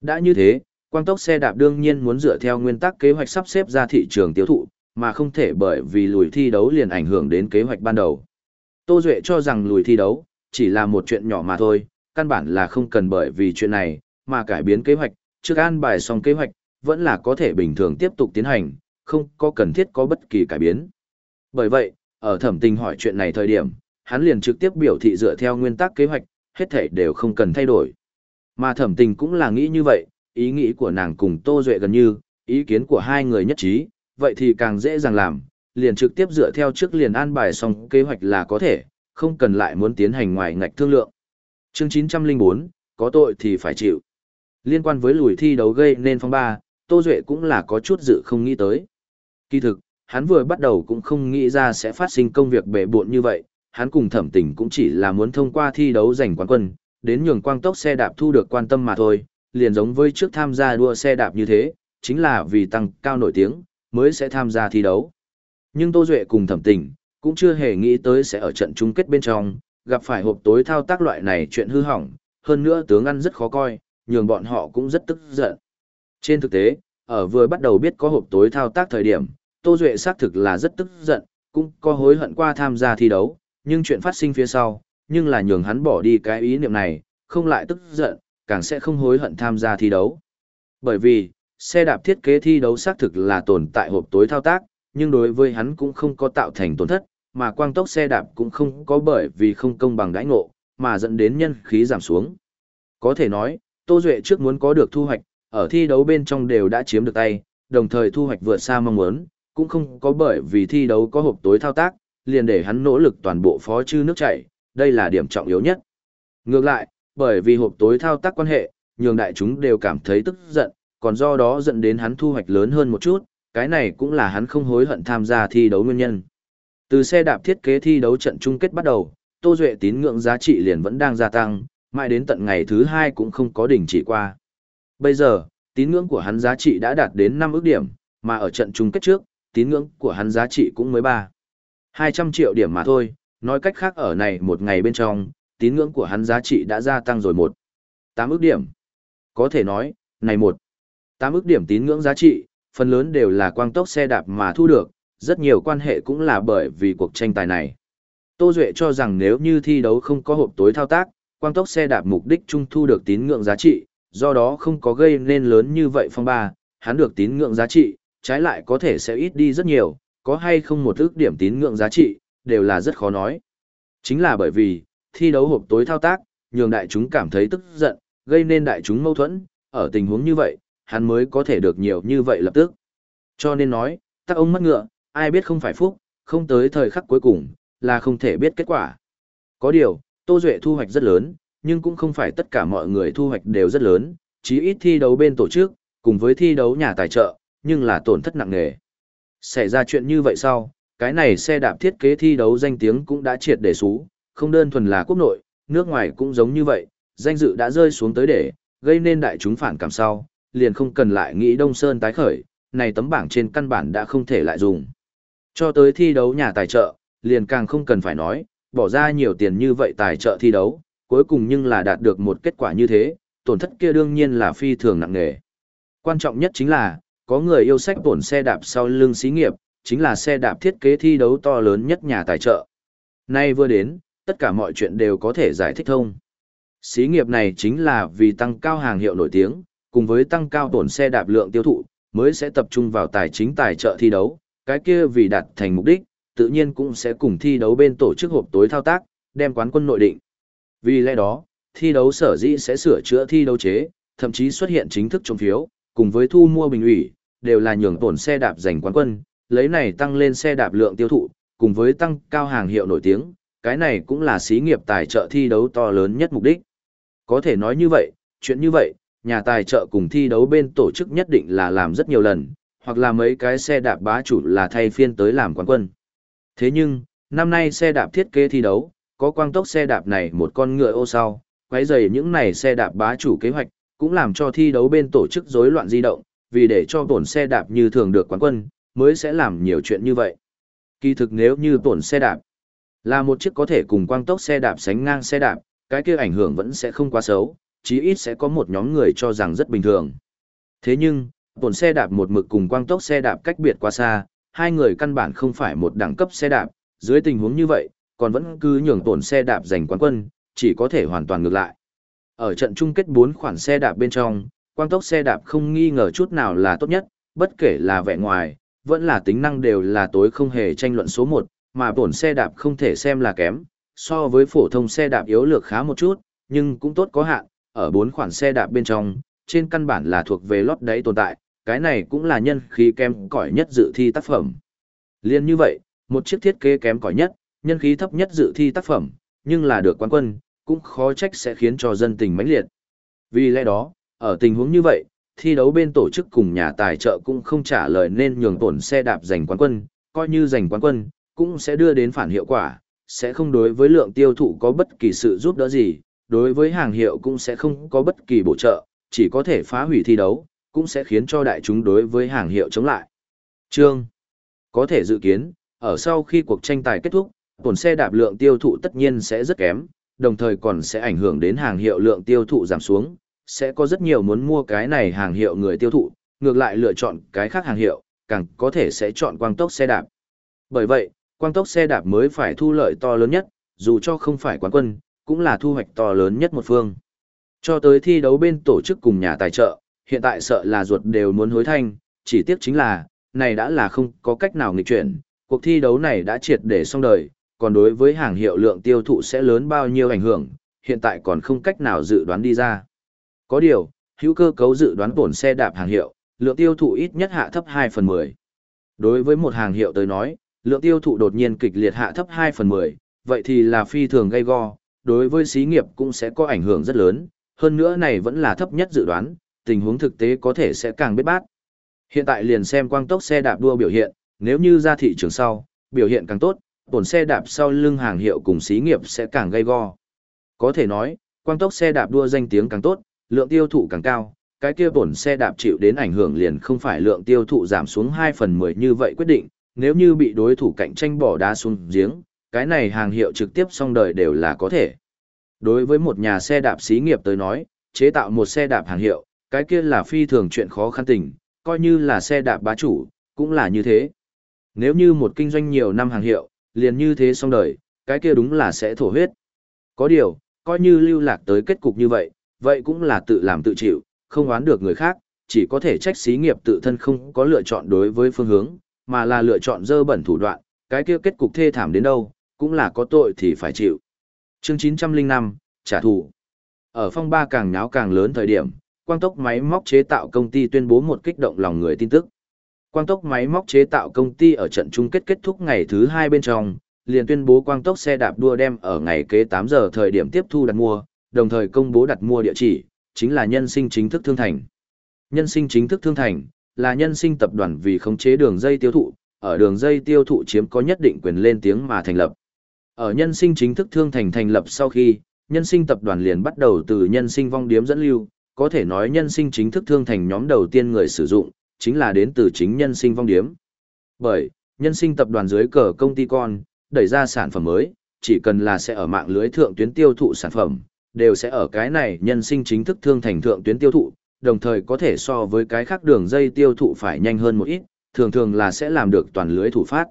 Đã như thế, quang tốc xe đạp đương nhiên muốn dựa theo nguyên tắc kế hoạch sắp xếp ra thị trường tiêu thụ, mà không thể bởi vì lùi thi đấu liền ảnh hưởng đến kế hoạch ban đầu. Tô Duệ cho rằng lùi thi đấu, chỉ là một chuyện nhỏ mà thôi, căn bản là không cần bởi vì chuyện này, mà cải biến kế hoạch, trước an bài xong kế hoạch, vẫn là có thể bình thường tiếp tục tiến hành, không có cần thiết có bất kỳ cải biến. Bởi vậy, ở thẩm tình hỏi chuyện này thời điểm, hắn liền trực tiếp biểu thị dựa theo nguyên tắc kế hoạch, hết thể đều không cần thay đổi. Mà thẩm tình cũng là nghĩ như vậy, ý nghĩ của nàng cùng Tô Duệ gần như, ý kiến của hai người nhất trí, vậy thì càng dễ dàng làm, liền trực tiếp dựa theo trước liền an bài xong kế hoạch là có thể, không cần lại muốn tiến hành ngoài ngạch thương lượng. Chương 904, có tội thì phải chịu. Liên quan với lùi thi đấu gây nên phong ba, Tô Duệ cũng là có chút dự không nghĩ tới. Kỳ thực, hắn vừa bắt đầu cũng không nghĩ ra sẽ phát sinh công việc bể buộn như vậy, hắn cùng thẩm tình cũng chỉ là muốn thông qua thi đấu giành quán quân, đến nhường quang tốc xe đạp thu được quan tâm mà thôi, liền giống với trước tham gia đua xe đạp như thế, chính là vì tăng cao nổi tiếng, mới sẽ tham gia thi đấu. Nhưng Tô Duệ cùng thẩm tình, cũng chưa hề nghĩ tới sẽ ở trận chung kết bên trong, gặp phải hộp tối thao tác loại này chuyện hư hỏng, hơn nữa tướng ăn rất khó coi, nhường bọn họ cũng rất tức giận. Trên thực tế, ở vừa bắt đầu biết có hộp tối thao tác thời điểm, Tô Duệ xác thực là rất tức giận, cũng có hối hận qua tham gia thi đấu, nhưng chuyện phát sinh phía sau, nhưng là nhường hắn bỏ đi cái ý niệm này, không lại tức giận, càng sẽ không hối hận tham gia thi đấu. Bởi vì, xe đạp thiết kế thi đấu xác thực là tồn tại hộp tối thao tác, nhưng đối với hắn cũng không có tạo thành tổn thất, mà quang tốc xe đạp cũng không có bởi vì không công bằng đãi ngộ, mà dẫn đến nhân khí giảm xuống. Có thể nói, Tô Duệ trước muốn có được thu hoạch, ở thi đấu bên trong đều đã chiếm được tay, đồng thời thu hoạch vượt xa mong muốn, cũng không có bởi vì thi đấu có hộp tối thao tác, liền để hắn nỗ lực toàn bộ phó chư nước chảy, đây là điểm trọng yếu nhất. Ngược lại, bởi vì hộp tối thao tác quan hệ, nhường đại chúng đều cảm thấy tức giận, còn do đó dẫn đến hắn thu hoạch lớn hơn một chút, cái này cũng là hắn không hối hận tham gia thi đấu nguyên nhân. Từ xe đạp thiết kế thi đấu trận chung kết bắt đầu, Tô Duệ tín ngưỡng giá trị liền vẫn đang gia tăng, mãi đến tận ngày thứ hai cũng không có đỉnh chỉ qua. Bây giờ, tín ngưỡng của hắn giá trị đã đạt đến 5 ước điểm, mà ở trận chung kết trước, tín ngưỡng của hắn giá trị cũng mới 3. 200 triệu điểm mà thôi, nói cách khác ở này một ngày bên trong, tín ngưỡng của hắn giá trị đã gia tăng rồi một. 8 ước điểm. Có thể nói, này một. 8 ước điểm tín ngưỡng giá trị, phần lớn đều là quang tốc xe đạp mà thu được, rất nhiều quan hệ cũng là bởi vì cuộc tranh tài này. Tô Duệ cho rằng nếu như thi đấu không có hộp tối thao tác, quang tốc xe đạp mục đích trung thu được tín ngưỡng giá trị, do đó không có gây nên lớn như vậy phong ba, hắn được tín ngưỡng giá trị, trái lại có thể sẽ ít đi rất nhiều, có hay không một ước điểm tín ngưỡng giá trị, đều là rất khó nói. Chính là bởi vì, thi đấu hộp tối thao tác, nhường đại chúng cảm thấy tức giận, gây nên đại chúng mâu thuẫn, ở tình huống như vậy, hắn mới có thể được nhiều như vậy lập tức. Cho nên nói, tắc ông mất ngựa, ai biết không phải phúc, không tới thời khắc cuối cùng, là không thể biết kết quả. Có điều, Tô Duệ thu hoạch rất lớn, nhưng cũng không phải tất cả mọi người thu hoạch đều rất lớn, chí ít thi đấu bên tổ chức, cùng với thi đấu nhà tài trợ, nhưng là tổn thất nặng nề. Xảy ra chuyện như vậy sau, cái này xe đạp thiết kế thi đấu danh tiếng cũng đã triệt để xú, không đơn thuần là quốc nội, nước ngoài cũng giống như vậy, danh dự đã rơi xuống tới để, gây nên đại chúng phản cảm sau, liền không cần lại nghĩ Đông Sơn tái khởi, này tấm bảng trên căn bản đã không thể lại dùng. Cho tới thi đấu nhà tài trợ, liền càng không cần phải nói, bỏ ra nhiều tiền như vậy tài trợ thi đấu, cuối cùng nhưng là đạt được một kết quả như thế, tổn thất kia đương nhiên là phi thường nặng nề. Quan trọng nhất chính là, có người yêu sách tổn xe đạp sau lưng xí nghiệp, chính là xe đạp thiết kế thi đấu to lớn nhất nhà tài trợ. Nay vừa đến, tất cả mọi chuyện đều có thể giải thích thông. Xí nghiệp này chính là vì tăng cao hàng hiệu nổi tiếng, cùng với tăng cao tổn xe đạp lượng tiêu thụ, mới sẽ tập trung vào tài chính tài trợ thi đấu, cái kia vì đạt thành mục đích, tự nhiên cũng sẽ cùng thi đấu bên tổ chức hộp tối thao tác, đem quán quân nội định. Vì lẽ đó, thi đấu sở dĩ sẽ sửa chữa thi đấu chế, thậm chí xuất hiện chính thức trong phiếu, cùng với thu mua bình ủy, đều là nhường tổn xe đạp giành quán quân, lấy này tăng lên xe đạp lượng tiêu thụ, cùng với tăng cao hàng hiệu nổi tiếng, cái này cũng là xí nghiệp tài trợ thi đấu to lớn nhất mục đích. Có thể nói như vậy, chuyện như vậy, nhà tài trợ cùng thi đấu bên tổ chức nhất định là làm rất nhiều lần, hoặc là mấy cái xe đạp bá chủ là thay phiên tới làm quán quân. Thế nhưng, năm nay xe đạp thiết kế thi đấu, có quang tốc xe đạp này một con ngựa ô sau, quấy rầy những này xe đạp bá chủ kế hoạch, cũng làm cho thi đấu bên tổ chức rối loạn di động, vì để cho tổn xe đạp như thường được quán quân, mới sẽ làm nhiều chuyện như vậy. Kỳ thực nếu như tổn xe đạp là một chiếc có thể cùng quang tốc xe đạp sánh ngang xe đạp, cái kia ảnh hưởng vẫn sẽ không quá xấu, chí ít sẽ có một nhóm người cho rằng rất bình thường. Thế nhưng, tổn xe đạp một mực cùng quang tốc xe đạp cách biệt quá xa, hai người căn bản không phải một đẳng cấp xe đạp, dưới tình huống như vậy, còn vẫn cứ nhường tổn xe đạp giành quán quân, chỉ có thể hoàn toàn ngược lại. Ở trận chung kết 4 khoản xe đạp bên trong, quang tốc xe đạp không nghi ngờ chút nào là tốt nhất, bất kể là vẻ ngoài, vẫn là tính năng đều là tối không hề tranh luận số 1, mà bổn xe đạp không thể xem là kém, so với phổ thông xe đạp yếu lược khá một chút, nhưng cũng tốt có hạn, ở 4 khoản xe đạp bên trong, trên căn bản là thuộc về lót đáy tồn tại, cái này cũng là nhân khí kém cỏi nhất dự thi tác phẩm. Liên như vậy, một chiếc thiết kế kém cỏi nhất, nhân khí thấp nhất dự thi tác phẩm, nhưng là được quán quân, cũng khó trách sẽ khiến cho dân tình mãnh liệt. Vì lẽ đó, ở tình huống như vậy, thi đấu bên tổ chức cùng nhà tài trợ cũng không trả lời nên nhường tổn xe đạp giành quán quân, coi như giành quán quân, cũng sẽ đưa đến phản hiệu quả, sẽ không đối với lượng tiêu thụ có bất kỳ sự giúp đỡ gì, đối với hàng hiệu cũng sẽ không có bất kỳ bổ trợ, chỉ có thể phá hủy thi đấu, cũng sẽ khiến cho đại chúng đối với hàng hiệu chống lại. Trương Có thể dự kiến, ở sau khi cuộc tranh tài kết thúc, tổn xe đạp lượng tiêu thụ tất nhiên sẽ rất kém, đồng thời còn sẽ ảnh hưởng đến hàng hiệu lượng tiêu thụ giảm xuống, sẽ có rất nhiều muốn mua cái này hàng hiệu người tiêu thụ, ngược lại lựa chọn cái khác hàng hiệu, càng có thể sẽ chọn quang tốc xe đạp. Bởi vậy, quang tốc xe đạp mới phải thu lợi to lớn nhất, dù cho không phải quán quân, cũng là thu hoạch to lớn nhất một phương. Cho tới thi đấu bên tổ chức cùng nhà tài trợ, hiện tại sợ là ruột đều muốn hối thanh, chỉ tiếc chính là, này đã là không có cách nào nghịch chuyển, cuộc thi đấu này đã triệt để xong đời, còn đối với hàng hiệu lượng tiêu thụ sẽ lớn bao nhiêu ảnh hưởng, hiện tại còn không cách nào dự đoán đi ra. Có điều, hữu cơ cấu dự đoán tổn xe đạp hàng hiệu, lượng tiêu thụ ít nhất hạ thấp 2 phần 10. Đối với một hàng hiệu tới nói, lượng tiêu thụ đột nhiên kịch liệt hạ thấp 2 phần 10, vậy thì là phi thường gây go, đối với xí nghiệp cũng sẽ có ảnh hưởng rất lớn, hơn nữa này vẫn là thấp nhất dự đoán, tình huống thực tế có thể sẽ càng biết bát. Hiện tại liền xem quang tốc xe đạp đua biểu hiện, nếu như ra thị trường sau, biểu hiện càng tốt, tổn xe đạp sau lưng hàng hiệu cùng xí nghiệp sẽ càng gây go. Có thể nói, quang tốc xe đạp đua danh tiếng càng tốt, lượng tiêu thụ càng cao, cái kia bổn xe đạp chịu đến ảnh hưởng liền không phải lượng tiêu thụ giảm xuống 2 phần 10 như vậy quyết định, nếu như bị đối thủ cạnh tranh bỏ đá xuống giếng, cái này hàng hiệu trực tiếp xong đời đều là có thể. Đối với một nhà xe đạp xí nghiệp tới nói, chế tạo một xe đạp hàng hiệu, cái kia là phi thường chuyện khó khăn tình, coi như là xe đạp bá chủ, cũng là như thế. Nếu như một kinh doanh nhiều năm hàng hiệu, liền như thế xong đời, cái kia đúng là sẽ thổ huyết. Có điều, coi như lưu lạc tới kết cục như vậy, vậy cũng là tự làm tự chịu, không oán được người khác, chỉ có thể trách xí nghiệp tự thân không có lựa chọn đối với phương hướng, mà là lựa chọn dơ bẩn thủ đoạn, cái kia kết cục thê thảm đến đâu, cũng là có tội thì phải chịu. Chương 905, trả thù. Ở phong ba càng nháo càng lớn thời điểm, quang tốc máy móc chế tạo công ty tuyên bố một kích động lòng người tin tức. Quang tốc máy móc chế tạo công ty ở trận chung kết kết thúc ngày thứ hai bên trong, liền tuyên bố quang tốc xe đạp đua đem ở ngày kế 8 giờ thời điểm tiếp thu đặt mua, đồng thời công bố đặt mua địa chỉ, chính là nhân sinh chính thức thương thành. Nhân sinh chính thức thương thành, là nhân sinh tập đoàn vì khống chế đường dây tiêu thụ, ở đường dây tiêu thụ chiếm có nhất định quyền lên tiếng mà thành lập. Ở nhân sinh chính thức thương thành thành lập sau khi, nhân sinh tập đoàn liền bắt đầu từ nhân sinh vong điếm dẫn lưu, có thể nói nhân sinh chính thức thương thành nhóm đầu tiên người sử dụng, chính là đến từ chính nhân sinh vong điếm. Bởi, nhân sinh tập đoàn dưới cờ công ty con, đẩy ra sản phẩm mới, chỉ cần là sẽ ở mạng lưới thượng tuyến tiêu thụ sản phẩm, đều sẽ ở cái này nhân sinh chính thức thương thành thượng tuyến tiêu thụ, đồng thời có thể so với cái khác đường dây tiêu thụ phải nhanh hơn một ít, thường thường là sẽ làm được toàn lưới thủ phát.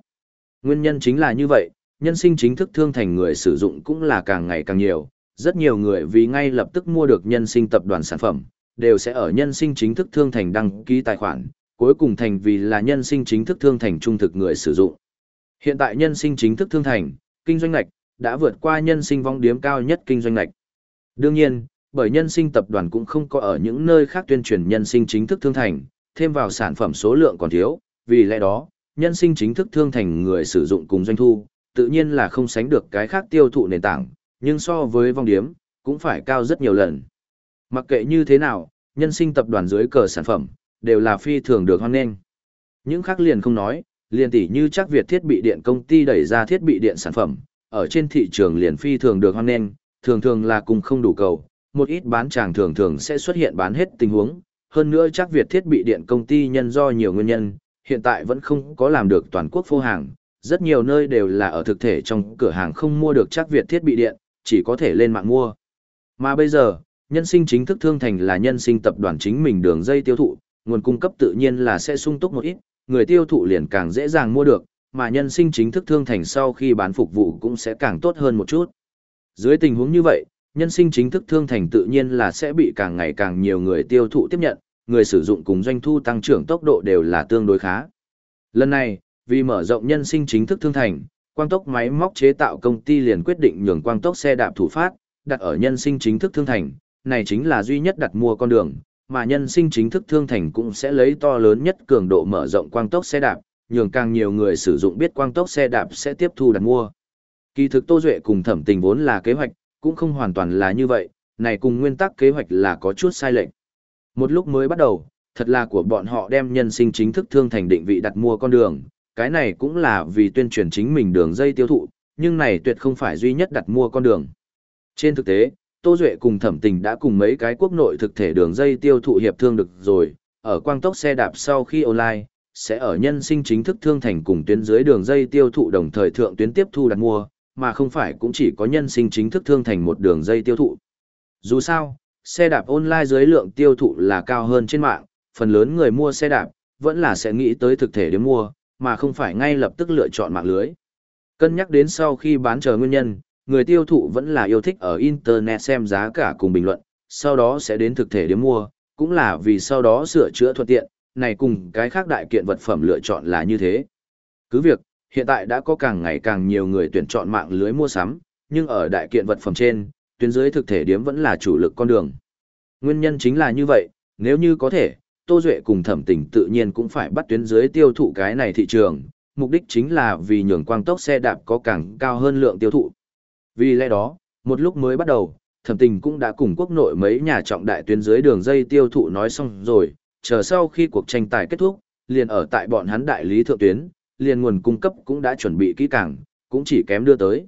Nguyên nhân chính là như vậy, nhân sinh chính thức thương thành người sử dụng cũng là càng ngày càng nhiều, rất nhiều người vì ngay lập tức mua được nhân sinh tập đoàn sản phẩm, đều sẽ ở nhân sinh chính thức thương thành đăng ký tài khoản, cuối cùng thành vì là nhân sinh chính thức thương thành trung thực người sử dụng. Hiện tại nhân sinh chính thức thương thành, kinh doanh ngạch, đã vượt qua nhân sinh vong điếm cao nhất kinh doanh ngạch. Đương nhiên, bởi nhân sinh tập đoàn cũng không có ở những nơi khác tuyên truyền nhân sinh chính thức thương thành, thêm vào sản phẩm số lượng còn thiếu, vì lẽ đó, nhân sinh chính thức thương thành người sử dụng cùng doanh thu, tự nhiên là không sánh được cái khác tiêu thụ nền tảng, nhưng so với vong điếm, cũng phải cao rất nhiều lần. Mặc kệ như thế nào, nhân sinh tập đoàn dưới cờ sản phẩm, đều là phi thường được hoan nghênh. Những khác liền không nói, liền tỷ như chắc Việt thiết bị điện công ty đẩy ra thiết bị điện sản phẩm, ở trên thị trường liền phi thường được hoan nghênh, thường thường là cùng không đủ cầu, một ít bán tràng thường thường sẽ xuất hiện bán hết tình huống. Hơn nữa chắc Việt thiết bị điện công ty nhân do nhiều nguyên nhân, hiện tại vẫn không có làm được toàn quốc phô hàng, rất nhiều nơi đều là ở thực thể trong cửa hàng không mua được chắc Việt thiết bị điện, chỉ có thể lên mạng mua. Mà bây giờ, nhân sinh chính thức thương thành là nhân sinh tập đoàn chính mình đường dây tiêu thụ, nguồn cung cấp tự nhiên là sẽ sung túc một ít, người tiêu thụ liền càng dễ dàng mua được, mà nhân sinh chính thức thương thành sau khi bán phục vụ cũng sẽ càng tốt hơn một chút. Dưới tình huống như vậy, nhân sinh chính thức thương thành tự nhiên là sẽ bị càng ngày càng nhiều người tiêu thụ tiếp nhận, người sử dụng cùng doanh thu tăng trưởng tốc độ đều là tương đối khá. Lần này, vì mở rộng nhân sinh chính thức thương thành, quang tốc máy móc chế tạo công ty liền quyết định nhường quang tốc xe đạp thủ phát, đặt ở nhân sinh chính thức thương thành, này chính là duy nhất đặt mua con đường, mà nhân sinh chính thức thương thành cũng sẽ lấy to lớn nhất cường độ mở rộng quang tốc xe đạp, nhường càng nhiều người sử dụng biết quang tốc xe đạp sẽ tiếp thu đặt mua. Kỳ thực Tô Duệ cùng thẩm tình vốn là kế hoạch, cũng không hoàn toàn là như vậy, này cùng nguyên tắc kế hoạch là có chút sai lệch. Một lúc mới bắt đầu, thật là của bọn họ đem nhân sinh chính thức thương thành định vị đặt mua con đường, cái này cũng là vì tuyên truyền chính mình đường dây tiêu thụ, nhưng này tuyệt không phải duy nhất đặt mua con đường. Trên thực tế, Tô Duệ cùng thẩm tình đã cùng mấy cái quốc nội thực thể đường dây tiêu thụ hiệp thương được rồi, ở quang tốc xe đạp sau khi online, sẽ ở nhân sinh chính thức thương thành cùng tuyến dưới đường dây tiêu thụ đồng thời thượng tuyến tiếp thu đặt mua, mà không phải cũng chỉ có nhân sinh chính thức thương thành một đường dây tiêu thụ. Dù sao, xe đạp online dưới lượng tiêu thụ là cao hơn trên mạng, phần lớn người mua xe đạp, vẫn là sẽ nghĩ tới thực thể để mua, mà không phải ngay lập tức lựa chọn mạng lưới. Cân nhắc đến sau khi bán chờ nguyên nhân, người tiêu thụ vẫn là yêu thích ở Internet xem giá cả cùng bình luận, sau đó sẽ đến thực thể để mua, cũng là vì sau đó sửa chữa thuận tiện, này cùng cái khác đại kiện vật phẩm lựa chọn là như thế. Cứ việc, hiện tại đã có càng ngày càng nhiều người tuyển chọn mạng lưới mua sắm, nhưng ở đại kiện vật phẩm trên, tuyến dưới thực thể điểm vẫn là chủ lực con đường. Nguyên nhân chính là như vậy, nếu như có thể, Tô Duệ cùng thẩm tình tự nhiên cũng phải bắt tuyến dưới tiêu thụ cái này thị trường, mục đích chính là vì nhường quang tốc xe đạp có càng cao hơn lượng tiêu thụ. Vì lẽ đó, một lúc mới bắt đầu, thẩm tình cũng đã cùng quốc nội mấy nhà trọng đại tuyến dưới đường dây tiêu thụ nói xong rồi, chờ sau khi cuộc tranh tài kết thúc, liền ở tại bọn hắn đại lý thượng tuyến, liền nguồn cung cấp cũng đã chuẩn bị kỹ càng, cũng chỉ kém đưa tới.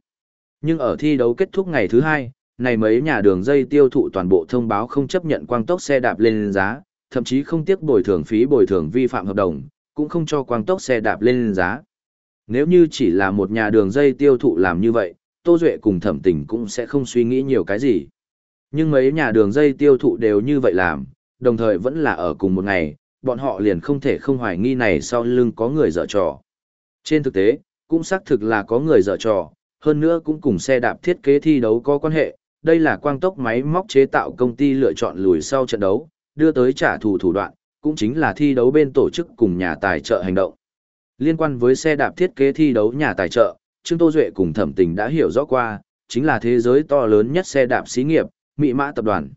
Nhưng ở thi đấu kết thúc ngày thứ hai, này mấy nhà đường dây tiêu thụ toàn bộ thông báo không chấp nhận quang tốc xe đạp lên giá, thậm chí không tiếc bồi thường phí bồi thường vi phạm hợp đồng, cũng không cho quang tốc xe đạp lên giá. Nếu như chỉ là một nhà đường dây tiêu thụ làm như vậy, Tô Duệ cùng thẩm tình cũng sẽ không suy nghĩ nhiều cái gì. Nhưng mấy nhà đường dây tiêu thụ đều như vậy làm, đồng thời vẫn là ở cùng một ngày, bọn họ liền không thể không hoài nghi này sau lưng có người dở trò. Trên thực tế, cũng xác thực là có người dở trò, hơn nữa cũng cùng xe đạp thiết kế thi đấu có quan hệ, đây là quang tốc máy móc chế tạo công ty lựa chọn lùi sau trận đấu, đưa tới trả thù thủ đoạn, cũng chính là thi đấu bên tổ chức cùng nhà tài trợ hành động. Liên quan với xe đạp thiết kế thi đấu nhà tài trợ, Trương Tô Duệ cùng thẩm tình đã hiểu rõ qua, chính là thế giới to lớn nhất xe đạp xí nghiệp, Mỹ Mã Tập đoàn.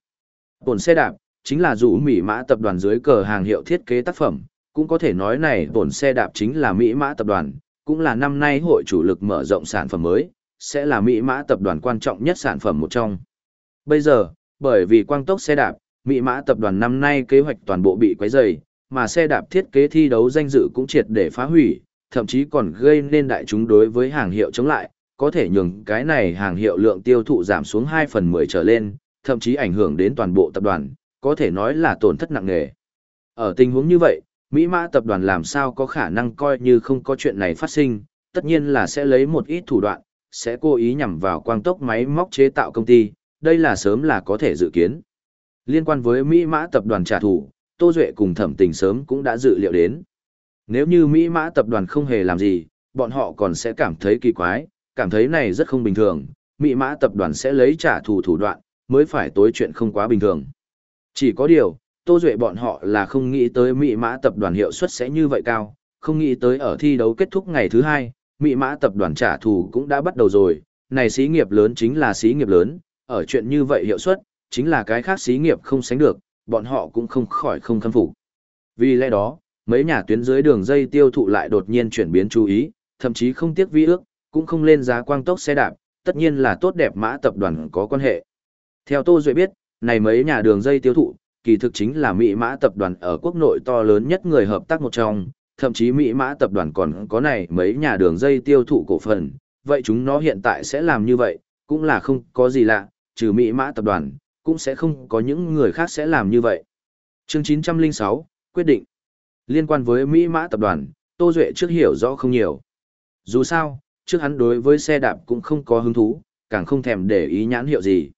Tổn xe đạp, chính là rủ Mỹ Mã Tập đoàn dưới cờ hàng hiệu thiết kế tác phẩm, cũng có thể nói này bồn xe đạp chính là Mỹ Mã Tập đoàn, cũng là năm nay hội chủ lực mở rộng sản phẩm mới, sẽ là Mỹ Mã Tập đoàn quan trọng nhất sản phẩm một trong. Bây giờ, bởi vì quang tốc xe đạp, Mỹ Mã Tập đoàn năm nay kế hoạch toàn bộ bị quấy rầy, mà xe đạp thiết kế thi đấu danh dự cũng triệt để phá hủy, thậm chí còn gây nên đại chúng đối với hàng hiệu chống lại, có thể nhường cái này hàng hiệu lượng tiêu thụ giảm xuống 2 phần 10 trở lên, thậm chí ảnh hưởng đến toàn bộ tập đoàn, có thể nói là tổn thất nặng nề. Ở tình huống như vậy, Mỹ Mã tập đoàn làm sao có khả năng coi như không có chuyện này phát sinh, tất nhiên là sẽ lấy một ít thủ đoạn, sẽ cố ý nhằm vào quang tốc máy móc chế tạo công ty, đây là sớm là có thể dự kiến. Liên quan với Mỹ Mã tập đoàn trả thù, Tô Duệ cùng thẩm tình sớm cũng đã dự liệu đến. Nếu như Mỹ Mã tập đoàn không hề làm gì, bọn họ còn sẽ cảm thấy kỳ quái, cảm thấy này rất không bình thường, Mỹ Mã tập đoàn sẽ lấy trả thù thủ đoạn, mới phải tối chuyện không quá bình thường. Chỉ có điều, Tô Duệ bọn họ là không nghĩ tới Mỹ Mã tập đoàn hiệu suất sẽ như vậy cao, không nghĩ tới ở thi đấu kết thúc ngày thứ hai, Mỹ Mã tập đoàn trả thù cũng đã bắt đầu rồi, này xí nghiệp lớn chính là xí nghiệp lớn, ở chuyện như vậy hiệu suất, chính là cái khác xí nghiệp không sánh được, bọn họ cũng không khỏi không khâm phục. Vì lẽ đó, mấy nhà tuyến dưới đường dây tiêu thụ lại đột nhiên chuyển biến chú ý, thậm chí không tiếc vi ước, cũng không lên giá quang tốc xe đạp, tất nhiên là tốt đẹp mã tập đoàn có quan hệ. Theo Tô Duệ biết, này mấy nhà đường dây tiêu thụ, kỳ thực chính là Mỹ mã tập đoàn ở quốc nội to lớn nhất người hợp tác một trong, thậm chí Mỹ mã tập đoàn còn có này mấy nhà đường dây tiêu thụ cổ phần, vậy chúng nó hiện tại sẽ làm như vậy, cũng là không có gì lạ, trừ Mỹ mã tập đoàn, cũng sẽ không có những người khác sẽ làm như vậy. Chương 906, quyết định. Liên quan với Mỹ mã tập đoàn, Tô Duệ trước hiểu rõ không nhiều. Dù sao, trước hắn đối với xe đạp cũng không có hứng thú, càng không thèm để ý nhãn hiệu gì.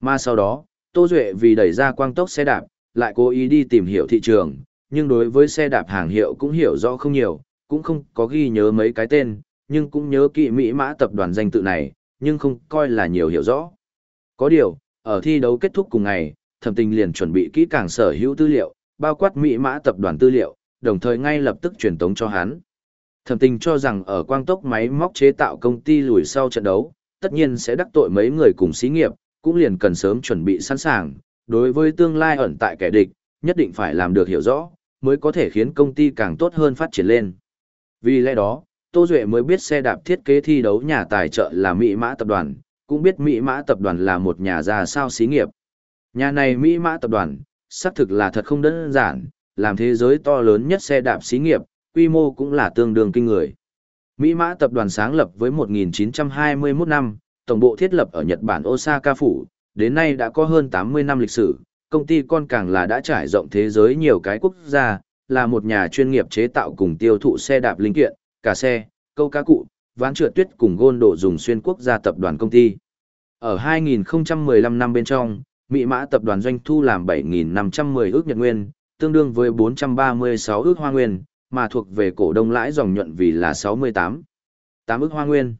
Mà sau đó, Tô Duệ vì đẩy ra quang tốc xe đạp, lại cố ý đi tìm hiểu thị trường, nhưng đối với xe đạp hàng hiệu cũng hiểu rõ không nhiều, cũng không có ghi nhớ mấy cái tên, nhưng cũng nhớ kỵ Mỹ mã tập đoàn danh tự này, nhưng không coi là nhiều hiểu rõ. Có điều, ở thi đấu kết thúc cùng ngày, thẩm tình liền chuẩn bị kỹ càng sở hữu tư liệu, bao quát Mỹ mã tập đoàn tư liệu, đồng thời ngay lập tức truyền tống cho hắn. Thẩm tình cho rằng ở quang tốc máy móc chế tạo công ty lùi sau trận đấu, tất nhiên sẽ đắc tội mấy người cùng xí nghiệp, cũng liền cần sớm chuẩn bị sẵn sàng, đối với tương lai ẩn tại kẻ địch, nhất định phải làm được hiểu rõ, mới có thể khiến công ty càng tốt hơn phát triển lên. Vì lẽ đó, Tô Duệ mới biết xe đạp thiết kế thi đấu nhà tài trợ là Mỹ Mã Tập đoàn, cũng biết Mỹ Mã Tập đoàn là một nhà già sao xí nghiệp. Nhà này Mỹ Mã Tập đoàn, xác thực là thật không đơn giản, làm thế giới to lớn nhất xe đạp xí nghiệp, quy mô cũng là tương đương kinh người. Mỹ Mã Tập đoàn sáng lập với 1921 năm, tổng bộ thiết lập ở Nhật Bản Osaka phủ, đến nay đã có hơn 80 năm lịch sử, công ty con càng là đã trải rộng thế giới nhiều cái quốc gia, là một nhà chuyên nghiệp chế tạo cùng tiêu thụ xe đạp linh kiện, cả xe, câu cá cụ, ván trượt tuyết cùng gôn độ dùng xuyên quốc gia tập đoàn công ty. Ở 2015 năm bên trong, Mỹ Mã tập đoàn doanh thu làm 7.510 ước Nhật Nguyên, tương đương với 436 ước Hoa Nguyên, mà thuộc về cổ đông lãi dòng nhuận vì là 68. 8 ước Hoa Nguyên.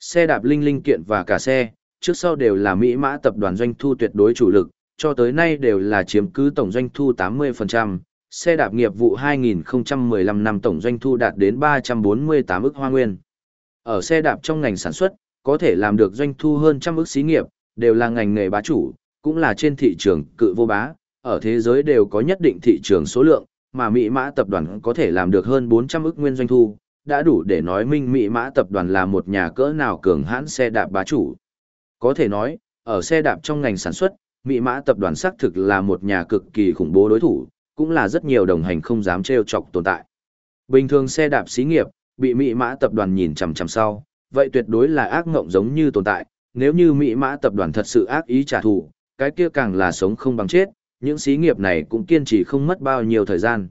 Xe đạp linh linh kiện và cả xe, trước sau đều là Mỹ Mã tập đoàn doanh thu tuyệt đối chủ lực, cho tới nay đều là chiếm cứ tổng doanh thu 80%, xe đạp nghiệp vụ 2015 năm tổng doanh thu đạt đến 348 ức hoa nguyên. Ở xe đạp trong ngành sản xuất, có thể làm được doanh thu hơn trăm ức xí nghiệp, đều là ngành nghề bá chủ, cũng là trên thị trường cự vô bá, ở thế giới đều có nhất định thị trường số lượng, mà Mỹ Mã tập đoàn có thể làm được hơn 400 ức nguyên doanh thu, đã đủ để nói minh Mỹ Mã tập đoàn là một nhà cỡ nào cường hãn xe đạp bá chủ. Có thể nói, ở xe đạp trong ngành sản xuất, Mỹ Mã tập đoàn xác thực là một nhà cực kỳ khủng bố đối thủ, cũng là rất nhiều đồng hành không dám trêu chọc tồn tại. Bình thường xe đạp xí nghiệp, bị Mỹ Mã tập đoàn nhìn chằm chằm sau, vậy tuyệt đối là ác ngộng giống như tồn tại, nếu như Mỹ Mã tập đoàn thật sự ác ý trả thù, cái kia càng là sống không bằng chết, những xí nghiệp này cũng kiên trì không mất bao nhiêu thời gian.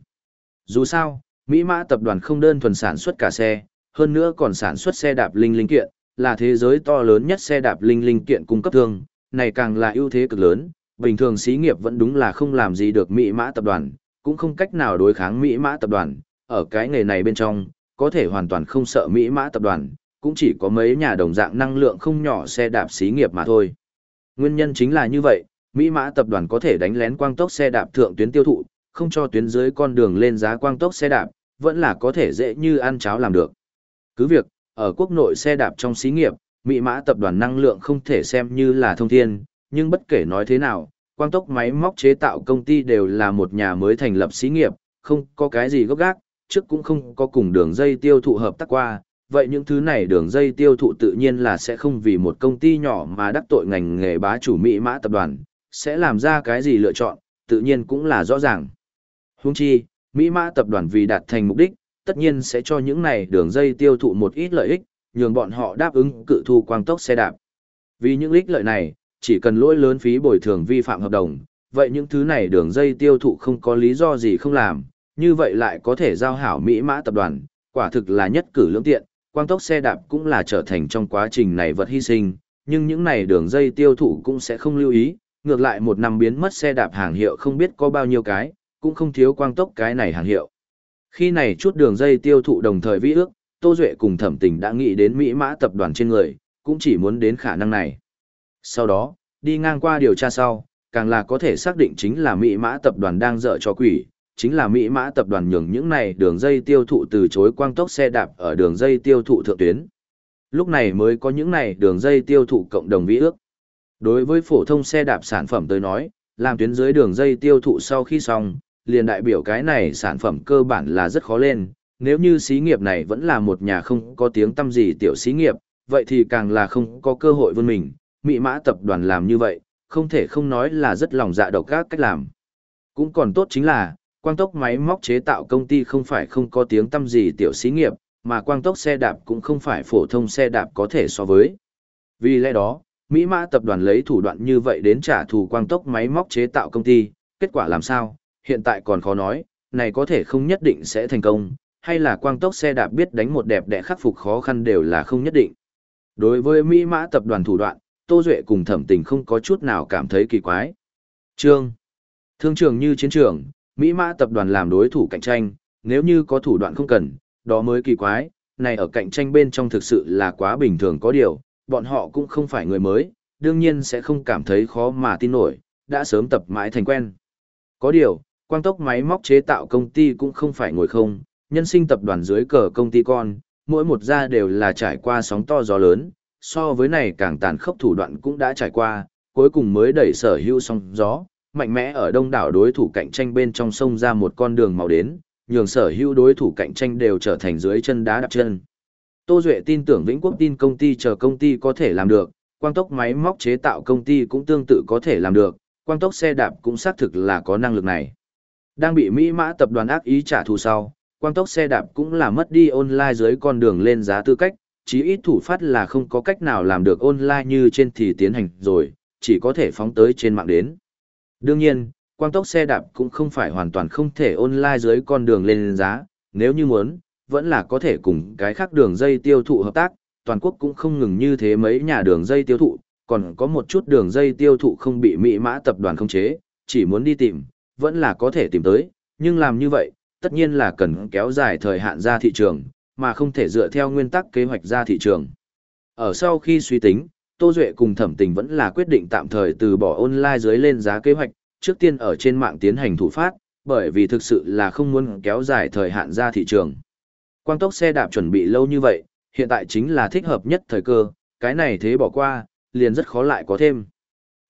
Dù sao, Mỹ Mã tập đoàn không đơn thuần sản xuất cả xe, hơn nữa còn sản xuất xe đạp linh linh kiện, là thế giới to lớn nhất xe đạp linh linh kiện cung cấp thương, này càng là ưu thế cực lớn, bình thường xí nghiệp vẫn đúng là không làm gì được Mỹ mã tập đoàn, cũng không cách nào đối kháng Mỹ mã tập đoàn, ở cái nghề này bên trong, có thể hoàn toàn không sợ Mỹ mã tập đoàn, cũng chỉ có mấy nhà đồng dạng năng lượng không nhỏ xe đạp xí nghiệp mà thôi. Nguyên nhân chính là như vậy, Mỹ mã tập đoàn có thể đánh lén quang tốc xe đạp thượng tuyến tiêu thụ, không cho tuyến dưới con đường lên giá quang tốc xe đạp, vẫn là có thể dễ như ăn cháo làm được. Cứ việc, ở quốc nội xe đạp trong xí nghiệp, Mỹ mã tập đoàn năng lượng không thể xem như là thông thiên, nhưng bất kể nói thế nào, quang tốc máy móc chế tạo công ty đều là một nhà mới thành lập xí nghiệp, không có cái gì gốc gác, trước cũng không có cùng đường dây tiêu thụ hợp tác qua, vậy những thứ này đường dây tiêu thụ tự nhiên là sẽ không vì một công ty nhỏ mà đắc tội ngành nghề bá chủ Mỹ mã tập đoàn, sẽ làm ra cái gì lựa chọn, tự nhiên cũng là rõ ràng. Huống chi, Mỹ mã tập đoàn vì đạt thành mục đích, tất nhiên sẽ cho những này đường dây tiêu thụ một ít lợi ích, nhường bọn họ đáp ứng cự thu quang tốc xe đạp. Vì những ích lợi này, chỉ cần lỗi lớn phí bồi thường vi phạm hợp đồng, vậy những thứ này đường dây tiêu thụ không có lý do gì không làm, như vậy lại có thể giao hảo Mỹ mã tập đoàn, quả thực là nhất cử lưỡng tiện, quang tốc xe đạp cũng là trở thành trong quá trình này vật hy sinh, nhưng những này đường dây tiêu thụ cũng sẽ không lưu ý, ngược lại một năm biến mất xe đạp hàng hiệu không biết có bao nhiêu cái, cũng không thiếu quang tốc cái này hàng hiệu. Khi này chút đường dây tiêu thụ đồng thời vĩ ước, Tô Duệ cùng thẩm tình đã nghĩ đến Mỹ mã tập đoàn trên người, cũng chỉ muốn đến khả năng này. Sau đó, đi ngang qua điều tra sau, càng là có thể xác định chính là Mỹ mã tập đoàn đang dở cho quỷ, chính là Mỹ mã tập đoàn nhường những này đường dây tiêu thụ từ chối quang tốc xe đạp ở đường dây tiêu thụ thượng tuyến. Lúc này mới có những này đường dây tiêu thụ cộng đồng vĩ ước. Đối với phổ thông xe đạp sản phẩm tới nói, làm tuyến dưới đường dây tiêu thụ sau khi xong, liền đại biểu cái này sản phẩm cơ bản là rất khó lên, nếu như xí nghiệp này vẫn là một nhà không có tiếng tâm gì tiểu xí nghiệp, vậy thì càng là không có cơ hội vươn mình, Mỹ mã tập đoàn làm như vậy, không thể không nói là rất lòng dạ độc các cách làm. Cũng còn tốt chính là, quang tốc máy móc chế tạo công ty không phải không có tiếng tâm gì tiểu xí nghiệp, mà quang tốc xe đạp cũng không phải phổ thông xe đạp có thể so với. Vì lẽ đó, Mỹ mã tập đoàn lấy thủ đoạn như vậy đến trả thù quang tốc máy móc chế tạo công ty, kết quả làm sao, hiện tại còn khó nói, này có thể không nhất định sẽ thành công, hay là quang tốc xe đạp biết đánh một đẹp để khắc phục khó khăn đều là không nhất định. Đối với Mỹ mã tập đoàn thủ đoạn, Tô Duệ cùng thẩm tình không có chút nào cảm thấy kỳ quái, Trương. Thương trường như chiến trường, Mỹ Mã tập đoàn làm đối thủ cạnh tranh, nếu như có thủ đoạn không cần, đó mới kỳ quái, này ở cạnh tranh bên trong thực sự là quá bình thường có điều, bọn họ cũng không phải người mới, đương nhiên sẽ không cảm thấy khó mà tin nổi, đã sớm tập mãi thành quen. Có điều, quang tốc máy móc chế tạo công ty cũng không phải ngồi không, nhân sinh tập đoàn dưới cờ công ty con, mỗi một gia đều là trải qua sóng to gió lớn, so với này càng tàn khốc thủ đoạn cũng đã trải qua, cuối cùng mới đẩy sở hữu sóng gió, mạnh mẽ ở đông đảo đối thủ cạnh tranh bên trong sông ra một con đường màu đến, nhường sở hữu đối thủ cạnh tranh đều trở thành dưới chân đá đạp chân. Tô Duệ tin tưởng Vĩnh Quốc tin công ty chờ công ty có thể làm được, quang tốc máy móc chế tạo công ty cũng tương tự có thể làm được, quang tốc xe đạp cũng xác thực là có năng lực này. Đang bị Mỹ mã tập đoàn ác ý trả thù sau, quang tốc xe đạp cũng là mất đi online dưới con đường lên giá tư cách, chí ít thủ phát là không có cách nào làm được online như trên thì tiến hành rồi, chỉ có thể phóng tới trên mạng đến. Đương nhiên, quang tốc xe đạp cũng không phải hoàn toàn không thể online dưới con đường lên giá, nếu như muốn, vẫn là có thể cùng cái khác đường dây tiêu thụ hợp tác, toàn quốc cũng không ngừng như thế mấy nhà đường dây tiêu thụ, còn có một chút đường dây tiêu thụ không bị Mỹ mã tập đoàn khống chế, chỉ muốn đi tìm, vẫn là có thể tìm tới, nhưng làm như vậy, tất nhiên là cần kéo dài thời hạn ra thị trường, mà không thể dựa theo nguyên tắc kế hoạch ra thị trường. Ở sau khi suy tính, Tô Duệ cùng thẩm tình vẫn là quyết định tạm thời từ bỏ online dưới lên giá kế hoạch, trước tiên ở trên mạng tiến hành thủ phát, bởi vì thực sự là không muốn kéo dài thời hạn ra thị trường. Quang tốc xe đạp chuẩn bị lâu như vậy, hiện tại chính là thích hợp nhất thời cơ, cái này thế bỏ qua, liền rất khó lại có thêm.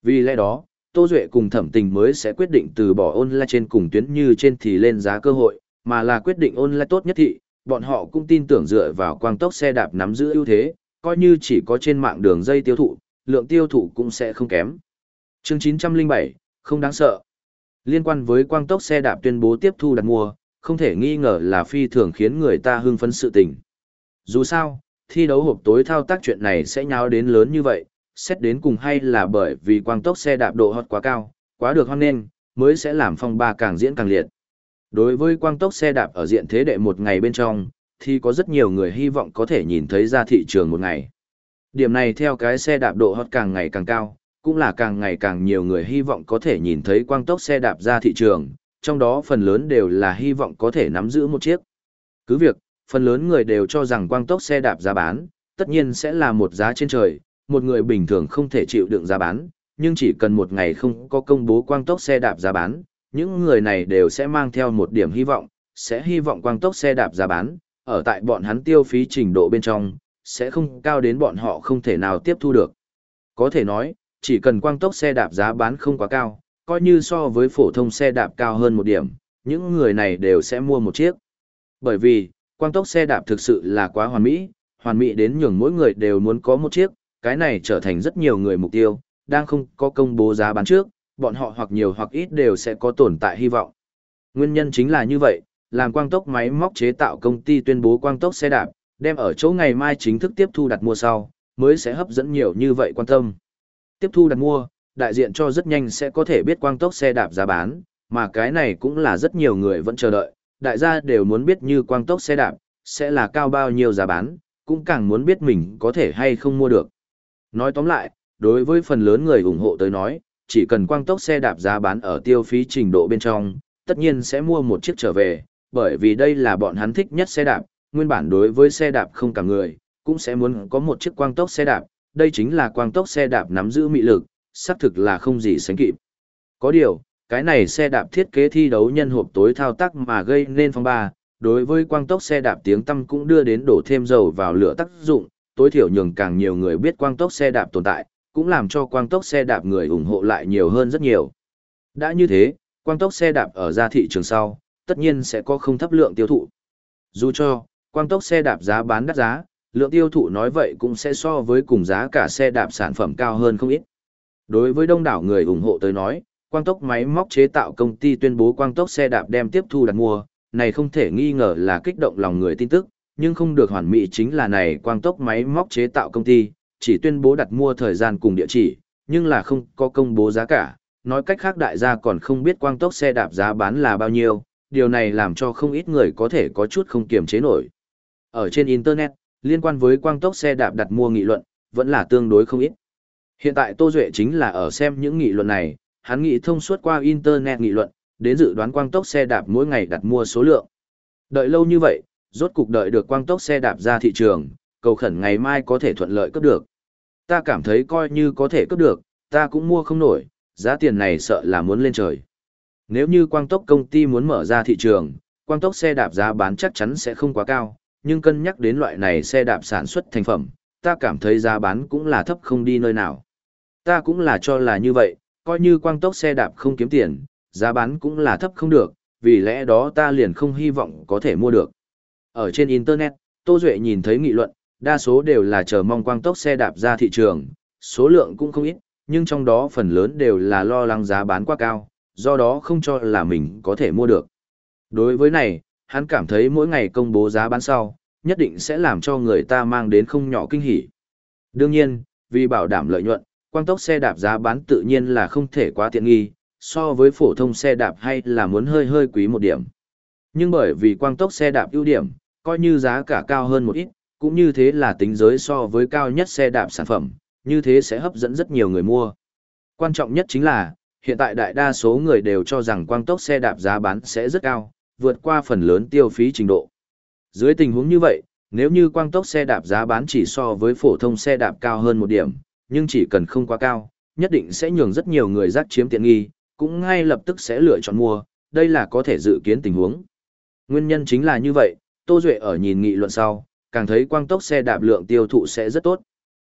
Vì lẽ đó, Tô Duệ cùng thẩm tình mới sẽ quyết định từ bỏ online trên cùng tuyến như trên thì lên giá cơ hội, mà là quyết định online tốt nhất thị, bọn họ cũng tin tưởng dựa vào quang tốc xe đạp nắm giữ ưu thế, coi như chỉ có trên mạng đường dây tiêu thụ, lượng tiêu thụ cũng sẽ không kém. Chương 907, không đáng sợ. Liên quan với quang tốc xe đạp tuyên bố tiếp thu đặt mua, không thể nghi ngờ là phi thường khiến người ta hưng phấn sự tình. Dù sao, thi đấu hộp tối thao tác chuyện này sẽ nháo đến lớn như vậy, xét đến cùng hay là bởi vì quang tốc xe đạp độ hot quá cao, quá được hoan nên mới sẽ làm phong ba càng diễn càng liệt. Đối với quang tốc xe đạp ở diện thế đệ một ngày bên trong, thì có rất nhiều người hy vọng có thể nhìn thấy ra thị trường một ngày. Điểm này theo cái xe đạp độ hot càng ngày càng cao, cũng là càng ngày càng nhiều người hy vọng có thể nhìn thấy quang tốc xe đạp ra thị trường, trong đó phần lớn đều là hy vọng có thể nắm giữ một chiếc. Cứ việc, phần lớn người đều cho rằng quang tốc xe đạp giá bán, tất nhiên sẽ là một giá trên trời, một người bình thường không thể chịu đựng giá bán, nhưng chỉ cần một ngày không có công bố quang tốc xe đạp giá bán, những người này đều sẽ mang theo một điểm hy vọng, sẽ hy vọng quang tốc xe đạp giá bán, ở tại bọn hắn tiêu phí trình độ bên trong, sẽ không cao đến bọn họ không thể nào tiếp thu được. Có thể nói, chỉ cần quang tốc xe đạp giá bán không quá cao, coi như so với phổ thông xe đạp cao hơn một điểm, những người này đều sẽ mua một chiếc. Bởi vì, quang tốc xe đạp thực sự là quá hoàn mỹ, hoàn mỹ đến nhường mỗi người đều muốn có một chiếc, cái này trở thành rất nhiều người mục tiêu, đang không có công bố giá bán trước, bọn họ hoặc nhiều hoặc ít đều sẽ có tồn tại hy vọng. Nguyên nhân chính là như vậy, làm quang tốc máy móc chế tạo công ty tuyên bố quang tốc xe đạp, đem ở chỗ ngày mai chính thức tiếp thu đặt mua sau, mới sẽ hấp dẫn nhiều như vậy quan tâm. Tiếp thu đặt mua, đại diện cho rất nhanh sẽ có thể biết quang tốc xe đạp giá bán, mà cái này cũng là rất nhiều người vẫn chờ đợi, đại gia đều muốn biết như quang tốc xe đạp, sẽ là cao bao nhiêu giá bán, cũng càng muốn biết mình có thể hay không mua được. Nói tóm lại, đối với phần lớn người ủng hộ tới nói, chỉ cần quang tốc xe đạp giá bán ở tiêu phí trình độ bên trong, tất nhiên sẽ mua một chiếc trở về, bởi vì đây là bọn hắn thích nhất xe đạp, nguyên bản đối với xe đạp không cả người, cũng sẽ muốn có một chiếc quang tốc xe đạp, đây chính là quang tốc xe đạp nắm giữ mị lực, xác thực là không gì sánh kịp. Có điều, cái này xe đạp thiết kế thi đấu nhân hộp tối thao tác mà gây nên phong ba, đối với quang tốc xe đạp tiếng tâm cũng đưa đến đổ thêm dầu vào lửa tác dụng, tối thiểu nhường càng nhiều người biết quang tốc xe đạp tồn tại, cũng làm cho quang tốc xe đạp người ủng hộ lại nhiều hơn rất nhiều. Đã như thế, quang tốc xe đạp ở ra thị trường sau, tất nhiên sẽ có không thấp lượng tiêu thụ. Dù cho, quang tốc xe đạp giá bán đắt giá, lượng tiêu thụ nói vậy cũng sẽ so với cùng giá cả xe đạp sản phẩm cao hơn không ít. Đối với đông đảo người ủng hộ tới nói, quang tốc máy móc chế tạo công ty tuyên bố quang tốc xe đạp đem tiếp thu đặt mua, này không thể nghi ngờ là kích động lòng người tin tức, nhưng không được hoàn mỹ chính là này quang tốc máy móc chế tạo công ty, chỉ tuyên bố đặt mua thời gian cùng địa chỉ, nhưng là không có công bố giá cả, nói cách khác đại gia còn không biết quang tốc xe đạp giá bán là bao nhiêu, điều này làm cho không ít người có thể có chút không kiềm chế nổi. Ở trên Internet, liên quan với quang tốc xe đạp đặt mua nghị luận, vẫn là tương đối không ít. Hiện tại Tô Duệ chính là ở xem những nghị luận này, hắn nghĩ thông suốt qua internet nghị luận, đến dự đoán quang tốc xe đạp mỗi ngày đặt mua số lượng. Đợi lâu như vậy, rốt cục đợi được quang tốc xe đạp ra thị trường, cầu khẩn ngày mai có thể thuận lợi cấp được. Ta cảm thấy coi như có thể cấp được, ta cũng mua không nổi, giá tiền này sợ là muốn lên trời. Nếu như quang tốc công ty muốn mở ra thị trường, quang tốc xe đạp giá bán chắc chắn sẽ không quá cao, nhưng cân nhắc đến loại này xe đạp sản xuất thành phẩm, ta cảm thấy giá bán cũng là thấp không đi nơi nào. Ta cũng là cho là như vậy, coi như quang tốc xe đạp không kiếm tiền, giá bán cũng là thấp không được, vì lẽ đó ta liền không hy vọng có thể mua được. Ở trên Internet, Tô Duệ nhìn thấy nghị luận, đa số đều là chờ mong quang tốc xe đạp ra thị trường, số lượng cũng không ít, nhưng trong đó phần lớn đều là lo lắng giá bán quá cao, do đó không cho là mình có thể mua được. Đối với này, hắn cảm thấy mỗi ngày công bố giá bán sau, nhất định sẽ làm cho người ta mang đến không nhỏ kinh hỉ. Đương nhiên, vì bảo đảm lợi nhuận, quang tốc xe đạp giá bán tự nhiên là không thể quá tiện nghi, so với phổ thông xe đạp hay là muốn hơi hơi quý một điểm. Nhưng bởi vì quang tốc xe đạp ưu điểm, coi như giá cả cao hơn một ít, cũng như thế là tính giới so với cao nhất xe đạp sản phẩm, như thế sẽ hấp dẫn rất nhiều người mua. Quan trọng nhất chính là, hiện tại đại đa số người đều cho rằng quang tốc xe đạp giá bán sẽ rất cao, vượt qua phần lớn tiêu phí trình độ. Dưới tình huống như vậy, nếu như quang tốc xe đạp giá bán chỉ so với phổ thông xe đạp cao hơn một điểm, nhưng chỉ cần không quá cao, nhất định sẽ nhường rất nhiều người rác chiếm tiện nghi, cũng ngay lập tức sẽ lựa chọn mua, đây là có thể dự kiến tình huống. Nguyên nhân chính là như vậy, Tô Duệ ở nhìn nghị luận sau, càng thấy quang tốc xe đạp lượng tiêu thụ sẽ rất tốt.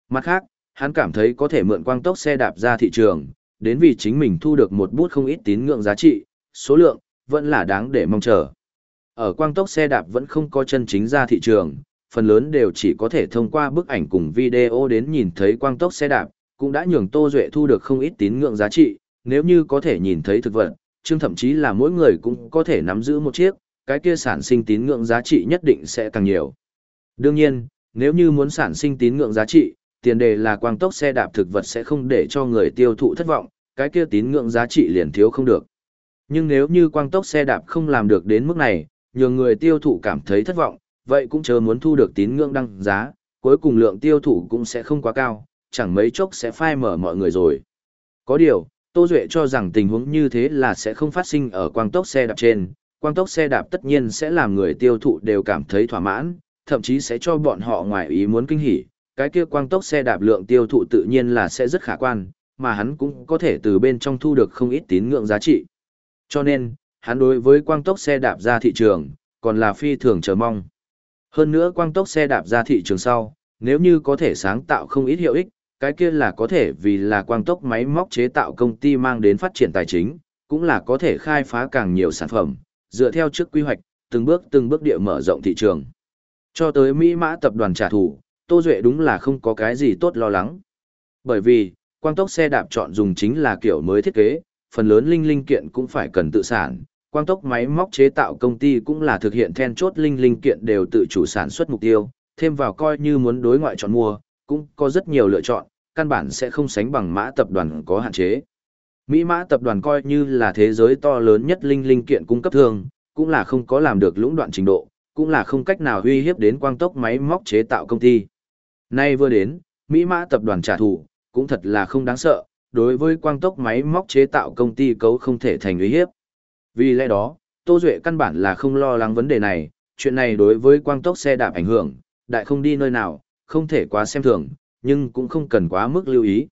Mặt khác, hắn cảm thấy có thể mượn quang tốc xe đạp ra thị trường, đến vì chính mình thu được một bút không ít tín ngưỡng giá trị, số lượng, vẫn là đáng để mong chờ. Ở quang tốc xe đạp vẫn không có chân chính ra thị trường, phần lớn đều chỉ có thể thông qua bức ảnh cùng video đến nhìn thấy quang tốc xe đạp, cũng đã nhường Tô Duệ thu được không ít tín ngưỡng giá trị, nếu như có thể nhìn thấy thực vật, chương thậm chí là mỗi người cũng có thể nắm giữ một chiếc, cái kia sản sinh tín ngưỡng giá trị nhất định sẽ càng nhiều. Đương nhiên, nếu như muốn sản sinh tín ngưỡng giá trị, tiền đề là quang tốc xe đạp thực vật sẽ không để cho người tiêu thụ thất vọng, cái kia tín ngưỡng giá trị liền thiếu không được. Nhưng nếu như quang tốc xe đạp không làm được đến mức này, nhường người tiêu thụ cảm thấy thất vọng, vậy cũng chờ muốn thu được tín ngưỡng đăng giá, cuối cùng lượng tiêu thụ cũng sẽ không quá cao, chẳng mấy chốc sẽ phai mở mọi người rồi. Có điều, Tô Duệ cho rằng tình huống như thế là sẽ không phát sinh ở quang tốc xe đạp trên, quang tốc xe đạp tất nhiên sẽ làm người tiêu thụ đều cảm thấy thỏa mãn, thậm chí sẽ cho bọn họ ngoài ý muốn kinh hỉ, cái kia quang tốc xe đạp lượng tiêu thụ tự nhiên là sẽ rất khả quan, mà hắn cũng có thể từ bên trong thu được không ít tín ngưỡng giá trị. Cho nên, hắn đối với quang tốc xe đạp ra thị trường, còn là phi thường chờ mong. Hơn nữa quang tốc xe đạp ra thị trường sau, nếu như có thể sáng tạo không ít hiệu ích, cái kia là có thể vì là quang tốc máy móc chế tạo công ty mang đến phát triển tài chính, cũng là có thể khai phá càng nhiều sản phẩm, dựa theo trước quy hoạch, từng bước từng bước địa mở rộng thị trường. Cho tới Mỹ mã tập đoàn trả thù, Tô Duệ đúng là không có cái gì tốt lo lắng. Bởi vì, quang tốc xe đạp chọn dùng chính là kiểu mới thiết kế, phần lớn linh linh kiện cũng phải cần tự sản. Quang tốc máy móc chế tạo công ty cũng là thực hiện then chốt linh linh kiện đều tự chủ sản xuất mục tiêu, thêm vào coi như muốn đối ngoại chọn mua, cũng có rất nhiều lựa chọn, căn bản sẽ không sánh bằng mã tập đoàn có hạn chế. Mỹ mã tập đoàn coi như là thế giới to lớn nhất linh linh kiện cung cấp thường, cũng là không có làm được lũng đoạn trình độ, cũng là không cách nào uy hiếp đến quang tốc máy móc chế tạo công ty. Nay vừa đến, Mỹ mã tập đoàn trả thù, cũng thật là không đáng sợ, đối với quang tốc máy móc chế tạo công ty cấu không thể thành uy hiếp. Vì lẽ đó, Tô Duệ căn bản là không lo lắng vấn đề này, chuyện này đối với quang tốc xe đạp ảnh hưởng, đại không đi nơi nào, không thể quá xem thường, nhưng cũng không cần quá mức lưu ý.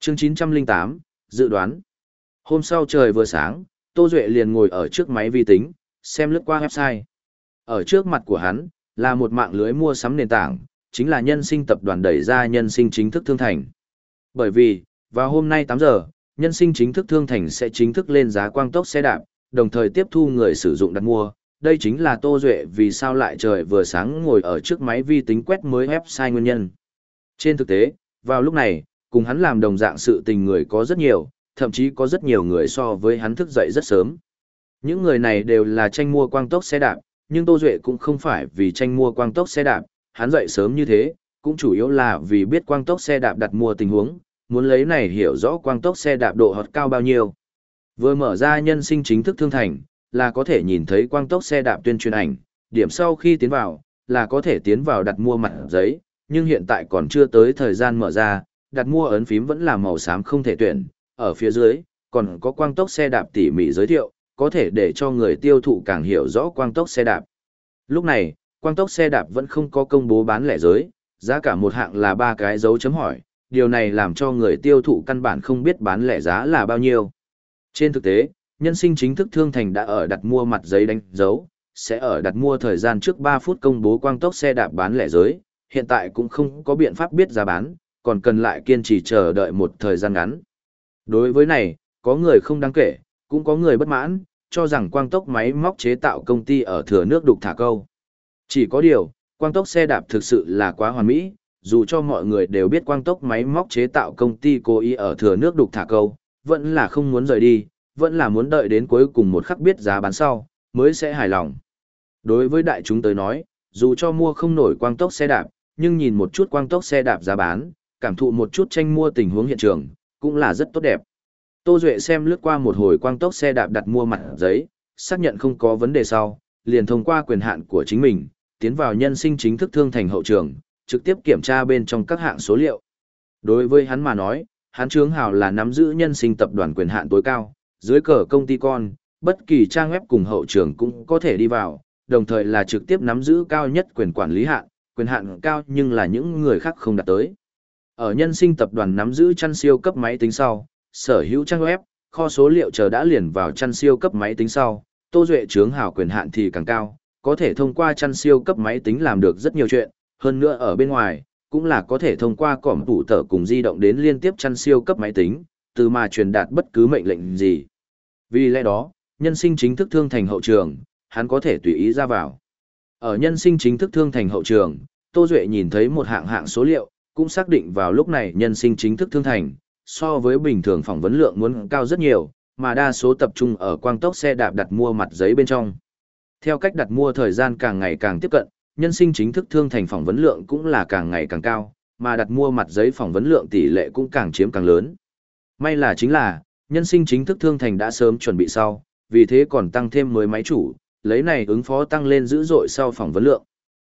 Chương 908, dự đoán. Hôm sau trời vừa sáng, Tô Duệ liền ngồi ở trước máy vi tính, xem lướt qua website. Ở trước mặt của hắn, là một mạng lưới mua sắm nền tảng, chính là nhân sinh tập đoàn đẩy ra nhân sinh chính thức thương thành. Bởi vì, vào hôm nay 8 giờ, nhân sinh chính thức thương thành sẽ chính thức lên giá quang tốc xe đạp, đồng thời tiếp thu người sử dụng đặt mua. Đây chính là Tô Duệ vì sao lại trời vừa sáng ngồi ở trước máy vi tính quét mới website nguyên nhân. Trên thực tế, vào lúc này, cùng hắn làm đồng dạng sự tình người có rất nhiều, thậm chí có rất nhiều người so với hắn thức dậy rất sớm. Những người này đều là tranh mua quang tốc xe đạp, nhưng Tô Duệ cũng không phải vì tranh mua quang tốc xe đạp, hắn dậy sớm như thế, cũng chủ yếu là vì biết quang tốc xe đạp đặt mua tình huống, muốn lấy này hiểu rõ quang tốc xe đạp độ hot cao bao nhiêu. Vừa mở ra nhân sinh chính thức thương thành, là có thể nhìn thấy quang tốc xe đạp tuyên truyền ảnh, điểm sau khi tiến vào, là có thể tiến vào đặt mua mặt giấy, nhưng hiện tại còn chưa tới thời gian mở ra, đặt mua ấn phím vẫn là màu xám không thể tuyển, ở phía dưới, còn có quang tốc xe đạp tỉ mỉ giới thiệu, có thể để cho người tiêu thụ càng hiểu rõ quang tốc xe đạp. Lúc này, quang tốc xe đạp vẫn không có công bố bán lẻ giới, giá cả một hạng là ba cái dấu chấm hỏi, điều này làm cho người tiêu thụ căn bản không biết bán lẻ giá là bao nhiêu. Trên thực tế, nhân sinh chính thức thương thành đã ở đặt mua mặt giấy đánh dấu, sẽ ở đặt mua thời gian trước 3 phút công bố quang tốc xe đạp bán lẻ giới, hiện tại cũng không có biện pháp biết giá bán, còn cần lại kiên trì chờ đợi một thời gian ngắn. Đối với này, có người không đáng kể, cũng có người bất mãn, cho rằng quang tốc máy móc chế tạo công ty ở thừa nước đục thả câu. Chỉ có điều, quang tốc xe đạp thực sự là quá hoàn mỹ, dù cho mọi người đều biết quang tốc máy móc chế tạo công ty cố ý ở thừa nước đục thả câu, vẫn là không muốn rời đi, vẫn là muốn đợi đến cuối cùng một khắc biết giá bán sau, mới sẽ hài lòng. Đối với đại chúng tới nói, dù cho mua không nổi quang tốc xe đạp, nhưng nhìn một chút quang tốc xe đạp giá bán, cảm thụ một chút tranh mua tình huống hiện trường, cũng là rất tốt đẹp. Tô Duệ xem lướt qua một hồi quang tốc xe đạp đặt mua mặt giấy, xác nhận không có vấn đề sau, liền thông qua quyền hạn của chính mình, tiến vào nhân sinh chính thức thương thành hậu trường, trực tiếp kiểm tra bên trong các hạng số liệu. Đối với hắn mà nói, hắn trướng hào là nắm giữ nhân sinh tập đoàn quyền hạn tối cao, dưới cờ công ty con, bất kỳ trang web cùng hậu trường cũng có thể đi vào, đồng thời là trực tiếp nắm giữ cao nhất quyền quản lý hạn, quyền hạn cao nhưng là những người khác không đạt tới. Ở nhân sinh tập đoàn nắm giữ chăn siêu cấp máy tính sau, sở hữu trang web, kho số liệu chờ đã liền vào chăn siêu cấp máy tính sau, Tô Duệ trướng hào quyền hạn thì càng cao, có thể thông qua chăn siêu cấp máy tính làm được rất nhiều chuyện, hơn nữa ở bên ngoài, cũng là có thể thông qua cỏm tủ tở cùng di động đến liên tiếp chăn siêu cấp máy tính, từ mà truyền đạt bất cứ mệnh lệnh gì. Vì lẽ đó, nhân sinh chính thức thương thành hậu trường, hắn có thể tùy ý ra vào. Ở nhân sinh chính thức thương thành hậu trường, Tô Duệ nhìn thấy một hạng hạng số liệu, cũng xác định vào lúc này nhân sinh chính thức thương thành, so với bình thường phỏng vấn lượng muốn cao rất nhiều, mà đa số tập trung ở quang tốc xe đạp đặt mua mặt giấy bên trong. Theo cách đặt mua thời gian càng ngày càng tiếp cận, nhân sinh chính thức thương thành phỏng vấn lượng cũng là càng ngày càng cao, mà đặt mua mặt giấy phỏng vấn lượng tỷ lệ cũng càng chiếm càng lớn. May là chính là, nhân sinh chính thức thương thành đã sớm chuẩn bị sau, vì thế còn tăng thêm 10 máy chủ, lấy này ứng phó tăng lên dữ dội sau phỏng vấn lượng.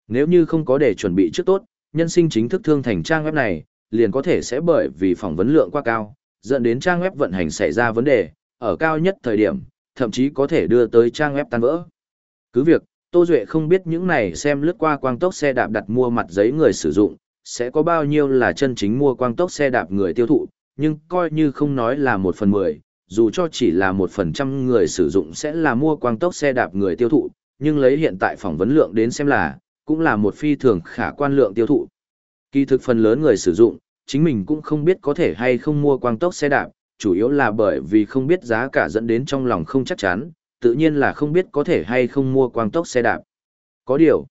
Nếu như không có để chuẩn bị trước tốt, nhân sinh chính thức thương thành trang web này, liền có thể sẽ bởi vì phỏng vấn lượng quá cao, dẫn đến trang web vận hành xảy ra vấn đề, ở cao nhất thời điểm, thậm chí có thể đưa tới trang web tan vỡ. Cứ việc, Tô Duệ không biết những này xem lướt qua quang tốc xe đạp đặt mua mặt giấy người sử dụng, sẽ có bao nhiêu là chân chính mua quang tốc xe đạp người tiêu thụ, nhưng coi như không nói là một phần mười, dù cho chỉ là một phần trăm người sử dụng sẽ là mua quang tốc xe đạp người tiêu thụ, nhưng lấy hiện tại phỏng vấn lượng đến xem là, cũng là một phi thường khả quan lượng tiêu thụ. Kỳ thực phần lớn người sử dụng, chính mình cũng không biết có thể hay không mua quang tốc xe đạp, chủ yếu là bởi vì không biết giá cả dẫn đến trong lòng không chắc chắn, tự nhiên là không biết có thể hay không mua quang tốc xe đạp. Có điều,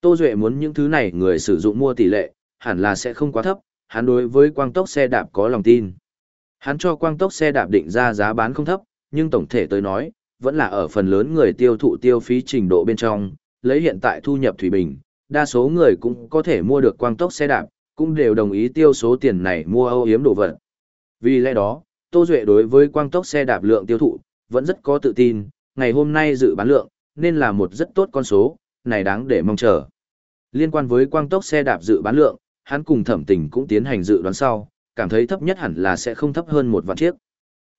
Tô Duệ muốn những thứ này người sử dụng mua tỷ lệ, hẳn là sẽ không quá thấp, hắn đối với quang tốc xe đạp có lòng tin. Hắn cho quang tốc xe đạp định ra giá bán không thấp, nhưng tổng thể tới nói, vẫn là ở phần lớn người tiêu thụ tiêu phí trình độ bên trong, lấy hiện tại thu nhập thủy bình, đa số người cũng có thể mua được quang tốc xe đạp, cũng đều đồng ý tiêu số tiền này mua âu hiếm đồ vật. Vì lẽ đó, Tô Duệ đối với quang tốc xe đạp lượng tiêu thụ, vẫn rất có tự tin, ngày hôm nay dự bán lượng, nên là một rất tốt con số, này đáng để mong chờ. Liên quan với quang tốc xe đạp dự bán lượng, hắn cùng thẩm tình cũng tiến hành dự đoán sau, cảm thấy thấp nhất hẳn là sẽ không thấp hơn một vạn chiếc.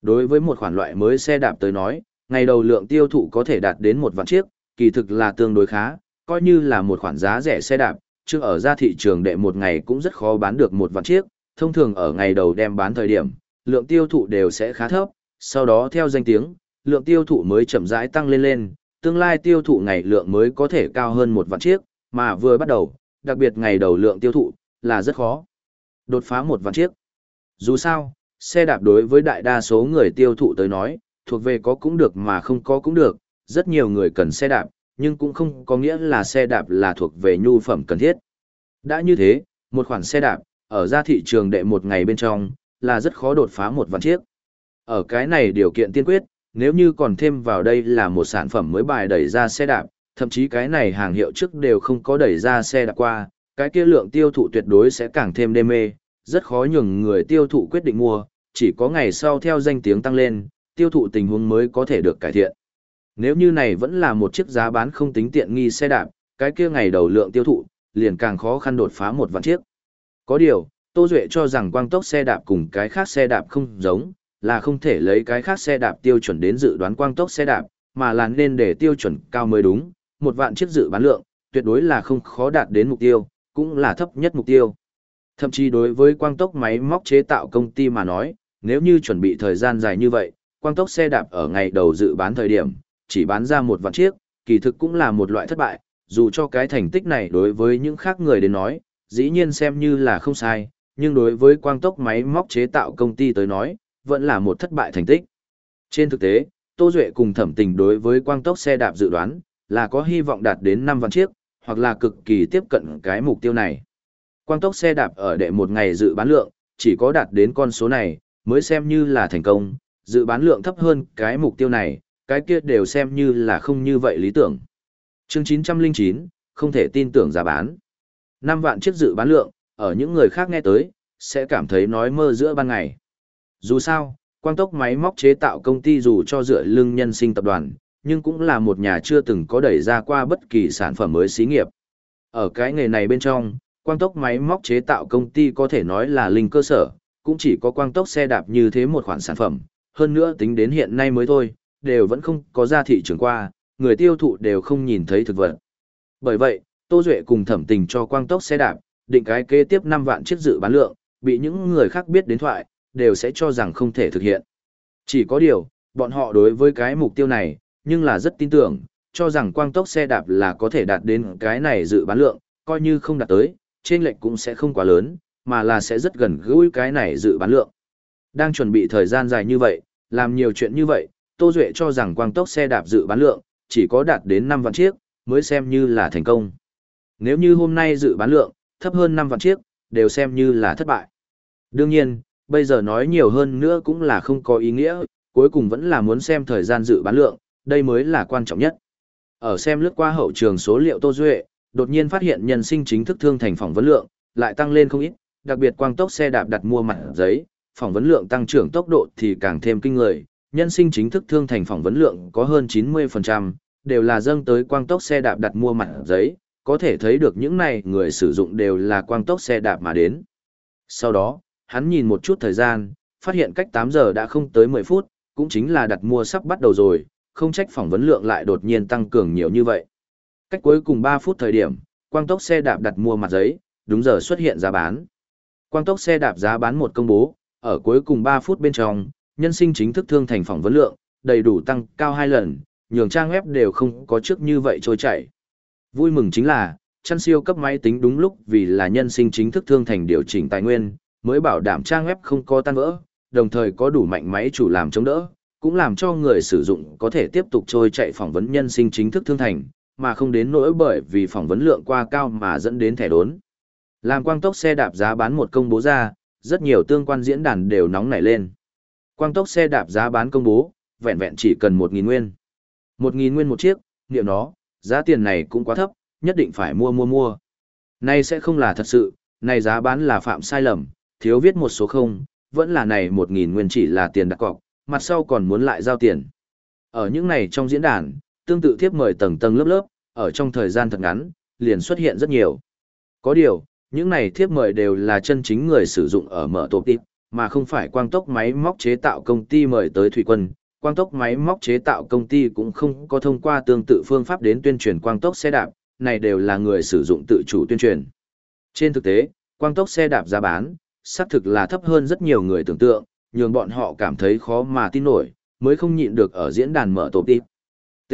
Đối với một khoản loại mới xe đạp tới nói, ngày đầu lượng tiêu thụ có thể đạt đến một vạn chiếc, kỳ thực là tương đối khá, coi như là một khoản giá rẻ xe đạp, chứ ở ra thị trường đệ một ngày cũng rất khó bán được một vạn chiếc, thông thường ở ngày đầu đem bán thời điểm, lượng tiêu thụ đều sẽ khá thấp, sau đó theo danh tiếng, lượng tiêu thụ mới chậm rãi tăng lên lên, tương lai tiêu thụ ngày lượng mới có thể cao hơn một vạn chiếc, mà vừa bắt đầu, đặc biệt ngày đầu lượng tiêu thụ, là rất khó. Đột phá một vạn chiếc. Dù sao, xe đạp đối với đại đa số người tiêu thụ tới nói, thuộc về có cũng được mà không có cũng được, rất nhiều người cần xe đạp, nhưng cũng không có nghĩa là xe đạp là thuộc về nhu phẩm cần thiết. Đã như thế, một khoản xe đạp, ở ra thị trường đệ một ngày bên trong, là rất khó đột phá một vạn chiếc. Ở cái này điều kiện tiên quyết, nếu như còn thêm vào đây là một sản phẩm mới bài đẩy ra xe đạp, thậm chí cái này hàng hiệu trước đều không có đẩy ra xe đạp qua, cái kia lượng tiêu thụ tuyệt đối sẽ càng thêm đê mê, rất khó nhường người tiêu thụ quyết định mua, chỉ có ngày sau theo danh tiếng tăng lên, tiêu thụ tình huống mới có thể được cải thiện. Nếu như này vẫn là một chiếc giá bán không tính tiện nghi xe đạp, cái kia ngày đầu lượng tiêu thụ, liền càng khó khăn đột phá một vạn chiếc. Có điều, Tô Duệ cho rằng quang tốc xe đạp cùng cái khác xe đạp không giống, là không thể lấy cái khác xe đạp tiêu chuẩn đến dự đoán quang tốc xe đạp, mà là nên để tiêu chuẩn cao mới đúng, một vạn chiếc dự bán lượng, tuyệt đối là không khó đạt đến mục tiêu, cũng là thấp nhất mục tiêu. Thậm chí đối với quang tốc máy móc chế tạo công ty mà nói, nếu như chuẩn bị thời gian dài như vậy, quang tốc xe đạp ở ngày đầu dự bán thời điểm, chỉ bán ra một vạn chiếc, kỳ thực cũng là một loại thất bại, dù cho cái thành tích này đối với những khác người đến nói, dĩ nhiên xem như là không sai, nhưng đối với quang tốc máy móc chế tạo công ty tới nói, vẫn là một thất bại thành tích. Trên thực tế, Tô Duệ cùng thẩm tình đối với quang tốc xe đạp dự đoán, là có hy vọng đạt đến 5 vạn chiếc, hoặc là cực kỳ tiếp cận cái mục tiêu này. Quang tốc xe đạp ở đệ một ngày dự bán lượng, chỉ có đạt đến con số này, mới xem như là thành công, dự bán lượng thấp hơn cái mục tiêu này, cái kia đều xem như là không như vậy lý tưởng. Chương 909, không thể tin tưởng giá bán. 5 vạn chiếc dự bán lượng, ở những người khác nghe tới, sẽ cảm thấy nói mơ giữa ban ngày. Dù sao, quang tốc máy móc chế tạo công ty dù cho dựa lưng nhân sinh tập đoàn, nhưng cũng là một nhà chưa từng có đẩy ra qua bất kỳ sản phẩm mới xí nghiệp. Ở cái nghề này bên trong, quang tốc máy móc chế tạo công ty có thể nói là linh cơ sở, cũng chỉ có quang tốc xe đạp như thế một khoản sản phẩm, hơn nữa tính đến hiện nay mới thôi, đều vẫn không có ra thị trường qua, người tiêu thụ đều không nhìn thấy thực vật. Bởi vậy, Tô Duệ cùng thẩm tình cho quang tốc xe đạp, định cái kế tiếp 5 vạn chiếc dự bán lượng, bị những người khác biết đến thoại, đều sẽ cho rằng không thể thực hiện. Chỉ có điều, bọn họ đối với cái mục tiêu này, nhưng là rất tin tưởng, cho rằng quang tốc xe đạp là có thể đạt đến cái này dự bán lượng, coi như không đạt tới, trên lệnh cũng sẽ không quá lớn, mà là sẽ rất gần gũi cái này dự bán lượng. Đang chuẩn bị thời gian dài như vậy, làm nhiều chuyện như vậy, Tô Duệ cho rằng quang tốc xe đạp dự bán lượng, chỉ có đạt đến 5 vạn chiếc, mới xem như là thành công. Nếu như hôm nay dự bán lượng, thấp hơn 5 vạn chiếc, đều xem như là thất bại. Đương nhiên, bây giờ nói nhiều hơn nữa cũng là không có ý nghĩa, cuối cùng vẫn là muốn xem thời gian dự bán lượng, đây mới là quan trọng nhất. Ở xem lướt qua hậu trường số liệu Tô Duệ, đột nhiên phát hiện nhân sinh chính thức thương thành phỏng vấn lượng, lại tăng lên không ít, đặc biệt quang tốc xe đạp đặt mua mặt giấy, phỏng vấn lượng tăng trưởng tốc độ thì càng thêm kinh người, nhân sinh chính thức thương thành phỏng vấn lượng có hơn 90%, đều là dâng tới quang tốc xe đạp đặt mua mặt giấy, có thể thấy được những này người sử dụng đều là quang tốc xe đạp mà đến. Sau đó, hắn nhìn một chút thời gian, phát hiện cách 8 giờ đã không tới 10 phút, cũng chính là đặt mua sắp bắt đầu rồi, không trách phỏng vấn lượng lại đột nhiên tăng cường nhiều như vậy. Cách cuối cùng 3 phút thời điểm, quang tốc xe đạp đặt mua mặt giấy, đúng giờ xuất hiện giá bán. Quang tốc xe đạp giá bán một công bố, ở cuối cùng 3 phút bên trong, nhân sinh chính thức thương thành phỏng vấn lượng, đầy đủ tăng cao 2 lần, nhường trang web đều không có trước như vậy trôi chảy. Vui mừng chính là, chăn siêu cấp máy tính đúng lúc vì là nhân sinh chính thức thương thành điều chỉnh tài nguyên, mới bảo đảm trang web không có tan vỡ, đồng thời có đủ mạnh máy chủ làm chống đỡ, cũng làm cho người sử dụng có thể tiếp tục trôi chạy phỏng vấn nhân sinh chính thức thương thành, mà không đến nỗi bởi vì phỏng vấn lượng qua cao mà dẫn đến thẻ đốn. Làm quang tốc xe đạp giá bán một công bố ra, rất nhiều tương quan diễn đàn đều nóng nảy lên. Quang tốc xe đạp giá bán công bố, vẹn vẹn chỉ cần 1.000 nguyên. 1.000 nguyên một chiếc, niệm nó, giá tiền này cũng quá thấp, nhất định phải mua mua mua. Này sẽ không là thật sự, này giá bán là phạm sai lầm, thiếu viết một số không, vẫn là này 1.000 nguyên chỉ là tiền đặt cọc, mặt sau còn muốn lại giao tiền. Ở những này trong diễn đàn, tương tự thiếp mời tầng tầng lớp lớp, ở trong thời gian thật ngắn, liền xuất hiện rất nhiều. Có điều, những này thiếp mời đều là chân chính người sử dụng ở mở tổ tịp, mà không phải quang tốc máy móc chế tạo công ty mời tới thủy quân. Quang tốc máy móc chế tạo công ty cũng không có thông qua tương tự phương pháp đến tuyên truyền quang tốc xe đạp, này đều là người sử dụng tự chủ tuyên truyền. Trên thực tế, quang tốc xe đạp giá bán, xác thực là thấp hơn rất nhiều người tưởng tượng, nhường bọn họ cảm thấy khó mà tin nổi, mới không nhịn được ở diễn đàn mở tổ tiếp. T.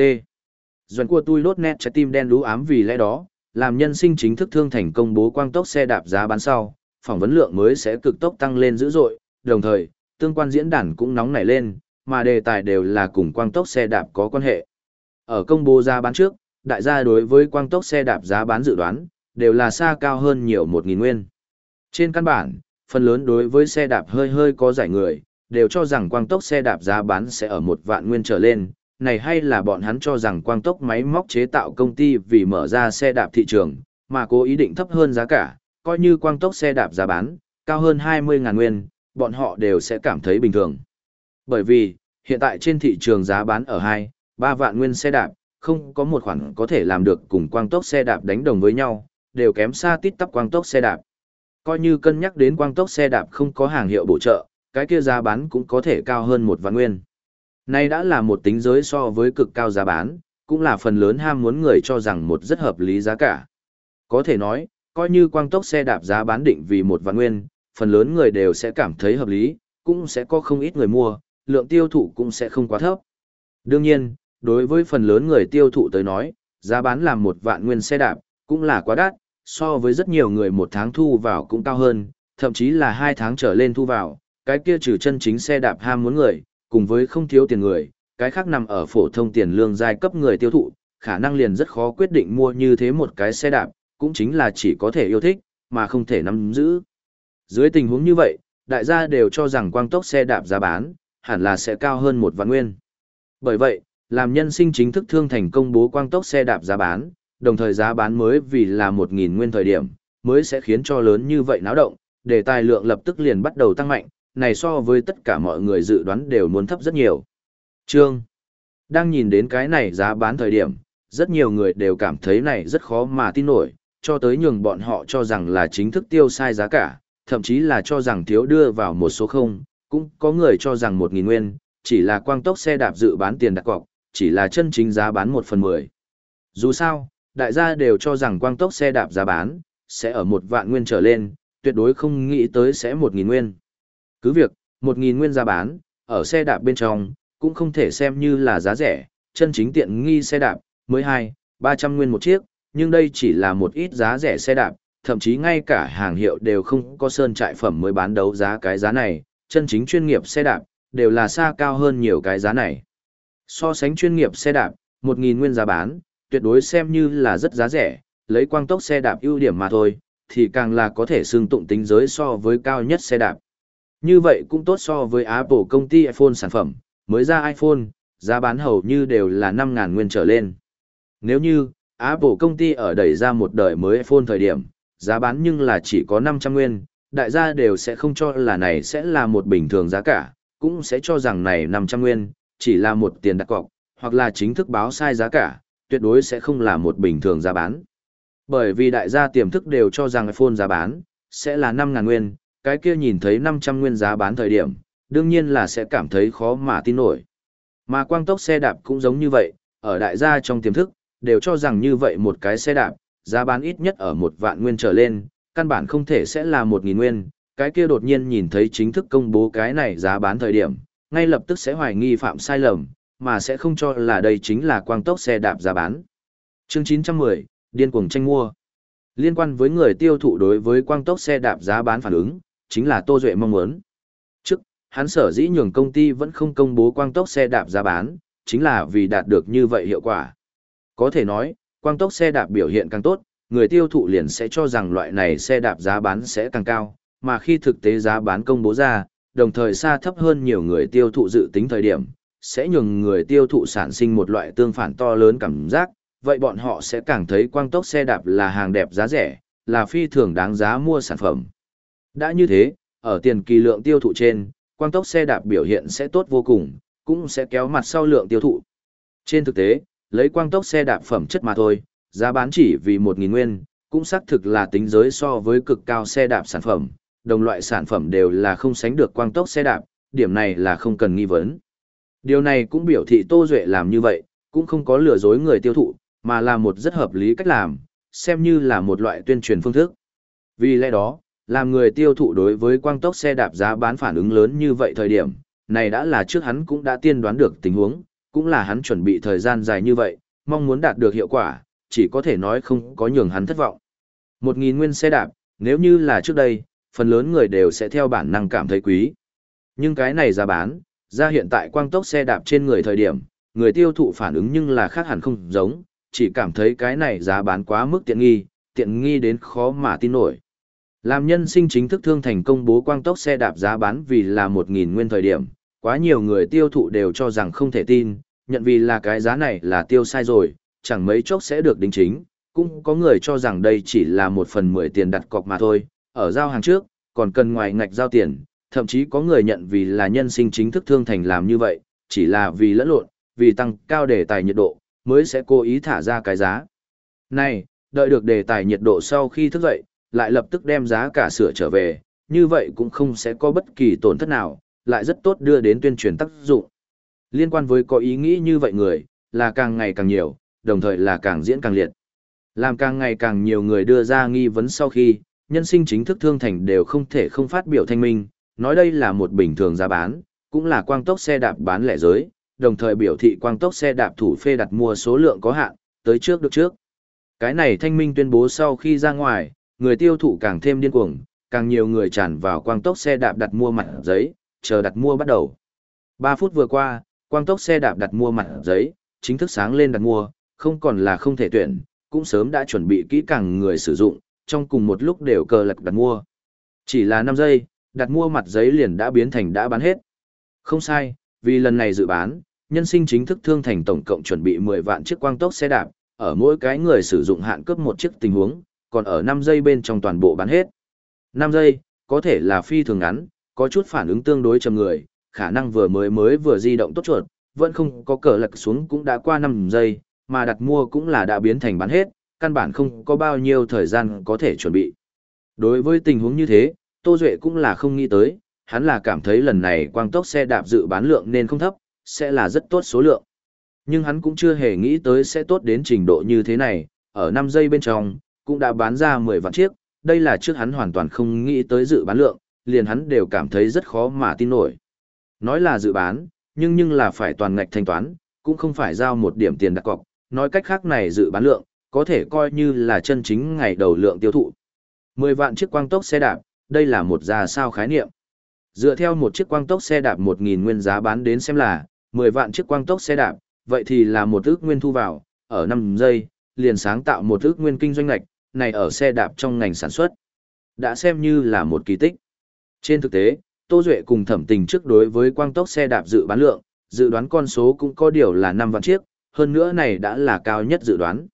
Doan của tôi lốt nét trái tim đen lú ám vì lẽ đó, làm nhân sinh chính thức thương thành công bố quang tốc xe đạp giá bán sau, phỏng vấn lượng mới sẽ cực tốc tăng lên dữ dội, đồng thời, tương quan diễn đàn cũng nóng nảy lên, mà đề tài đều là cùng quang tốc xe đạp có quan hệ. Ở công bố giá bán trước, đại gia đối với quang tốc xe đạp giá bán dự đoán, đều là xa cao hơn nhiều 1.000 nguyên. Trên căn bản, phần lớn đối với xe đạp hơi hơi có giải người, đều cho rằng quang tốc xe đạp giá bán sẽ ở một vạn nguyên trở lên, này hay là bọn hắn cho rằng quang tốc máy móc chế tạo công ty vì mở ra xe đạp thị trường, mà cố ý định thấp hơn giá cả, coi như quang tốc xe đạp giá bán, cao hơn 20.000 nguyên, bọn họ đều sẽ cảm thấy bình thường. Bởi vì, hiện tại trên thị trường giá bán ở 2, 3 vạn nguyên xe đạp, không có một khoản có thể làm được cùng quang tốc xe đạp đánh đồng với nhau, đều kém xa tít tắp quang tốc xe đạp. Coi như cân nhắc đến quang tốc xe đạp không có hàng hiệu bổ trợ, cái kia giá bán cũng có thể cao hơn một vạn nguyên. Nay đã là một tính giới so với cực cao giá bán, cũng là phần lớn ham muốn người cho rằng một rất hợp lý giá cả. Có thể nói, coi như quang tốc xe đạp giá bán định vì một vạn nguyên, phần lớn người đều sẽ cảm thấy hợp lý, cũng sẽ có không ít người mua, lượng tiêu thụ cũng sẽ không quá thấp. Đương nhiên, đối với phần lớn người tiêu thụ tới nói, giá bán làm một vạn nguyên xe đạp, cũng là quá đắt, so với rất nhiều người một tháng thu vào cũng cao hơn, thậm chí là hai tháng trở lên thu vào, cái kia trừ chân chính xe đạp ham muốn người, cùng với không thiếu tiền người, cái khác nằm ở phổ thông tiền lương giai cấp người tiêu thụ, khả năng liền rất khó quyết định mua như thế một cái xe đạp, cũng chính là chỉ có thể yêu thích, mà không thể nắm giữ. Dưới tình huống như vậy, đại gia đều cho rằng quang tốc xe đạp giá bán, hẳn là sẽ cao hơn một vạn nguyên. Bởi vậy, làm nhân sinh chính thức thương thành công bố quang tốc xe đạp giá bán, đồng thời giá bán mới vì là 1.000 nguyên thời điểm, mới sẽ khiến cho lớn như vậy náo động, để tài lượng lập tức liền bắt đầu tăng mạnh, này so với tất cả mọi người dự đoán đều muốn thấp rất nhiều. Trương, đang nhìn đến cái này giá bán thời điểm, rất nhiều người đều cảm thấy này rất khó mà tin nổi, cho tới nhường bọn họ cho rằng là chính thức tiêu sai giá cả, thậm chí là cho rằng thiếu đưa vào một số không, cũng có người cho rằng 1.000 nguyên, chỉ là quang tốc xe đạp dự bán tiền đặt cọc, chỉ là chân chính giá bán 1 phần 10. Dù sao, đại gia đều cho rằng quang tốc xe đạp giá bán, sẽ ở một vạn nguyên trở lên, tuyệt đối không nghĩ tới sẽ 1.000 nguyên. Cứ việc, 1.000 nguyên giá bán, ở xe đạp bên trong, cũng không thể xem như là giá rẻ, chân chính tiện nghi xe đạp, mới 2, 300 nguyên một chiếc, nhưng đây chỉ là một ít giá rẻ xe đạp, thậm chí ngay cả hàng hiệu đều không có sơn trại phẩm mới bán đấu giá cái giá này, chân chính chuyên nghiệp xe đạp, đều là xa cao hơn nhiều cái giá này. So sánh chuyên nghiệp xe đạp, 1.000 nguyên giá bán, tuyệt đối xem như là rất giá rẻ, lấy quang tốc xe đạp ưu điểm mà thôi, thì càng là có thể xưng tụng tính giới so với cao nhất xe đạp. Như vậy cũng tốt so với Apple công ty iPhone sản phẩm, mới ra iPhone, giá bán hầu như đều là 5.000 nguyên trở lên. Nếu như, Apple công ty ở đẩy ra một đời mới iPhone thời điểm, giá bán nhưng là chỉ có 500 nguyên, đại gia đều sẽ không cho là này sẽ là một bình thường giá cả, cũng sẽ cho rằng này 500 nguyên, chỉ là một tiền đặt cọc, hoặc là chính thức báo sai giá cả, tuyệt đối sẽ không là một bình thường giá bán. Bởi vì đại gia tiềm thức đều cho rằng iPhone giá bán, sẽ là 5.000 nguyên, cái kia nhìn thấy 500 nguyên giá bán thời điểm, đương nhiên là sẽ cảm thấy khó mà tin nổi. Mà quang tốc xe đạp cũng giống như vậy, ở đại gia trong tiềm thức, đều cho rằng như vậy một cái xe đạp, giá bán ít nhất ở một vạn nguyên trở lên, căn bản không thể sẽ là một nghìn nguyên, cái kia đột nhiên nhìn thấy chính thức công bố cái này giá bán thời điểm, ngay lập tức sẽ hoài nghi phạm sai lầm, mà sẽ không cho là đây chính là quang tốc xe đạp giá bán. Chương 910, điên cuồng tranh mua. Liên quan với người tiêu thụ đối với quang tốc xe đạp giá bán phản ứng, chính là Tô Duệ mong muốn. Trước, hắn sở dĩ nhường công ty vẫn không công bố quang tốc xe đạp giá bán, chính là vì đạt được như vậy hiệu quả. Có thể nói, quang tốc xe đạp biểu hiện càng tốt, người tiêu thụ liền sẽ cho rằng loại này xe đạp giá bán sẽ càng cao, mà khi thực tế giá bán công bố ra, đồng thời xa thấp hơn nhiều người tiêu thụ dự tính thời điểm, sẽ nhường người tiêu thụ sản sinh một loại tương phản to lớn cảm giác, vậy bọn họ sẽ càng thấy quang tốc xe đạp là hàng đẹp giá rẻ, là phi thường đáng giá mua sản phẩm. Đã như thế, ở tiền kỳ lượng tiêu thụ trên, quang tốc xe đạp biểu hiện sẽ tốt vô cùng, cũng sẽ kéo mặt sau lượng tiêu thụ. Trên thực tế, lấy quang tốc xe đạp phẩm chất mà thôi, giá bán chỉ vì 1.000 nguyên, cũng xác thực là tính giới so với cực cao xe đạp sản phẩm, đồng loại sản phẩm đều là không sánh được quang tốc xe đạp, điểm này là không cần nghi vấn. Điều này cũng biểu thị Tô Duệ làm như vậy, cũng không có lừa dối người tiêu thụ, mà là một rất hợp lý cách làm, xem như là một loại tuyên truyền phương thức. Vì lẽ đó, làm người tiêu thụ đối với quang tốc xe đạp giá bán phản ứng lớn như vậy thời điểm, này đã là trước hắn cũng đã tiên đoán được tình huống, cũng là hắn chuẩn bị thời gian dài như vậy, mong muốn đạt được hiệu quả, chỉ có thể nói không có nhường hắn thất vọng. Một nghìn nguyên xe đạp, nếu như là trước đây, phần lớn người đều sẽ theo bản năng cảm thấy quý. Nhưng cái này giá bán, ra hiện tại quang tốc xe đạp trên người thời điểm, người tiêu thụ phản ứng nhưng là khác hẳn không giống, chỉ cảm thấy cái này giá bán quá mức tiện nghi, tiện nghi đến khó mà tin nổi. Làm nhân sinh chính thức thương thành công bố quang tốc xe đạp giá bán vì là 1.000 nguyên thời điểm, quá nhiều người tiêu thụ đều cho rằng không thể tin, nhận vì là cái giá này là tiêu sai rồi, chẳng mấy chốc sẽ được đính chính, cũng có người cho rằng đây chỉ là một phần mười tiền đặt cọc mà thôi, ở giao hàng trước, còn cần ngoài ngạch giao tiền, thậm chí có người nhận vì là nhân sinh chính thức thương thành làm như vậy, chỉ là vì lẫn lộn, vì tăng cao đề tài nhiệt độ, mới sẽ cố ý thả ra cái giá. Này, đợi được đề tài nhiệt độ sau khi thức dậy, lại lập tức đem giá cả sửa trở về, như vậy cũng không sẽ có bất kỳ tổn thất nào, lại rất tốt đưa đến tuyên truyền tác dụng. Liên quan với có ý nghĩ như vậy người, là càng ngày càng nhiều, đồng thời là càng diễn càng liệt. Làm càng ngày càng nhiều người đưa ra nghi vấn sau khi, nhân sinh chính thức thương thành đều không thể không phát biểu thanh minh, nói đây là một bình thường giá bán, cũng là quang tốc xe đạp bán lẻ giới, đồng thời biểu thị quang tốc xe đạp thủ phê đặt mua số lượng có hạn, tới trước được trước. Cái này thanh minh tuyên bố sau khi ra ngoài, người tiêu thụ càng thêm điên cuồng, càng nhiều người tràn vào quang tốc xe đạp đặt mua mặt giấy, chờ đặt mua bắt đầu. 3 phút vừa qua, quang tốc xe đạp đặt mua mặt giấy, chính thức sáng lên đặt mua, không còn là không thể tuyển, cũng sớm đã chuẩn bị kỹ càng người sử dụng, trong cùng một lúc đều cờ lật đặt mua. Chỉ là 5 giây, đặt mua mặt giấy liền đã biến thành đã bán hết. Không sai, vì lần này dự bán, nhân sinh chính thức thương thành tổng cộng chuẩn bị 10 vạn chiếc quang tốc xe đạp, ở mỗi cái người sử dụng hạn cấp một chiếc tình huống, còn ở 5 giây bên trong toàn bộ bán hết. 5 giây, có thể là phi thường ngắn, có chút phản ứng tương đối chầm người, khả năng vừa mới mới vừa di động tốt chuột, vẫn không có cờ lật xuống cũng đã qua 5 giây, mà đặt mua cũng là đã biến thành bán hết, căn bản không có bao nhiêu thời gian có thể chuẩn bị. Đối với tình huống như thế, Tô Duệ cũng là không nghĩ tới, hắn là cảm thấy lần này quang tốc xe đạp dự bán lượng nên không thấp, sẽ là rất tốt số lượng. Nhưng hắn cũng chưa hề nghĩ tới sẽ tốt đến trình độ như thế này, ở 5 giây bên trong, cũng đã bán ra 10 vạn chiếc, đây là trước hắn hoàn toàn không nghĩ tới dự bán lượng, liền hắn đều cảm thấy rất khó mà tin nổi. Nói là dự bán, nhưng nhưng là phải toàn ngạch thanh toán, cũng không phải giao một điểm tiền đặt cọc, nói cách khác này dự bán lượng, có thể coi như là chân chính ngày đầu lượng tiêu thụ. 10 vạn chiếc quang tốc xe đạp, đây là một giá sao khái niệm. Dựa theo một chiếc quang tốc xe đạp 1.000 nguyên giá bán đến xem là, 10 vạn chiếc quang tốc xe đạp, vậy thì là một ước nguyên thu vào, ở 5 giây, liền sáng tạo một ước nguyên kinh doanh ngạch, này ở xe đạp trong ngành sản xuất. Đã xem như là một kỳ tích. Trên thực tế, Tô Duệ cùng thẩm tình trước đối với quang tốc xe đạp dự bán lượng, dự đoán con số cũng có điều là 5 vạn chiếc, hơn nữa này đã là cao nhất dự đoán.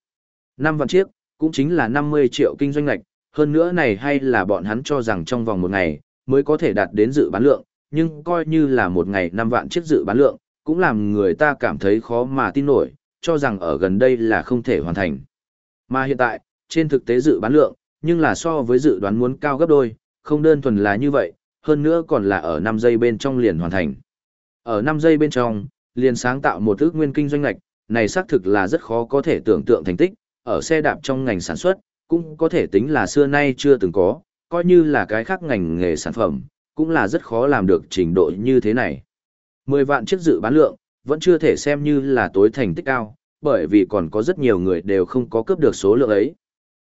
5 vạn chiếc, cũng chính là 50 triệu kinh doanh ngạch, hơn nữa này hay là bọn hắn cho rằng trong vòng một ngày, mới có thể đạt đến dự bán lượng, nhưng coi như là một ngày 5 vạn chiếc dự bán lượng, cũng làm người ta cảm thấy khó mà tin nổi, cho rằng ở gần đây là không thể hoàn thành. Mà hiện tại, trên thực tế dự bán lượng, nhưng là so với dự đoán muốn cao gấp đôi, không đơn thuần là như vậy, hơn nữa còn là ở 5 giây bên trong liền hoàn thành. Ở 5 giây bên trong, liền sáng tạo một ước nguyên kinh doanh ngạch, này xác thực là rất khó có thể tưởng tượng thành tích, ở xe đạp trong ngành sản xuất, cũng có thể tính là xưa nay chưa từng có, coi như là cái khác ngành nghề sản phẩm, cũng là rất khó làm được trình độ như thế này. 10 vạn chiếc dự bán lượng, vẫn chưa thể xem như là tối thành tích cao, bởi vì còn có rất nhiều người đều không có cướp được số lượng ấy.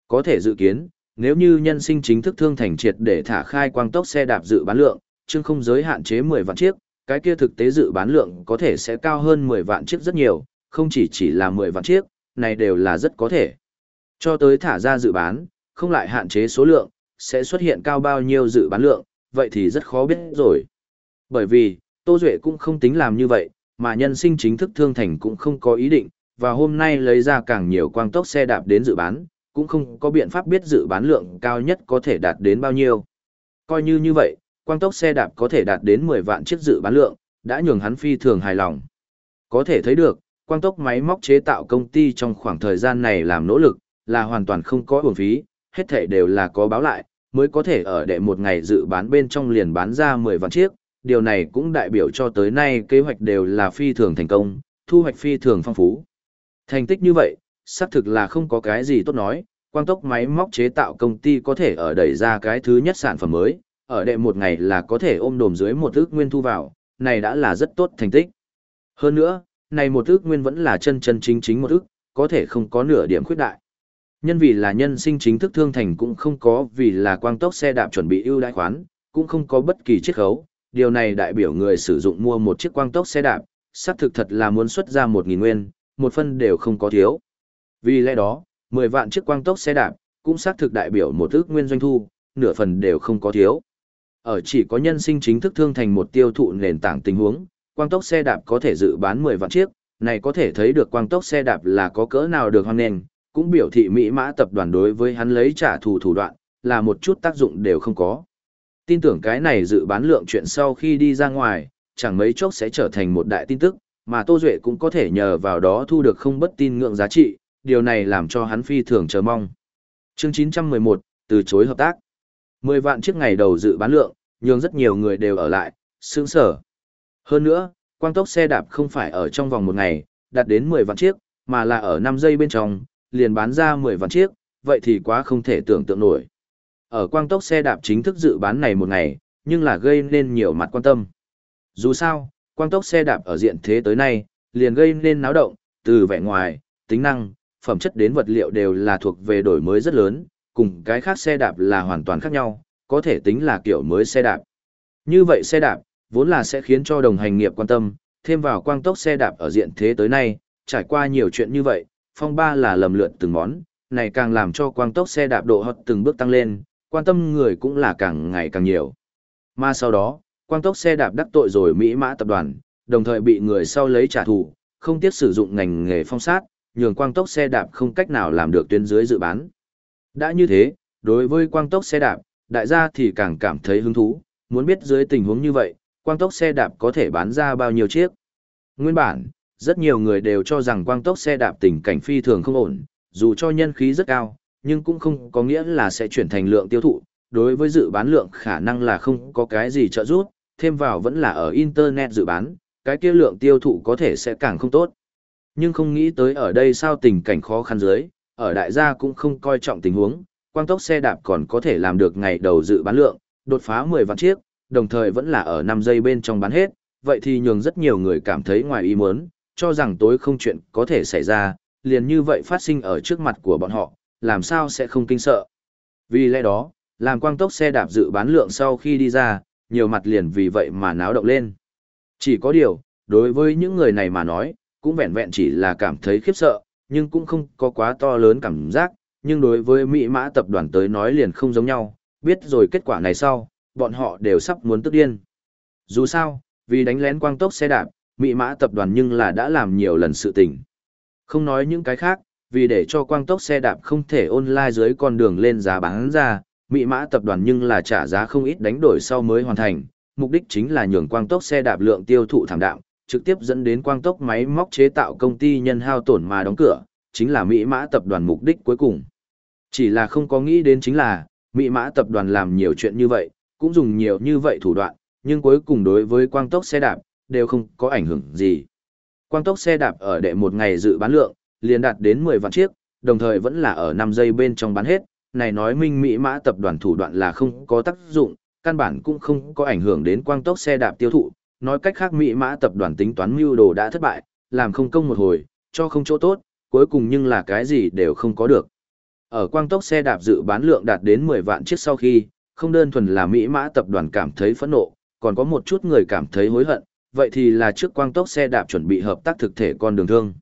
Có thể dự kiến, nếu như nhân sinh chính thức thương thành triệt để thả khai quang tốc xe đạp dự bán lượng, chương không giới hạn chế 10 vạn chiếc, cái kia thực tế dự bán lượng có thể sẽ cao hơn 10 vạn chiếc rất nhiều, không chỉ chỉ là 10 vạn chiếc, này đều là rất có thể. Cho tới thả ra dự bán, không lại hạn chế số lượng, sẽ xuất hiện cao bao nhiêu dự bán lượng, vậy thì rất khó biết rồi. Bởi vì, Tô Duệ cũng không tính làm như vậy, mà nhân sinh chính thức thương thành cũng không có ý định, và hôm nay lấy ra càng nhiều quang tốc xe đạp đến dự bán, cũng không có biện pháp biết dự bán lượng cao nhất có thể đạt đến bao nhiêu. Coi như như vậy, quang tốc xe đạp có thể đạt đến 10 vạn chiếc dự bán lượng, đã nhường hắn phi thường hài lòng. Có thể thấy được, quang tốc máy móc chế tạo công ty trong khoảng thời gian này làm nỗ lực, là hoàn toàn không có uổng phí, hết thể đều là có báo lại, mới có thể ở đệ một ngày dự bán bên trong liền bán ra 10 vạn chiếc, điều này cũng đại biểu cho tới nay kế hoạch đều là phi thường thành công, thu hoạch phi thường phong phú. Thành tích như vậy, xác thực là không có cái gì tốt nói, quang tốc máy móc chế tạo công ty có thể ở đẩy ra cái thứ nhất sản phẩm mới, ở đệ một ngày là có thể ôm đồm dưới một ước nguyên thu vào, này đã là rất tốt thành tích. Hơn nữa, này một ước nguyên vẫn là chân chân chính chính một ước, có thể không có nửa điểm khuyết đại. Nhân vì là nhân sinh chính thức thương thành cũng không có vì là quang tốc xe đạp chuẩn bị ưu đãi khoán, cũng không có bất kỳ chiết khấu, điều này đại biểu người sử dụng mua một chiếc quang tốc xe đạp, xác thực thật là muốn xuất ra một nghìn nguyên, một phân đều không có thiếu. Vì lẽ đó, 10 vạn chiếc quang tốc xe đạp, cũng xác thực đại biểu một ước nguyên doanh thu, nửa phần đều không có thiếu. Ở chỉ có nhân sinh chính thức thương thành một tiêu thụ nền tảng tình huống, quang tốc xe đạp có thể dự bán 10 vạn chiếc, này có thể thấy được quang tốc xe đạp là có cỡ nào được hoan nền, cũng biểu thị Mỹ mã tập đoàn đối với hắn lấy trả thù thủ đoạn, là một chút tác dụng đều không có. Tin tưởng cái này dự bán lượng chuyện sau khi đi ra ngoài, chẳng mấy chốc sẽ trở thành một đại tin tức, mà Tô Duệ cũng có thể nhờ vào đó thu được không bất tin ngưỡng giá trị, điều này làm cho hắn phi thường chờ mong. Chương 911, từ chối hợp tác. 10 vạn chiếc ngày đầu dự bán lượng, nhưng rất nhiều người đều ở lại, sướng sở. Hơn nữa, quang tốc xe đạp không phải ở trong vòng một ngày, đạt đến 10 vạn chiếc, mà là ở 5 giây bên trong, liền bán ra 10 vạn chiếc, vậy thì quá không thể tưởng tượng nổi. Ở quang tốc xe đạp chính thức dự bán này một ngày, nhưng là gây nên nhiều mặt quan tâm. Dù sao, quang tốc xe đạp ở diện thế tới nay, liền gây nên náo động, từ vẻ ngoài, tính năng, phẩm chất đến vật liệu đều là thuộc về đổi mới rất lớn, cùng cái khác xe đạp là hoàn toàn khác nhau, có thể tính là kiểu mới xe đạp. Như vậy xe đạp, vốn là sẽ khiến cho đồng hành nghiệp quan tâm, thêm vào quang tốc xe đạp ở diện thế tới nay, trải qua nhiều chuyện như vậy, phong ba là lầm lượn từng món, này càng làm cho quang tốc xe đạp độ hot từng bước tăng lên, quan tâm người cũng là càng ngày càng nhiều. Mà sau đó, quang tốc xe đạp đắc tội rồi Mỹ Mã tập đoàn, đồng thời bị người sau lấy trả thù, không tiếc sử dụng ngành nghề phong sát, nhường quang tốc xe đạp không cách nào làm được tuyến dưới dự bán. Đã như thế, đối với quang tốc xe đạp, đại gia thì càng cảm thấy hứng thú, muốn biết dưới tình huống như vậy, quang tốc xe đạp có thể bán ra bao nhiêu chiếc. Nguyên bản, rất nhiều người đều cho rằng quang tốc xe đạp tình cảnh phi thường không ổn, dù cho nhân khí rất cao, nhưng cũng không có nghĩa là sẽ chuyển thành lượng tiêu thụ, đối với dự bán lượng khả năng là không có cái gì trợ giúp, thêm vào vẫn là ở Internet dự bán, cái kia lượng tiêu thụ có thể sẽ càng không tốt. Nhưng không nghĩ tới ở đây sao tình cảnh khó khăn dưới, ở đại gia cũng không coi trọng tình huống, quang tốc xe đạp còn có thể làm được ngày đầu dự bán lượng, đột phá 10 vạn chiếc, đồng thời vẫn là ở 5 giây bên trong bán hết, vậy thì nhường rất nhiều người cảm thấy ngoài ý muốn, cho rằng tối không chuyện có thể xảy ra, liền như vậy phát sinh ở trước mặt của bọn họ, làm sao sẽ không kinh sợ. Vì lẽ đó, làm quang tốc xe đạp dự bán lượng sau khi đi ra, nhiều mặt liền vì vậy mà náo động lên. Chỉ có điều, đối với những người này mà nói, cũng vẹn vẹn chỉ là cảm thấy khiếp sợ, nhưng cũng không có quá to lớn cảm giác, nhưng đối với Mỹ mã tập đoàn tới nói liền không giống nhau, biết rồi kết quả này sau, bọn họ đều sắp muốn tức điên. Dù sao, vì đánh lén quang tốc xe đạp, Mỹ mã tập đoàn nhưng là đã làm nhiều lần sự tình. Không nói những cái khác, vì để cho quang tốc xe đạp không thể online dưới con đường lên giá bán ra, Mỹ mã tập đoàn nhưng là trả giá không ít đánh đổi sau mới hoàn thành, mục đích chính là nhường quang tốc xe đạp lượng tiêu thụ thảm đạm, trực tiếp dẫn đến quang tốc máy móc chế tạo công ty nhân hao tổn mà đóng cửa, chính là Mỹ mã tập đoàn mục đích cuối cùng. Chỉ là không có nghĩ đến chính là, Mỹ mã tập đoàn làm nhiều chuyện như vậy, cũng dùng nhiều như vậy thủ đoạn, nhưng cuối cùng đối với quang tốc xe đạp, đều không có ảnh hưởng gì. Quang tốc xe đạp ở đệ một ngày dự bán lượng, liền đạt đến 10 vạn chiếc, đồng thời vẫn là ở 5 giây bên trong bán hết, này nói minh Mỹ mã tập đoàn thủ đoạn là không có tác dụng, căn bản cũng không có ảnh hưởng đến quang tốc xe đạp tiêu thụ, nói cách khác Mỹ mã tập đoàn tính toán mưu đồ đã thất bại, làm không công một hồi, cho không chỗ tốt, cuối cùng nhưng là cái gì đều không có được. Ở quang tốc xe đạp dự bán lượng đạt đến 10 vạn chiếc sau khi, không đơn thuần là Mỹ mã tập đoàn cảm thấy phẫn nộ, còn có một chút người cảm thấy hối hận, vậy thì là trước quang tốc xe đạp chuẩn bị hợp tác thực thể con đường thương.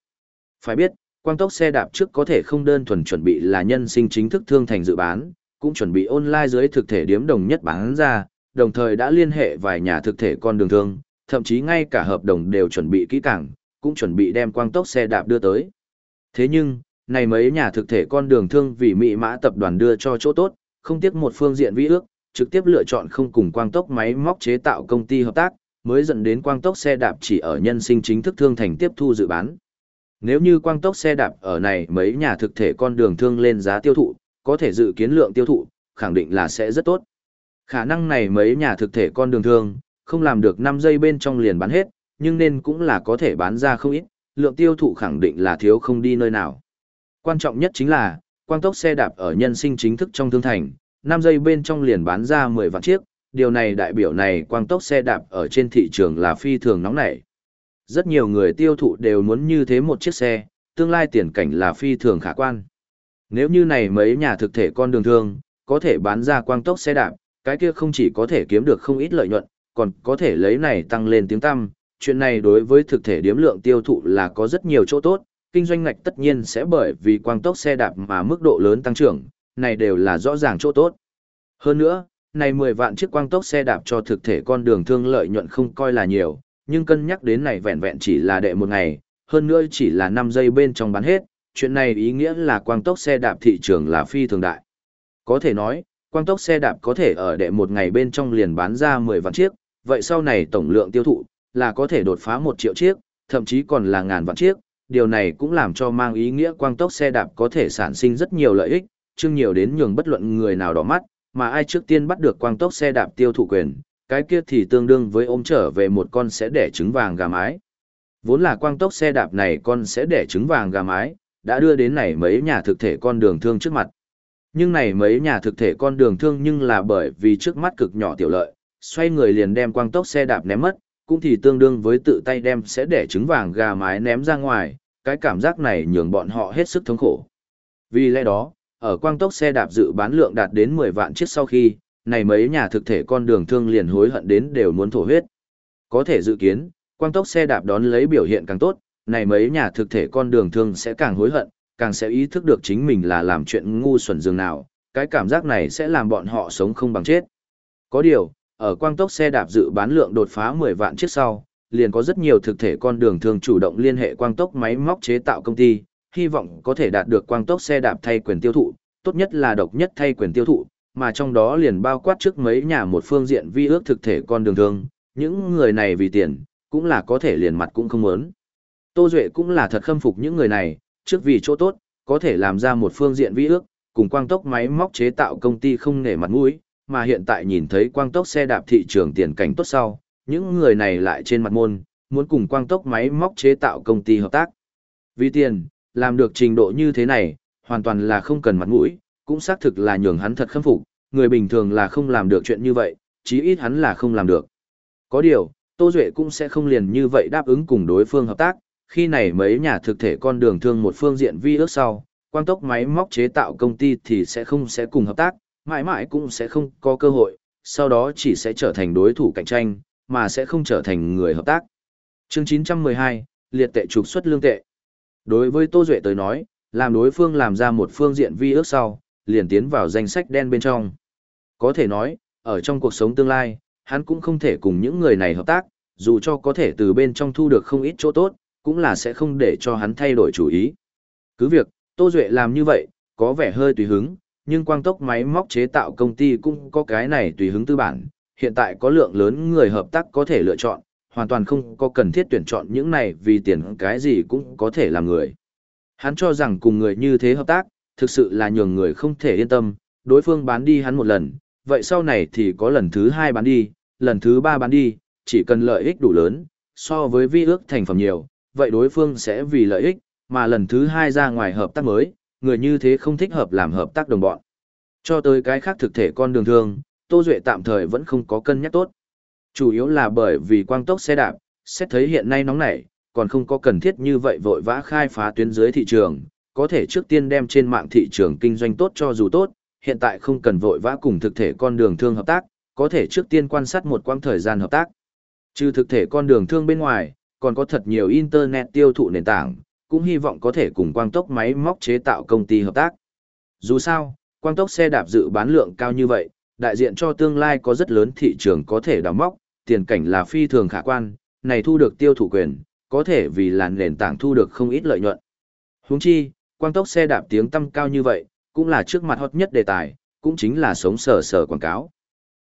Phải biết, quang tốc xe đạp trước có thể không đơn thuần chuẩn bị là nhân sinh chính thức thương thành dự bán, cũng chuẩn bị online dưới thực thể điếm đồng nhất bán ra, đồng thời đã liên hệ vài nhà thực thể con đường thương, thậm chí ngay cả hợp đồng đều chuẩn bị kỹ càng, cũng chuẩn bị đem quang tốc xe đạp đưa tới. Thế nhưng, này mấy nhà thực thể con đường thương vì Mỹ mã tập đoàn đưa cho chỗ tốt, không tiếc một phương diện vĩ ước, trực tiếp lựa chọn không cùng quang tốc máy móc chế tạo công ty hợp tác, mới dẫn đến quang tốc xe đạp chỉ ở nhân sinh chính thức thương thành tiếp thu dự bán. Nếu như quang tốc xe đạp ở này mấy nhà thực thể con đường thương lên giá tiêu thụ, có thể dự kiến lượng tiêu thụ, khẳng định là sẽ rất tốt. Khả năng này mấy nhà thực thể con đường thương, không làm được 5 giây bên trong liền bán hết, nhưng nên cũng là có thể bán ra không ít, lượng tiêu thụ khẳng định là thiếu không đi nơi nào. Quan trọng nhất chính là, quang tốc xe đạp ở nhân sinh chính thức trong thương thành, 5 giây bên trong liền bán ra 10 vạn chiếc, điều này đại biểu này quang tốc xe đạp ở trên thị trường là phi thường nóng nảy. Rất nhiều người tiêu thụ đều muốn như thế một chiếc xe, tương lai tiền cảnh là phi thường khả quan. Nếu như này mấy nhà thực thể con đường thương, có thể bán ra quang tốc xe đạp, cái kia không chỉ có thể kiếm được không ít lợi nhuận, còn có thể lấy này tăng lên tiếng tăm. Chuyện này đối với thực thể điếm lượng tiêu thụ là có rất nhiều chỗ tốt, kinh doanh ngạch tất nhiên sẽ bởi vì quang tốc xe đạp mà mức độ lớn tăng trưởng, này đều là rõ ràng chỗ tốt. Hơn nữa, này 10 vạn chiếc quang tốc xe đạp cho thực thể con đường thương lợi nhuận không coi là nhiều, nhưng cân nhắc đến này vẹn vẹn chỉ là đệ một ngày, hơn nữa chỉ là 5 giây bên trong bán hết, chuyện này ý nghĩa là quang tốc xe đạp thị trường là phi thường đại. Có thể nói, quang tốc xe đạp có thể ở đệ một ngày bên trong liền bán ra 10 vạn chiếc, vậy sau này tổng lượng tiêu thụ là có thể đột phá 1 triệu chiếc, thậm chí còn là ngàn vạn chiếc, điều này cũng làm cho mang ý nghĩa quang tốc xe đạp có thể sản sinh rất nhiều lợi ích, chương nhiều đến nhường bất luận người nào đỏ mắt, mà ai trước tiên bắt được quang tốc xe đạp tiêu thụ quyền, cái kia thì tương đương với ôm trở về một con sẽ đẻ trứng vàng gà mái. Vốn là quang tốc xe đạp này con sẽ đẻ trứng vàng gà mái, đã đưa đến này mấy nhà thực thể con đường thương trước mặt. Nhưng này mấy nhà thực thể con đường thương nhưng là bởi vì trước mắt cực nhỏ tiểu lợi, xoay người liền đem quang tốc xe đạp ném mất, cũng thì tương đương với tự tay đem sẽ đẻ trứng vàng gà mái ném ra ngoài, cái cảm giác này nhường bọn họ hết sức thống khổ. Vì lẽ đó, ở quang tốc xe đạp dự bán lượng đạt đến 10 vạn chiếc sau khi, này mấy nhà thực thể con đường thương liền hối hận đến đều muốn thổ huyết. Có thể dự kiến, quang tốc xe đạp đón lấy biểu hiện càng tốt, này mấy nhà thực thể con đường thương sẽ càng hối hận, càng sẽ ý thức được chính mình là làm chuyện ngu xuẩn dường nào, cái cảm giác này sẽ làm bọn họ sống không bằng chết. Có điều, ở quang tốc xe đạp dự bán lượng đột phá 10 vạn chiếc sau, liền có rất nhiều thực thể con đường thường chủ động liên hệ quang tốc máy móc chế tạo công ty, hy vọng có thể đạt được quang tốc xe đạp thay quyền tiêu thụ, tốt nhất là độc nhất thay quyền tiêu thụ, mà trong đó liền bao quát trước mấy nhà một phương diện vi ước thực thể con đường thường, những người này vì tiền, cũng là có thể liền mặt cũng không muốn. Tô Duệ cũng là thật khâm phục những người này, trước vì chỗ tốt, có thể làm ra một phương diện vi ước, cùng quang tốc máy móc chế tạo công ty không nể mặt mũi, mà hiện tại nhìn thấy quang tốc xe đạp thị trường tiền cảnh tốt sau, những người này lại trên mặt môn, muốn cùng quang tốc máy móc chế tạo công ty hợp tác. Vì tiền, làm được trình độ như thế này, hoàn toàn là không cần mặt mũi, cũng xác thực là nhường hắn thật khâm phục, người bình thường là không làm được chuyện như vậy, chí ít hắn là không làm được. Có điều, Tô Duệ cũng sẽ không liền như vậy đáp ứng cùng đối phương hợp tác, khi này mấy nhà thực thể con đường thương một phương diện vi ước sau, quang tốc máy móc chế tạo công ty thì sẽ không sẽ cùng hợp tác, mãi mãi cũng sẽ không có cơ hội, sau đó chỉ sẽ trở thành đối thủ cạnh tranh, mà sẽ không trở thành người hợp tác. Chương 912, liệt tệ trục xuất lương tệ. Đối với Tô Duệ tới nói, làm đối phương làm ra một phương diện vi ước sau, liền tiến vào danh sách đen bên trong. Có thể nói, ở trong cuộc sống tương lai, hắn cũng không thể cùng những người này hợp tác, dù cho có thể từ bên trong thu được không ít chỗ tốt, cũng là sẽ không để cho hắn thay đổi chủ ý. Cứ việc, Tô Duệ làm như vậy, có vẻ hơi tùy hứng, nhưng quang tốc máy móc chế tạo công ty cũng có cái này tùy hứng tư bản, hiện tại có lượng lớn người hợp tác có thể lựa chọn, hoàn toàn không có cần thiết tuyển chọn những này vì tiền cái gì cũng có thể làm người. Hắn cho rằng cùng người như thế hợp tác, thực sự là nhường người không thể yên tâm, đối phương bán đi hắn một lần, vậy sau này thì có lần thứ hai bán đi, lần thứ ba bán đi, chỉ cần lợi ích đủ lớn, so với vi ước thành phẩm nhiều, vậy đối phương sẽ vì lợi ích, mà lần thứ hai ra ngoài hợp tác mới, người như thế không thích hợp làm hợp tác đồng bọn. Cho tới cái khác thực thể con đường thương, Tô Duệ tạm thời vẫn không có cân nhắc tốt. Chủ yếu là bởi vì quang tốc xe đạp, xét thấy hiện nay nóng nảy, còn không có cần thiết như vậy vội vã khai phá tuyến dưới thị trường, có thể trước tiên đem trên mạng thị trường kinh doanh tốt cho dù tốt, hiện tại không cần vội vã cùng thực thể con đường thương hợp tác, có thể trước tiên quan sát một quãng thời gian hợp tác. Trừ thực thể con đường thương bên ngoài, còn có thật nhiều internet tiêu thụ nền tảng, cũng hy vọng có thể cùng quang tốc máy móc chế tạo công ty hợp tác. Dù sao, quang tốc xe đạp dự bán lượng cao như vậy, đại diện cho tương lai có rất lớn thị trường có thể đào móc, tiền cảnh là phi thường khả quan, này thu được tiêu thụ quyền, có thể vì là nền tảng thu được không ít lợi nhuận. Huống chi, quang tốc xe đạp tiếng tăm cao như vậy, cũng là trước mặt hot nhất đề tài, cũng chính là sống sờ sờ quảng cáo.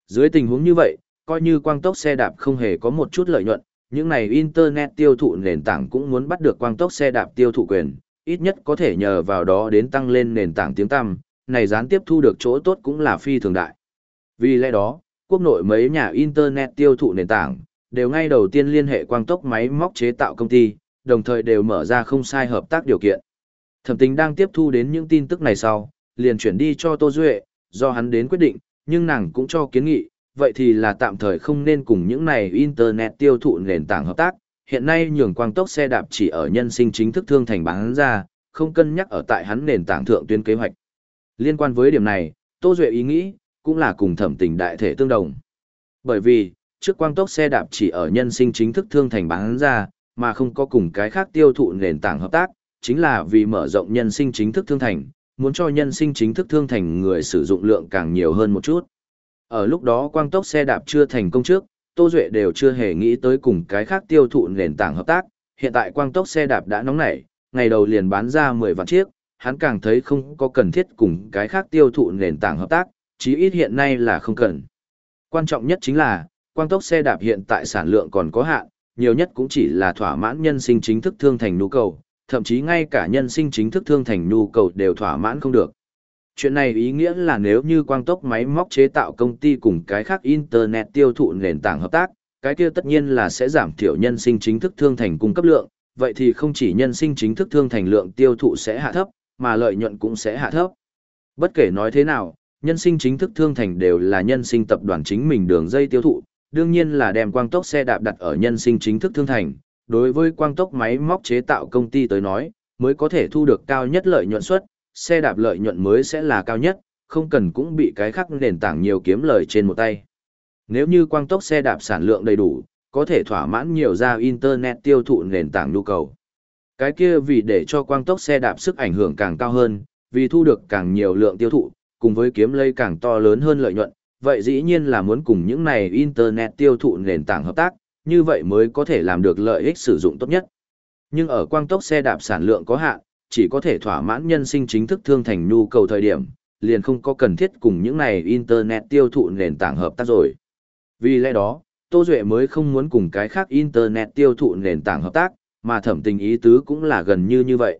Dưới tình huống như vậy, coi như quang tốc xe đạp không hề có một chút lợi nhuận, những này internet tiêu thụ nền tảng cũng muốn bắt được quang tốc xe đạp tiêu thụ quyền, ít nhất có thể nhờ vào đó đến tăng lên nền tảng tiếng tăm, này gián tiếp thu được chỗ tốt cũng là phi thường đại. Vì lẽ đó, quốc nội mấy nhà internet tiêu thụ nền tảng đều ngay đầu tiên liên hệ quang tốc máy móc chế tạo công ty, đồng thời đều mở ra không sai hợp tác điều kiện. Thẩm Tình đang tiếp thu đến những tin tức này sau, liền chuyển đi cho Tô Duệ, do hắn đến quyết định, nhưng nàng cũng cho kiến nghị, vậy thì là tạm thời không nên cùng những này internet tiêu thụ nền tảng hợp tác, hiện nay nhường quang tốc xe đạp chỉ ở nhân sinh chính thức thương thành bán ra, không cân nhắc ở tại hắn nền tảng thượng tuyến kế hoạch. Liên quan với điểm này, Tô Duệ ý nghĩ, cũng là cùng thẩm tình đại thể tương đồng. Bởi vì, trước quang tốc xe đạp chỉ ở nhân sinh chính thức thương thành bán ra, mà không có cùng cái khác tiêu thụ nền tảng hợp tác, chính là vì mở rộng nhân sinh chính thức thương thành, muốn cho nhân sinh chính thức thương thành người sử dụng lượng càng nhiều hơn một chút. Ở lúc đó quang tốc xe đạp chưa thành công trước, Tô Duệ đều chưa hề nghĩ tới cùng cái khác tiêu thụ nền tảng hợp tác, hiện tại quang tốc xe đạp đã nóng nảy, ngày đầu liền bán ra 10 vạn chiếc, hắn càng thấy không có cần thiết cùng cái khác tiêu thụ nền tảng hợp tác, chí ít hiện nay là không cần. Quan trọng nhất chính là, quang tốc xe đạp hiện tại sản lượng còn có hạn, nhiều nhất cũng chỉ là thỏa mãn nhân sinh chính thức thương thành nhu cầu, thậm chí ngay cả nhân sinh chính thức thương thành nhu cầu đều thỏa mãn không được. Chuyện này ý nghĩa là nếu như quang tốc máy móc chế tạo công ty cùng cái khác Internet tiêu thụ nền tảng hợp tác, cái kia tất nhiên là sẽ giảm thiểu nhân sinh chính thức thương thành cung cấp lượng, vậy thì không chỉ nhân sinh chính thức thương thành lượng tiêu thụ sẽ hạ thấp, mà lợi nhuận cũng sẽ hạ thấp. Bất kể nói thế nào, nhân sinh chính thức thương thành đều là nhân sinh tập đoàn chính mình đường dây tiêu thụ, đương nhiên là đem quang tốc xe đạp đặt ở nhân sinh chính thức thương thành. Đối với quang tốc máy móc chế tạo công ty tới nói, mới có thể thu được cao nhất lợi nhuận suất, xe đạp lợi nhuận mới sẽ là cao nhất, không cần cũng bị cái khác nền tảng nhiều kiếm lời trên một tay. Nếu như quang tốc xe đạp sản lượng đầy đủ, có thể thỏa mãn nhiều ra internet tiêu thụ nền tảng nhu cầu. Cái kia vì để cho quang tốc xe đạp sức ảnh hưởng càng cao hơn, vì thu được càng nhiều lượng tiêu thụ, cùng với kiếm lây càng to lớn hơn lợi nhuận, vậy dĩ nhiên là muốn cùng những này internet tiêu thụ nền tảng hợp tác, như vậy mới có thể làm được lợi ích sử dụng tốt nhất. Nhưng ở quang tốc xe đạp sản lượng có hạn, chỉ có thể thỏa mãn nhân sinh chính thức thương thành nhu cầu thời điểm, liền không có cần thiết cùng những này internet tiêu thụ nền tảng hợp tác rồi. Vì lẽ đó, Tô Duệ mới không muốn cùng cái khác internet tiêu thụ nền tảng hợp tác, mà thẩm tình ý tứ cũng là gần như như vậy.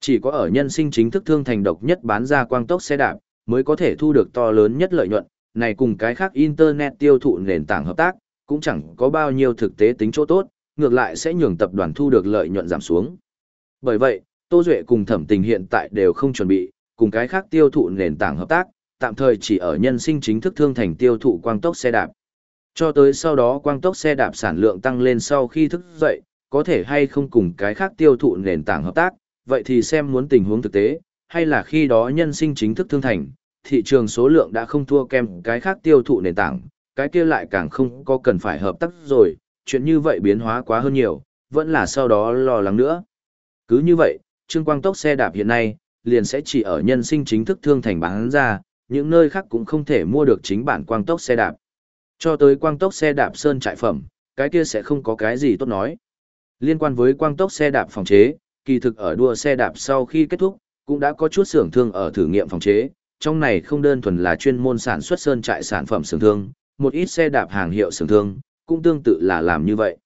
Chỉ có ở nhân sinh chính thức thương thành độc nhất bán ra quang tốc xe đạp, mới có thể thu được to lớn nhất lợi nhuận, này cùng cái khác internet tiêu thụ nền tảng hợp tác, cũng chẳng có bao nhiêu thực tế tính chỗ tốt, ngược lại sẽ nhường tập đoàn thu được lợi nhuận giảm xuống. Bởi vậy, Tô Duệ cùng thẩm tình hiện tại đều không chuẩn bị, cùng cái khác tiêu thụ nền tảng hợp tác, tạm thời chỉ ở nhân sinh chính thức thương thành tiêu thụ quang tốc xe đạp. Cho tới sau đó quang tốc xe đạp sản lượng tăng lên sau khi thức dậy, có thể hay không cùng cái khác tiêu thụ nền tảng hợp tác, vậy thì xem muốn tình huống thực tế, hay là khi đó nhân sinh chính thức thương thành, thị trường số lượng đã không thua kem cái khác tiêu thụ nền tảng, cái kia lại càng không có cần phải hợp tác rồi, chuyện như vậy biến hóa quá hơn nhiều, vẫn là sau đó lo lắng nữa. Cứ như vậy, Trương Quang Tốc xe đạp hiện nay, liền sẽ chỉ ở nhân sinh chính thức thương thành bán ra, những nơi khác cũng không thể mua được chính bản Quang Tốc xe đạp. Cho tới Quang Tốc xe đạp sơn trại phẩm, cái kia sẽ không có cái gì tốt nói. Liên quan với Quang Tốc xe đạp phòng chế, kỳ thực ở đua xe đạp sau khi kết thúc, cũng đã có chút xưởng thương ở thử nghiệm phòng chế, trong này không đơn thuần là chuyên môn sản xuất sơn trại sản phẩm xưởng thương, một ít xe đạp hàng hiệu xưởng thương, cũng tương tự là làm như vậy.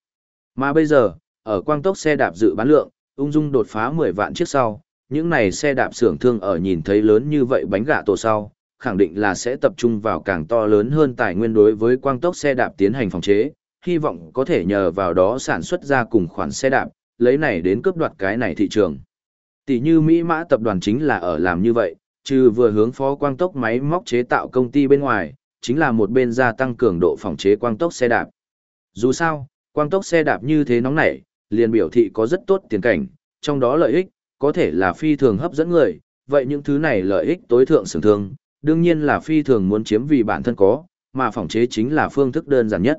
Mà bây giờ, ở quang tốc xe đạp dự bán lượng, ung dung đột phá 10 vạn chiếc sau, những này xe đạp xưởng thương ở nhìn thấy lớn như vậy bánh gạ tổ sau, khẳng định là sẽ tập trung vào càng to lớn hơn tài nguyên đối với quang tốc xe đạp tiến hành phòng chế, hy vọng có thể nhờ vào đó sản xuất ra cùng khoản xe đạp, lấy này đến cướp đoạt cái này thị trường. Tỷ như Mỹ Mã tập đoàn chính là ở làm như vậy, trừ vừa hướng phó quang tốc máy móc chế tạo công ty bên ngoài, chính là một bên gia tăng cường độ phòng chế quang tốc xe đạp. Dù sao, quang tốc xe đạp như thế nóng nảy, liền biểu thị có rất tốt tiền cảnh, trong đó lợi ích, có thể là phi thường hấp dẫn người, vậy những thứ này lợi ích tối thượng sưởng thương, đương nhiên là phi thường muốn chiếm vì bản thân có, mà phòng chế chính là phương thức đơn giản nhất.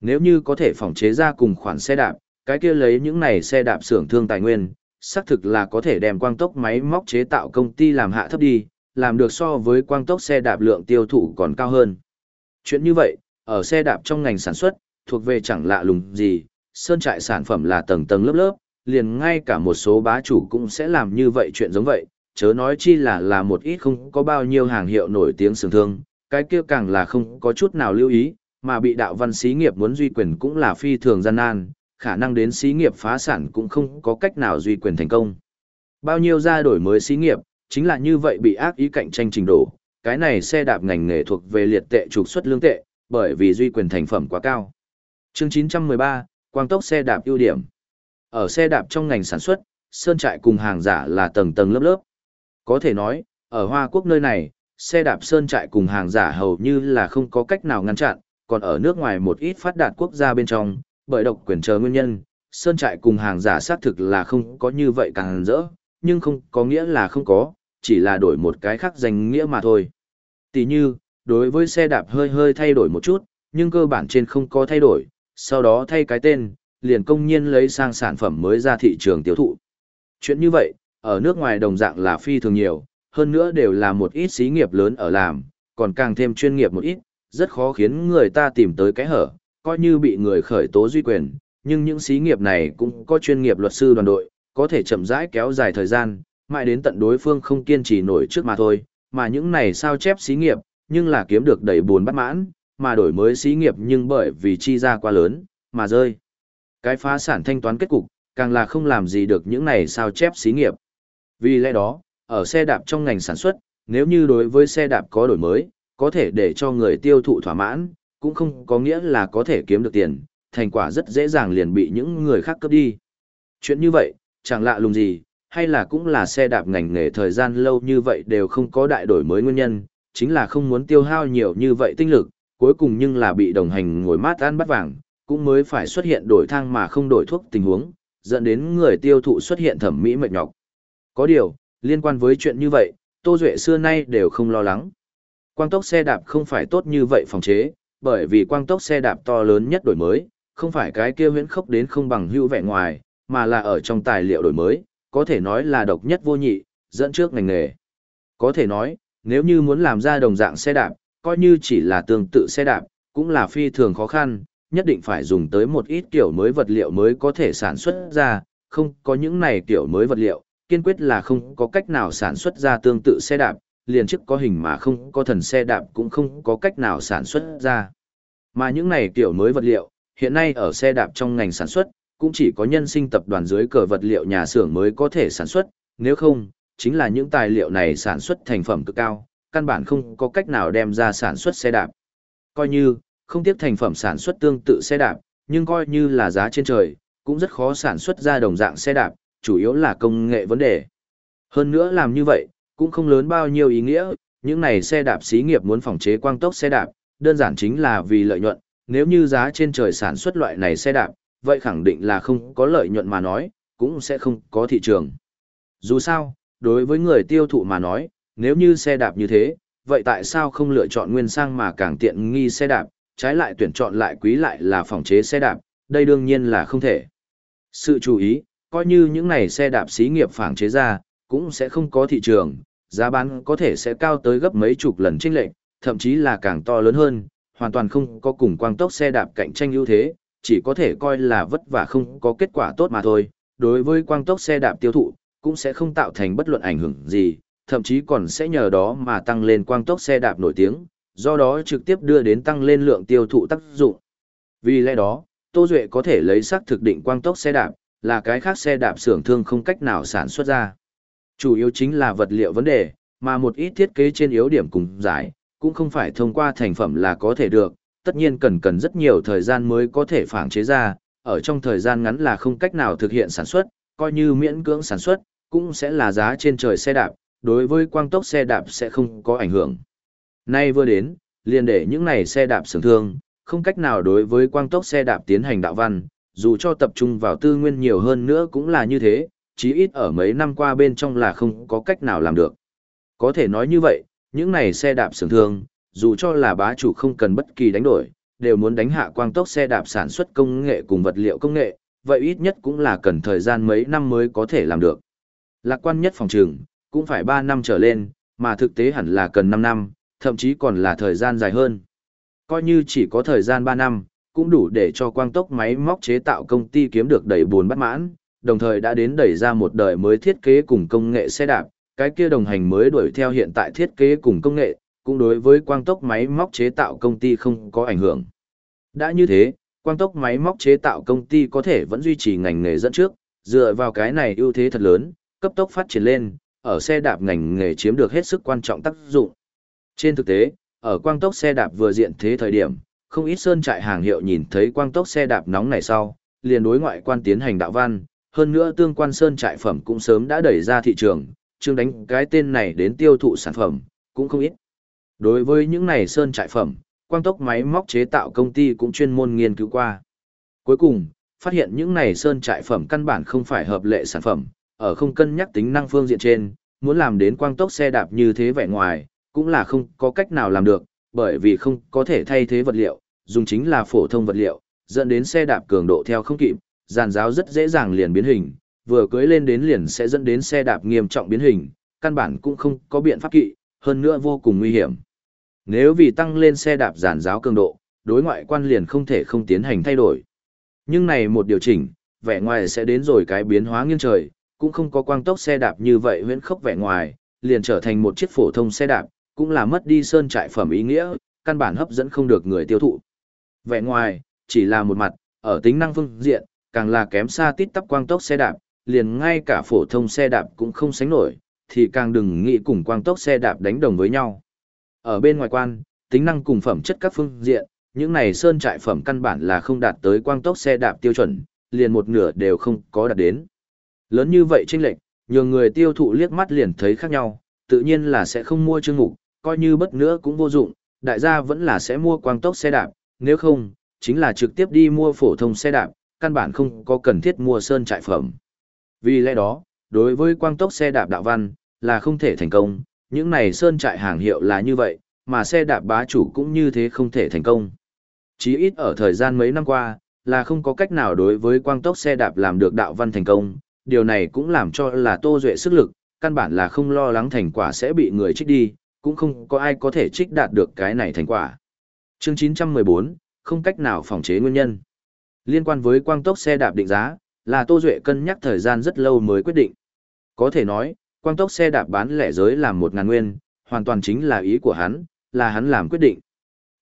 Nếu như có thể phòng chế ra cùng khoản xe đạp, cái kia lấy những này xe đạp xưởng thương tài nguyên, xác thực là có thể đem quang tốc máy móc chế tạo công ty làm hạ thấp đi, làm được so với quang tốc xe đạp lượng tiêu thụ còn cao hơn. Chuyện như vậy, ở xe đạp trong ngành sản xuất, thuộc về chẳng lạ lùng gì, sơn trại sản phẩm là tầng tầng lớp lớp, liền ngay cả một số bá chủ cũng sẽ làm như vậy chuyện giống vậy, chớ nói chi là là một ít không có bao nhiêu hàng hiệu nổi tiếng sừng thương, cái kia càng là không có chút nào lưu ý, mà bị đạo văn xí nghiệp muốn duy quyền cũng là phi thường gian nan, khả năng đến xí nghiệp phá sản cũng không có cách nào duy quyền thành công. Bao nhiêu ra đổi mới xí nghiệp, chính là như vậy bị ác ý cạnh tranh trình độ, cái này xe đạp ngành nghề thuộc về liệt tệ trục xuất lương tệ, bởi vì duy quyền thành phẩm quá cao. Chương 913, quang tốc xe đạp ưu điểm. Ở xe đạp trong ngành sản xuất, sơn trại cùng hàng giả là tầng tầng lớp lớp. Có thể nói, ở Hoa Quốc nơi này, xe đạp sơn trại cùng hàng giả hầu như là không có cách nào ngăn chặn, còn ở nước ngoài một ít phát đạt quốc gia bên trong, bởi độc quyền chờ nguyên nhân, sơn trại cùng hàng giả xác thực là không có như vậy càng rỡ, nhưng không có nghĩa là không có, chỉ là đổi một cái khác danh nghĩa mà thôi. Tỷ như, đối với xe đạp hơi hơi thay đổi một chút, nhưng cơ bản trên không có thay đổi, sau đó thay cái tên, liền công nhiên lấy sang sản phẩm mới ra thị trường tiêu thụ. Chuyện như vậy, ở nước ngoài đồng dạng là phi thường nhiều, hơn nữa đều là một ít xí nghiệp lớn ở làm, còn càng thêm chuyên nghiệp một ít, rất khó khiến người ta tìm tới cái hở, coi như bị người khởi tố duy quyền, nhưng những xí nghiệp này cũng có chuyên nghiệp luật sư đoàn đội, có thể chậm rãi kéo dài thời gian, mãi đến tận đối phương không kiên trì nổi trước mà thôi, mà những này sao chép xí nghiệp, nhưng là kiếm được đầy buồn bắt mãn, mà đổi mới xí nghiệp nhưng bởi vì chi ra quá lớn, mà rơi. Cái phá sản thanh toán kết cục, càng là không làm gì được những này sao chép xí nghiệp. Vì lẽ đó, ở xe đạp trong ngành sản xuất, nếu như đối với xe đạp có đổi mới, có thể để cho người tiêu thụ thỏa mãn, cũng không có nghĩa là có thể kiếm được tiền, thành quả rất dễ dàng liền bị những người khác cướp đi. Chuyện như vậy, chẳng lạ lùng gì, hay là cũng là xe đạp ngành nghề thời gian lâu như vậy đều không có đại đổi mới nguyên nhân, chính là không muốn tiêu hao nhiều như vậy tinh lực, cuối cùng nhưng là bị đồng hành ngồi mát ăn bắt vàng, cũng mới phải xuất hiện đổi thang mà không đổi thuốc tình huống, dẫn đến người tiêu thụ xuất hiện thẩm mỹ mệt nhọc. Có điều, liên quan với chuyện như vậy, Tô Duệ xưa nay đều không lo lắng. Quang tốc xe đạp không phải tốt như vậy phòng chế, bởi vì quang tốc xe đạp to lớn nhất đổi mới, không phải cái kia huyễn khốc đến không bằng hữu vẻ ngoài, mà là ở trong tài liệu đổi mới, có thể nói là độc nhất vô nhị, dẫn trước ngành nghề. Có thể nói, nếu như muốn làm ra đồng dạng xe đạp, coi như chỉ là tương tự xe đạp, cũng là phi thường khó khăn, nhất định phải dùng tới một ít kiểu mới vật liệu mới có thể sản xuất ra, không có những này kiểu mới vật liệu, kiên quyết là không có cách nào sản xuất ra tương tự xe đạp, liền chức có hình mà không có thần xe đạp cũng không có cách nào sản xuất ra. Mà những này kiểu mới vật liệu, hiện nay ở xe đạp trong ngành sản xuất, cũng chỉ có nhân sinh tập đoàn dưới cờ vật liệu nhà xưởng mới có thể sản xuất, nếu không, chính là những tài liệu này sản xuất thành phẩm cực cao, căn bản không có cách nào đem ra sản xuất xe đạp. Coi như, không tiếp thành phẩm sản xuất tương tự xe đạp, nhưng coi như là giá trên trời, cũng rất khó sản xuất ra đồng dạng xe đạp, chủ yếu là công nghệ vấn đề. Hơn nữa làm như vậy, cũng không lớn bao nhiêu ý nghĩa, những này xe đạp xí nghiệp muốn phòng chế quang tốc xe đạp, đơn giản chính là vì lợi nhuận, nếu như giá trên trời sản xuất loại này xe đạp, vậy khẳng định là không có lợi nhuận mà nói, cũng sẽ không có thị trường. Dù sao, đối với người tiêu thụ mà nói, nếu như xe đạp như thế, vậy tại sao không lựa chọn nguyên sang mà càng tiện nghi xe đạp, trái lại tuyển chọn lại quý lại là phòng chế xe đạp, đây đương nhiên là không thể. Sự chú ý, coi như những này xe đạp xí nghiệp phản chế ra, cũng sẽ không có thị trường, giá bán có thể sẽ cao tới gấp mấy chục lần chênh lệch, thậm chí là càng to lớn hơn, hoàn toàn không có cùng quang tốc xe đạp cạnh tranh ưu thế, chỉ có thể coi là vất vả không có kết quả tốt mà thôi. Đối với quang tốc xe đạp tiêu thụ, cũng sẽ không tạo thành bất luận ảnh hưởng gì, thậm chí còn sẽ nhờ đó mà tăng lên quang tốc xe đạp nổi tiếng, do đó trực tiếp đưa đến tăng lên lượng tiêu thụ tác dụng. Vì lẽ đó, Tô Duệ có thể lấy xác thực định quang tốc xe đạp, là cái khác xe đạp xưởng thương không cách nào sản xuất ra. Chủ yếu chính là vật liệu vấn đề, mà một ít thiết kế trên yếu điểm cùng giải, cũng không phải thông qua thành phẩm là có thể được, tất nhiên cần cần rất nhiều thời gian mới có thể phản chế ra, ở trong thời gian ngắn là không cách nào thực hiện sản xuất, coi như miễn cưỡng sản xuất, cũng sẽ là giá trên trời xe đạp, đối với quang tốc xe đạp sẽ không có ảnh hưởng. Nay vừa đến, liền để những này xe đạp sưởng thương, không cách nào đối với quang tốc xe đạp tiến hành đạo văn, dù cho tập trung vào tư nguyên nhiều hơn nữa cũng là như thế, chí ít ở mấy năm qua bên trong là không có cách nào làm được. Có thể nói như vậy, những này xe đạp sưởng thương, dù cho là bá chủ không cần bất kỳ đánh đổi, đều muốn đánh hạ quang tốc xe đạp sản xuất công nghệ cùng vật liệu công nghệ, vậy ít nhất cũng là cần thời gian mấy năm mới có thể làm được. Lạc quan nhất phòng trường, cũng phải 3 năm trở lên, mà thực tế hẳn là cần 5 năm, thậm chí còn là thời gian dài hơn. Coi như chỉ có thời gian 3 năm, cũng đủ để cho quang tốc máy móc chế tạo công ty kiếm được đầy buồn bắt mãn, đồng thời đã đến đẩy ra một đời mới thiết kế cùng công nghệ xe đạp, cái kia đồng hành mới đuổi theo hiện tại thiết kế cùng công nghệ, cũng đối với quang tốc máy móc chế tạo công ty không có ảnh hưởng. Đã như thế, quang tốc máy móc chế tạo công ty có thể vẫn duy trì ngành nghề dẫn trước, dựa vào cái này ưu thế thật lớn, cấp tốc phát triển lên, ở xe đạp ngành nghề chiếm được hết sức quan trọng tác dụng. Trên thực tế, ở quang tốc xe đạp vừa diện thế thời điểm, không ít sơn trại hàng hiệu nhìn thấy quang tốc xe đạp nóng này sau, liền đối ngoại quan tiến hành đạo văn, hơn nữa tương quan sơn trại phẩm cũng sớm đã đẩy ra thị trường, chương đánh cái tên này đến tiêu thụ sản phẩm, cũng không ít. Đối với những này sơn trại phẩm, quang tốc máy móc chế tạo công ty cũng chuyên môn nghiên cứu qua. Cuối cùng, phát hiện những này sơn trại phẩm căn bản không phải hợp lệ sản phẩm, ở không cân nhắc tính năng phương diện trên, muốn làm đến quang tốc xe đạp như thế vẻ ngoài, cũng là không có cách nào làm được, bởi vì không có thể thay thế vật liệu, dùng chính là phổ thông vật liệu, dẫn đến xe đạp cường độ theo không kịp, giàn giáo rất dễ dàng liền biến hình, vừa cưới lên đến liền sẽ dẫn đến xe đạp nghiêm trọng biến hình, căn bản cũng không có biện pháp kỵ, hơn nữa vô cùng nguy hiểm. Nếu vì tăng lên xe đạp giàn giáo cường độ, đối ngoại quan liền không thể không tiến hành thay đổi. Nhưng này một điều chỉnh, vẻ ngoài sẽ đến rồi cái biến hóa nghiêng trời, cũng không có quang tốc xe đạp như vậy huyễn khốc vẻ ngoài, liền trở thành một chiếc phổ thông xe đạp, cũng là mất đi sơn trại phẩm ý nghĩa, căn bản hấp dẫn không được người tiêu thụ. Vẻ ngoài, chỉ là một mặt, ở tính năng phương diện, càng là kém xa tít tắp quang tốc xe đạp, liền ngay cả phổ thông xe đạp cũng không sánh nổi, thì càng đừng nghĩ cùng quang tốc xe đạp đánh đồng với nhau. Ở bên ngoài quan, tính năng cùng phẩm chất các phương diện, những này sơn trại phẩm căn bản là không đạt tới quang tốc xe đạp tiêu chuẩn, liền một nửa đều không có đạt đến. Lớn như vậy chênh lệch, nhiều người tiêu thụ liếc mắt liền thấy khác nhau, tự nhiên là sẽ không mua chương mục, coi như bất nữa cũng vô dụng, đại gia vẫn là sẽ mua quang tốc xe đạp, nếu không, chính là trực tiếp đi mua phổ thông xe đạp, căn bản không có cần thiết mua sơn trại phẩm. Vì lẽ đó, đối với quang tốc xe đạp đạo văn, là không thể thành công, những này sơn trại hàng hiệu là như vậy, mà xe đạp bá chủ cũng như thế không thể thành công. Chí ít ở thời gian mấy năm qua, là không có cách nào đối với quang tốc xe đạp làm được đạo văn thành công, điều này cũng làm cho là Tô Duệ sức lực, căn bản là không lo lắng thành quả sẽ bị người trích đi, cũng không có ai có thể trích đạt được cái này thành quả. Chương 914, không cách nào phòng chế nguyên nhân. Liên quan với quang tốc xe đạp định giá, là Tô Duệ cân nhắc thời gian rất lâu mới quyết định. Có thể nói, quang tốc xe đạp bán lẻ giới làm một ngàn nguyên, hoàn toàn chính là ý của hắn, là hắn làm quyết định.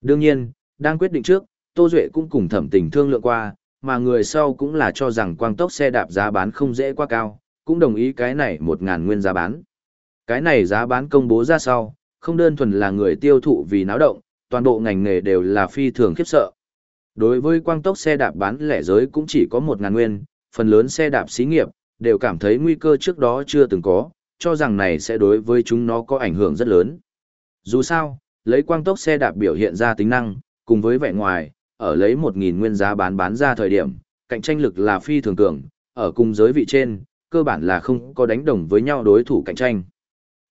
Đương nhiên, đang quyết định trước, Tô Duệ cũng cùng thẩm tình thương lượng qua, mà người sau cũng là cho rằng quang tốc xe đạp giá bán không dễ quá cao, cũng đồng ý cái này một ngàn nguyên giá bán. Cái này giá bán công bố ra sau, không đơn thuần là người tiêu thụ vì náo động, toàn bộ ngành nghề đều là phi thường khiếp sợ. Đối với quang tốc xe đạp bán lẻ giới cũng chỉ có một ngàn nguyên, phần lớn xe đạp xí nghiệp, đều cảm thấy nguy cơ trước đó chưa từng có, cho rằng này sẽ đối với chúng nó có ảnh hưởng rất lớn. Dù sao, lấy quang tốc xe đạp biểu hiện ra tính năng, cùng với vẻ ngoài, ở lấy 1.000 nguyên giá bán bán ra thời điểm, cạnh tranh lực là phi thường cường, ở cùng giới vị trên, cơ bản là không có đánh đồng với nhau đối thủ cạnh tranh.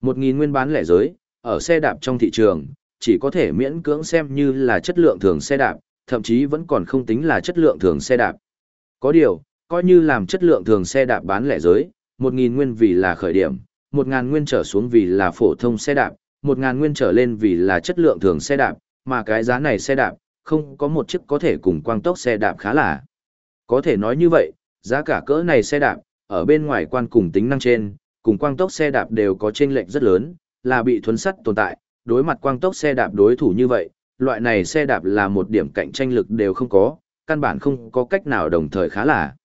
1.000 nguyên bán lẻ giới, ở xe đạp trong thị trường, chỉ có thể miễn cưỡng xem như là chất lượng thường xe đạp, thậm chí vẫn còn không tính là chất lượng thường xe đạp. Có điều, coi như làm chất lượng thường xe đạp bán lẻ giới, 1.000 nguyên vì là khởi điểm, 1.000 nguyên trở xuống vì là phổ thông xe đạp, 1.000 nguyên trở lên vì là chất lượng thường xe đạp, mà cái giá này xe đạp, không có một chiếc có thể cùng quang tốc xe đạp khá là. Có thể nói như vậy, giá cả cỡ này xe đạp, ở bên ngoài quan cùng tính năng trên, cùng quang tốc xe đạp đều có chênh lệch rất lớn, là bị thuấn sắt tồn tại, đối mặt quang tốc xe đạp đối thủ như vậy, loại này xe đạp là một điểm cạnh tranh lực đều không có, căn bản không có cách nào đồng thời khá là.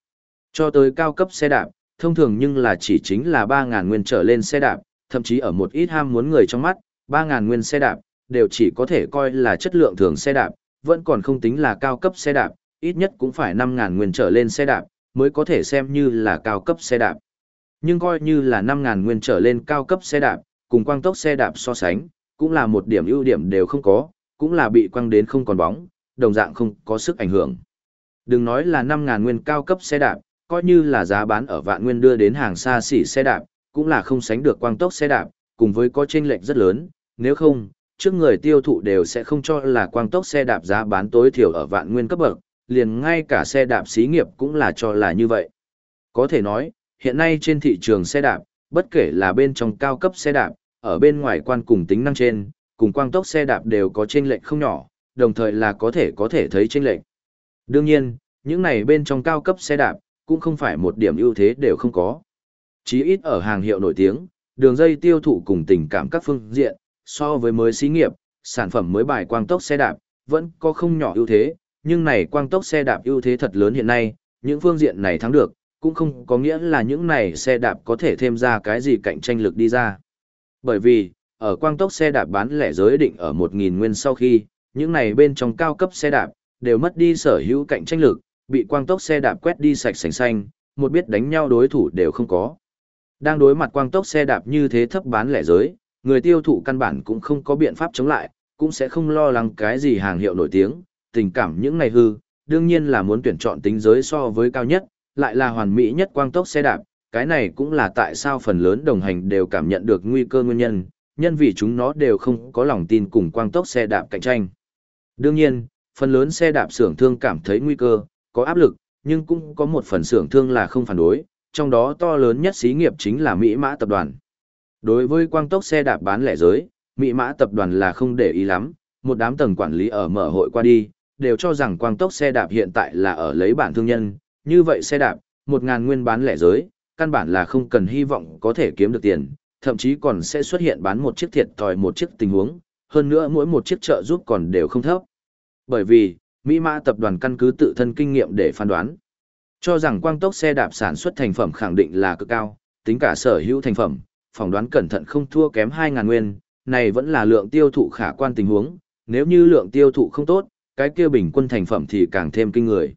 Cho tới cao cấp xe đạp, thông thường nhưng là chỉ chính là 3.000 nguyên trở lên xe đạp, thậm chí ở một ít ham muốn người trong mắt, 3.000 nguyên xe đạp, đều chỉ có thể coi là chất lượng thường xe đạp, vẫn còn không tính là cao cấp xe đạp, ít nhất cũng phải 5.000 nguyên trở lên xe đạp, mới có thể xem như là cao cấp xe đạp. Nhưng coi như là 5.000 nguyên trở lên cao cấp xe đạp, cùng quang tốc xe đạp so sánh, cũng là một điểm ưu điểm đều không có, cũng là bị quăng đến không còn bóng, đồng dạng không có sức ảnh hưởng. Đừng nói là 5.000 nguyên cao cấp xe đạp, coi như là giá bán ở vạn nguyên đưa đến hàng xa xỉ xe đạp, cũng là không sánh được quang tốc xe đạp, cùng với có chênh lệch rất lớn, nếu không, trước người tiêu thụ đều sẽ không cho là quang tốc xe đạp giá bán tối thiểu ở vạn nguyên cấp bậc, liền ngay cả xe đạp xí nghiệp cũng là cho là như vậy. Có thể nói, hiện nay trên thị trường xe đạp, bất kể là bên trong cao cấp xe đạp, ở bên ngoài quan cùng tính năng trên, cùng quang tốc xe đạp đều có chênh lệch không nhỏ, đồng thời là có thể có thể thấy chênh lệch. Đương nhiên, những này bên trong cao cấp xe đạp, cũng không phải một điểm ưu thế đều không có. Chí ít ở hàng hiệu nổi tiếng, đường dây tiêu thụ cùng tình cảm các phương diện, so với mới xí nghiệp, sản phẩm mới bài quang tốc xe đạp, vẫn có không nhỏ ưu thế, nhưng này quang tốc xe đạp ưu thế thật lớn hiện nay, những phương diện này thắng được, cũng không có nghĩa là những này xe đạp có thể thêm ra cái gì cạnh tranh lực đi ra. Bởi vì, ở quang tốc xe đạp bán lẻ giới định ở 1.000 nguyên sau khi, những này bên trong cao cấp xe đạp, đều mất đi sở hữu cạnh tranh lực, bị quang tốc xe đạp quét đi sạch sành xanh, một biết đánh nhau đối thủ đều không có. Đang đối mặt quang tốc xe đạp như thế thấp bán lẻ giới, người tiêu thụ căn bản cũng không có biện pháp chống lại, cũng sẽ không lo lắng cái gì hàng hiệu nổi tiếng, tình cảm những ngày hư, đương nhiên là muốn tuyển chọn tính giới so với cao nhất, lại là hoàn mỹ nhất quang tốc xe đạp, cái này cũng là tại sao phần lớn đồng hành đều cảm nhận được nguy cơ nguyên nhân, nhân vì chúng nó đều không có lòng tin cùng quang tốc xe đạp cạnh tranh. Đương nhiên, phần lớn xe đạp xưởng thương cảm thấy nguy cơ, có áp lực, nhưng cũng có một phần xưởng thương là không phản đối, trong đó to lớn nhất xí nghiệp chính là Mỹ Mã Tập đoàn. Đối với quang tốc xe đạp bán lẻ giới, Mỹ Mã Tập đoàn là không để ý lắm, một đám tầng quản lý ở mở hội qua đi, đều cho rằng quang tốc xe đạp hiện tại là ở lấy bản thương nhân, như vậy xe đạp, một ngàn nguyên bán lẻ giới, căn bản là không cần hy vọng có thể kiếm được tiền, thậm chí còn sẽ xuất hiện bán một chiếc thiệt thòi một chiếc tình huống, hơn nữa mỗi một chiếc trợ giúp còn đều không thấp. Bởi vì, Mỹ Mã tập đoàn căn cứ tự thân kinh nghiệm để phán đoán, cho rằng quang tốc xe đạp sản xuất thành phẩm khẳng định là cực cao, tính cả sở hữu thành phẩm, phỏng đoán cẩn thận không thua kém 2.000 nguyên, này vẫn là lượng tiêu thụ khả quan tình huống, nếu như lượng tiêu thụ không tốt, cái kia bình quân thành phẩm thì càng thêm kinh người.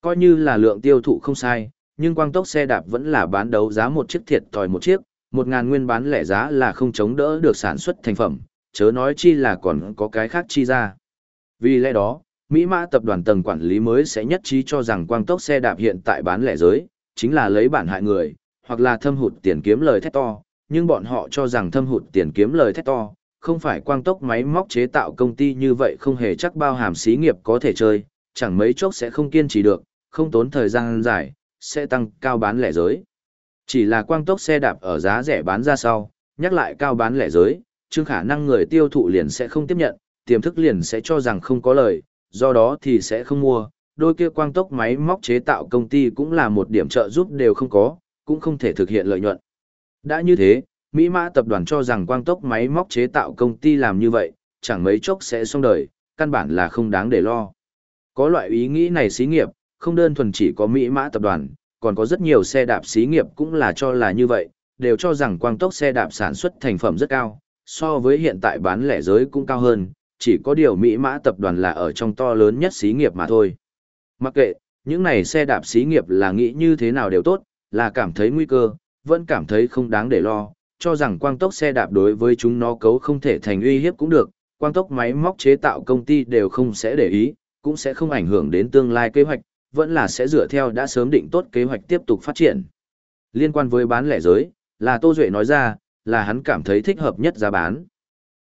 Coi như là lượng tiêu thụ không sai, nhưng quang tốc xe đạp vẫn là bán đấu giá một chiếc thiệt tòi một chiếc, 1.000 nguyên bán lẻ giá là không chống đỡ được sản xuất thành phẩm, chớ nói chi là còn có cái khác chi ra. Vì lẽ đó, Mỹ Mã tập đoàn tầng quản lý mới sẽ nhất trí cho rằng quang tốc xe đạp hiện tại bán lẻ giới, chính là lấy bản hại người, hoặc là thâm hụt tiền kiếm lời thét to, nhưng bọn họ cho rằng thâm hụt tiền kiếm lời thét to, không phải quang tốc máy móc chế tạo công ty như vậy không hề chắc bao hàm xí nghiệp có thể chơi, chẳng mấy chốc sẽ không kiên trì được, không tốn thời gian dài, sẽ tăng cao bán lẻ giới. Chỉ là quang tốc xe đạp ở giá rẻ bán ra sau, nhắc lại cao bán lẻ giới, chương khả năng người tiêu thụ liền sẽ không tiếp nhận, tiềm thức liền sẽ cho rằng không có lời, do đó thì sẽ không mua, đôi kia quang tốc máy móc chế tạo công ty cũng là một điểm trợ giúp đều không có, cũng không thể thực hiện lợi nhuận. Đã như thế, Mỹ Mã tập đoàn cho rằng quang tốc máy móc chế tạo công ty làm như vậy, chẳng mấy chốc sẽ xong đời, căn bản là không đáng để lo. Có loại ý nghĩ này xí nghiệp, không đơn thuần chỉ có Mỹ Mã tập đoàn, còn có rất nhiều xe đạp xí nghiệp cũng là cho là như vậy, đều cho rằng quang tốc xe đạp sản xuất thành phẩm rất cao, so với hiện tại bán lẻ giới cũng cao hơn, chỉ có điều Mỹ Mã tập đoàn là ở trong to lớn nhất xí nghiệp mà thôi. Mặc kệ, những này xe đạp xí nghiệp là nghĩ như thế nào đều tốt, là cảm thấy nguy cơ, vẫn cảm thấy không đáng để lo, cho rằng quang tốc xe đạp đối với chúng nó cấu không thể thành uy hiếp cũng được, quang tốc máy móc chế tạo công ty đều không sẽ để ý, cũng sẽ không ảnh hưởng đến tương lai kế hoạch, vẫn là sẽ dựa theo đã sớm định tốt kế hoạch tiếp tục phát triển. Liên quan với bán lẻ giới, là Tô Duệ nói ra, là hắn cảm thấy thích hợp nhất giá bán.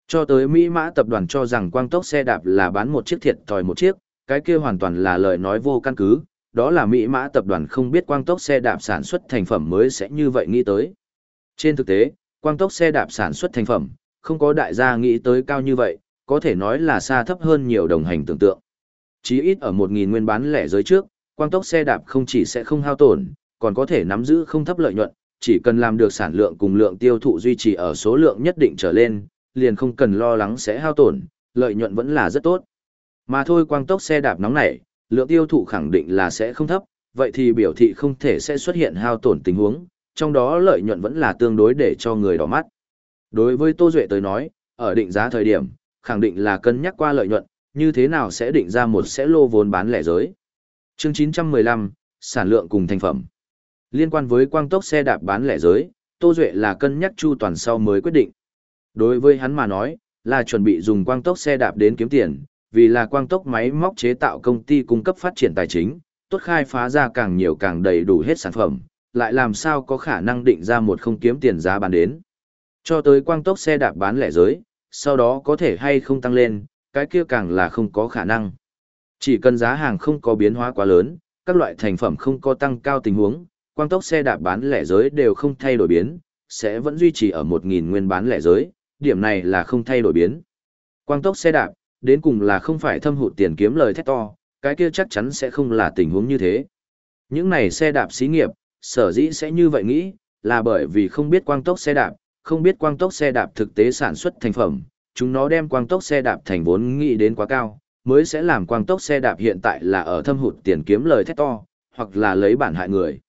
Cho tới Mỹ Mã tập đoàn cho rằng quang tốc xe đạp là bán một chiếc thiệt thòi một chiếc, cái kia hoàn toàn là lời nói vô căn cứ, đó là Mỹ Mã tập đoàn không biết quang tốc xe đạp sản xuất thành phẩm mới sẽ như vậy nghĩ tới. Trên thực tế, quang tốc xe đạp sản xuất thành phẩm, không có đại gia nghĩ tới cao như vậy, có thể nói là xa thấp hơn nhiều đồng hành tưởng tượng. Chí ít ở 1.000 nguyên bán lẻ giới trước, quang tốc xe đạp không chỉ sẽ không hao tổn, còn có thể nắm giữ không thấp lợi nhuận, chỉ cần làm được sản lượng cùng lượng tiêu thụ duy trì ở số lượng nhất định trở lên, liền không cần lo lắng sẽ hao tổn, lợi nhuận vẫn là rất tốt. Mà thôi quang tốc xe đạp nóng này, lượng tiêu thụ khẳng định là sẽ không thấp, vậy thì biểu thị không thể sẽ xuất hiện hao tổn tình huống, trong đó lợi nhuận vẫn là tương đối để cho người đỏ mắt. Đối với Tô Duệ tới nói, ở định giá thời điểm, khẳng định là cân nhắc qua lợi nhuận, như thế nào sẽ định ra một sẽ lô vốn bán lẻ giới. Chương 915, sản lượng cùng thành phẩm. Liên quan với quang tốc xe đạp bán lẻ giới, Tô Duệ là cân nhắc chu toàn sau mới quyết định. Đối với hắn mà nói, là chuẩn bị dùng quang tốc xe đạp đến kiếm tiền, vì là quang tốc máy móc chế tạo công ty cung cấp phát triển tài chính, tốt khai phá ra càng nhiều càng đầy đủ hết sản phẩm, lại làm sao có khả năng định ra một không kiếm tiền giá bán đến. Cho tới quang tốc xe đạp bán lẻ giới, sau đó có thể hay không tăng lên, cái kia càng là không có khả năng. Chỉ cần giá hàng không có biến hóa quá lớn, các loại thành phẩm không có tăng cao tình huống, quang tốc xe đạp bán lẻ giới đều không thay đổi biến, sẽ vẫn duy trì ở 1.000 nguyên bán lẻ giới, điểm này là không thay đổi biến. Quang tốc xe đạp, đến cùng là không phải thâm hụt tiền kiếm lời thét to, cái kia chắc chắn sẽ không là tình huống như thế. Những này xe đạp xí nghiệp, sở dĩ sẽ như vậy nghĩ, là bởi vì không biết quang tốc xe đạp, không biết quang tốc xe đạp thực tế sản xuất thành phẩm, chúng nó đem quang tốc xe đạp thành vốn nghĩ đến quá cao, mới sẽ làm quang tốc xe đạp hiện tại là ở thâm hụt tiền kiếm lời thét to, hoặc là lấy bản hại người.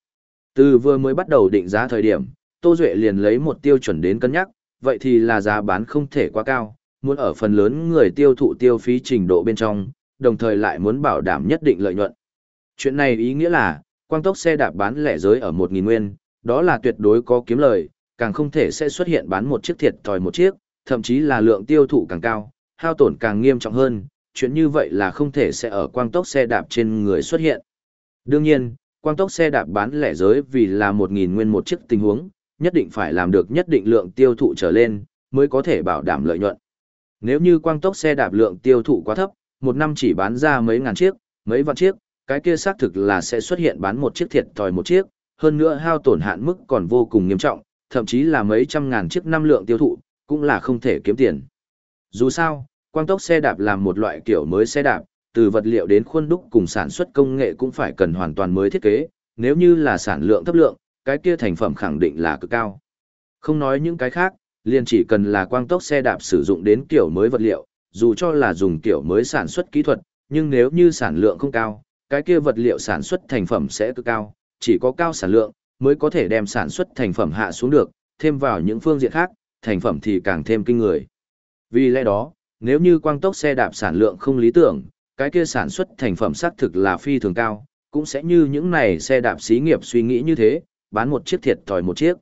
Từ vừa mới bắt đầu định giá thời điểm, Tô Duệ liền lấy một tiêu chuẩn đến cân nhắc, vậy thì là giá bán không thể quá cao, muốn ở phần lớn người tiêu thụ tiêu phí trình độ bên trong, đồng thời lại muốn bảo đảm nhất định lợi nhuận. Chuyện này ý nghĩa là, quang tốc xe đạp bán lẻ giới ở 1.000 nguyên, đó là tuyệt đối có kiếm lời, càng không thể sẽ xuất hiện bán một chiếc thiệt thòi một chiếc, thậm chí là lượng tiêu thụ càng cao, hao tổn càng nghiêm trọng hơn, chuyện như vậy là không thể sẽ ở quang tốc xe đạp trên người xuất hiện. Đương nhiên, quang tốc xe đạp bán lẻ giới vì là 1.000 nguyên một chiếc tình huống, nhất định phải làm được nhất định lượng tiêu thụ trở lên, mới có thể bảo đảm lợi nhuận. Nếu như quang tốc xe đạp lượng tiêu thụ quá thấp, một năm chỉ bán ra mấy ngàn chiếc, mấy vạn chiếc, cái kia xác thực là sẽ xuất hiện bán một chiếc thiệt thòi một chiếc, hơn nữa hao tổn hạn mức còn vô cùng nghiêm trọng, thậm chí là mấy trăm ngàn chiếc năm lượng tiêu thụ, cũng là không thể kiếm tiền. Dù sao, quang tốc xe đạp là một loại kiểu mới xe đạp, từ vật liệu đến khuôn đúc cùng sản xuất công nghệ cũng phải cần hoàn toàn mới thiết kế, nếu như là sản lượng thấp lượng, cái kia thành phẩm khẳng định là cực cao. Không nói những cái khác, liền chỉ cần là quang tốc xe đạp sử dụng đến kiểu mới vật liệu, dù cho là dùng kiểu mới sản xuất kỹ thuật, nhưng nếu như sản lượng không cao, cái kia vật liệu sản xuất thành phẩm sẽ cực cao, chỉ có cao sản lượng mới có thể đem sản xuất thành phẩm hạ xuống được, thêm vào những phương diện khác, thành phẩm thì càng thêm kinh người. Vì lẽ đó, nếu như quang tốc xe đạp sản lượng không lý tưởng, cái kia sản xuất thành phẩm xác thực là phi thường cao, cũng sẽ như những này xe đạp xí nghiệp suy nghĩ như thế, bán một chiếc thiệt thòi một chiếc.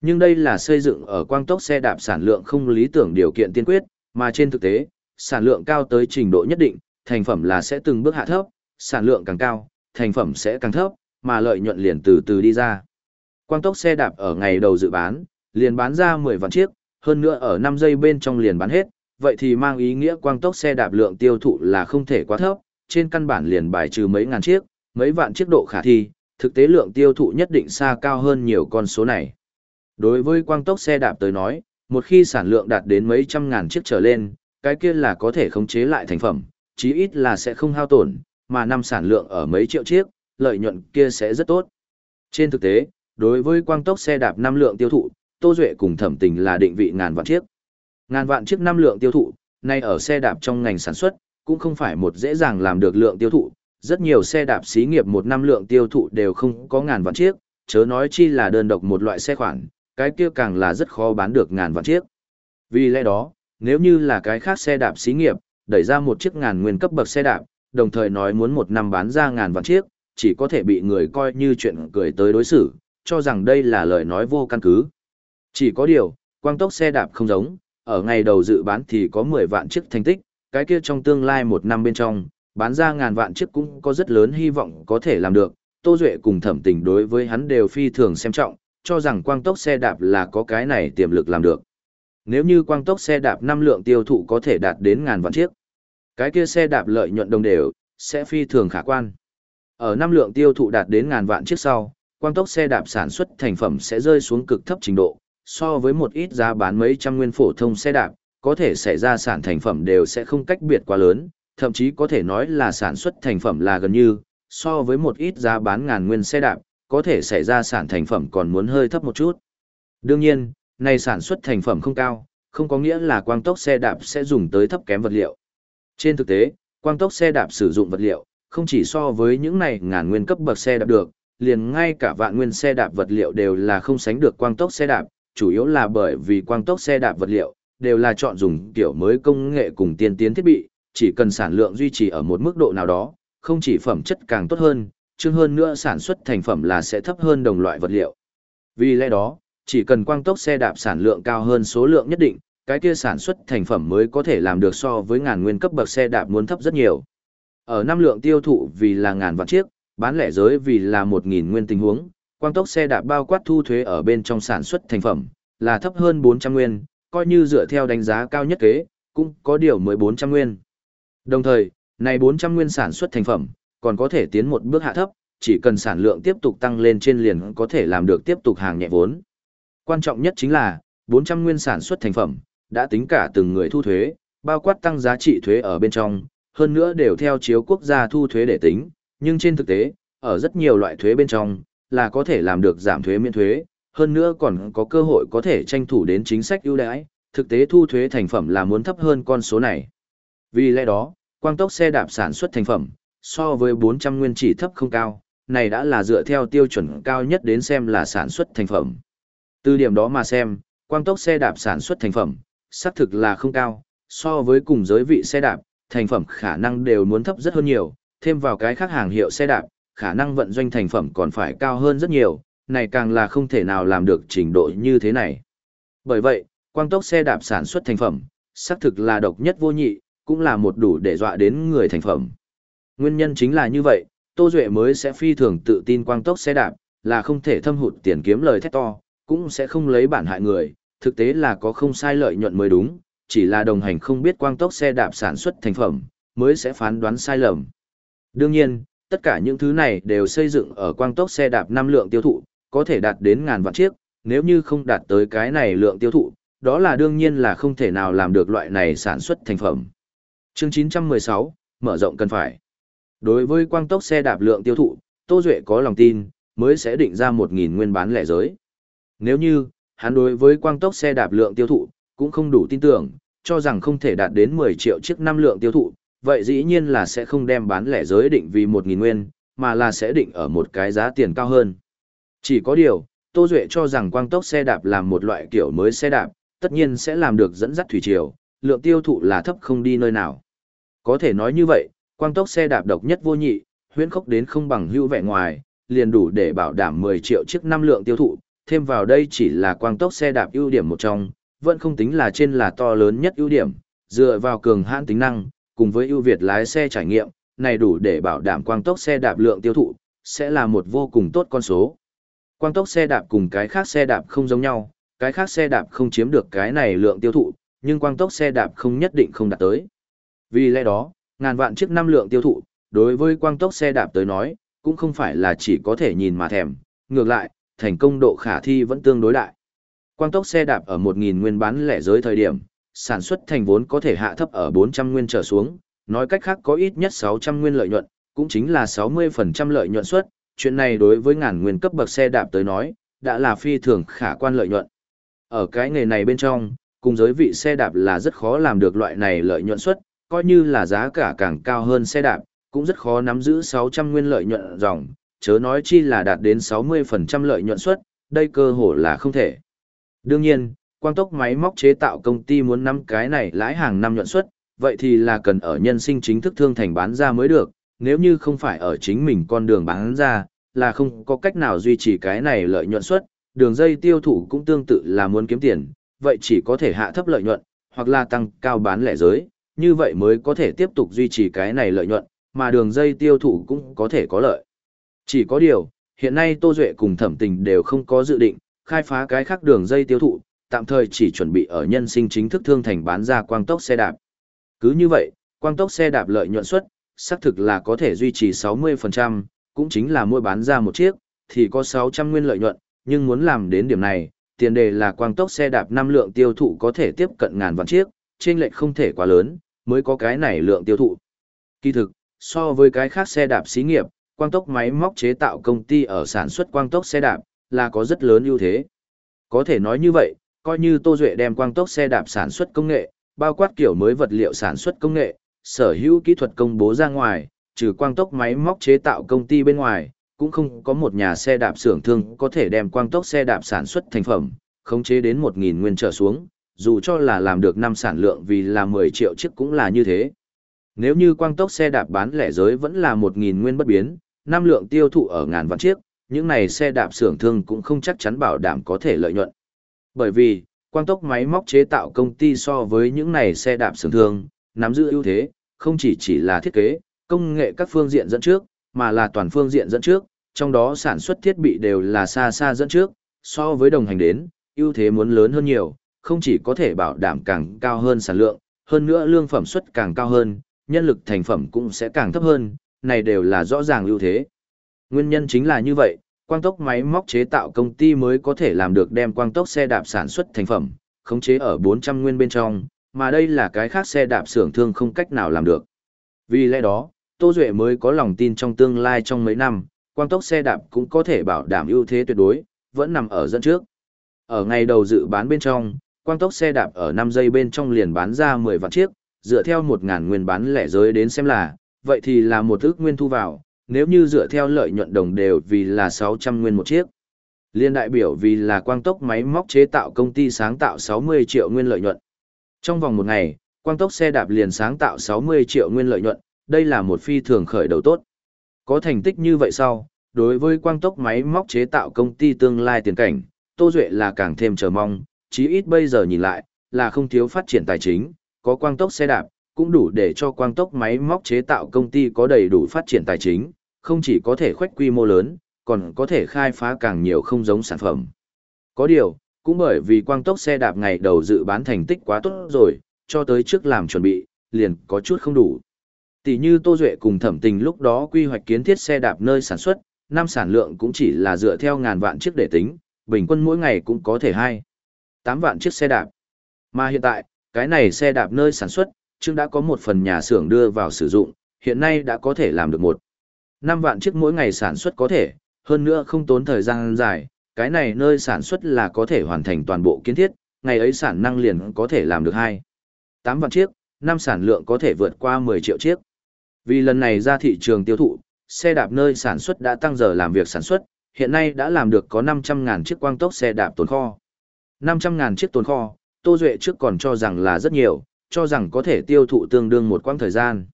Nhưng đây là xây dựng ở quang tốc xe đạp sản lượng không lý tưởng điều kiện tiên quyết, mà trên thực tế, sản lượng cao tới trình độ nhất định, thành phẩm là sẽ từng bước hạ thấp, sản lượng càng cao, thành phẩm sẽ càng thấp, mà lợi nhuận liền từ từ đi ra. Quang tốc xe đạp ở ngày đầu dự bán, liền bán ra 10 vạn chiếc, hơn nữa ở 5 giây bên trong liền bán hết, vậy thì mang ý nghĩa quang tốc xe đạp lượng tiêu thụ là không thể quá thấp, trên căn bản liền bài trừ mấy ngàn chiếc, mấy vạn chiếc độ khả thi, thực tế lượng tiêu thụ nhất định xa cao hơn nhiều con số này. Đối với quang tốc xe đạp tới nói, một khi sản lượng đạt đến mấy trăm ngàn chiếc trở lên, cái kia là có thể khống chế lại thành phẩm, chí ít là sẽ không hao tổn, mà năm sản lượng ở mấy triệu chiếc, lợi nhuận kia sẽ rất tốt. Trên thực tế, đối với quang tốc xe đạp năm lượng tiêu thụ, Tô Duệ cùng thẩm tình là định vị ngàn vạn chiếc. Ngàn vạn chiếc năm lượng tiêu thụ, nay ở xe đạp trong ngành sản xuất, cũng không phải một dễ dàng làm được lượng tiêu thụ. Rất nhiều xe đạp xí nghiệp một năm lượng tiêu thụ đều không có ngàn vạn chiếc, chớ nói chi là đơn độc một loại xe khoản, cái kia càng là rất khó bán được ngàn vạn chiếc. Vì lẽ đó, nếu như là cái khác xe đạp xí nghiệp, đẩy ra một chiếc ngàn nguyên cấp bậc xe đạp, đồng thời nói muốn một năm bán ra ngàn vạn chiếc, chỉ có thể bị người coi như chuyện cười tới đối xử, cho rằng đây là lời nói vô căn cứ. Chỉ có điều, quang tốc xe đạp không giống, ở ngày đầu dự bán thì có 10 vạn chiếc thành tích, cái kia trong tương lai một năm bên trong, bán ra ngàn vạn chiếc cũng có rất lớn hy vọng có thể làm được. Tô Duệ cùng thẩm tình đối với hắn đều phi thường xem trọng, cho rằng quang tốc xe đạp là có cái này tiềm lực làm được. Nếu như quang tốc xe đạp năm lượng tiêu thụ có thể đạt đến ngàn vạn chiếc, cái kia xe đạp lợi nhuận đồng đều, sẽ phi thường khả quan. Ở năm lượng tiêu thụ đạt đến ngàn vạn chiếc sau, quang tốc xe đạp sản xuất thành phẩm sẽ rơi xuống cực thấp trình độ, so với một ít giá bán mấy trăm nguyên phổ thông xe đạp, có thể xảy ra sản thành phẩm đều sẽ không cách biệt quá lớn, thậm chí có thể nói là sản xuất thành phẩm là gần như, so với một ít giá bán ngàn nguyên xe đạp, có thể xảy ra sản thành phẩm còn muốn hơi thấp một chút. Đương nhiên, này sản xuất thành phẩm không cao, không có nghĩa là quang tốc xe đạp sẽ dùng tới thấp kém vật liệu. Trên thực tế, quang tốc xe đạp sử dụng vật liệu, không chỉ so với những này ngàn nguyên cấp bậc xe đạp được, liền ngay cả vạn nguyên xe đạp vật liệu đều là không sánh được quang tốc xe đạp, chủ yếu là bởi vì quang tốc xe đạp vật liệu, đều là chọn dùng kiểu mới công nghệ cùng tiên tiến thiết bị, chỉ cần sản lượng duy trì ở một mức độ nào đó, không chỉ phẩm chất càng tốt hơn, chương hơn nữa sản xuất thành phẩm là sẽ thấp hơn đồng loại vật liệu. Vì lẽ đó, chỉ cần quang tốc xe đạp sản lượng cao hơn số lượng nhất định, cái kia sản xuất thành phẩm mới có thể làm được so với ngàn nguyên cấp bậc xe đạp muốn thấp rất nhiều. Ở năm lượng tiêu thụ vì là ngàn vạn chiếc, bán lẻ giới vì là một nghìn nguyên tình huống, quang tốc xe đạp bao quát thu thuế ở bên trong sản xuất thành phẩm, là thấp hơn 400 nguyên, coi như dựa theo đánh giá cao nhất kế, cũng có điều mới 400 nguyên. Đồng thời, này 400 nguyên sản xuất thành phẩm, còn có thể tiến một bước hạ thấp, chỉ cần sản lượng tiếp tục tăng lên trên liền có thể làm được tiếp tục hàng nhẹ vốn. Quan trọng nhất chính là, 400 nguyên sản xuất thành phẩm, đã tính cả từng người thu thuế, bao quát tăng giá trị thuế ở bên trong, hơn nữa đều theo chiếu quốc gia thu thuế để tính, nhưng trên thực tế, ở rất nhiều loại thuế bên trong, là có thể làm được giảm thuế miễn thuế, hơn nữa còn có cơ hội có thể tranh thủ đến chính sách ưu đãi, thực tế thu thuế thành phẩm là muốn thấp hơn con số này. Vì lẽ đó, quang tốc xe đạp sản xuất thành phẩm, so với 400 nguyên chỉ thấp không cao, này đã là dựa theo tiêu chuẩn cao nhất đến xem là sản xuất thành phẩm. Từ điểm đó mà xem, quang tốc xe đạp sản xuất thành phẩm, xác thực là không cao, so với cùng giới vị xe đạp, thành phẩm khả năng đều muốn thấp rất hơn nhiều, thêm vào cái khác hàng hiệu xe đạp, khả năng vận doanh thành phẩm còn phải cao hơn rất nhiều, này càng là không thể nào làm được trình độ như thế này. Bởi vậy, quang tốc xe đạp sản xuất thành phẩm, xác thực là độc nhất vô nhị, cũng là một đủ để dọa đến người thành phẩm. Nguyên nhân chính là như vậy, Tô Duệ mới sẽ phi thường tự tin quang tốc xe đạp, là không thể thâm hụt tiền kiếm lời thét to, cũng sẽ không lấy bản hại người, thực tế là có không sai lợi nhuận mới đúng, chỉ là đồng hành không biết quang tốc xe đạp sản xuất thành phẩm, mới sẽ phán đoán sai lầm. Đương nhiên, tất cả những thứ này đều xây dựng ở quang tốc xe đạp năm lượng tiêu thụ, có thể đạt đến ngàn vạn chiếc, nếu như không đạt tới cái này lượng tiêu thụ, đó là đương nhiên là không thể nào làm được loại này sản xuất thành phẩm. Chương 916, mở rộng cần phải. Đối với quang tốc xe đạp lượng tiêu thụ, Tô Duệ có lòng tin, mới sẽ định ra 1.000 nguyên bán lẻ giới. Nếu như, hắn đối với quang tốc xe đạp lượng tiêu thụ, cũng không đủ tin tưởng, cho rằng không thể đạt đến 10 triệu chiếc năm lượng tiêu thụ, vậy dĩ nhiên là sẽ không đem bán lẻ giới định vì 1.000 nguyên, mà là sẽ định ở một cái giá tiền cao hơn. Chỉ có điều, Tô Duệ cho rằng quang tốc xe đạp là một loại kiểu mới xe đạp, tất nhiên sẽ làm được dẫn dắt thủy triều, lượng tiêu thụ là thấp không đi nơi nào. Có thể nói như vậy, quang tốc xe đạp độc nhất vô nhị, huyễn khốc đến không bằng hữu vẻ ngoài, liền đủ để bảo đảm 10 triệu chiếc năm lượng tiêu thụ, thêm vào đây chỉ là quang tốc xe đạp ưu điểm một trong, vẫn không tính là trên là to lớn nhất ưu điểm, dựa vào cường hãn tính năng, cùng với ưu việt lái xe trải nghiệm, này đủ để bảo đảm quang tốc xe đạp lượng tiêu thụ, sẽ là một vô cùng tốt con số. Quang tốc xe đạp cùng cái khác xe đạp không giống nhau, cái khác xe đạp không chiếm được cái này lượng tiêu thụ, nhưng quang tốc xe đạp không nhất định không đạt tới. Vì lẽ đó, ngàn vạn chiếc năm lượng tiêu thụ, đối với quang tốc xe đạp tới nói, cũng không phải là chỉ có thể nhìn mà thèm, ngược lại, thành công độ khả thi vẫn tương đối đại. Quang tốc xe đạp ở 1.000 nguyên bán lẻ giới thời điểm, sản xuất thành vốn có thể hạ thấp ở 400 nguyên trở xuống, nói cách khác có ít nhất 600 nguyên lợi nhuận, cũng chính là 60% lợi nhuận suất, chuyện này đối với ngàn nguyên cấp bậc xe đạp tới nói, đã là phi thường khả quan lợi nhuận. Ở cái nghề này bên trong, cùng giới vị xe đạp là rất khó làm được loại này lợi nhuận suất, coi như là giá cả càng cao hơn xe đạp, cũng rất khó nắm giữ 600 nguyên lợi nhuận dòng, chớ nói chi là đạt đến 60% lợi nhuận suất, đây cơ hội là không thể. Đương nhiên, quang tốc máy móc chế tạo công ty muốn nắm cái này lãi hàng năm nhuận suất, vậy thì là cần ở nhân sinh chính thức thương thành bán ra mới được, nếu như không phải ở chính mình con đường bán ra, là không có cách nào duy trì cái này lợi nhuận suất, đường dây tiêu thụ cũng tương tự là muốn kiếm tiền, vậy chỉ có thể hạ thấp lợi nhuận, hoặc là tăng cao bán lẻ giới, như vậy mới có thể tiếp tục duy trì cái này lợi nhuận, mà đường dây tiêu thụ cũng có thể có lợi. Chỉ có điều, hiện nay Tô Duệ cùng thẩm tình đều không có dự định, khai phá cái khác đường dây tiêu thụ, tạm thời chỉ chuẩn bị ở nhân sinh chính thức thương thành bán ra quang tốc xe đạp. Cứ như vậy, quang tốc xe đạp lợi nhuận suất, xác thực là có thể duy trì 60%, cũng chính là mua bán ra một chiếc, thì có 600 nguyên lợi nhuận, nhưng muốn làm đến điểm này, tiền đề là quang tốc xe đạp năm lượng tiêu thụ có thể tiếp cận ngàn vạn chiếc, trên lệch không thể quá lớn, mới có cái này lượng tiêu thụ. Kỳ thực, so với cái khác xe đạp xí nghiệp, quang tốc máy móc chế tạo công ty ở sản xuất quang tốc xe đạp, là có rất lớn ưu thế. Có thể nói như vậy, coi như Tô Duệ đem quang tốc xe đạp sản xuất công nghệ, bao quát kiểu mới vật liệu sản xuất công nghệ, sở hữu kỹ thuật công bố ra ngoài, trừ quang tốc máy móc chế tạo công ty bên ngoài, cũng không có một nhà xe đạp xưởng thương có thể đem quang tốc xe đạp sản xuất thành phẩm, khống chế đến 1.000 nguyên trở xuống, dù cho là làm được năm sản lượng vì là 10 triệu chiếc cũng là như thế. Nếu như quang tốc xe đạp bán lẻ giới vẫn là 1.000 nguyên bất biến, năm lượng tiêu thụ ở ngàn vạn chiếc, những này xe đạp xưởng thương cũng không chắc chắn bảo đảm có thể lợi nhuận. Bởi vì, quang tốc máy móc chế tạo công ty so với những này xe đạp xưởng thương, nắm giữ ưu thế, không chỉ chỉ là thiết kế, công nghệ các phương diện dẫn trước, mà là toàn phương diện dẫn trước, trong đó sản xuất thiết bị đều là xa xa dẫn trước, so với đồng hành đến, ưu thế muốn lớn hơn nhiều, không chỉ có thể bảo đảm càng cao hơn sản lượng, hơn nữa lương phẩm suất càng cao hơn, nhân lực thành phẩm cũng sẽ càng thấp hơn, này đều là rõ ràng ưu thế. Nguyên nhân chính là như vậy, quang tốc máy móc chế tạo công ty mới có thể làm được đem quang tốc xe đạp sản xuất thành phẩm, khống chế ở 400 nguyên bên trong, mà đây là cái khác xe đạp xưởng thương không cách nào làm được. Vì lẽ đó, Tô Duệ mới có lòng tin trong tương lai trong mấy năm, quang tốc xe đạp cũng có thể bảo đảm ưu thế tuyệt đối, vẫn nằm ở dẫn trước. Ở ngày đầu dự bán bên trong, quang tốc xe đạp ở 5 giây bên trong liền bán ra 10 vạn chiếc, dựa theo 1.000 nguyên bán lẻ giới đến xem là, vậy thì là một ước nguyên thu vào, nếu như dựa theo lợi nhuận đồng đều vì là 600 nguyên một chiếc. Liên đại biểu vì là quang tốc máy móc chế tạo công ty sáng tạo 60 triệu nguyên lợi nhuận. Trong vòng một ngày, quang tốc xe đạp liền sáng tạo 60 triệu nguyên lợi nhuận, đây là một phi thường khởi đầu tốt. Có thành tích như vậy sau, đối với quang tốc máy móc chế tạo công ty tương lai tiền cảnh, Tô Duệ là càng thêm chờ mong, chí ít bây giờ nhìn lại, là không thiếu phát triển tài chính, có quang tốc xe đạp, cũng đủ để cho quang tốc máy móc chế tạo công ty có đầy đủ phát triển tài chính, không chỉ có thể khoách quy mô lớn, còn có thể khai phá càng nhiều không giống sản phẩm. Có điều, cũng bởi vì quang tốc xe đạp ngày đầu dự bán thành tích quá tốt rồi, cho tới trước làm chuẩn bị, liền có chút không đủ. Tỷ như Tô Duệ cùng thẩm tình lúc đó quy hoạch kiến thiết xe đạp nơi sản xuất, năm sản lượng cũng chỉ là dựa theo ngàn vạn chiếc để tính, bình quân mỗi ngày cũng có thể hai tám vạn chiếc xe đạp. Mà hiện tại, cái này xe đạp nơi sản xuất, chương đã có một phần nhà xưởng đưa vào sử dụng, hiện nay đã có thể làm được một năm vạn chiếc mỗi ngày sản xuất có thể, hơn nữa không tốn thời gian dài, cái này nơi sản xuất là có thể hoàn thành toàn bộ kiến thiết, ngày ấy sản năng liền có thể làm được hai tám vạn chiếc, năm sản lượng có thể vượt qua 10 triệu chiếc. Vì lần này ra thị trường tiêu thụ, xe đạp nơi sản xuất đã tăng giờ làm việc sản xuất, hiện nay đã làm được có 500.000 chiếc quang tốc xe đạp tồn kho. 500.000 chiếc tồn kho, Tô Duệ trước còn cho rằng là rất nhiều, cho rằng có thể tiêu thụ tương đương một quãng thời gian.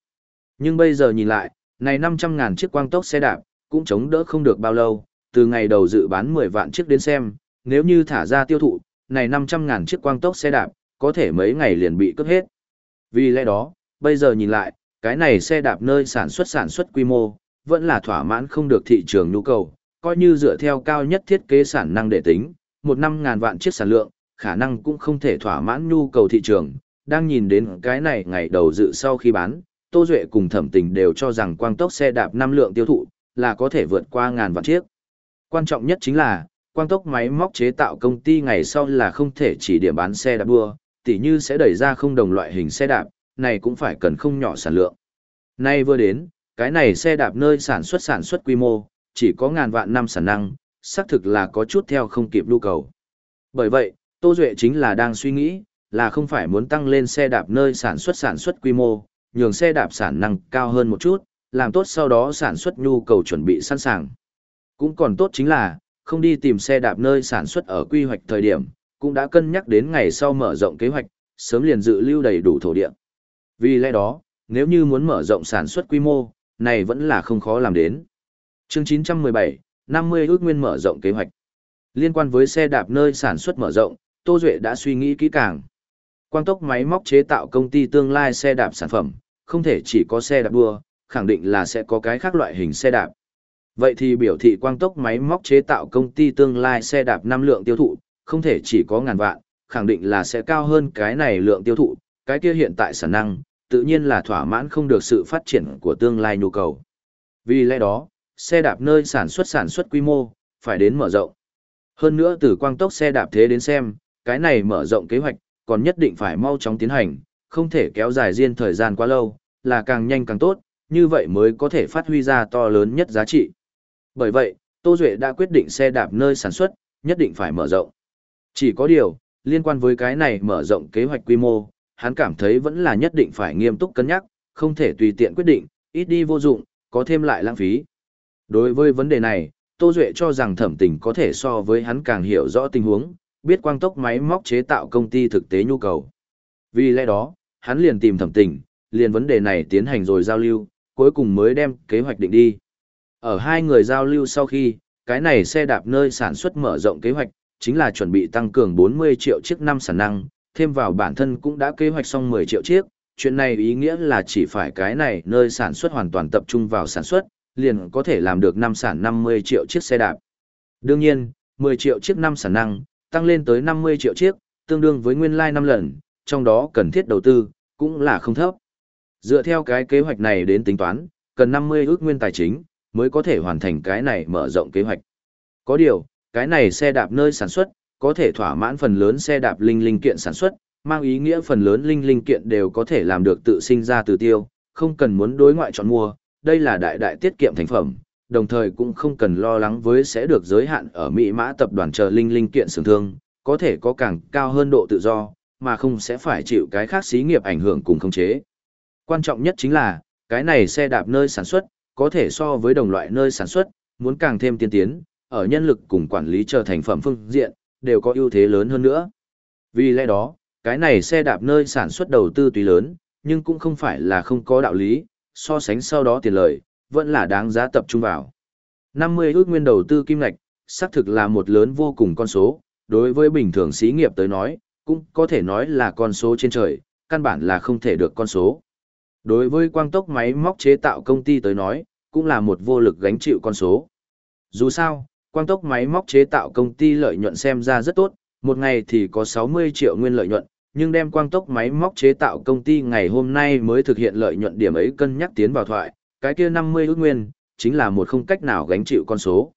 Nhưng bây giờ nhìn lại, này 500.000 chiếc quang tốc xe đạp, cũng chống đỡ không được bao lâu, từ ngày đầu dự bán 10 vạn chiếc đến xem, nếu như thả ra tiêu thụ, này 500.000 chiếc quang tốc xe đạp, có thể mấy ngày liền bị cướp hết. Vì lẽ đó, bây giờ nhìn lại, cái này xe đạp nơi sản xuất sản xuất quy mô, vẫn là thỏa mãn không được thị trường nhu cầu, coi như dựa theo cao nhất thiết kế sản năng để tính, một năm ngàn vạn chiếc sản lượng, khả năng cũng không thể thỏa mãn nhu cầu thị trường. Đang nhìn đến cái này ngày đầu dự sau khi bán, Tô Duệ cùng thẩm tình đều cho rằng quang tốc xe đạp năm lượng tiêu thụ, là có thể vượt qua ngàn vạn chiếc. Quan trọng nhất chính là, quang tốc máy móc chế tạo công ty ngày sau là không thể chỉ điểm bán xe đạp đua, tỉ như sẽ đẩy ra không đồng loại hình xe đạp, này cũng phải cần không nhỏ sản lượng. Nay vừa đến, cái này xe đạp nơi sản xuất sản xuất quy mô, chỉ có ngàn vạn năm sản năng, xác thực là có chút theo không kịp nhu cầu. Bởi vậy, Tô Duệ chính là đang suy nghĩ, là không phải muốn tăng lên xe đạp nơi sản xuất sản xuất quy mô, nhường xe đạp sản năng cao hơn một chút, làm tốt sau đó sản xuất nhu cầu chuẩn bị sẵn sàng. Cũng còn tốt chính là, không đi tìm xe đạp nơi sản xuất ở quy hoạch thời điểm, cũng đã cân nhắc đến ngày sau mở rộng kế hoạch, sớm liền dự lưu đầy đủ thổ địa. Vì lẽ đó, nếu như muốn mở rộng sản xuất quy mô, này vẫn là không khó làm đến. Chương 917, 50 ước nguyên mở rộng kế hoạch. Liên quan với xe đạp nơi sản xuất mở rộng, Tô Duệ đã suy nghĩ kỹ càng. Quang tốc máy móc chế tạo công ty tương lai xe đạp sản phẩm, không thể chỉ có xe đạp đua, khẳng định là sẽ có cái khác loại hình xe đạp. Vậy thì biểu thị quang tốc máy móc chế tạo công ty tương lai xe đạp năm lượng tiêu thụ, không thể chỉ có ngàn vạn, khẳng định là sẽ cao hơn cái này lượng tiêu thụ, cái kia hiện tại sản năng, tự nhiên là thỏa mãn không được sự phát triển của tương lai nhu cầu. Vì lẽ đó, xe đạp nơi sản xuất sản xuất quy mô, phải đến mở rộng. Hơn nữa từ quang tốc xe đạp thế đến xem, cái này mở rộng kế hoạch, còn nhất định phải mau chóng tiến hành, không thể kéo dài riêng thời gian quá lâu, là càng nhanh càng tốt, như vậy mới có thể phát huy ra to lớn nhất giá trị. Bởi vậy, Tô Duệ đã quyết định xe đạp nơi sản xuất, nhất định phải mở rộng. Chỉ có điều, liên quan với cái này mở rộng kế hoạch quy mô, hắn cảm thấy vẫn là nhất định phải nghiêm túc cân nhắc, không thể tùy tiện quyết định, ít đi vô dụng, có thêm lại lãng phí. Đối với vấn đề này, Tô Duệ cho rằng thẩm tình có thể so với hắn càng hiểu rõ tình huống, biết quang tốc máy móc chế tạo công ty thực tế nhu cầu. Vì lẽ đó, hắn liền tìm thẩm tình, liền vấn đề này tiến hành rồi giao lưu, cuối cùng mới đem kế hoạch định đi. Ở hai người giao lưu sau khi, cái này xe đạp nơi sản xuất mở rộng kế hoạch, chính là chuẩn bị tăng cường 40 triệu chiếc năm sản năng, thêm vào bản thân cũng đã kế hoạch xong 10 triệu chiếc, chuyện này ý nghĩa là chỉ phải cái này nơi sản xuất hoàn toàn tập trung vào sản xuất, liền có thể làm được năm sản 50 triệu chiếc xe đạp. Đương nhiên, 10 triệu chiếc năm sản năng, tăng lên tới 50 triệu chiếc, tương đương với nguyên lai like 5 lần, trong đó cần thiết đầu tư, cũng là không thấp. Dựa theo cái kế hoạch này đến tính toán, cần 50 ước nguyên tài chính, mới có thể hoàn thành cái này mở rộng kế hoạch. Có điều, cái này xe đạp nơi sản xuất, có thể thỏa mãn phần lớn xe đạp linh linh kiện sản xuất, mang ý nghĩa phần lớn linh linh kiện đều có thể làm được tự sinh ra từ tiêu, không cần muốn đối ngoại chọn mua, đây là đại đại tiết kiệm thành phẩm, đồng thời cũng không cần lo lắng với sẽ được giới hạn ở Mỹ mã tập đoàn chờ linh linh kiện sưởng thương, có thể có càng cao hơn độ tự do, mà không sẽ phải chịu cái khác xí nghiệp ảnh hưởng cùng khống chế. Quan trọng nhất chính là, cái này xe đạp nơi sản xuất, có thể so với đồng loại nơi sản xuất, muốn càng thêm tiên tiến, ở nhân lực cùng quản lý chờ thành phẩm phương diện, đều có ưu thế lớn hơn nữa. Vì lẽ đó, cái này xe đạp nơi sản xuất đầu tư tùy lớn, nhưng cũng không phải là không có đạo lý, so sánh sau đó tiền lợi, vẫn là đáng giá tập trung vào. 50 ước nguyên đầu tư kim ngạch, xác thực là một lớn vô cùng con số, đối với bình thường xí nghiệp tới nói, cũng có thể nói là con số trên trời, căn bản là không thể được con số. Đối với quang tốc máy móc chế tạo công ty tới nói, cũng là một vô lực gánh chịu con số. Dù sao, quang tốc máy móc chế tạo công ty lợi nhuận xem ra rất tốt, một ngày thì có 60 triệu nguyên lợi nhuận, nhưng đem quang tốc máy móc chế tạo công ty ngày hôm nay mới thực hiện lợi nhuận điểm ấy cân nhắc tiến vào thoại, cái kia 50 ước nguyên, chính là một không cách nào gánh chịu con số.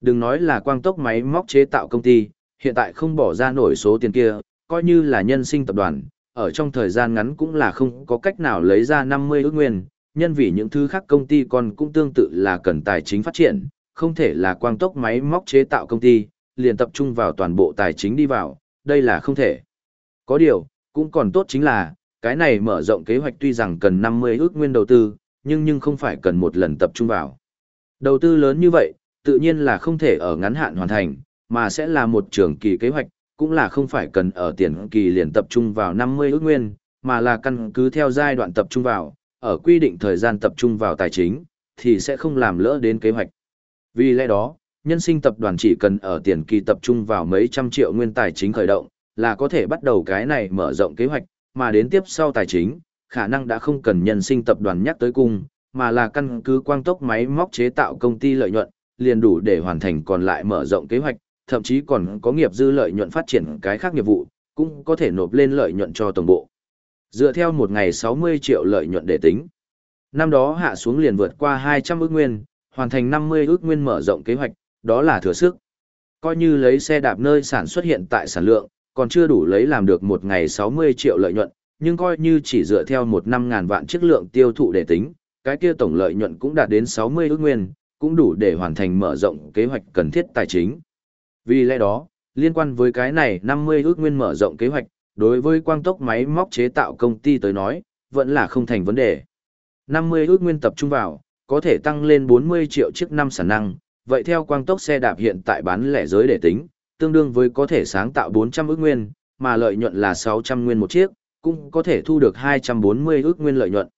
Đừng nói là quang tốc máy móc chế tạo công ty, hiện tại không bỏ ra nổi số tiền kia, coi như là nhân sinh tập đoàn, ở trong thời gian ngắn cũng là không có cách nào lấy ra 50 ước nguyên, nhân vì những thứ khác công ty còn cũng tương tự là cần tài chính phát triển, không thể là quang tốc máy móc chế tạo công ty, liền tập trung vào toàn bộ tài chính đi vào, đây là không thể. Có điều, cũng còn tốt chính là, cái này mở rộng kế hoạch tuy rằng cần 50 ước nguyên đầu tư, nhưng nhưng không phải cần một lần tập trung vào. Đầu tư lớn như vậy, tự nhiên là không thể ở ngắn hạn hoàn thành, mà sẽ là một trường kỳ kế hoạch, cũng là không phải cần ở tiền kỳ liền tập trung vào 50 ước nguyên, mà là căn cứ theo giai đoạn tập trung vào, ở quy định thời gian tập trung vào tài chính, thì sẽ không làm lỡ đến kế hoạch. Vì lẽ đó, nhân sinh tập đoàn chỉ cần ở tiền kỳ tập trung vào mấy trăm triệu nguyên tài chính khởi động, là có thể bắt đầu cái này mở rộng kế hoạch, mà đến tiếp sau tài chính, khả năng đã không cần nhân sinh tập đoàn nhắc tới cung, mà là căn cứ quang tốc máy móc chế tạo công ty lợi nhuận, liền đủ để hoàn thành còn lại mở rộng kế hoạch, thậm chí còn có nghiệp dư lợi nhuận phát triển cái khác nghiệp vụ, cũng có thể nộp lên lợi nhuận cho tổng bộ. Dựa theo một ngày 60 triệu lợi nhuận để tính. Năm đó hạ xuống liền vượt qua 200 ước nguyên, hoàn thành 50 ước nguyên mở rộng kế hoạch, đó là thừa sức. Coi như lấy xe đạp nơi sản xuất hiện tại sản lượng, còn chưa đủ lấy làm được một ngày 60 triệu lợi nhuận, nhưng coi như chỉ dựa theo một năm ngàn vạn chiếc lượng tiêu thụ để tính, cái kia tổng lợi nhuận cũng đạt đến 60 ước nguyên, cũng đủ để hoàn thành mở rộng kế hoạch cần thiết tài chính. Vì lẽ đó, liên quan với cái này 50 ước nguyên mở rộng kế hoạch, đối với quang tốc máy móc chế tạo công ty tới nói, vẫn là không thành vấn đề. 50 ước nguyên tập trung vào, có thể tăng lên 40 triệu chiếc năm sản năng, vậy theo quang tốc xe đạp hiện tại bán lẻ giới để tính, tương đương với có thể sáng tạo 400 ước nguyên, mà lợi nhuận là 600 nguyên một chiếc, cũng có thể thu được 240 ước nguyên lợi nhuận.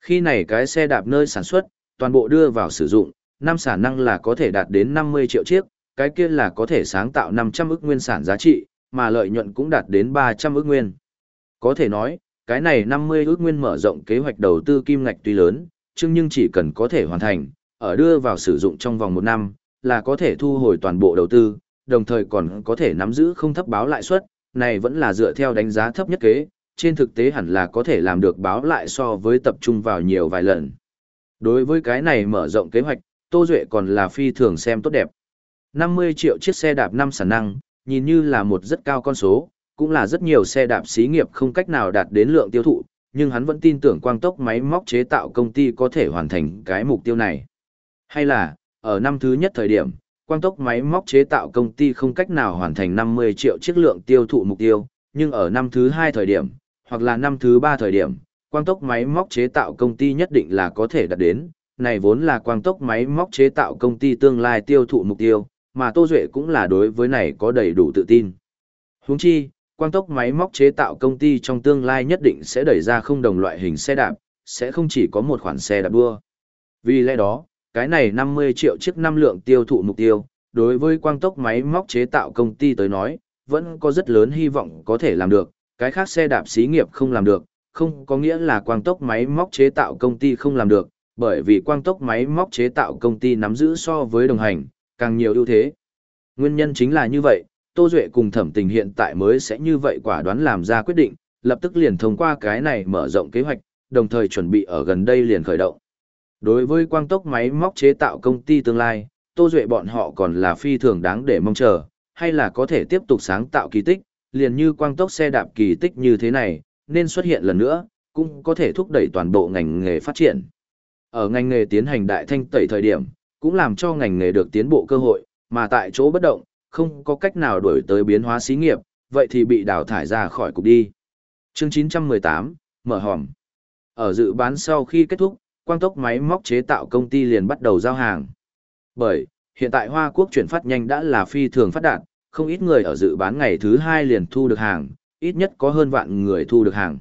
Khi này cái xe đạp nơi sản xuất, toàn bộ đưa vào sử dụng, năm sản năng là có thể đạt đến 50 triệu chiếc, cái kia là có thể sáng tạo 500 ức nguyên sản giá trị, mà lợi nhuận cũng đạt đến 300 ức nguyên. Có thể nói, cái này 50 ức nguyên mở rộng kế hoạch đầu tư kim ngạch tuy lớn, nhưng nhưng chỉ cần có thể hoàn thành, ở đưa vào sử dụng trong vòng một năm, là có thể thu hồi toàn bộ đầu tư, đồng thời còn có thể nắm giữ không thấp báo lãi suất, này vẫn là dựa theo đánh giá thấp nhất kế, trên thực tế hẳn là có thể làm được báo lại so với tập trung vào nhiều vài lần. Đối với cái này mở rộng kế hoạch, Tô Duệ còn là phi thường xem tốt đẹp. 50 triệu chiếc xe đạp năm sản năng, nhìn như là một rất cao con số, cũng là rất nhiều xe đạp xí nghiệp không cách nào đạt đến lượng tiêu thụ, nhưng hắn vẫn tin tưởng quang tốc máy móc chế tạo công ty có thể hoàn thành cái mục tiêu này. Hay là, ở năm thứ nhất thời điểm, quang tốc máy móc chế tạo công ty không cách nào hoàn thành 50 triệu chiếc lượng tiêu thụ mục tiêu, nhưng ở năm thứ hai thời điểm, hoặc là năm thứ ba thời điểm, quang tốc máy móc chế tạo công ty nhất định là có thể đạt đến, này vốn là quang tốc máy móc chế tạo công ty tương lai tiêu thụ mục tiêu, mà Tô Duệ cũng là đối với này có đầy đủ tự tin. Huống chi, quang tốc máy móc chế tạo công ty trong tương lai nhất định sẽ đẩy ra không đồng loại hình xe đạp, sẽ không chỉ có một khoản xe đạp đua. Vì lẽ đó, cái này 50 triệu chiếc năm lượng tiêu thụ mục tiêu, đối với quang tốc máy móc chế tạo công ty tới nói, vẫn có rất lớn hy vọng có thể làm được, cái khác xe đạp xí nghiệp không làm được, không có nghĩa là quang tốc máy móc chế tạo công ty không làm được, bởi vì quang tốc máy móc chế tạo công ty nắm giữ so với đồng hành, càng nhiều ưu thế. Nguyên nhân chính là như vậy, Tô Duệ cùng thẩm tình hiện tại mới sẽ như vậy quả đoán làm ra quyết định, lập tức liền thông qua cái này mở rộng kế hoạch, đồng thời chuẩn bị ở gần đây liền khởi động. Đối với quang tốc máy móc chế tạo công ty tương lai, Tô Duệ bọn họ còn là phi thường đáng để mong chờ, hay là có thể tiếp tục sáng tạo kỳ tích, liền như quang tốc xe đạp kỳ tích như thế này, nên xuất hiện lần nữa, cũng có thể thúc đẩy toàn bộ ngành nghề phát triển. Ở ngành nghề tiến hành đại thanh tẩy thời điểm, cũng làm cho ngành nghề được tiến bộ cơ hội, mà tại chỗ bất động, không có cách nào đổi tới biến hóa xí nghiệp, vậy thì bị đào thải ra khỏi cục đi. Chương 918, mở hòm. Ở dự bán sau khi kết thúc, quang tốc máy móc chế tạo công ty liền bắt đầu giao hàng. Bởi, hiện tại Hoa Quốc chuyển phát nhanh đã là phi thường phát đạt, không ít người ở dự bán ngày thứ hai liền thu được hàng, ít nhất có hơn vạn người thu được hàng.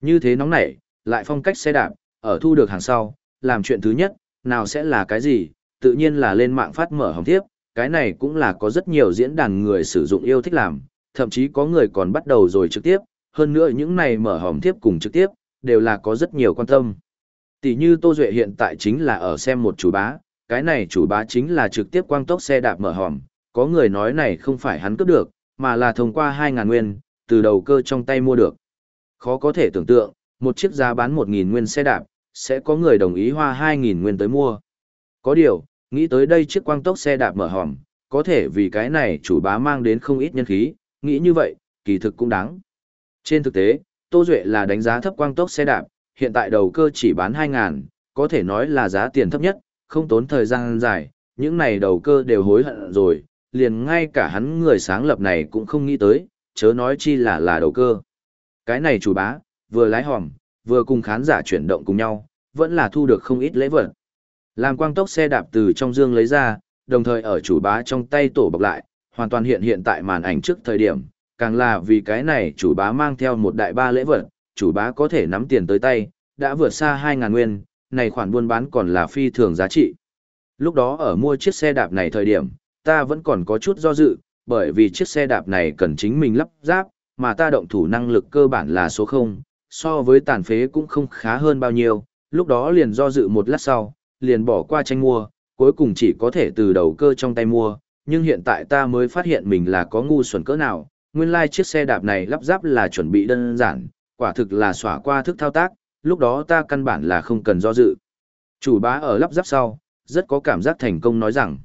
Như thế nóng nảy, lại phong cách xe đạp, ở thu được hàng sau, làm chuyện thứ nhất, nào sẽ là cái gì, tự nhiên là lên mạng phát mở hồng tiếp, cái này cũng là có rất nhiều diễn đàn người sử dụng yêu thích làm, thậm chí có người còn bắt đầu rồi trực tiếp, hơn nữa những này mở hồng tiếp cùng trực tiếp, đều là có rất nhiều quan tâm. Tỷ như Tô Duệ hiện tại chính là ở xem một chủ bá, cái này chủ bá chính là trực tiếp quang tốc xe đạp mở hòm, có người nói này không phải hắn cướp được, mà là thông qua 2.000 nguyên, từ đầu cơ trong tay mua được. Khó có thể tưởng tượng, một chiếc giá bán 1.000 nguyên xe đạp, sẽ có người đồng ý hoa 2.000 nguyên tới mua. Có điều, nghĩ tới đây chiếc quang tốc xe đạp mở hòm, có thể vì cái này chủ bá mang đến không ít nhân khí, nghĩ như vậy, kỳ thực cũng đáng. Trên thực tế, Tô Duệ là đánh giá thấp quang tốc xe đạp, hiện tại đầu cơ chỉ bán 2.000, có thể nói là giá tiền thấp nhất, không tốn thời gian dài, những này đầu cơ đều hối hận rồi, liền ngay cả hắn người sáng lập này cũng không nghĩ tới, chớ nói chi là là đầu cơ. Cái này chủ bá, vừa lái hòm, vừa cùng khán giả chuyển động cùng nhau, vẫn là thu được không ít lễ vật. Làm quang tốc xe đạp từ trong dương lấy ra, đồng thời ở chủ bá trong tay tổ bọc lại, hoàn toàn hiện hiện tại màn ảnh trước thời điểm, càng là vì cái này chủ bá mang theo một đại ba lễ vật, chủ bá có thể nắm tiền tới tay, đã vượt xa 2.000 nguyên, này khoản buôn bán còn là phi thường giá trị. Lúc đó ở mua chiếc xe đạp này thời điểm, ta vẫn còn có chút do dự, bởi vì chiếc xe đạp này cần chính mình lắp ráp, mà ta động thủ năng lực cơ bản là số 0, so với tàn phế cũng không khá hơn bao nhiêu, lúc đó liền do dự một lát sau, liền bỏ qua tranh mua, cuối cùng chỉ có thể từ đầu cơ trong tay mua, nhưng hiện tại ta mới phát hiện mình là có ngu xuẩn cỡ nào, nguyên lai like chiếc xe đạp này lắp ráp là chuẩn bị đơn giản, quả thực là xóa qua thức thao tác, lúc đó ta căn bản là không cần do dự. Chủ bá ở lắp ráp sau, rất có cảm giác thành công nói rằng,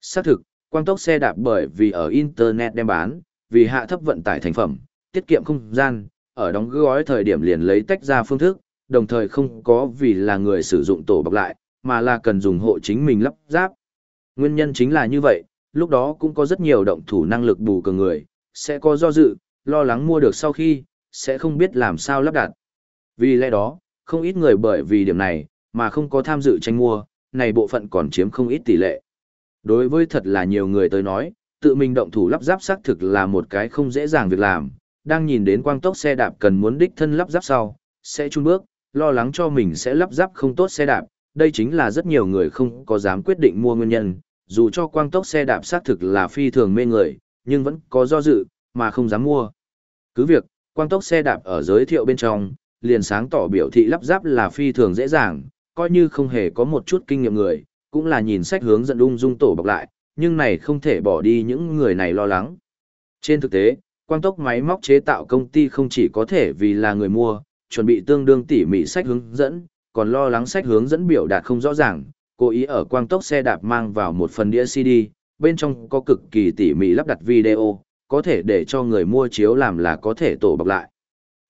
xác thực, quang tốc xe đạp bởi vì ở Internet đem bán, vì hạ thấp vận tải thành phẩm, tiết kiệm không gian, ở đóng gói thời điểm liền lấy tách ra phương thức, đồng thời không có vì là người sử dụng tổ bọc lại, mà là cần dùng hộ chính mình lắp ráp. Nguyên nhân chính là như vậy, lúc đó cũng có rất nhiều động thủ năng lực bù cường người, sẽ có do dự, lo lắng mua được sau khi, sẽ không biết làm sao lắp đặt. Vì lẽ đó, không ít người bởi vì điểm này, mà không có tham dự tranh mua, này bộ phận còn chiếm không ít tỷ lệ. Đối với thật là nhiều người tới nói, tự mình động thủ lắp ráp xác thực là một cái không dễ dàng việc làm, đang nhìn đến quang tốc xe đạp cần muốn đích thân lắp ráp sau, sẽ chun bước, lo lắng cho mình sẽ lắp ráp không tốt xe đạp, đây chính là rất nhiều người không có dám quyết định mua nguyên nhân, dù cho quang tốc xe đạp xác thực là phi thường mê người, nhưng vẫn có do dự, mà không dám mua. Cứ việc, quang tốc xe đạp ở giới thiệu bên trong, liền sáng tỏ biểu thị lắp ráp là phi thường dễ dàng, coi như không hề có một chút kinh nghiệm người, cũng là nhìn sách hướng dẫn ung dung tổ bọc lại, nhưng này không thể bỏ đi những người này lo lắng. Trên thực tế, quang tốc máy móc chế tạo công ty không chỉ có thể vì là người mua, chuẩn bị tương đương tỉ mỉ sách hướng dẫn, còn lo lắng sách hướng dẫn biểu đạt không rõ ràng, cố ý ở quang tốc xe đạp mang vào một phần đĩa CD, bên trong có cực kỳ tỉ mỉ lắp đặt video, có thể để cho người mua chiếu làm là có thể tổ bọc lại.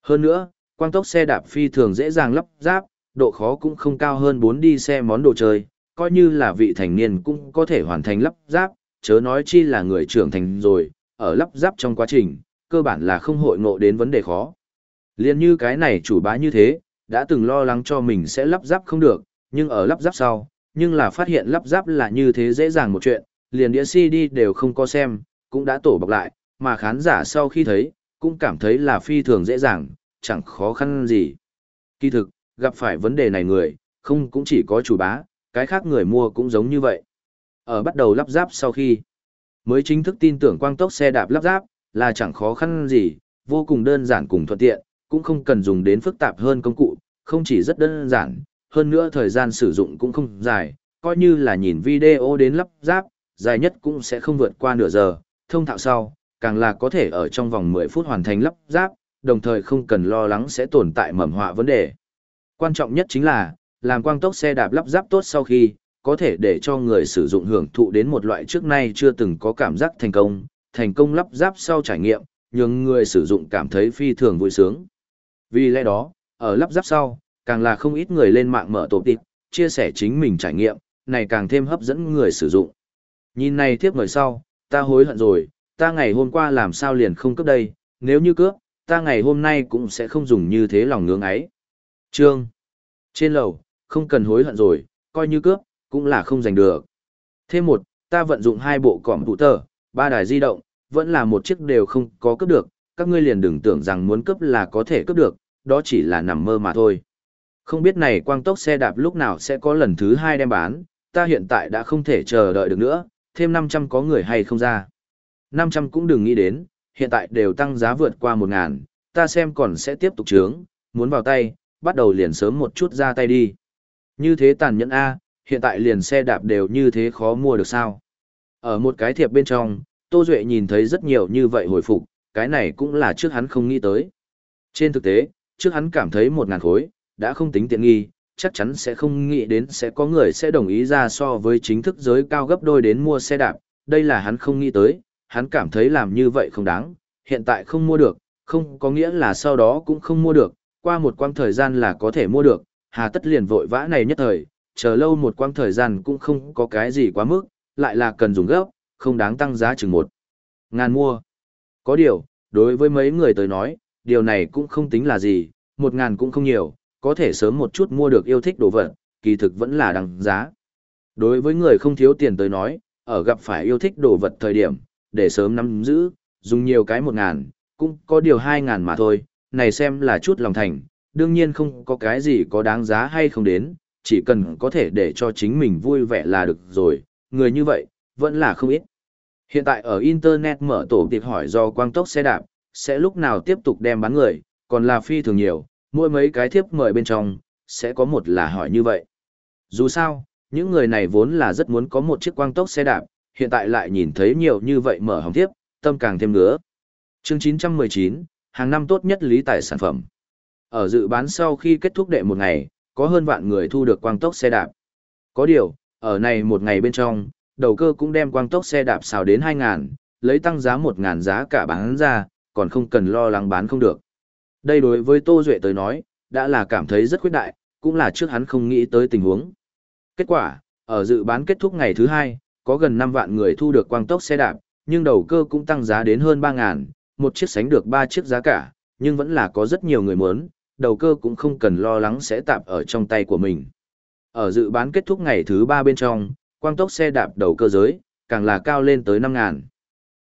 Hơn nữa, quang tốc xe đạp phi thường dễ dàng lắp ráp, độ khó cũng không cao hơn 4 đi xe món đồ chơi, coi như là vị thành niên cũng có thể hoàn thành lắp ráp, chớ nói chi là người trưởng thành rồi, ở lắp ráp trong quá trình, cơ bản là không hội ngộ đến vấn đề khó. Liên như cái này chủ bá như thế, đã từng lo lắng cho mình sẽ lắp ráp không được, nhưng ở lắp ráp sau, nhưng là phát hiện lắp ráp là như thế dễ dàng một chuyện, liền đĩa CD đều không có xem, cũng đã tổ bọc lại, mà khán giả sau khi thấy, cũng cảm thấy là phi thường dễ dàng, chẳng khó khăn gì. Kỳ thực, gặp phải vấn đề này người, không cũng chỉ có chủ bá, cái khác người mua cũng giống như vậy. Ở bắt đầu lắp ráp sau khi, mới chính thức tin tưởng quang tốc xe đạp lắp ráp, là chẳng khó khăn gì, vô cùng đơn giản cùng thuận tiện, cũng không cần dùng đến phức tạp hơn công cụ, không chỉ rất đơn giản, hơn nữa thời gian sử dụng cũng không dài, coi như là nhìn video đến lắp ráp, dài nhất cũng sẽ không vượt qua nửa giờ, thông thạo sau, càng là có thể ở trong vòng 10 phút hoàn thành lắp ráp, đồng thời không cần lo lắng sẽ tồn tại mầm họa vấn đề. Quan trọng nhất chính là, làm quang tốc xe đạp lắp ráp tốt sau khi, có thể để cho người sử dụng hưởng thụ đến một loại trước nay chưa từng có cảm giác thành công, thành công lắp ráp sau trải nghiệm, nhưng người sử dụng cảm thấy phi thường vui sướng. Vì lẽ đó, ở lắp ráp sau, càng là không ít người lên mạng mở tổ tịp, chia sẻ chính mình trải nghiệm, này càng thêm hấp dẫn người sử dụng. Nhìn này tiếp người sau, ta hối hận rồi, ta ngày hôm qua làm sao liền không cướp đây, nếu như cướp, ta ngày hôm nay cũng sẽ không dùng như thế lòng ngưỡng ấy. Trương. Trên lầu, không cần hối hận rồi, coi như cướp, cũng là không giành được. Thêm một, ta vận dụng hai bộ cỏm tụ tờ, ba đài di động, vẫn là một chiếc đều không có cướp được, các ngươi liền đừng tưởng rằng muốn cướp là có thể cướp được, đó chỉ là nằm mơ mà thôi. Không biết này quang tốc xe đạp lúc nào sẽ có lần thứ hai đem bán, ta hiện tại đã không thể chờ đợi được nữa, thêm 500 có người hay không ra. 500 cũng đừng nghĩ đến, hiện tại đều tăng giá vượt qua 1.000, ta xem còn sẽ tiếp tục trướng, muốn vào tay, bắt đầu liền sớm một chút ra tay đi. Như thế tàn nhẫn A, hiện tại liền xe đạp đều như thế khó mua được sao. Ở một cái thiệp bên trong, Tô Duệ nhìn thấy rất nhiều như vậy hồi phục, cái này cũng là trước hắn không nghĩ tới. Trên thực tế, trước hắn cảm thấy 1.000 khối, đã không tính tiện nghi, chắc chắn sẽ không nghĩ đến sẽ có người sẽ đồng ý ra so với chính thức giới cao gấp đôi đến mua xe đạp, đây là hắn không nghĩ tới, hắn cảm thấy làm như vậy không đáng, hiện tại không mua được, không có nghĩa là sau đó cũng không mua được, qua một quãng thời gian là có thể mua được, hà tất liền vội vã này nhất thời, chờ lâu một quãng thời gian cũng không có cái gì quá mức, lại là cần dùng gấp, không đáng tăng giá chừng một ngàn mua. Có điều, đối với mấy người tới nói, điều này cũng không tính là gì, một ngàn cũng không nhiều, có thể sớm một chút mua được yêu thích đồ vật, kỳ thực vẫn là đằng giá. Đối với người không thiếu tiền tới nói, ở gặp phải yêu thích đồ vật thời điểm, để sớm nắm giữ, dùng nhiều cái một ngàn, cũng có điều hai ngàn mà thôi, này xem là chút lòng thành, đương nhiên không có cái gì có đáng giá hay không đến, chỉ cần có thể để cho chính mình vui vẻ là được rồi, người như vậy, vẫn là không ít. Hiện tại ở Internet mở tổ tiệp hỏi do quang tốc xe đạp, sẽ lúc nào tiếp tục đem bán người, còn là phi thường nhiều, mỗi mấy cái thiếp mời bên trong, sẽ có một là hỏi như vậy. Dù sao, những người này vốn là rất muốn có một chiếc quang tốc xe đạp, hiện tại lại nhìn thấy nhiều như vậy mở hỏng tiếp, tâm càng thêm ngứa Chương 919, hàng năm tốt nhất lý tài sản phẩm. Ở dự bán sau khi kết thúc đệ một ngày, có hơn vạn người thu được quang tốc xe đạp. Có điều, ở này một ngày bên trong, đầu cơ cũng đem quang tốc xe đạp xào đến 2.000, lấy tăng giá 1.000 giá cả bán ra, còn không cần lo lắng bán không được. Đây đối với Tô Duệ tới nói, đã là cảm thấy rất khuyết đại, cũng là trước hắn không nghĩ tới tình huống. Kết quả, ở dự bán kết thúc ngày thứ hai, có gần 5 vạn người thu được quang tốc xe đạp, nhưng đầu cơ cũng tăng giá đến hơn 3.000, một chiếc sánh được 3 chiếc giá cả, nhưng vẫn là có rất nhiều người muốn, đầu cơ cũng không cần lo lắng sẽ tạp ở trong tay của mình. Ở dự bán kết thúc ngày thứ 3 bên trong, quang tốc xe đạp đầu cơ giới, càng là cao lên tới 5.000.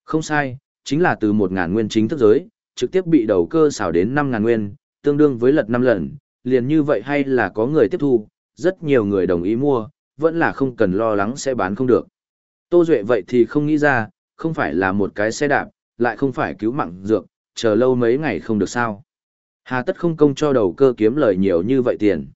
Không sai, chính là từ 1.000 nguyên chính thức giới, trực tiếp bị đầu cơ xảo đến 5.000 nguyên, tương đương với lật 5 lần, liền như vậy hay là có người tiếp thu, rất nhiều người đồng ý mua, vẫn là không cần lo lắng sẽ bán không được. Tô Duệ vậy thì không nghĩ ra, không phải là một cái xe đạp, lại không phải cứu mạng dược, chờ lâu mấy ngày không được sao. Hà tất không công cho đầu cơ kiếm lời nhiều như vậy tiền.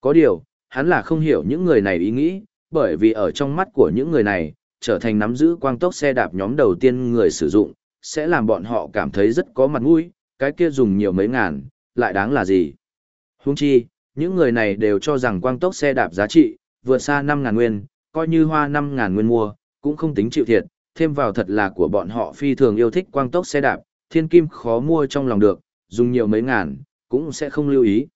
Có điều, hắn là không hiểu những người này ý nghĩ, bởi vì ở trong mắt của những người này, trở thành nắm giữ quang tốc xe đạp nhóm đầu tiên người sử dụng, sẽ làm bọn họ cảm thấy rất có mặt mũi, cái kia dùng nhiều mấy ngàn, lại đáng là gì. Húng chi, những người này đều cho rằng quang tốc xe đạp giá trị, vượt xa 5.000 nguyên, coi như hoa 5.000 nguyên mua, cũng không tính chịu thiệt, thêm vào thật là của bọn họ phi thường yêu thích quang tốc xe đạp, thiên kim khó mua trong lòng được, dùng nhiều mấy ngàn, cũng sẽ không lưu ý.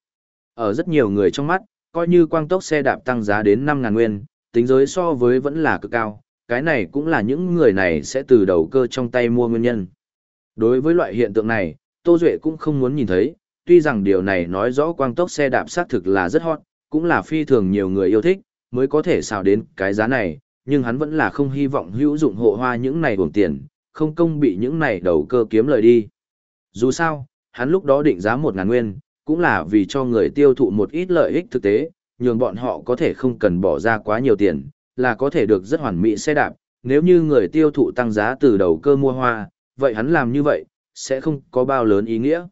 Ở rất nhiều người trong mắt, coi như quang tốc xe đạp tăng giá đến 5.000 nguyên, tính giới so với vẫn là cực cao, cái này cũng là những người này sẽ từ đầu cơ trong tay mua nguyên nhân. Đối với loại hiện tượng này, Tô Duệ cũng không muốn nhìn thấy, tuy rằng điều này nói rõ quang tốc xe đạp xác thực là rất hot, cũng là phi thường nhiều người yêu thích, mới có thể xào đến cái giá này, nhưng hắn vẫn là không hy vọng hữu dụng hộ hoa những này buồng tiền, không công bị những này đầu cơ kiếm lời đi. Dù sao, hắn lúc đó định giá 1.000 nguyên, cũng là vì cho người tiêu thụ một ít lợi ích thực tế, nhường bọn họ có thể không cần bỏ ra quá nhiều tiền, là có thể được rất hoàn mỹ xe đạp. Nếu như người tiêu thụ tăng giá từ đầu cơ mua hoa, vậy hắn làm như vậy, sẽ không có bao lớn ý nghĩa.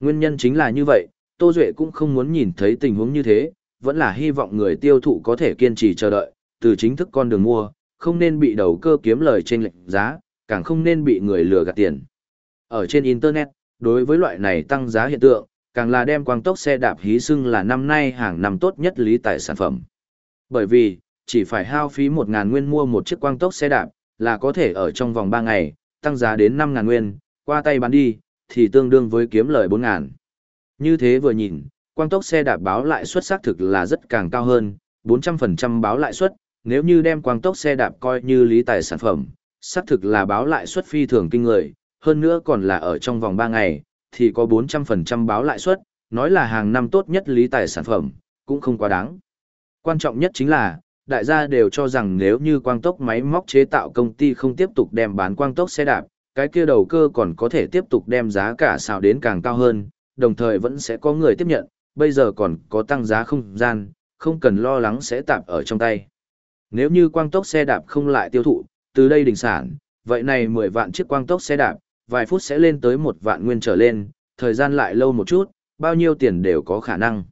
Nguyên nhân chính là như vậy, Tô Duệ cũng không muốn nhìn thấy tình huống như thế, vẫn là hy vọng người tiêu thụ có thể kiên trì chờ đợi, từ chính thức con đường mua, không nên bị đầu cơ kiếm lời trên lệnh giá, càng không nên bị người lừa gạt tiền. Ở trên Internet, đối với loại này tăng giá hiện tượng, càng là đem quang tốc xe đạp hí xưng là năm nay hàng năm tốt nhất lý tài sản phẩm. Bởi vì, chỉ phải hao phí 1.000 nguyên mua một chiếc quang tốc xe đạp, là có thể ở trong vòng 3 ngày, tăng giá đến 5.000 nguyên, qua tay bán đi, thì tương đương với kiếm lời 4.000. Như thế vừa nhìn, quang tốc xe đạp báo lại suất xác thực là rất càng cao hơn, 400% báo lại suất, nếu như đem quang tốc xe đạp coi như lý tài sản phẩm, xác thực là báo lại suất phi thường kinh người, hơn nữa còn là ở trong vòng 3 ngày, thì có 400% báo lại suất, nói là hàng năm tốt nhất lý tài sản phẩm, cũng không quá đáng. Quan trọng nhất chính là, đại gia đều cho rằng nếu như quang tốc máy móc chế tạo công ty không tiếp tục đem bán quang tốc xe đạp, cái kia đầu cơ còn có thể tiếp tục đem giá cả xào đến càng cao hơn, đồng thời vẫn sẽ có người tiếp nhận, bây giờ còn có tăng giá không gian, không cần lo lắng sẽ tạp ở trong tay. Nếu như quang tốc xe đạp không lại tiêu thụ, từ đây đình sản, vậy này 10 vạn chiếc quang tốc xe đạp, vài phút sẽ lên tới một vạn nguyên trở lên, thời gian lại lâu một chút, bao nhiêu tiền đều có khả năng.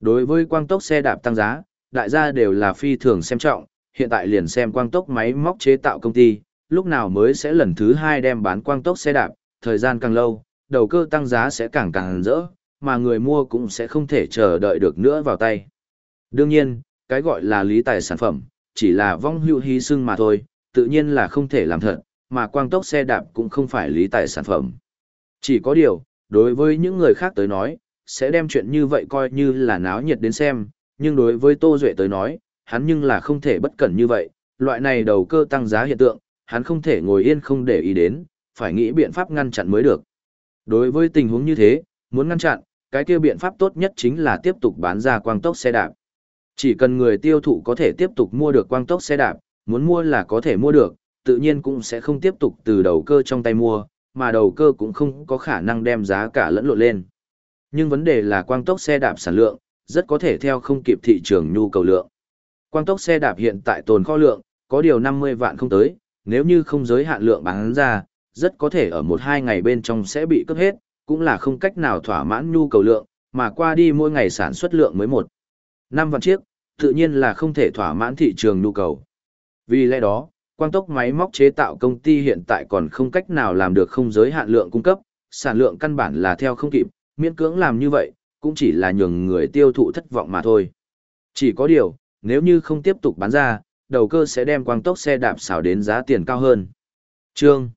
Đối với quang tốc xe đạp tăng giá, đại gia đều là phi thường xem trọng, hiện tại liền xem quang tốc máy móc chế tạo công ty, lúc nào mới sẽ lần thứ hai đem bán quang tốc xe đạp, thời gian càng lâu, đầu cơ tăng giá sẽ càng càng rỡ, mà người mua cũng sẽ không thể chờ đợi được nữa vào tay. Đương nhiên, cái gọi là lý tài sản phẩm, chỉ là vong hữu hy sinh mà thôi, tự nhiên là không thể làm thật, mà quang tốc xe đạp cũng không phải lý tài sản phẩm. Chỉ có điều, đối với những người khác tới nói, sẽ đem chuyện như vậy coi như là náo nhiệt đến xem, nhưng đối với Tô Duệ tới nói, hắn nhưng là không thể bất cẩn như vậy, loại này đầu cơ tăng giá hiện tượng, hắn không thể ngồi yên không để ý đến, phải nghĩ biện pháp ngăn chặn mới được. Đối với tình huống như thế, muốn ngăn chặn, cái kia biện pháp tốt nhất chính là tiếp tục bán ra quang tốc xe đạp. Chỉ cần người tiêu thụ có thể tiếp tục mua được quang tốc xe đạp, Muốn mua là có thể mua được, tự nhiên cũng sẽ không tiếp tục từ đầu cơ trong tay mua, mà đầu cơ cũng không có khả năng đem giá cả lẫn lộn lên. Nhưng vấn đề là quang tốc xe đạp sản lượng, rất có thể theo không kịp thị trường nhu cầu lượng. Quang tốc xe đạp hiện tại tồn kho lượng, có điều 50 vạn không tới, nếu như không giới hạn lượng bán ra, rất có thể ở một hai ngày bên trong sẽ bị cướp hết, cũng là không cách nào thỏa mãn nhu cầu lượng, mà qua đi mỗi ngày sản xuất lượng mới một năm vạn chiếc, tự nhiên là không thể thỏa mãn thị trường nhu cầu. Vì lẽ đó, quang tốc máy móc chế tạo công ty hiện tại còn không cách nào làm được không giới hạn lượng cung cấp, sản lượng căn bản là theo không kịp, miễn cưỡng làm như vậy, cũng chỉ là nhường người tiêu thụ thất vọng mà thôi. Chỉ có điều, nếu như không tiếp tục bán ra, đầu cơ sẽ đem quang tốc xe đạp xào đến giá tiền cao hơn. Trương.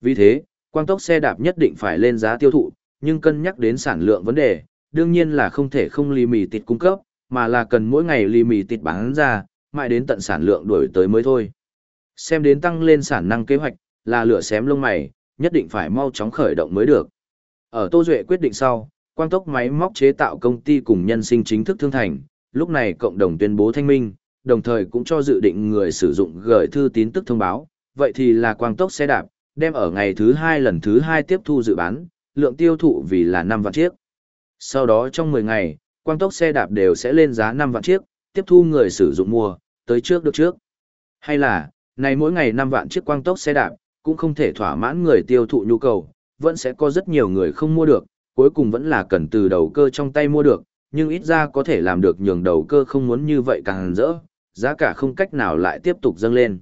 Vì thế, quang tốc xe đạp nhất định phải lên giá tiêu thụ, nhưng cân nhắc đến sản lượng vấn đề, đương nhiên là không thể không lì mì tịt cung cấp, mà là cần mỗi ngày lì mì tịt bán ra, mãi đến tận sản lượng đuổi tới mới thôi. Xem đến tăng lên sản năng kế hoạch, là lửa xém lông mày, nhất định phải mau chóng khởi động mới được. Ở Tô Duệ quyết định sau, quang tốc máy móc chế tạo công ty cùng nhân sinh chính thức thương thành, lúc này cộng đồng tuyên bố thanh minh, đồng thời cũng cho dự định người sử dụng gửi thư tín tức thông báo, vậy thì là quang tốc xe đạp, đem ở ngày thứ hai lần thứ hai tiếp thu dự bán, lượng tiêu thụ vì là 5 vạn chiếc. Sau đó trong 10 ngày, quang tốc xe đạp đều sẽ lên giá 5 vạn chiếc, tiếp thu người sử dụng mua, tới trước được trước. Hay là, này mỗi ngày 5 vạn chiếc quang tốc xe đạp, cũng không thể thỏa mãn người tiêu thụ nhu cầu, vẫn sẽ có rất nhiều người không mua được, cuối cùng vẫn là cần từ đầu cơ trong tay mua được, nhưng ít ra có thể làm được nhường đầu cơ không muốn như vậy càng rỡ, giá cả không cách nào lại tiếp tục dâng lên.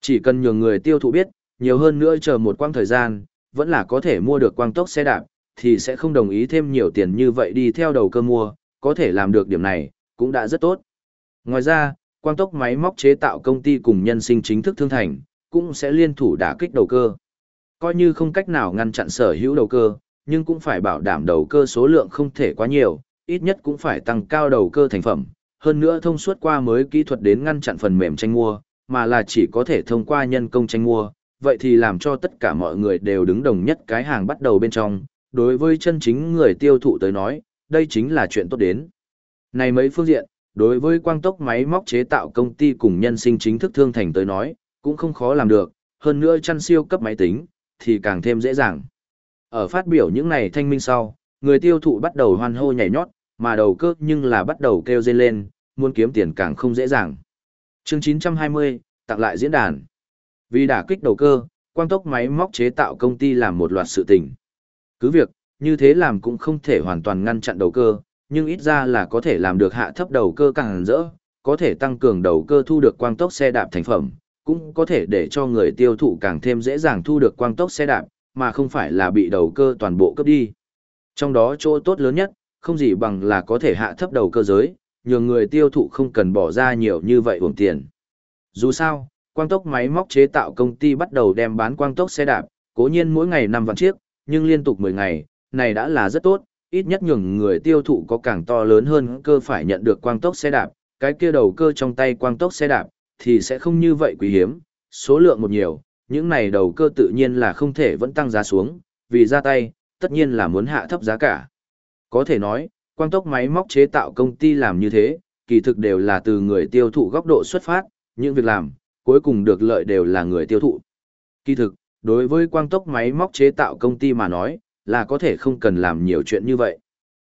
Chỉ cần nhường người tiêu thụ biết, nhiều hơn nữa chờ một quang thời gian, vẫn là có thể mua được quang tốc xe đạp, thì sẽ không đồng ý thêm nhiều tiền như vậy đi theo đầu cơ mua, có thể làm được điểm này, cũng đã rất tốt. Ngoài ra, quang tốc máy móc chế tạo công ty cùng nhân sinh chính thức thương thành, cũng sẽ liên thủ đả kích đầu cơ. Coi như không cách nào ngăn chặn sở hữu đầu cơ, nhưng cũng phải bảo đảm đầu cơ số lượng không thể quá nhiều, ít nhất cũng phải tăng cao đầu cơ thành phẩm. Hơn nữa thông suốt qua mới kỹ thuật đến ngăn chặn phần mềm tranh mua, mà là chỉ có thể thông qua nhân công tranh mua, vậy thì làm cho tất cả mọi người đều đứng đồng nhất cái hàng bắt đầu bên trong. Đối với chân chính người tiêu thụ tới nói, đây chính là chuyện tốt đến. Này mấy phương diện, đối với quang tốc máy móc chế tạo công ty cùng nhân sinh chính thức thương thành tới nói, cũng không khó làm được, hơn nữa chăn siêu cấp máy tính, thì càng thêm dễ dàng. Ở phát biểu những này thanh minh sau, người tiêu thụ bắt đầu hoan hô nhảy nhót, mà đầu cơ nhưng là bắt đầu kêu dên lên, muốn kiếm tiền càng không dễ dàng. Chương 920, tặng lại diễn đàn. Vì đả kích đầu cơ, quang tốc máy móc chế tạo công ty làm một loạt sự tình. Cứ việc, như thế làm cũng không thể hoàn toàn ngăn chặn đầu cơ, nhưng ít ra là có thể làm được hạ thấp đầu cơ càng rỡ, có thể tăng cường đầu cơ thu được quang tốc xe đạp thành phẩm, cũng có thể để cho người tiêu thụ càng thêm dễ dàng thu được quang tốc xe đạp, mà không phải là bị đầu cơ toàn bộ cấp đi. Trong đó chỗ tốt lớn nhất, không gì bằng là có thể hạ thấp đầu cơ giới, nhường người tiêu thụ không cần bỏ ra nhiều như vậy uổng tiền. Dù sao, quang tốc máy móc chế tạo công ty bắt đầu đem bán quang tốc xe đạp, cố nhiên mỗi ngày 5 vạn chiếc, nhưng liên tục 10 ngày, này đã là rất tốt, ít nhất nhường người tiêu thụ có càng to lớn hơn cơ phải nhận được quang tốc xe đạp, cái kia đầu cơ trong tay quang tốc xe đạp, thì sẽ không như vậy quý hiếm, số lượng một nhiều, những này đầu cơ tự nhiên là không thể vẫn tăng giá xuống, vì ra tay, tất nhiên là muốn hạ thấp giá cả. Có thể nói, quang tốc máy móc chế tạo công ty làm như thế, kỳ thực đều là từ người tiêu thụ góc độ xuất phát, những việc làm, cuối cùng được lợi đều là người tiêu thụ. Kỳ thực, đối với quang tốc máy móc chế tạo công ty mà nói, là có thể không cần làm nhiều chuyện như vậy.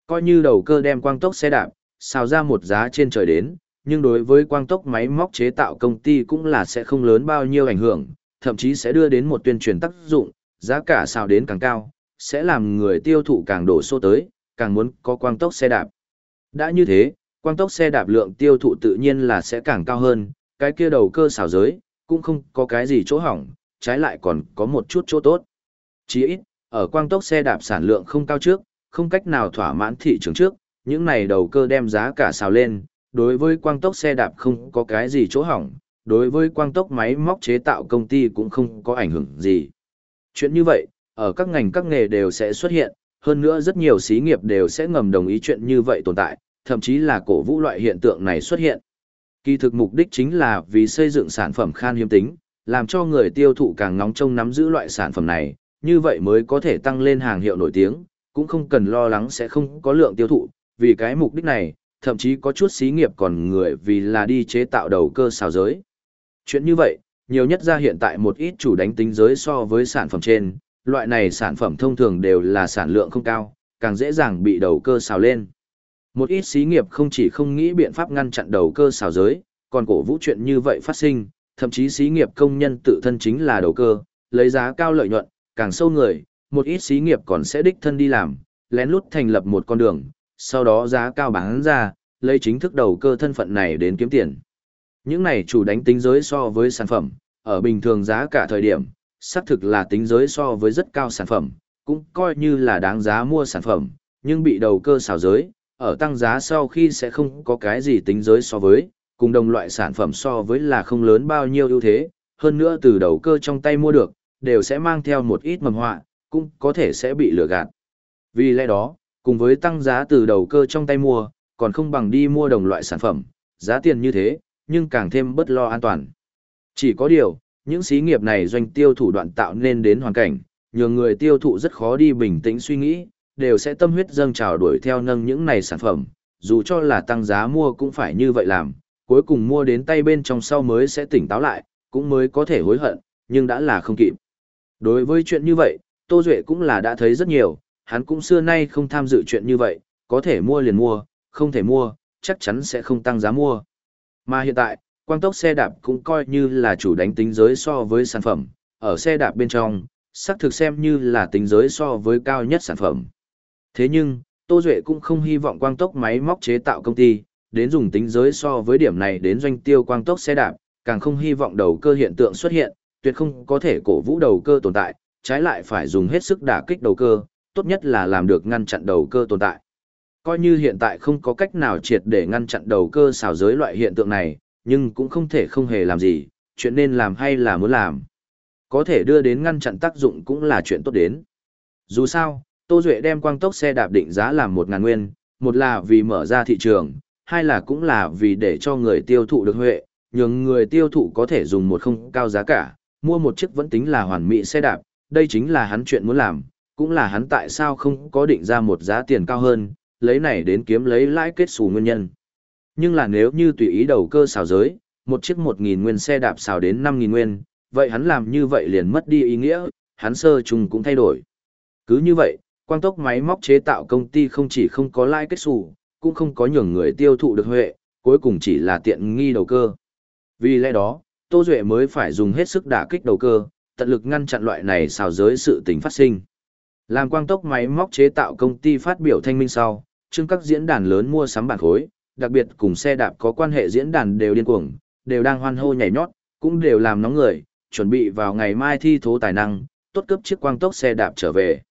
Coi như đầu cơ đem quang tốc xe đạp, xào ra một giá trên trời đến, nhưng đối với quang tốc máy móc chế tạo công ty cũng là sẽ không lớn bao nhiêu ảnh hưởng, thậm chí sẽ đưa đến một tuyên truyền tác dụng, giá cả xào đến càng cao, sẽ làm người tiêu thụ càng đổ xô tới, càng muốn có quang tốc xe đạp. Đã như thế, quang tốc xe đạp lượng tiêu thụ tự nhiên là sẽ càng cao hơn, cái kia đầu cơ xào giới, cũng không có cái gì chỗ hỏng, trái lại còn có một chút chỗ tốt. Chỉ ít, ở quang tốc xe đạp sản lượng không cao trước, không cách nào thỏa mãn thị trường trước, những này đầu cơ đem giá cả xào lên, đối với quang tốc xe đạp không có cái gì chỗ hỏng, đối với quang tốc máy móc chế tạo công ty cũng không có ảnh hưởng gì. Chuyện như vậy, ở các ngành các nghề đều sẽ xuất hiện, hơn nữa rất nhiều xí nghiệp đều sẽ ngầm đồng ý chuyện như vậy tồn tại, thậm chí là cổ vũ loại hiện tượng này xuất hiện. Kỳ thực mục đích chính là vì xây dựng sản phẩm khan hiếm tính, làm cho người tiêu thụ càng ngóng trông nắm giữ loại sản phẩm này, như vậy mới có thể tăng lên hàng hiệu nổi tiếng, cũng không cần lo lắng sẽ không có lượng tiêu thụ, vì cái mục đích này, thậm chí có chút xí nghiệp còn người vì là đi chế tạo đầu cơ xào giới. Chuyện như vậy, nhiều nhất ra hiện tại một ít chủ đánh tính giới so với sản phẩm trên, loại này sản phẩm thông thường đều là sản lượng không cao, càng dễ dàng bị đầu cơ xào lên. Một ít xí nghiệp không chỉ không nghĩ biện pháp ngăn chặn đầu cơ xào giới, còn cổ vũ chuyện như vậy phát sinh, thậm chí xí nghiệp công nhân tự thân chính là đầu cơ, lấy giá cao lợi nhuận, càng sâu người, một ít xí nghiệp còn sẽ đích thân đi làm, lén lút thành lập một con đường, sau đó giá cao bán ra, lấy chính thức đầu cơ thân phận này đến kiếm tiền. Những này chủ đánh tính giới so với sản phẩm, ở bình thường giá cả thời điểm, xác thực là tính giới so với rất cao sản phẩm, cũng coi như là đáng giá mua sản phẩm, nhưng bị đầu cơ xào giới, ở tăng giá sau khi sẽ không có cái gì tính giới so với, cùng đồng loại sản phẩm so với là không lớn bao nhiêu ưu thế, hơn nữa từ đầu cơ trong tay mua được, đều sẽ mang theo một ít mầm họa, cũng có thể sẽ bị lừa gạt. Vì lẽ đó, cùng với tăng giá từ đầu cơ trong tay mua, còn không bằng đi mua đồng loại sản phẩm, giá tiền như thế, nhưng càng thêm bất lo an toàn. Chỉ có điều, những xí nghiệp này doanh tiêu thủ đoạn tạo nên đến hoàn cảnh, nhường người tiêu thụ rất khó đi bình tĩnh suy nghĩ, đều sẽ tâm huyết dâng trào đuổi theo nâng những này sản phẩm, dù cho là tăng giá mua cũng phải như vậy làm, cuối cùng mua đến tay bên trong sau mới sẽ tỉnh táo lại, cũng mới có thể hối hận, nhưng đã là không kịp. Đối với chuyện như vậy, Tô Duệ cũng là đã thấy rất nhiều, hắn cũng xưa nay không tham dự chuyện như vậy, có thể mua liền mua, không thể mua, chắc chắn sẽ không tăng giá mua. Mà hiện tại, quang tốc xe đạp cũng coi như là chủ đánh tính giới so với sản phẩm, ở xe đạp bên trong, xác thực xem như là tính giới so với cao nhất sản phẩm. Thế nhưng, Tô Duệ cũng không hy vọng quang tốc máy móc chế tạo công ty, đến dùng tính giới so với điểm này đến doanh tiêu quang tốc xe đạp, càng không hy vọng đầu cơ hiện tượng xuất hiện, tuyệt không có thể cổ vũ đầu cơ tồn tại, trái lại phải dùng hết sức đả kích đầu cơ, tốt nhất là làm được ngăn chặn đầu cơ tồn tại. Coi như hiện tại không có cách nào triệt để ngăn chặn đầu cơ xào giới loại hiện tượng này, nhưng cũng không thể không hề làm gì, chuyện nên làm hay là muốn làm. Có thể đưa đến ngăn chặn tác dụng cũng là chuyện tốt đến. Dù sao, Tô Duệ đem quang tốc xe đạp định giá làm một ngàn nguyên, một là vì mở ra thị trường, hai là cũng là vì để cho người tiêu thụ được huệ, nhường người tiêu thụ có thể dùng một không cao giá cả, mua một chiếc vẫn tính là hoàn mỹ xe đạp, đây chính là hắn chuyện muốn làm, cũng là hắn tại sao không có định ra một giá tiền cao hơn, lấy này đến kiếm lấy lãi kết xù nguyên nhân. Nhưng là nếu như tùy ý đầu cơ xào giới, một chiếc 1.000 nguyên xe đạp xào đến 5.000 nguyên, vậy hắn làm như vậy liền mất đi ý nghĩa, hắn sơ trùng cũng thay đổi. Cứ như vậy, quang tốc máy móc chế tạo công ty không chỉ không có lãi kết xù, cũng không có nhường người tiêu thụ được huệ, cuối cùng chỉ là tiện nghi đầu cơ. Vì lẽ đó, Tô Duệ mới phải dùng hết sức đả kích đầu cơ, tận lực ngăn chặn loại này xào giới sự tình phát sinh. Làm quang tốc máy móc chế tạo công ty phát biểu thanh minh sau, chương các diễn đàn lớn mua sắm bản khối, đặc biệt cùng xe đạp có quan hệ diễn đàn đều điên cuồng, đều đang hoan hô nhảy nhót, cũng đều làm nóng người, chuẩn bị vào ngày mai thi thố tài năng, tốt cấp chiếc quang tốc xe đạp trở về.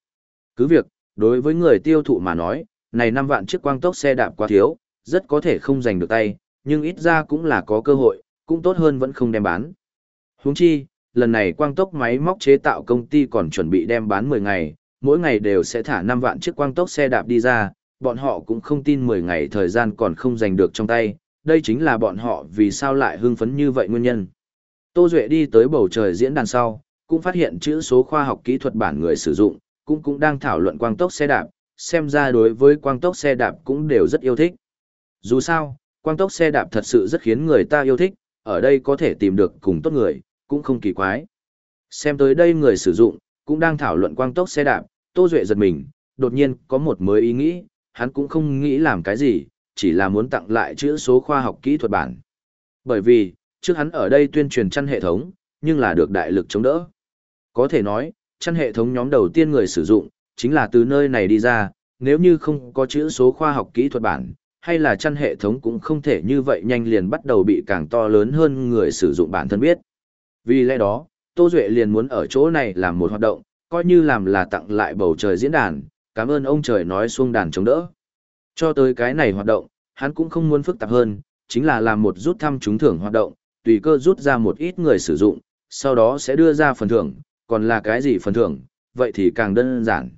Cứ việc, đối với người tiêu thụ mà nói, này 5 vạn chiếc quang tốc xe đạp quá thiếu, rất có thể không giành được tay, nhưng ít ra cũng là có cơ hội, cũng tốt hơn vẫn không đem bán. Huống chi, lần này quang tốc máy móc chế tạo công ty còn chuẩn bị đem bán 10 ngày, mỗi ngày đều sẽ thả 5 vạn chiếc quang tốc xe đạp đi ra, bọn họ cũng không tin 10 ngày thời gian còn không giành được trong tay, đây chính là bọn họ vì sao lại hưng phấn như vậy nguyên nhân. Tô Duệ đi tới bầu trời diễn đàn sau, cũng phát hiện chữ số khoa học kỹ thuật bản người sử dụng, cũng cũng đang thảo luận quang tốc xe đạp, xem ra đối với quang tốc xe đạp cũng đều rất yêu thích. Dù sao, quang tốc xe đạp thật sự rất khiến người ta yêu thích, ở đây có thể tìm được cùng tốt người, cũng không kỳ quái. Xem tới đây người sử dụng, cũng đang thảo luận quang tốc xe đạp, Tô Duệ giật mình, đột nhiên có một mới ý nghĩ, hắn cũng không nghĩ làm cái gì, chỉ là muốn tặng lại chữ số khoa học kỹ thuật bản. Bởi vì, trước hắn ở đây tuyên truyền chăn hệ thống, nhưng là được đại lực chống đỡ. Có thể nói, chăn hệ thống nhóm đầu tiên người sử dụng, chính là từ nơi này đi ra, nếu như không có chữ số khoa học kỹ thuật bản, hay là chăn hệ thống cũng không thể như vậy nhanh liền bắt đầu bị càng to lớn hơn người sử dụng bản thân biết. Vì lẽ đó, Tô Duệ liền muốn ở chỗ này làm một hoạt động, coi như làm là tặng lại bầu trời diễn đàn, cảm ơn ông trời nói xuông đàn chống đỡ. Cho tới cái này hoạt động, hắn cũng không muốn phức tạp hơn, chính là làm một rút thăm trúng thưởng hoạt động, tùy cơ rút ra một ít người sử dụng, sau đó sẽ đưa ra phần thưởng, còn là cái gì phần thưởng, vậy thì càng đơn giản.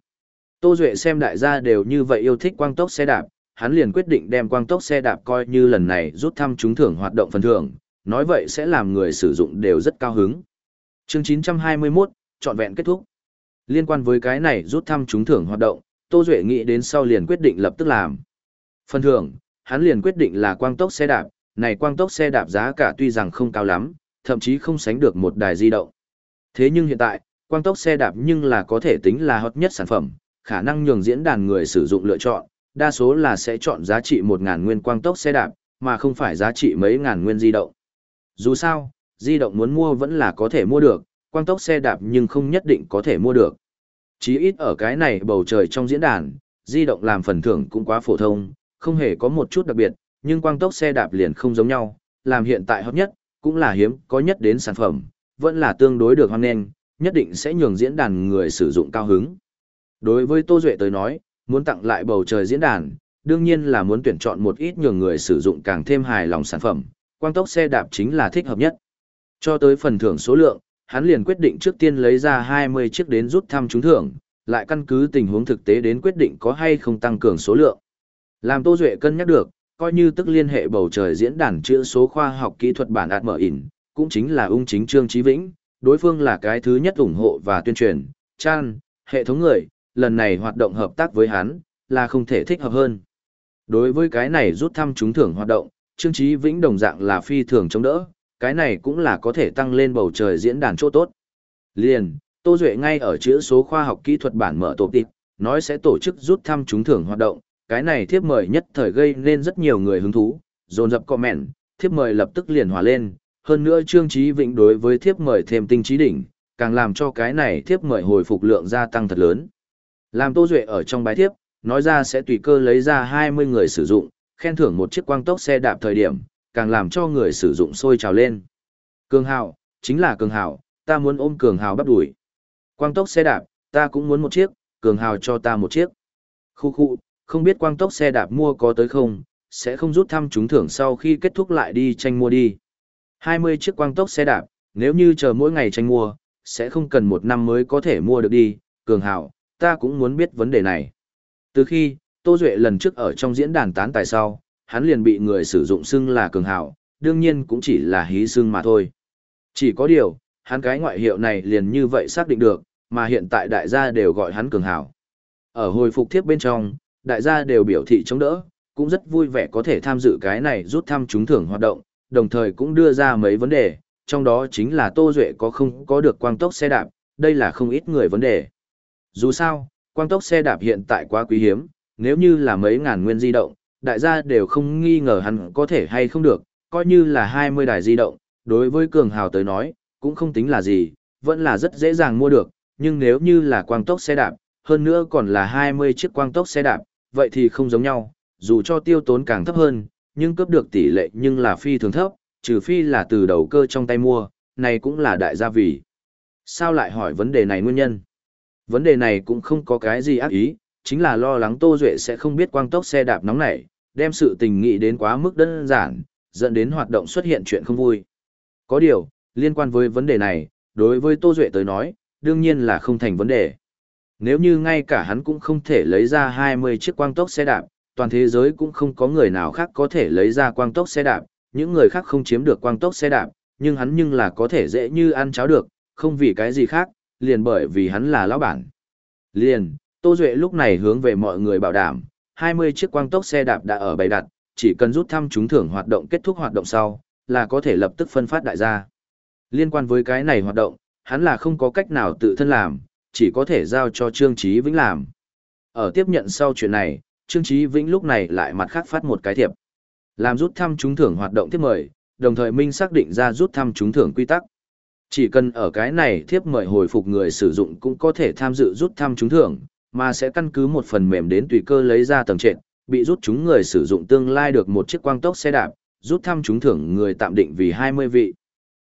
Tô Duệ xem đại gia đều như vậy yêu thích quang tốc xe đạp, hắn liền quyết định đem quang tốc xe đạp coi như lần này rút thăm trúng thưởng hoạt động phần thưởng, nói vậy sẽ làm người sử dụng đều rất cao hứng. Chương 921, trọn vẹn kết thúc. Liên quan với cái này rút thăm trúng thưởng hoạt động, Tô Duệ nghĩ đến sau liền quyết định lập tức làm. Phần thưởng, hắn liền quyết định là quang tốc xe đạp, này quang tốc xe đạp giá cả tuy rằng không cao lắm, thậm chí không sánh được một đài di động. Thế nhưng hiện tại, quang tốc xe đạp nhưng là có thể tính là hot nhất sản phẩm, khả năng nhường diễn đàn người sử dụng lựa chọn, đa số là sẽ chọn giá trị 1.000 nguyên quang tốc xe đạp, mà không phải giá trị mấy ngàn nguyên di động. Dù sao, di động muốn mua vẫn là có thể mua được, quang tốc xe đạp nhưng không nhất định có thể mua được. Chí ít ở cái này bầu trời trong diễn đàn, di động làm phần thưởng cũng quá phổ thông, không hề có một chút đặc biệt, nhưng quang tốc xe đạp liền không giống nhau, làm hiện tại hot nhất, cũng là hiếm có nhất đến sản phẩm, vẫn là tương đối được hoan nghênh, nhất định sẽ nhường diễn đàn người sử dụng cao hứng. Đối với Tô Duệ tới nói, muốn tặng lại bầu trời diễn đàn, đương nhiên là muốn tuyển chọn một ít nhường người sử dụng càng thêm hài lòng sản phẩm, quang tốc xe đạp chính là thích hợp nhất. Cho tới phần thưởng số lượng, hắn liền quyết định trước tiên lấy ra 20 chiếc đến rút thăm trúng thưởng, lại căn cứ tình huống thực tế đến quyết định có hay không tăng cường số lượng. Làm Tô Duệ cân nhắc được, coi như tức liên hệ bầu trời diễn đàn chữa số khoa học kỹ thuật bản ạt mở ỉn, cũng chính là ung chính Trương chí Vĩnh, đối phương là cái thứ nhất ủng hộ và tuyên truyền, chan, hệ thống người, lần này hoạt động hợp tác với hắn, là không thể thích hợp hơn. Đối với cái này rút thăm trúng thưởng hoạt động, Trương chí Vĩnh đồng dạng là phi thường chống đỡ, cái này cũng là có thể tăng lên bầu trời diễn đàn chỗ tốt. Liền, Tô Duệ ngay ở chữ số khoa học kỹ thuật bản mở tổ tịp, nói sẽ tổ chức rút thăm trúng thưởng hoạt động, cái này thiếp mời nhất thời gây nên rất nhiều người hứng thú, dồn dập comment, thiếp mời lập tức liền hòa lên, hơn nữa Trương chí Vĩnh đối với thiếp mời thêm tinh trí đỉnh, càng làm cho cái này thiếp mời hồi phục lượng gia tăng thật lớn. Làm Tô Duệ ở trong bài thiếp, nói ra sẽ tùy cơ lấy ra 20 người sử dụng, khen thưởng một chiếc quang tốc xe đạp thời điểm, càng làm cho người sử dụng sôi trào lên. Cường hào, chính là cường hào, ta muốn ôm cường hào bắp đuổi. Quang tốc xe đạp, ta cũng muốn một chiếc, cường hào cho ta một chiếc. Khu khu, không biết quang tốc xe đạp mua có tới không, sẽ không rút thăm trúng thưởng sau khi kết thúc lại đi tranh mua đi. 20 chiếc quang tốc xe đạp, nếu như chờ mỗi ngày tranh mua, sẽ không cần một năm mới có thể mua được đi, cường hào, ta cũng muốn biết vấn đề này. Từ khi, Tô Duệ lần trước ở trong diễn đàn tán tài sau, hắn liền bị người sử dụng xưng là cường hào, đương nhiên cũng chỉ là hí xưng mà thôi. Chỉ có điều, hắn cái ngoại hiệu này liền như vậy xác định được, mà hiện tại đại gia đều gọi hắn cường hào. Ở hồi phục thiếp bên trong, đại gia đều biểu thị chống đỡ, cũng rất vui vẻ có thể tham dự cái này rút thăm trúng thưởng hoạt động, đồng thời cũng đưa ra mấy vấn đề, trong đó chính là Tô Duệ có không có được quang tốc xe đạp, đây là không ít người vấn đề. Dù sao, quang tốc xe đạp hiện tại quá quý hiếm, nếu như là mấy ngàn nguyên di động, đại gia đều không nghi ngờ hắn có thể hay không được, coi như là 20 đài di động, đối với cường hào tới nói, cũng không tính là gì, vẫn là rất dễ dàng mua được, nhưng nếu như là quang tốc xe đạp, hơn nữa còn là 20 chiếc quang tốc xe đạp, vậy thì không giống nhau, dù cho tiêu tốn càng thấp hơn, nhưng cấp được tỷ lệ nhưng là phi thường thấp, trừ phi là từ đầu cơ trong tay mua, này cũng là đại gia vì. Sao lại hỏi vấn đề này nguyên nhân? Vấn đề này cũng không có cái gì ác ý, chính là lo lắng Tô Duệ sẽ không biết quang tốc xe đạp nóng nảy, đem sự tình nghị đến quá mức đơn giản, dẫn đến hoạt động xuất hiện chuyện không vui. Có điều, liên quan với vấn đề này, đối với Tô Duệ tới nói, đương nhiên là không thành vấn đề. Nếu như ngay cả hắn cũng không thể lấy ra 20 chiếc quang tốc xe đạp, toàn thế giới cũng không có người nào khác có thể lấy ra quang tốc xe đạp, những người khác không chiếm được quang tốc xe đạp, nhưng hắn nhưng là có thể dễ như ăn cháo được, không vì cái gì khác, liền bởi vì hắn là lão bản. Liền, Tô Duệ lúc này hướng về mọi người bảo đảm, 20 chiếc quang tốc xe đạp đã ở bày đặt, chỉ cần rút thăm trúng thưởng hoạt động kết thúc hoạt động sau, là có thể lập tức phân phát đại gia. Liên quan với cái này hoạt động, hắn là không có cách nào tự thân làm, chỉ có thể giao cho Trương Chí Vĩnh làm. Ở tiếp nhận sau chuyện này, Trương Chí Vĩnh lúc này lại mặt khác phát một cái thiệp. Làm rút thăm trúng thưởng hoạt động tiếp mời, đồng thời minh xác định ra rút thăm trúng thưởng quy tắc. Chỉ cần ở cái này thiếp mời hồi phục người sử dụng cũng có thể tham dự rút thăm trúng thưởng, mà sẽ căn cứ một phần mềm đến tùy cơ lấy ra tầng trệt, bị rút chúng người sử dụng tương lai được một chiếc quang tốc xe đạp, rút thăm trúng thưởng người tạm định vì 20 vị.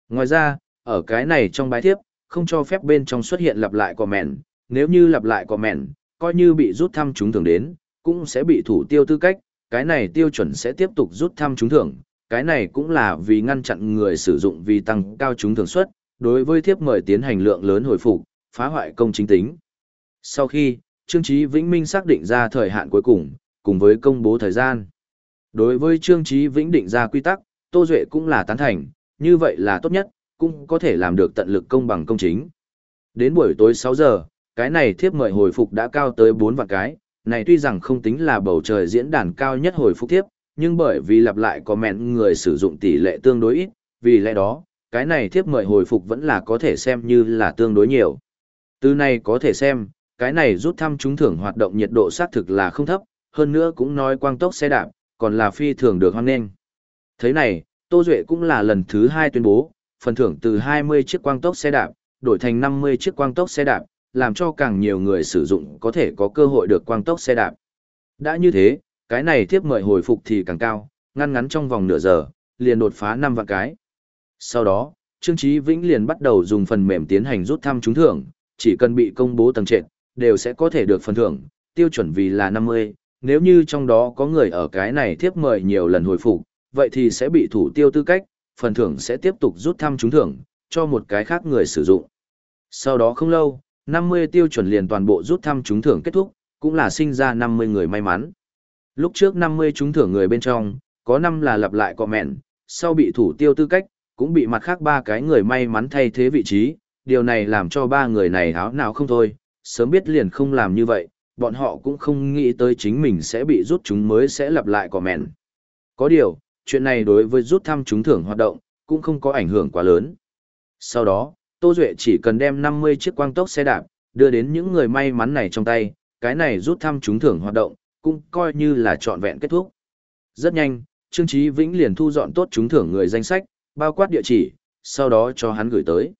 Ngoài ra, ở cái này trong bài thiếp, không cho phép bên trong xuất hiện lặp lại comment, nếu như lặp lại comment, coi như bị rút thăm trúng thưởng đến, cũng sẽ bị thủ tiêu tư cách, cái này tiêu chuẩn sẽ tiếp tục rút thăm trúng thưởng, cái này cũng là vì ngăn chặn người sử dụng vì tăng cao trúng thưởng suất, đối với thiếp mời tiến hành lượng lớn hồi phục, phá hoại công chính tính. Sau khi, Trương Chí Vĩnh Minh xác định ra thời hạn cuối cùng, cùng với công bố thời gian. Đối với Trương Chí Vĩnh định ra quy tắc, Tô Duệ cũng là tán thành, như vậy là tốt nhất, cũng có thể làm được tận lực công bằng công chính. Đến buổi tối 6 giờ, cái này thiếp mời hồi phục đã cao tới 4 vạn cái, này tuy rằng không tính là bầu trời diễn đàn cao nhất hồi phục thiếp, nhưng bởi vì lặp lại comment người sử dụng tỷ lệ tương đối ít, vì lẽ đó, cái này thiếp mời hồi phục vẫn là có thể xem như là tương đối nhiều. Từ này có thể xem, cái này rút thăm trúng thưởng hoạt động nhiệt độ xác thực là không thấp, hơn nữa cũng nói quang tốc xe đạp, còn là phi thường được hoan nghênh. Thế này, Tô Duệ cũng là lần thứ hai tuyên bố, phần thưởng từ 20 chiếc quang tốc xe đạp, đổi thành 50 chiếc quang tốc xe đạp, làm cho càng nhiều người sử dụng có thể có cơ hội được quang tốc xe đạp. Đã như thế, cái này tiếp mời hồi phục thì càng cao, ngăn ngắn trong vòng nửa giờ, liền đột phá 5 vạn cái. Sau đó, Trương Chí Vĩnh liền bắt đầu dùng phần mềm tiến hành rút thăm trúng thưởng, chỉ cần bị công bố tầng trệt, đều sẽ có thể được phần thưởng, tiêu chuẩn vì là 50, nếu như trong đó có người ở cái này tiếp mời nhiều lần hồi phục, vậy thì sẽ bị thủ tiêu tư cách, phần thưởng sẽ tiếp tục rút thăm trúng thưởng, cho một cái khác người sử dụng. Sau đó không lâu, 50 tiêu chuẩn liền toàn bộ rút thăm trúng thưởng kết thúc, cũng là sinh ra 50 người may mắn. Lúc trước 50 trúng thưởng người bên trong, có 5 là lặp lại comment, sau bị thủ tiêu tư cách, cũng bị mặt khác ba cái người may mắn thay thế vị trí, điều này làm cho ba người này háo nào không thôi, sớm biết liền không làm như vậy, bọn họ cũng không nghĩ tới chính mình sẽ bị rút chúng mới sẽ lặp lại comment. Có điều, chuyện này đối với rút thăm trúng thưởng hoạt động, cũng không có ảnh hưởng quá lớn. Sau đó, Tô Duệ chỉ cần đem 50 chiếc quang tốc xe đạp, đưa đến những người may mắn này trong tay, cái này rút thăm trúng thưởng hoạt động, cũng coi như là trọn vẹn kết thúc. Rất nhanh, Trương Chí Vĩnh liền thu dọn tốt trúng thưởng người danh sách, bao quát địa chỉ, sau đó cho hắn gửi tới.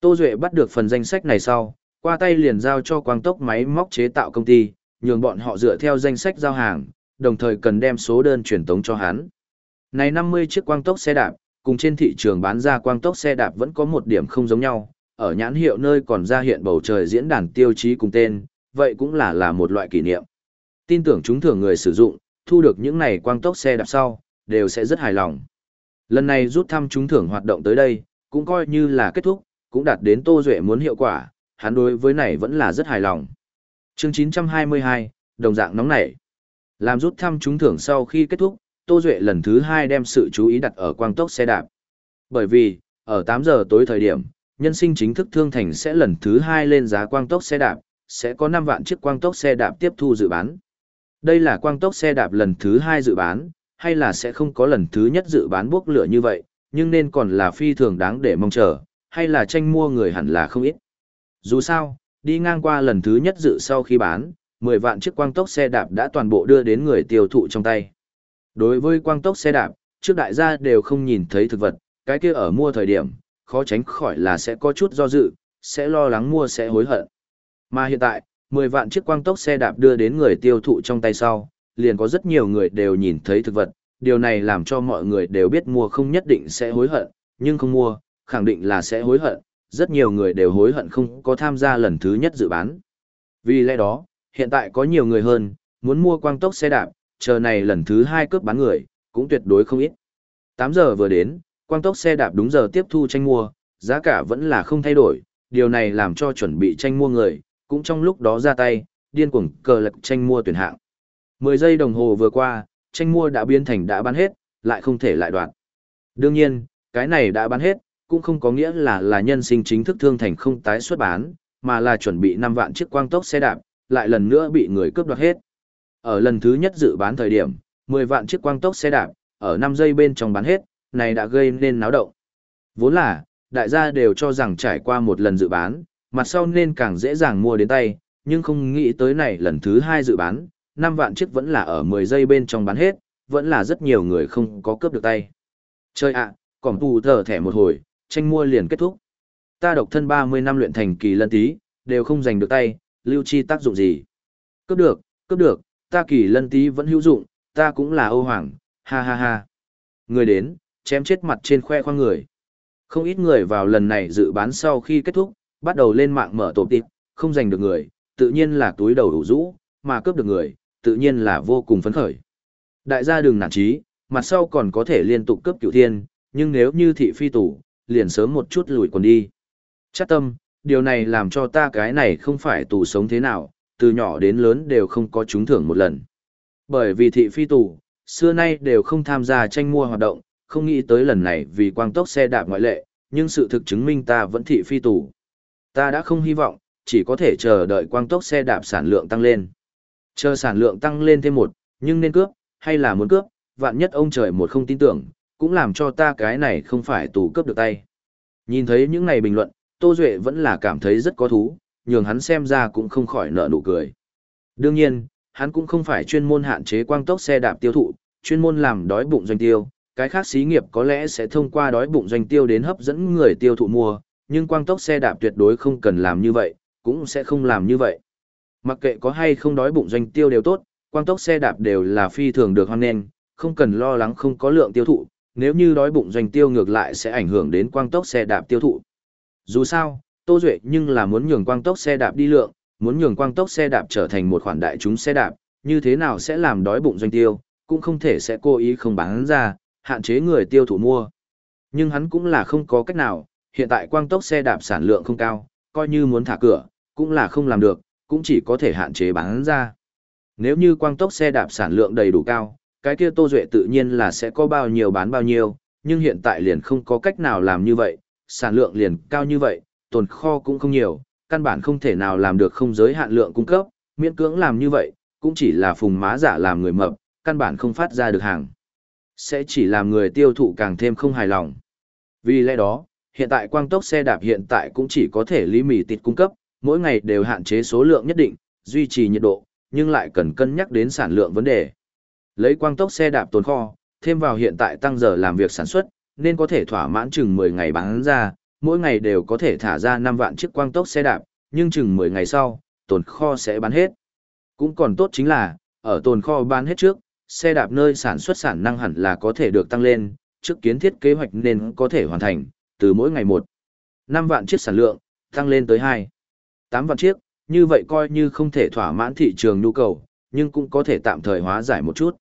Tô Duệ bắt được phần danh sách này sau, qua tay liền giao cho quang tốc máy móc chế tạo công ty, nhường bọn họ dựa theo danh sách giao hàng, đồng thời cần đem số đơn truyền tống cho hắn. Này 50 chiếc quang tốc xe đạp, cùng trên thị trường bán ra quang tốc xe đạp vẫn có một điểm không giống nhau, ở nhãn hiệu nơi còn ra hiện bầu trời diễn đàn tiêu chí cùng tên, vậy cũng là là một loại kỷ niệm. Tin tưởng chúng thường người sử dụng, thu được những này quang tốc xe đạp sau, đều sẽ rất hài lòng. Lần này rút thăm trúng thưởng hoạt động tới đây, cũng coi như là kết thúc, cũng đạt đến Tô Duệ muốn hiệu quả, hắn đối với này vẫn là rất hài lòng. chương 922, đồng dạng nóng nảy. Làm rút thăm trúng thưởng sau khi kết thúc, Tô Duệ lần thứ hai đem sự chú ý đặt ở quang tốc xe đạp. Bởi vì, ở 8 giờ tối thời điểm, nhân sinh chính thức thương thành sẽ lần thứ hai lên giá quang tốc xe đạp, sẽ có 5 vạn chiếc quang tốc xe đạp tiếp thu dự bán. Đây là quang tốc xe đạp lần thứ hai dự bán, hay là sẽ không có lần thứ nhất dự bán bốc lửa như vậy, nhưng nên còn là phi thường đáng để mong chờ, hay là tranh mua người hẳn là không ít. Dù sao, đi ngang qua lần thứ nhất dự sau khi bán, 10 vạn chiếc quang tốc xe đạp đã toàn bộ đưa đến người tiêu thụ trong tay. Đối với quang tốc xe đạp, trước đại gia đều không nhìn thấy thực vật, cái kia ở mua thời điểm, khó tránh khỏi là sẽ có chút do dự, sẽ lo lắng mua sẽ hối hận. Mà hiện tại, 10 vạn chiếc quang tốc xe đạp đưa đến người tiêu thụ trong tay sau, liền có rất nhiều người đều nhìn thấy thực vật, điều này làm cho mọi người đều biết mua không nhất định sẽ hối hận, nhưng không mua, khẳng định là sẽ hối hận, rất nhiều người đều hối hận không có tham gia lần thứ nhất dự bán. Vì lẽ đó, hiện tại có nhiều người hơn, muốn mua quang tốc xe đạp, chờ này lần thứ hai cướp bán người, cũng tuyệt đối không ít. 8 giờ vừa đến, quang tốc xe đạp đúng giờ tiếp thu tranh mua, giá cả vẫn là không thay đổi, điều này làm cho chuẩn bị tranh mua người, cũng trong lúc đó ra tay, điên cuồng cờ lật tranh mua tuyển hạng. 10 giây đồng hồ vừa qua, tranh mua đã biến thành đã bán hết, lại không thể lại đoạn. Đương nhiên, cái này đã bán hết, cũng không có nghĩa là là nhân sinh chính thức thương thành không tái xuất bán, mà là chuẩn bị 5 vạn chiếc quang tốc xe đạp, lại lần nữa bị người cướp đoạt hết. Ở lần thứ nhất dự bán thời điểm, 10 vạn chiếc quang tốc xe đạp, ở 5 giây bên trong bán hết, này đã gây nên náo động. Vốn là, đại gia đều cho rằng trải qua một lần dự bán, mặt sau nên càng dễ dàng mua đến tay, nhưng không nghĩ tới này lần thứ hai dự bán, 5 vạn chiếc vẫn là ở 10 giây bên trong bán hết, vẫn là rất nhiều người không có cướp được tay. Chơi ạ, còn tù thở thẻ một hồi, tranh mua liền kết thúc. Ta độc thân 30 năm luyện thành kỳ lân tí, đều không giành được tay, lưu chi tác dụng gì. Cướp được, cướp được, ta kỳ lân tí vẫn hữu dụng, ta cũng là ô hoàng, ha ha ha. Người đến, chém chết mặt trên khoe khoang người. Không ít người vào lần này dự bán sau khi kết thúc, bắt đầu lên mạng mở tổ tịp, không giành được người, tự nhiên là túi đầu đủ rũ, mà cướp được người, tự nhiên là vô cùng phấn khởi. Đại gia đừng nản trí, mặt sau còn có thể liên tục cướp cửu thiên, nhưng nếu như thị phi tủ, liền sớm một chút lùi còn đi. Chắc tâm, điều này làm cho ta cái này không phải tù sống thế nào, từ nhỏ đến lớn đều không có trúng thưởng một lần. Bởi vì thị phi tù, xưa nay đều không tham gia tranh mua hoạt động, không nghĩ tới lần này vì quang tốc xe đạp ngoại lệ, nhưng sự thực chứng minh ta vẫn thị phi tù. Ta đã không hy vọng, chỉ có thể chờ đợi quang tốc xe đạp sản lượng tăng lên. Chờ sản lượng tăng lên thêm một, nhưng nên cướp, hay là muốn cướp, vạn nhất ông trời một không tin tưởng, cũng làm cho ta cái này không phải tù cướp được tay. Nhìn thấy những này bình luận, Tô Duệ vẫn là cảm thấy rất có thú, nhường hắn xem ra cũng không khỏi nở nụ cười. Đương nhiên, hắn cũng không phải chuyên môn hạn chế quang tốc xe đạp tiêu thụ, chuyên môn làm đói bụng doanh tiêu, cái khác xí nghiệp có lẽ sẽ thông qua đói bụng doanh tiêu đến hấp dẫn người tiêu thụ mua, nhưng quang tốc xe đạp tuyệt đối không cần làm như vậy, cũng sẽ không làm như vậy. Mặc kệ có hay không đói bụng doanh tiêu đều tốt, quang tốc xe đạp đều là phi thường được hoan nghênh, không cần lo lắng không có lượng tiêu thụ, nếu như đói bụng doanh tiêu ngược lại sẽ ảnh hưởng đến quang tốc xe đạp tiêu thụ. Dù sao, Tô Duệ nhưng là muốn nhường quang tốc xe đạp đi lượng, muốn nhường quang tốc xe đạp trở thành một khoản đại chúng xe đạp, như thế nào sẽ làm đói bụng doanh tiêu, cũng không thể sẽ cố ý không bán ra, hạn chế người tiêu thụ mua. Nhưng hắn cũng là không có cách nào, hiện tại quang tốc xe đạp sản lượng không cao, coi như muốn thả cửa, cũng là không làm được, cũng chỉ có thể hạn chế bán ra. Nếu như quang tốc xe đạp sản lượng đầy đủ cao, cái kia Tô Duệ tự nhiên là sẽ có bao nhiêu bán bao nhiêu, nhưng hiện tại liền không có cách nào làm như vậy, sản lượng liền cao như vậy, tồn kho cũng không nhiều, căn bản không thể nào làm được không giới hạn lượng cung cấp, miễn cưỡng làm như vậy, cũng chỉ là phùng má giả làm người mập, căn bản không phát ra được hàng. Sẽ chỉ làm người tiêu thụ càng thêm không hài lòng. Vì lẽ đó, hiện tại quang tốc xe đạp hiện tại cũng chỉ có thể lý mì tịt cung cấp, mỗi ngày đều hạn chế số lượng nhất định, duy trì nhiệt độ, nhưng lại cần cân nhắc đến sản lượng vấn đề. Lấy quang tốc xe đạp tồn kho, thêm vào hiện tại tăng giờ làm việc sản xuất, nên có thể thỏa mãn chừng 10 ngày bán ra, mỗi ngày đều có thể thả ra 5 vạn chiếc quang tốc xe đạp, nhưng chừng 10 ngày sau, tồn kho sẽ bán hết. Cũng còn tốt chính là, ở tồn kho bán hết trước, xe đạp nơi sản xuất sản năng hẳn là có thể được tăng lên, trước kiến thiết kế hoạch nên có thể hoàn thành, từ mỗi ngày 1. 5 vạn chiếc sản lượng, tăng lên tới 2. 8 vạn chiếc, như vậy coi như không thể thỏa mãn thị trường nhu cầu, nhưng cũng có thể tạm thời hóa giải một chút.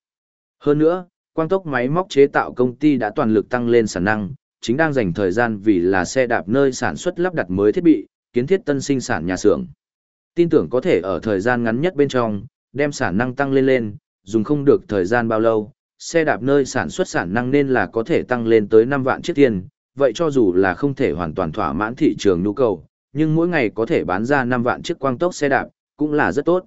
Hơn nữa, quang tốc máy móc chế tạo công ty đã toàn lực tăng lên sản năng, chính đang dành thời gian vì là xe đạp nơi sản xuất lắp đặt mới thiết bị, kiến thiết tân sinh sản nhà xưởng. Tin tưởng có thể ở thời gian ngắn nhất bên trong, đem sản năng tăng lên lên, dùng không được thời gian bao lâu, xe đạp nơi sản xuất sản năng nên là có thể tăng lên tới 5 vạn chiếc tiền, vậy cho dù là không thể hoàn toàn thỏa mãn thị trường nhu cầu, nhưng mỗi ngày có thể bán ra 5 vạn chiếc quang tốc xe đạp, cũng là rất tốt.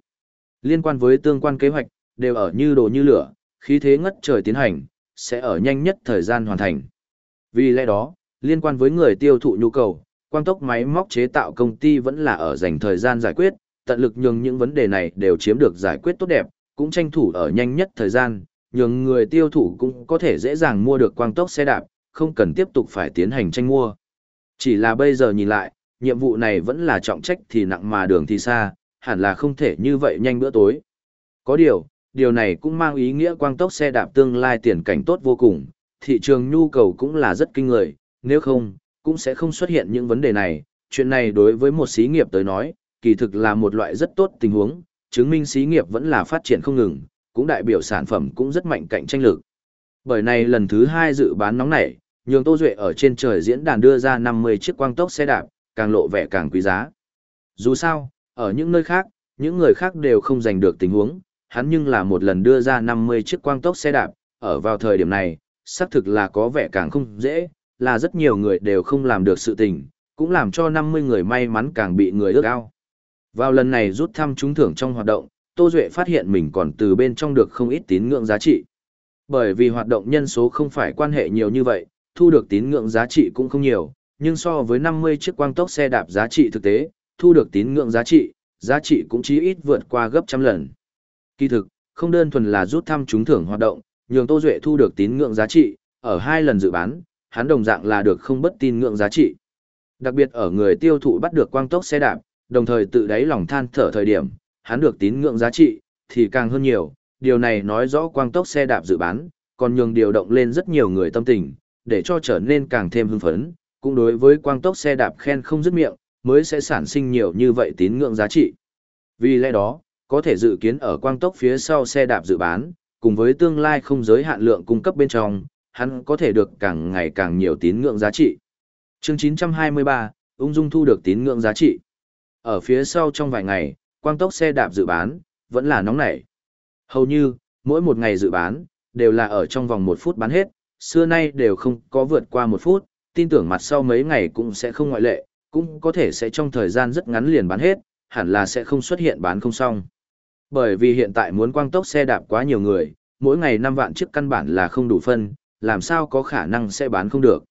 Liên quan với tương quan kế hoạch, đều ở như đồ như lửa, khí thế ngất trời tiến hành, sẽ ở nhanh nhất thời gian hoàn thành. Vì lẽ đó, liên quan với người tiêu thụ nhu cầu, quang tốc máy móc chế tạo công ty vẫn là ở dành thời gian giải quyết, tận lực nhường những vấn đề này đều chiếm được giải quyết tốt đẹp, cũng tranh thủ ở nhanh nhất thời gian, nhường người tiêu thụ cũng có thể dễ dàng mua được quang tốc xe đạp, không cần tiếp tục phải tiến hành tranh mua. Chỉ là bây giờ nhìn lại, nhiệm vụ này vẫn là trọng trách thì nặng mà đường thì xa, hẳn là không thể như vậy nhanh bữa tối. Có điều, điều này cũng mang ý nghĩa quang tốc xe đạp tương lai tiền cảnh tốt vô cùng, thị trường nhu cầu cũng là rất kinh người, nếu không, cũng sẽ không xuất hiện những vấn đề này. Chuyện này đối với một xí nghiệp tới nói, kỳ thực là một loại rất tốt tình huống, chứng minh xí nghiệp vẫn là phát triển không ngừng, cũng đại biểu sản phẩm cũng rất mạnh cạnh tranh lực. Bởi này lần thứ hai dự bán nóng nảy, nhường Tô Duệ ở trên trời diễn đàn đưa ra 50 chiếc quang tốc xe đạp, càng lộ vẻ càng quý giá. Dù sao, ở những nơi khác, những người khác đều không giành được tình huống, hắn nhưng là một lần đưa ra 50 chiếc quang tốc xe đạp, ở vào thời điểm này, xác thực là có vẻ càng không dễ, là rất nhiều người đều không làm được sự tình, cũng làm cho 50 người may mắn càng bị người ước ao. Vào lần này rút thăm trúng thưởng trong hoạt động, Tô Duệ phát hiện mình còn từ bên trong được không ít tín ngưỡng giá trị. Bởi vì hoạt động nhân số không phải quan hệ nhiều như vậy, thu được tín ngưỡng giá trị cũng không nhiều, nhưng so với 50 chiếc quang tốc xe đạp giá trị thực tế, thu được tín ngưỡng giá trị, giá trị cũng chí ít vượt qua gấp trăm lần. Kỳ thực, không đơn thuần là rút thăm trúng thưởng hoạt động, nhường Tô Duệ thu được tín ngưỡng giá trị, ở hai lần dự bán, hắn đồng dạng là được không bất tín ngưỡng giá trị. Đặc biệt ở người tiêu thụ bắt được quang tốc xe đạp, đồng thời tự đáy lòng than thở thời điểm, hắn được tín ngưỡng giá trị, thì càng hơn nhiều, điều này nói rõ quang tốc xe đạp dự bán, còn nhường điều động lên rất nhiều người tâm tình, để cho trở nên càng thêm hưng phấn, cũng đối với quang tốc xe đạp khen không dứt miệng, mới sẽ sản sinh nhiều như vậy tín ngưỡng giá trị. Vì lẽ đó, có thể dự kiến ở quang tốc phía sau xe đạp dự bán, cùng với tương lai không giới hạn lượng cung cấp bên trong, hắn có thể được càng ngày càng nhiều tín ngưỡng giá trị. Chương 923, ung dung thu được tín ngưỡng giá trị. Ở phía sau trong vài ngày, quang tốc xe đạp dự bán, vẫn là nóng nảy. Hầu như, mỗi một ngày dự bán, đều là ở trong vòng một phút bán hết, xưa nay đều không có vượt qua một phút, tin tưởng mặt sau mấy ngày cũng sẽ không ngoại lệ, cũng có thể sẽ trong thời gian rất ngắn liền bán hết, hẳn là sẽ không xuất hiện bán không xong. Bởi vì hiện tại muốn quang tốc xe đạp quá nhiều người, mỗi ngày 5 vạn chiếc căn bản là không đủ phân, làm sao có khả năng sẽ bán không được.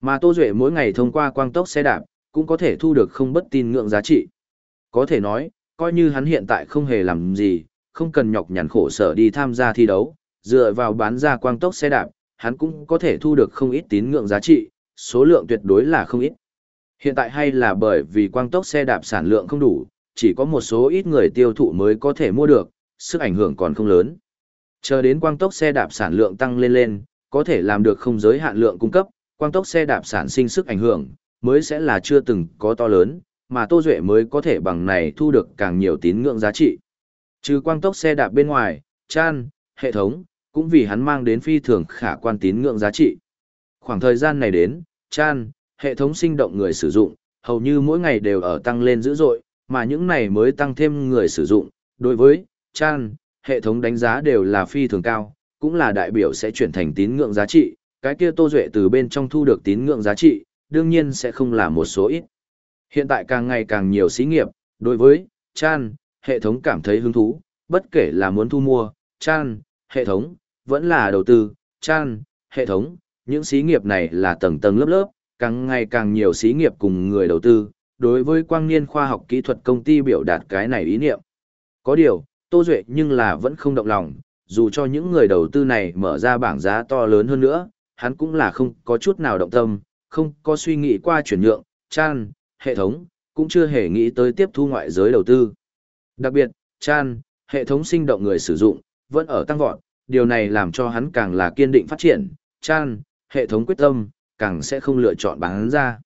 Mà Tô Duệ mỗi ngày thông qua quang tốc xe đạp, cũng có thể thu được không bất tin ngưỡng giá trị. Có thể nói, coi như hắn hiện tại không hề làm gì, không cần nhọc nhằn khổ sở đi tham gia thi đấu, dựa vào bán ra quang tốc xe đạp, hắn cũng có thể thu được không ít tín ngưỡng giá trị, số lượng tuyệt đối là không ít. Hiện tại hay là bởi vì quang tốc xe đạp sản lượng không đủ, chỉ có một số ít người tiêu thụ mới có thể mua được, sức ảnh hưởng còn không lớn. Chờ đến quang tốc xe đạp sản lượng tăng lên lên, có thể làm được không giới hạn lượng cung cấp, quang tốc xe đạp sản sinh sức ảnh hưởng, mới sẽ là chưa từng có to lớn, mà Tô Duệ mới có thể bằng này thu được càng nhiều tín ngưỡng giá trị. Trừ quang tốc xe đạp bên ngoài, chan, hệ thống, cũng vì hắn mang đến phi thường khả quan tín ngưỡng giá trị. Khoảng thời gian này đến, chan, hệ thống sinh động người sử dụng, hầu như mỗi ngày đều ở tăng lên dữ dội, mà những này mới tăng thêm người sử dụng, đối với chan, hệ thống đánh giá đều là phi thường cao, cũng là đại biểu sẽ chuyển thành tín ngưỡng giá trị, cái kia Tô Duệ từ bên trong thu được tín ngưỡng giá trị, đương nhiên sẽ không là một số ít. Hiện tại càng ngày càng nhiều xí nghiệp, đối với chan, hệ thống cảm thấy hứng thú, bất kể là muốn thu mua, chan, hệ thống, vẫn là đầu tư, chan, hệ thống, những xí nghiệp này là tầng tầng lớp lớp, càng ngày càng nhiều xí nghiệp cùng người đầu tư, đối với quang niên khoa học kỹ thuật công ty biểu đạt cái này ý niệm. Có điều, Tô Duệ nhưng là vẫn không động lòng, dù cho những người đầu tư này mở ra bảng giá to lớn hơn nữa, hắn cũng là không có chút nào động tâm, không có suy nghĩ qua chuyển nhượng, chan, hệ thống, cũng chưa hề nghĩ tới tiếp thu ngoại giới đầu tư. Đặc biệt, chan, hệ thống sinh động người sử dụng, vẫn ở tăng vọt, điều này làm cho hắn càng là kiên định phát triển, chan, hệ thống quyết tâm, càng sẽ không lựa chọn bán ra.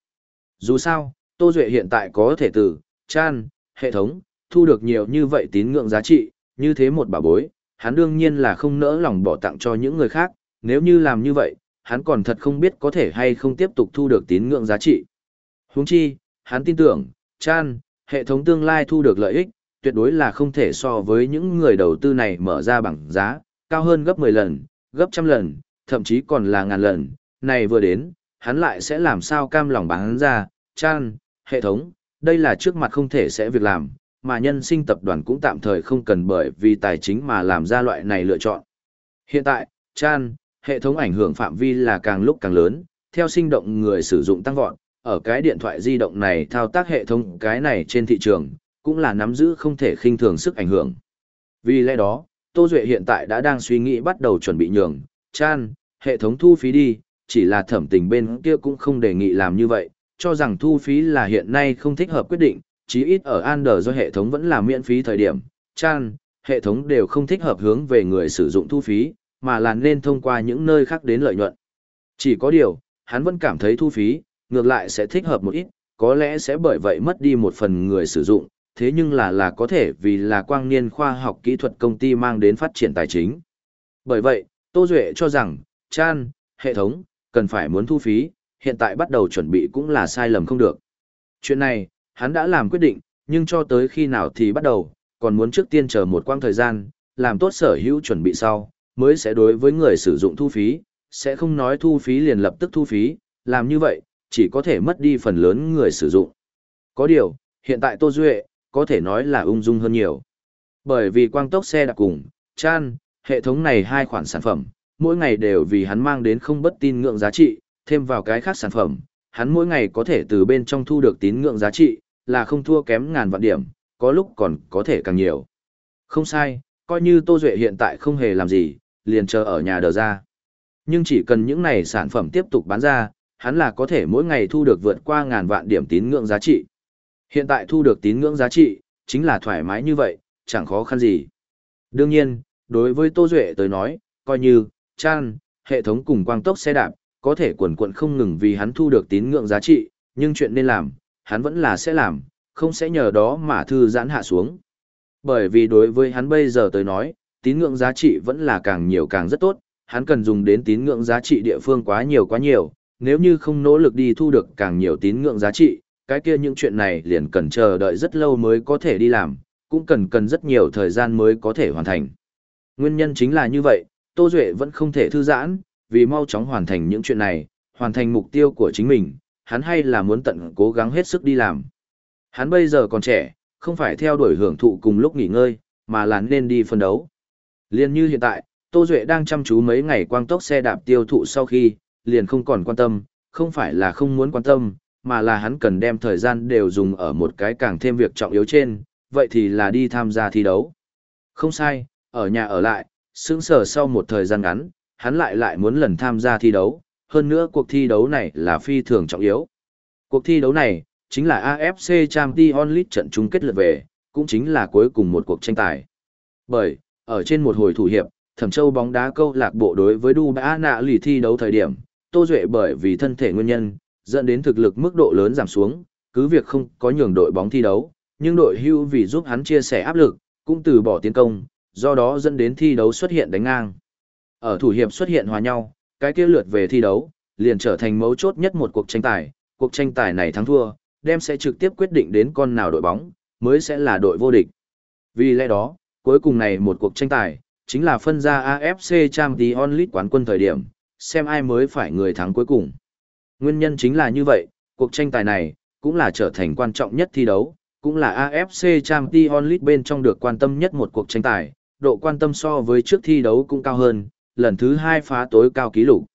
Dù sao, Tô Duệ hiện tại có thể từ, chan, hệ thống, thu được nhiều như vậy tín ngưỡng giá trị, như thế một bà bối, hắn đương nhiên là không nỡ lòng bỏ tặng cho những người khác, nếu như làm như vậy, hắn còn thật không biết có thể hay không tiếp tục thu được tín ngưỡng giá trị. Huống chi, hắn tin tưởng, chan, hệ thống tương lai thu được lợi ích, tuyệt đối là không thể so với những người đầu tư này mở ra bằng giá, cao hơn gấp 10 lần, gấp trăm lần, thậm chí còn là ngàn lần, này vừa đến, hắn lại sẽ làm sao cam lòng bán ra, chan, hệ thống, đây là trước mặt không thể sẽ việc làm, mà nhân sinh tập đoàn cũng tạm thời không cần bởi vì tài chính mà làm ra loại này lựa chọn. Hiện tại, chan, hệ thống ảnh hưởng phạm vi là càng lúc càng lớn, theo sinh động người sử dụng tăng vọt, ở cái điện thoại di động này thao tác hệ thống cái này trên thị trường, cũng là nắm giữ không thể khinh thường sức ảnh hưởng. Vì lẽ đó, Tô Duệ hiện tại đã đang suy nghĩ bắt đầu chuẩn bị nhường, chan, hệ thống thu phí đi, chỉ là thẩm tình bên kia cũng không đề nghị làm như vậy, cho rằng thu phí là hiện nay không thích hợp quyết định, chí ít ở Android do hệ thống vẫn là miễn phí thời điểm, chan, hệ thống đều không thích hợp hướng về người sử dụng thu phí, mà là nên thông qua những nơi khác đến lợi nhuận. Chỉ có điều, hắn vẫn cảm thấy thu phí, ngược lại sẽ thích hợp một ít, có lẽ sẽ bởi vậy mất đi một phần người sử dụng, thế nhưng là là có thể vì là quang niên khoa học kỹ thuật công ty mang đến phát triển tài chính. Bởi vậy, Tô Duệ cho rằng, chan, hệ thống, cần phải muốn thu phí, hiện tại bắt đầu chuẩn bị cũng là sai lầm không được. Chuyện này, hắn đã làm quyết định, nhưng cho tới khi nào thì bắt đầu, còn muốn trước tiên chờ một quãng thời gian, làm tốt sở hữu chuẩn bị sau, mới sẽ đối với người sử dụng thu phí, sẽ không nói thu phí liền lập tức thu phí, làm như vậy, chỉ có thể mất đi phần lớn người sử dụng. Có điều, hiện tại Tô Duệ, có thể nói là ung dung hơn nhiều. Bởi vì quang tốc xe đặc cùng, chan, hệ thống này hai khoản sản phẩm, mỗi ngày đều vì hắn mang đến không bất tin ngưỡng giá trị, thêm vào cái khác sản phẩm, hắn mỗi ngày có thể từ bên trong thu được tín ngưỡng giá trị, là không thua kém ngàn vạn điểm, có lúc còn có thể càng nhiều. Không sai, coi như Tô Duệ hiện tại không hề làm gì, liền chờ ở nhà đờ ra. Nhưng chỉ cần những này sản phẩm tiếp tục bán ra, hắn là có thể mỗi ngày thu được vượt qua ngàn vạn điểm tín ngưỡng giá trị. Hiện tại thu được tín ngưỡng giá trị, chính là thoải mái như vậy, chẳng khó khăn gì. Đương nhiên, đối với Tô Duệ tới nói, coi như, chan, hệ thống cùng quang tốc xe đạp, có thể quần quận không ngừng vì hắn thu được tín ngưỡng giá trị, nhưng chuyện nên làm, hắn vẫn là sẽ làm, không sẽ nhờ đó mà thư giãn hạ xuống. Bởi vì đối với hắn bây giờ tới nói, tín ngưỡng giá trị vẫn là càng nhiều càng rất tốt, hắn cần dùng đến tín ngưỡng giá trị địa phương quá nhiều quá nhiều, nếu như không nỗ lực đi thu được càng nhiều tín ngưỡng giá trị, cái kia những chuyện này liền cần chờ đợi rất lâu mới có thể đi làm, cũng cần cần rất nhiều thời gian mới có thể hoàn thành. Nguyên nhân chính là như vậy, Tô Duệ vẫn không thể thư giãn, vì mau chóng hoàn thành những chuyện này, hoàn thành mục tiêu của chính mình, hắn hay là muốn tận cố gắng hết sức đi làm. Hắn bây giờ còn trẻ, không phải theo đuổi hưởng thụ cùng lúc nghỉ ngơi, mà là nên đi phân đấu. Liên như hiện tại, Tô Duệ đang chăm chú mấy ngày quang tốc xe đạp tiêu thụ sau khi, liền không còn quan tâm, không phải là không muốn quan tâm, mà là hắn cần đem thời gian đều dùng ở một cái càng thêm việc trọng yếu trên, vậy thì là đi tham gia thi đấu. Không sai, ở nhà ở lại, sững sờ sau một thời gian ngắn, hắn lại lại muốn lần tham gia thi đấu, hơn nữa cuộc thi đấu này là phi thường trọng yếu. Cuộc thi đấu này, chính là AFC Champions League trận chung kết lượt về, cũng chính là cuối cùng một cuộc tranh tài. Bởi, ở trên một hồi thủ hiệp, Thẩm Châu bóng đá câu lạc bộ đối với Dubai Nạ lì thi đấu thời điểm, Tô Duệ bởi vì thân thể nguyên nhân, dẫn đến thực lực mức độ lớn giảm xuống, cứ việc không có nhường đội bóng thi đấu, nhưng đội hưu vì giúp hắn chia sẻ áp lực, cũng từ bỏ tiến công, do đó dẫn đến thi đấu xuất hiện đánh ngang. Ở thủ hiệp xuất hiện hòa nhau, cái kia lượt về thi đấu, liền trở thành mấu chốt nhất một cuộc tranh tài, cuộc tranh tài này thắng thua, đem sẽ trực tiếp quyết định đến con nào đội bóng, mới sẽ là đội vô địch. Vì lẽ đó, cuối cùng này một cuộc tranh tài, chính là phân ra AFC Champions League quán quân thời điểm, xem ai mới phải người thắng cuối cùng. Nguyên nhân chính là như vậy, cuộc tranh tài này, cũng là trở thành quan trọng nhất thi đấu, cũng là AFC Champions League bên trong được quan tâm nhất một cuộc tranh tài, độ quan tâm so với trước thi đấu cũng cao hơn, lần thứ hai phá tối cao kỷ lục.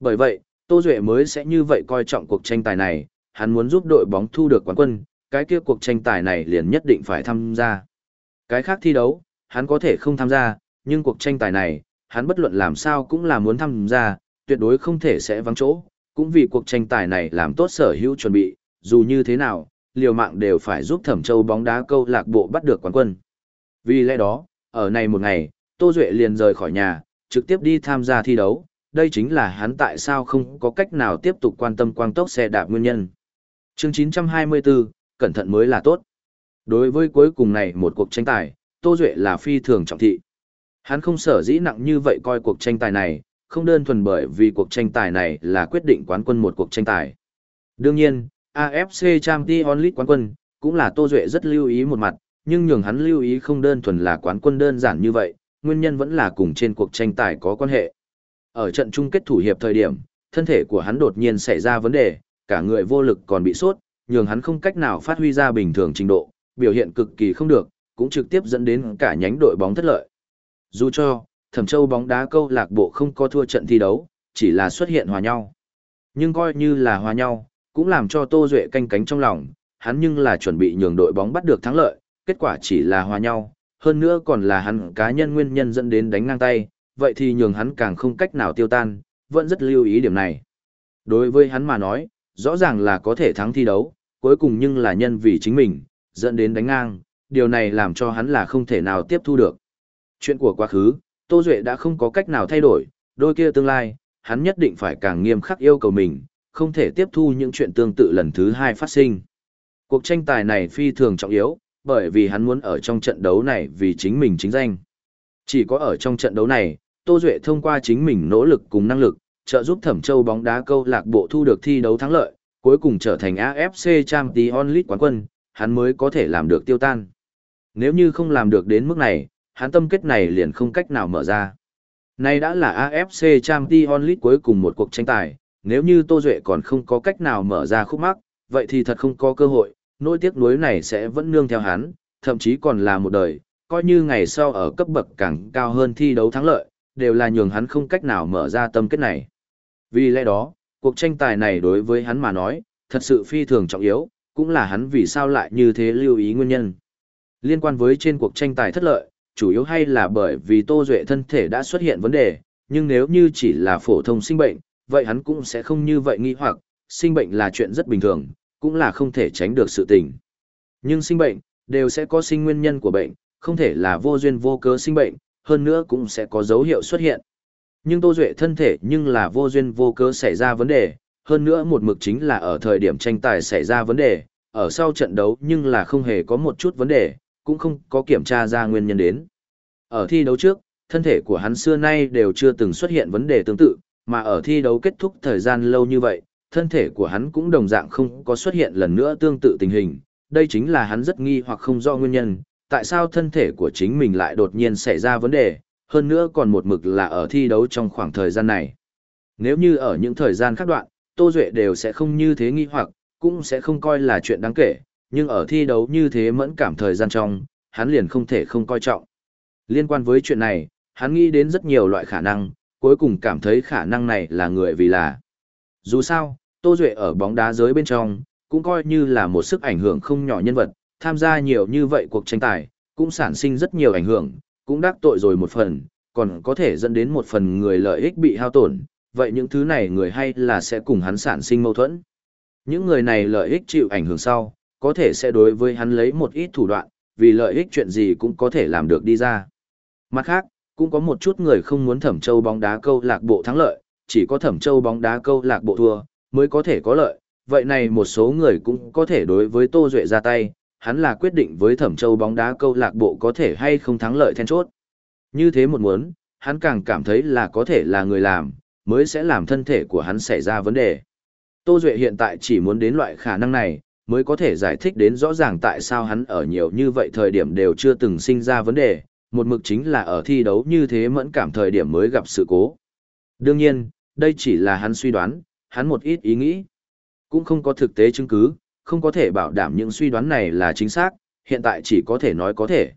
Bởi vậy, Tô Duệ mới sẽ như vậy coi trọng cuộc tranh tài này, hắn muốn giúp đội bóng thu được quán quân, cái kia cuộc tranh tài này liền nhất định phải tham gia. Cái khác thi đấu, hắn có thể không tham gia, nhưng cuộc tranh tài này, hắn bất luận làm sao cũng là muốn tham gia, tuyệt đối không thể sẽ vắng chỗ, cũng vì cuộc tranh tài này làm tốt sở hữu chuẩn bị, dù như thế nào, liều mạng đều phải giúp Thẩm Châu bóng đá câu lạc bộ bắt được quán quân. Vì lẽ đó, ở này một ngày, Tô Duệ liền rời khỏi nhà, trực tiếp đi tham gia thi đấu, đây chính là hắn tại sao không có cách nào tiếp tục quan tâm quang tốc xe đạp nguyên nhân. chương 924, cẩn thận mới là tốt. Đối với cuối cùng này một cuộc tranh tài, Tô Duệ là phi thường trọng thị. Hắn không sở dĩ nặng như vậy coi cuộc tranh tài này, không đơn thuần bởi vì cuộc tranh tài này là quyết định quán quân một cuộc tranh tài. Đương nhiên, AFC Champions League quán quân, cũng là Tô Duệ rất lưu ý một mặt, nhưng nhường hắn lưu ý không đơn thuần là quán quân đơn giản như vậy, nguyên nhân vẫn là cùng trên cuộc tranh tài có quan hệ. Ở trận chung kết thủ hiệp thời điểm, thân thể của hắn đột nhiên xảy ra vấn đề, cả người vô lực còn bị sốt, nhường hắn không cách nào phát huy ra bình thường trình độ, biểu hiện cực kỳ không được, cũng trực tiếp dẫn đến cả nhánh đội bóng thất lợi. Dù cho, Thẩm Châu bóng đá câu lạc bộ không có thua trận thi đấu, chỉ là xuất hiện hòa nhau. Nhưng coi như là hòa nhau, cũng làm cho Tô Duệ canh cánh trong lòng, hắn nhưng là chuẩn bị nhường đội bóng bắt được thắng lợi, kết quả chỉ là hòa nhau, hơn nữa còn là hắn cá nhân nguyên nhân dẫn đến đánh ngang tay, vậy thì nhường hắn càng không cách nào tiêu tan, vẫn rất lưu ý điểm này. Đối với hắn mà nói, rõ ràng là có thể thắng thi đấu, cuối cùng nhưng là nhân vì chính mình, dẫn đến đánh ngang, điều này làm cho hắn là không thể nào tiếp thu được. Chuyện của quá khứ, Tô Duệ đã không có cách nào thay đổi, đôi kia tương lai, hắn nhất định phải càng nghiêm khắc yêu cầu mình, không thể tiếp thu những chuyện tương tự lần thứ hai phát sinh. Cuộc tranh tài này phi thường trọng yếu, bởi vì hắn muốn ở trong trận đấu này vì chính mình chính danh. Chỉ có ở trong trận đấu này, Tô Duệ thông qua chính mình nỗ lực cùng năng lực, trợ giúp Thẩm Châu bóng đá câu lạc bộ thu được thi đấu thắng lợi, cuối cùng trở thành AFC Champions League quán quân, hắn mới có thể làm được tiêu tan. Nếu như không làm được đến mức này, hắn tâm kết này liền không cách nào mở ra. Nay đã là AFC Champions League cuối cùng một cuộc tranh tài, nếu như Tô Duệ còn không có cách nào mở ra khúc mắc, vậy thì thật không có cơ hội, nỗi tiếc nuối này sẽ vẫn nương theo hắn, thậm chí còn là một đời, coi như ngày sau ở cấp bậc càng cao hơn thi đấu thắng lợi, đều là nhường hắn không cách nào mở ra tâm kết này. Vì lẽ đó, cuộc tranh tài này đối với hắn mà nói, thật sự phi thường trọng yếu, cũng là hắn vì sao lại như thế lưu ý nguyên nhân. Liên quan với trên cuộc tranh tài thất lợi, chủ yếu hay là bởi vì Tô Duệ thân thể đã xuất hiện vấn đề, nhưng nếu như chỉ là phổ thông sinh bệnh, vậy hắn cũng sẽ không như vậy nghi hoặc, sinh bệnh là chuyện rất bình thường, cũng là không thể tránh được sự tình. Nhưng sinh bệnh, đều sẽ có sinh nguyên nhân của bệnh, không thể là vô duyên vô cớ sinh bệnh, hơn nữa cũng sẽ có dấu hiệu xuất hiện. Nhưng Tô Duệ thân thể nhưng là vô duyên vô cớ xảy ra vấn đề, hơn nữa một mực chính là ở thời điểm tranh tài xảy ra vấn đề, ở sau trận đấu nhưng là không hề có một chút vấn đề, cũng không có kiểm tra ra nguyên nhân đến. Ở thi đấu trước, thân thể của hắn xưa nay đều chưa từng xuất hiện vấn đề tương tự, mà ở thi đấu kết thúc thời gian lâu như vậy, thân thể của hắn cũng đồng dạng không có xuất hiện lần nữa tương tự tình hình. Đây chính là hắn rất nghi hoặc không do nguyên nhân, tại sao thân thể của chính mình lại đột nhiên xảy ra vấn đề, hơn nữa còn một mực là ở thi đấu trong khoảng thời gian này. Nếu như ở những thời gian khác đoạn, Tô Duệ đều sẽ không như thế nghi hoặc, cũng sẽ không coi là chuyện đáng kể, nhưng ở thi đấu như thế mẫn cảm thời gian trong, hắn liền không thể không coi trọng. Liên quan với chuyện này, hắn nghĩ đến rất nhiều loại khả năng, cuối cùng cảm thấy khả năng này là người vì là. Dù sao, Tô Duệ ở bóng đá giới bên trong, cũng coi như là một sức ảnh hưởng không nhỏ nhân vật, tham gia nhiều như vậy cuộc tranh tài, cũng sản sinh rất nhiều ảnh hưởng, cũng đắc tội rồi một phần, còn có thể dẫn đến một phần người lợi ích bị hao tổn, vậy những thứ này người hay là sẽ cùng hắn sản sinh mâu thuẫn. Những người này lợi ích chịu ảnh hưởng sau, có thể sẽ đối với hắn lấy một ít thủ đoạn, vì lợi ích chuyện gì cũng có thể làm được đi ra. Mặt khác, cũng có một chút người không muốn thẩm châu bóng đá câu lạc bộ thắng lợi, chỉ có thẩm châu bóng đá câu lạc bộ thua, mới có thể có lợi. Vậy này một số người cũng có thể đối với Tô Duệ ra tay, hắn là quyết định với thẩm châu bóng đá câu lạc bộ có thể hay không thắng lợi then chốt. Như thế một muốn, hắn càng cảm thấy là có thể là người làm, mới sẽ làm thân thể của hắn xảy ra vấn đề. Tô Duệ hiện tại chỉ muốn đến loại khả năng này, mới có thể giải thích đến rõ ràng tại sao hắn ở nhiều như vậy thời điểm đều chưa từng sinh ra vấn đề, một mực chính là ở thi đấu như thế mẫn cảm thời điểm mới gặp sự cố. Đương nhiên, đây chỉ là hắn suy đoán, hắn một ít ý nghĩ. Cũng không có thực tế chứng cứ, không có thể bảo đảm những suy đoán này là chính xác, hiện tại chỉ có thể nói có thể.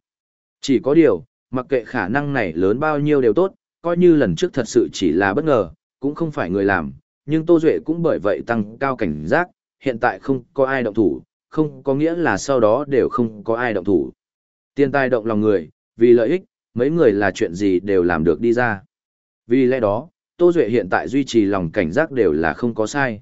Chỉ có điều, mặc kệ khả năng này lớn bao nhiêu đều tốt, coi như lần trước thật sự chỉ là bất ngờ, cũng không phải người làm, nhưng Tô Duệ cũng bởi vậy tăng cao cảnh giác, hiện tại không có ai động thủ, không có nghĩa là sau đó đều không có ai động thủ. Tiên tai động lòng người, vì lợi ích, mấy người là chuyện gì đều làm được đi ra. Vì lẽ đó, Tô Duệ hiện tại duy trì lòng cảnh giác đều là không có sai.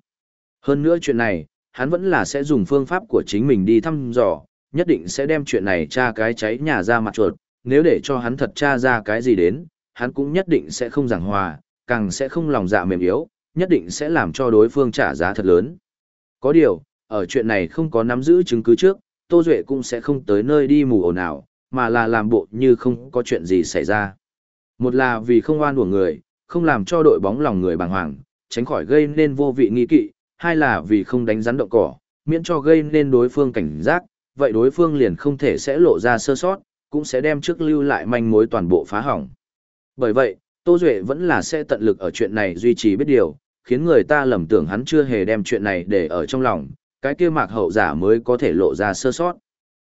Hơn nữa chuyện này, hắn vẫn là sẽ dùng phương pháp của chính mình đi thăm dò, nhất định sẽ đem chuyện này tra cái cháy nhà ra mặt chuột, nếu để cho hắn thật tra ra cái gì đến, hắn cũng nhất định sẽ không giảng hòa, càng sẽ không lòng dạ mềm yếu, nhất định sẽ làm cho đối phương trả giá thật lớn. Có điều, ở chuyện này không có nắm giữ chứng cứ trước, Tô Duệ cũng sẽ không tới nơi đi mù ồn nào, mà là làm bộ như không có chuyện gì xảy ra. Một là vì không oan của người, không làm cho đội bóng lòng người bàng hoàng, tránh khỏi gây nên vô vị nghi kỵ, hai là vì không đánh rắn động cỏ, miễn cho gây nên đối phương cảnh giác, vậy đối phương liền không thể sẽ lộ ra sơ sót, cũng sẽ đem trước lưu lại manh mối toàn bộ phá hỏng. Bởi vậy, Tô Duệ vẫn là sẽ tận lực ở chuyện này duy trì biết điều, khiến người ta lầm tưởng hắn chưa hề đem chuyện này để ở trong lòng, cái kia mạc hậu giả mới có thể lộ ra sơ sót.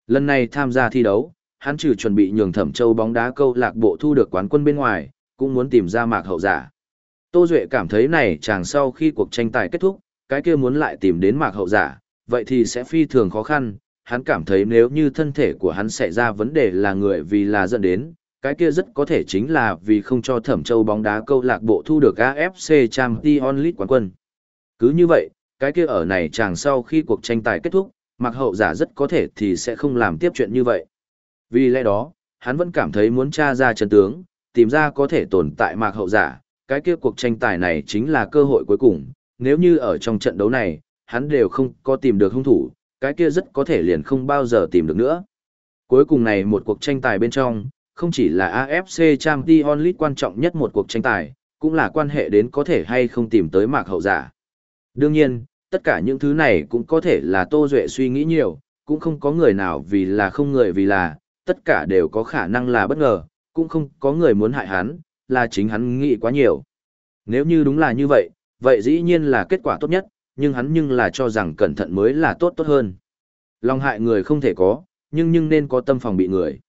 Lần này tham gia thi đấu, hắn trừ chuẩn bị nhường thẩm châu bóng đá câu lạc bộ thu được quán quân bên ngoài, cũng muốn tìm ra mạc hậu giả. Tô Duệ cảm thấy này chàng sau khi cuộc tranh tài kết thúc, cái kia muốn lại tìm đến mạc hậu giả, vậy thì sẽ phi thường khó khăn. Hắn cảm thấy nếu như thân thể của hắn xảy ra vấn đề là người vì là dẫn đến, cái kia rất có thể chính là vì không cho thẩm châu bóng đá câu lạc bộ thu được AFC Champions League quán quân. Cứ như vậy, cái kia ở này chàng sau khi cuộc tranh tài kết thúc, mặc hậu giả rất có thể thì sẽ không làm tiếp chuyện như vậy. Vì lẽ đó, hắn vẫn cảm thấy muốn tra ra chân tướng, tìm ra có thể tồn tại mạc hậu giả, cái kia cuộc tranh tài này chính là cơ hội cuối cùng, nếu như ở trong trận đấu này, hắn đều không có tìm được hung thủ, cái kia rất có thể liền không bao giờ tìm được nữa. Cuối cùng này một cuộc tranh tài bên trong, không chỉ là AFC Champions League quan trọng nhất một cuộc tranh tài, cũng là quan hệ đến có thể hay không tìm tới mạc hậu giả. Đương nhiên, tất cả những thứ này cũng có thể là Tô Duệ suy nghĩ nhiều, cũng không có người nào vì là không người vì là, tất cả đều có khả năng là bất ngờ, cũng không có người muốn hại hắn, là chính hắn nghĩ quá nhiều. Nếu như đúng là như vậy, vậy dĩ nhiên là kết quả tốt nhất, nhưng hắn nhưng là cho rằng cẩn thận mới là tốt tốt hơn. Lòng hại người không thể có, nhưng nhưng nên có tâm phòng bị người.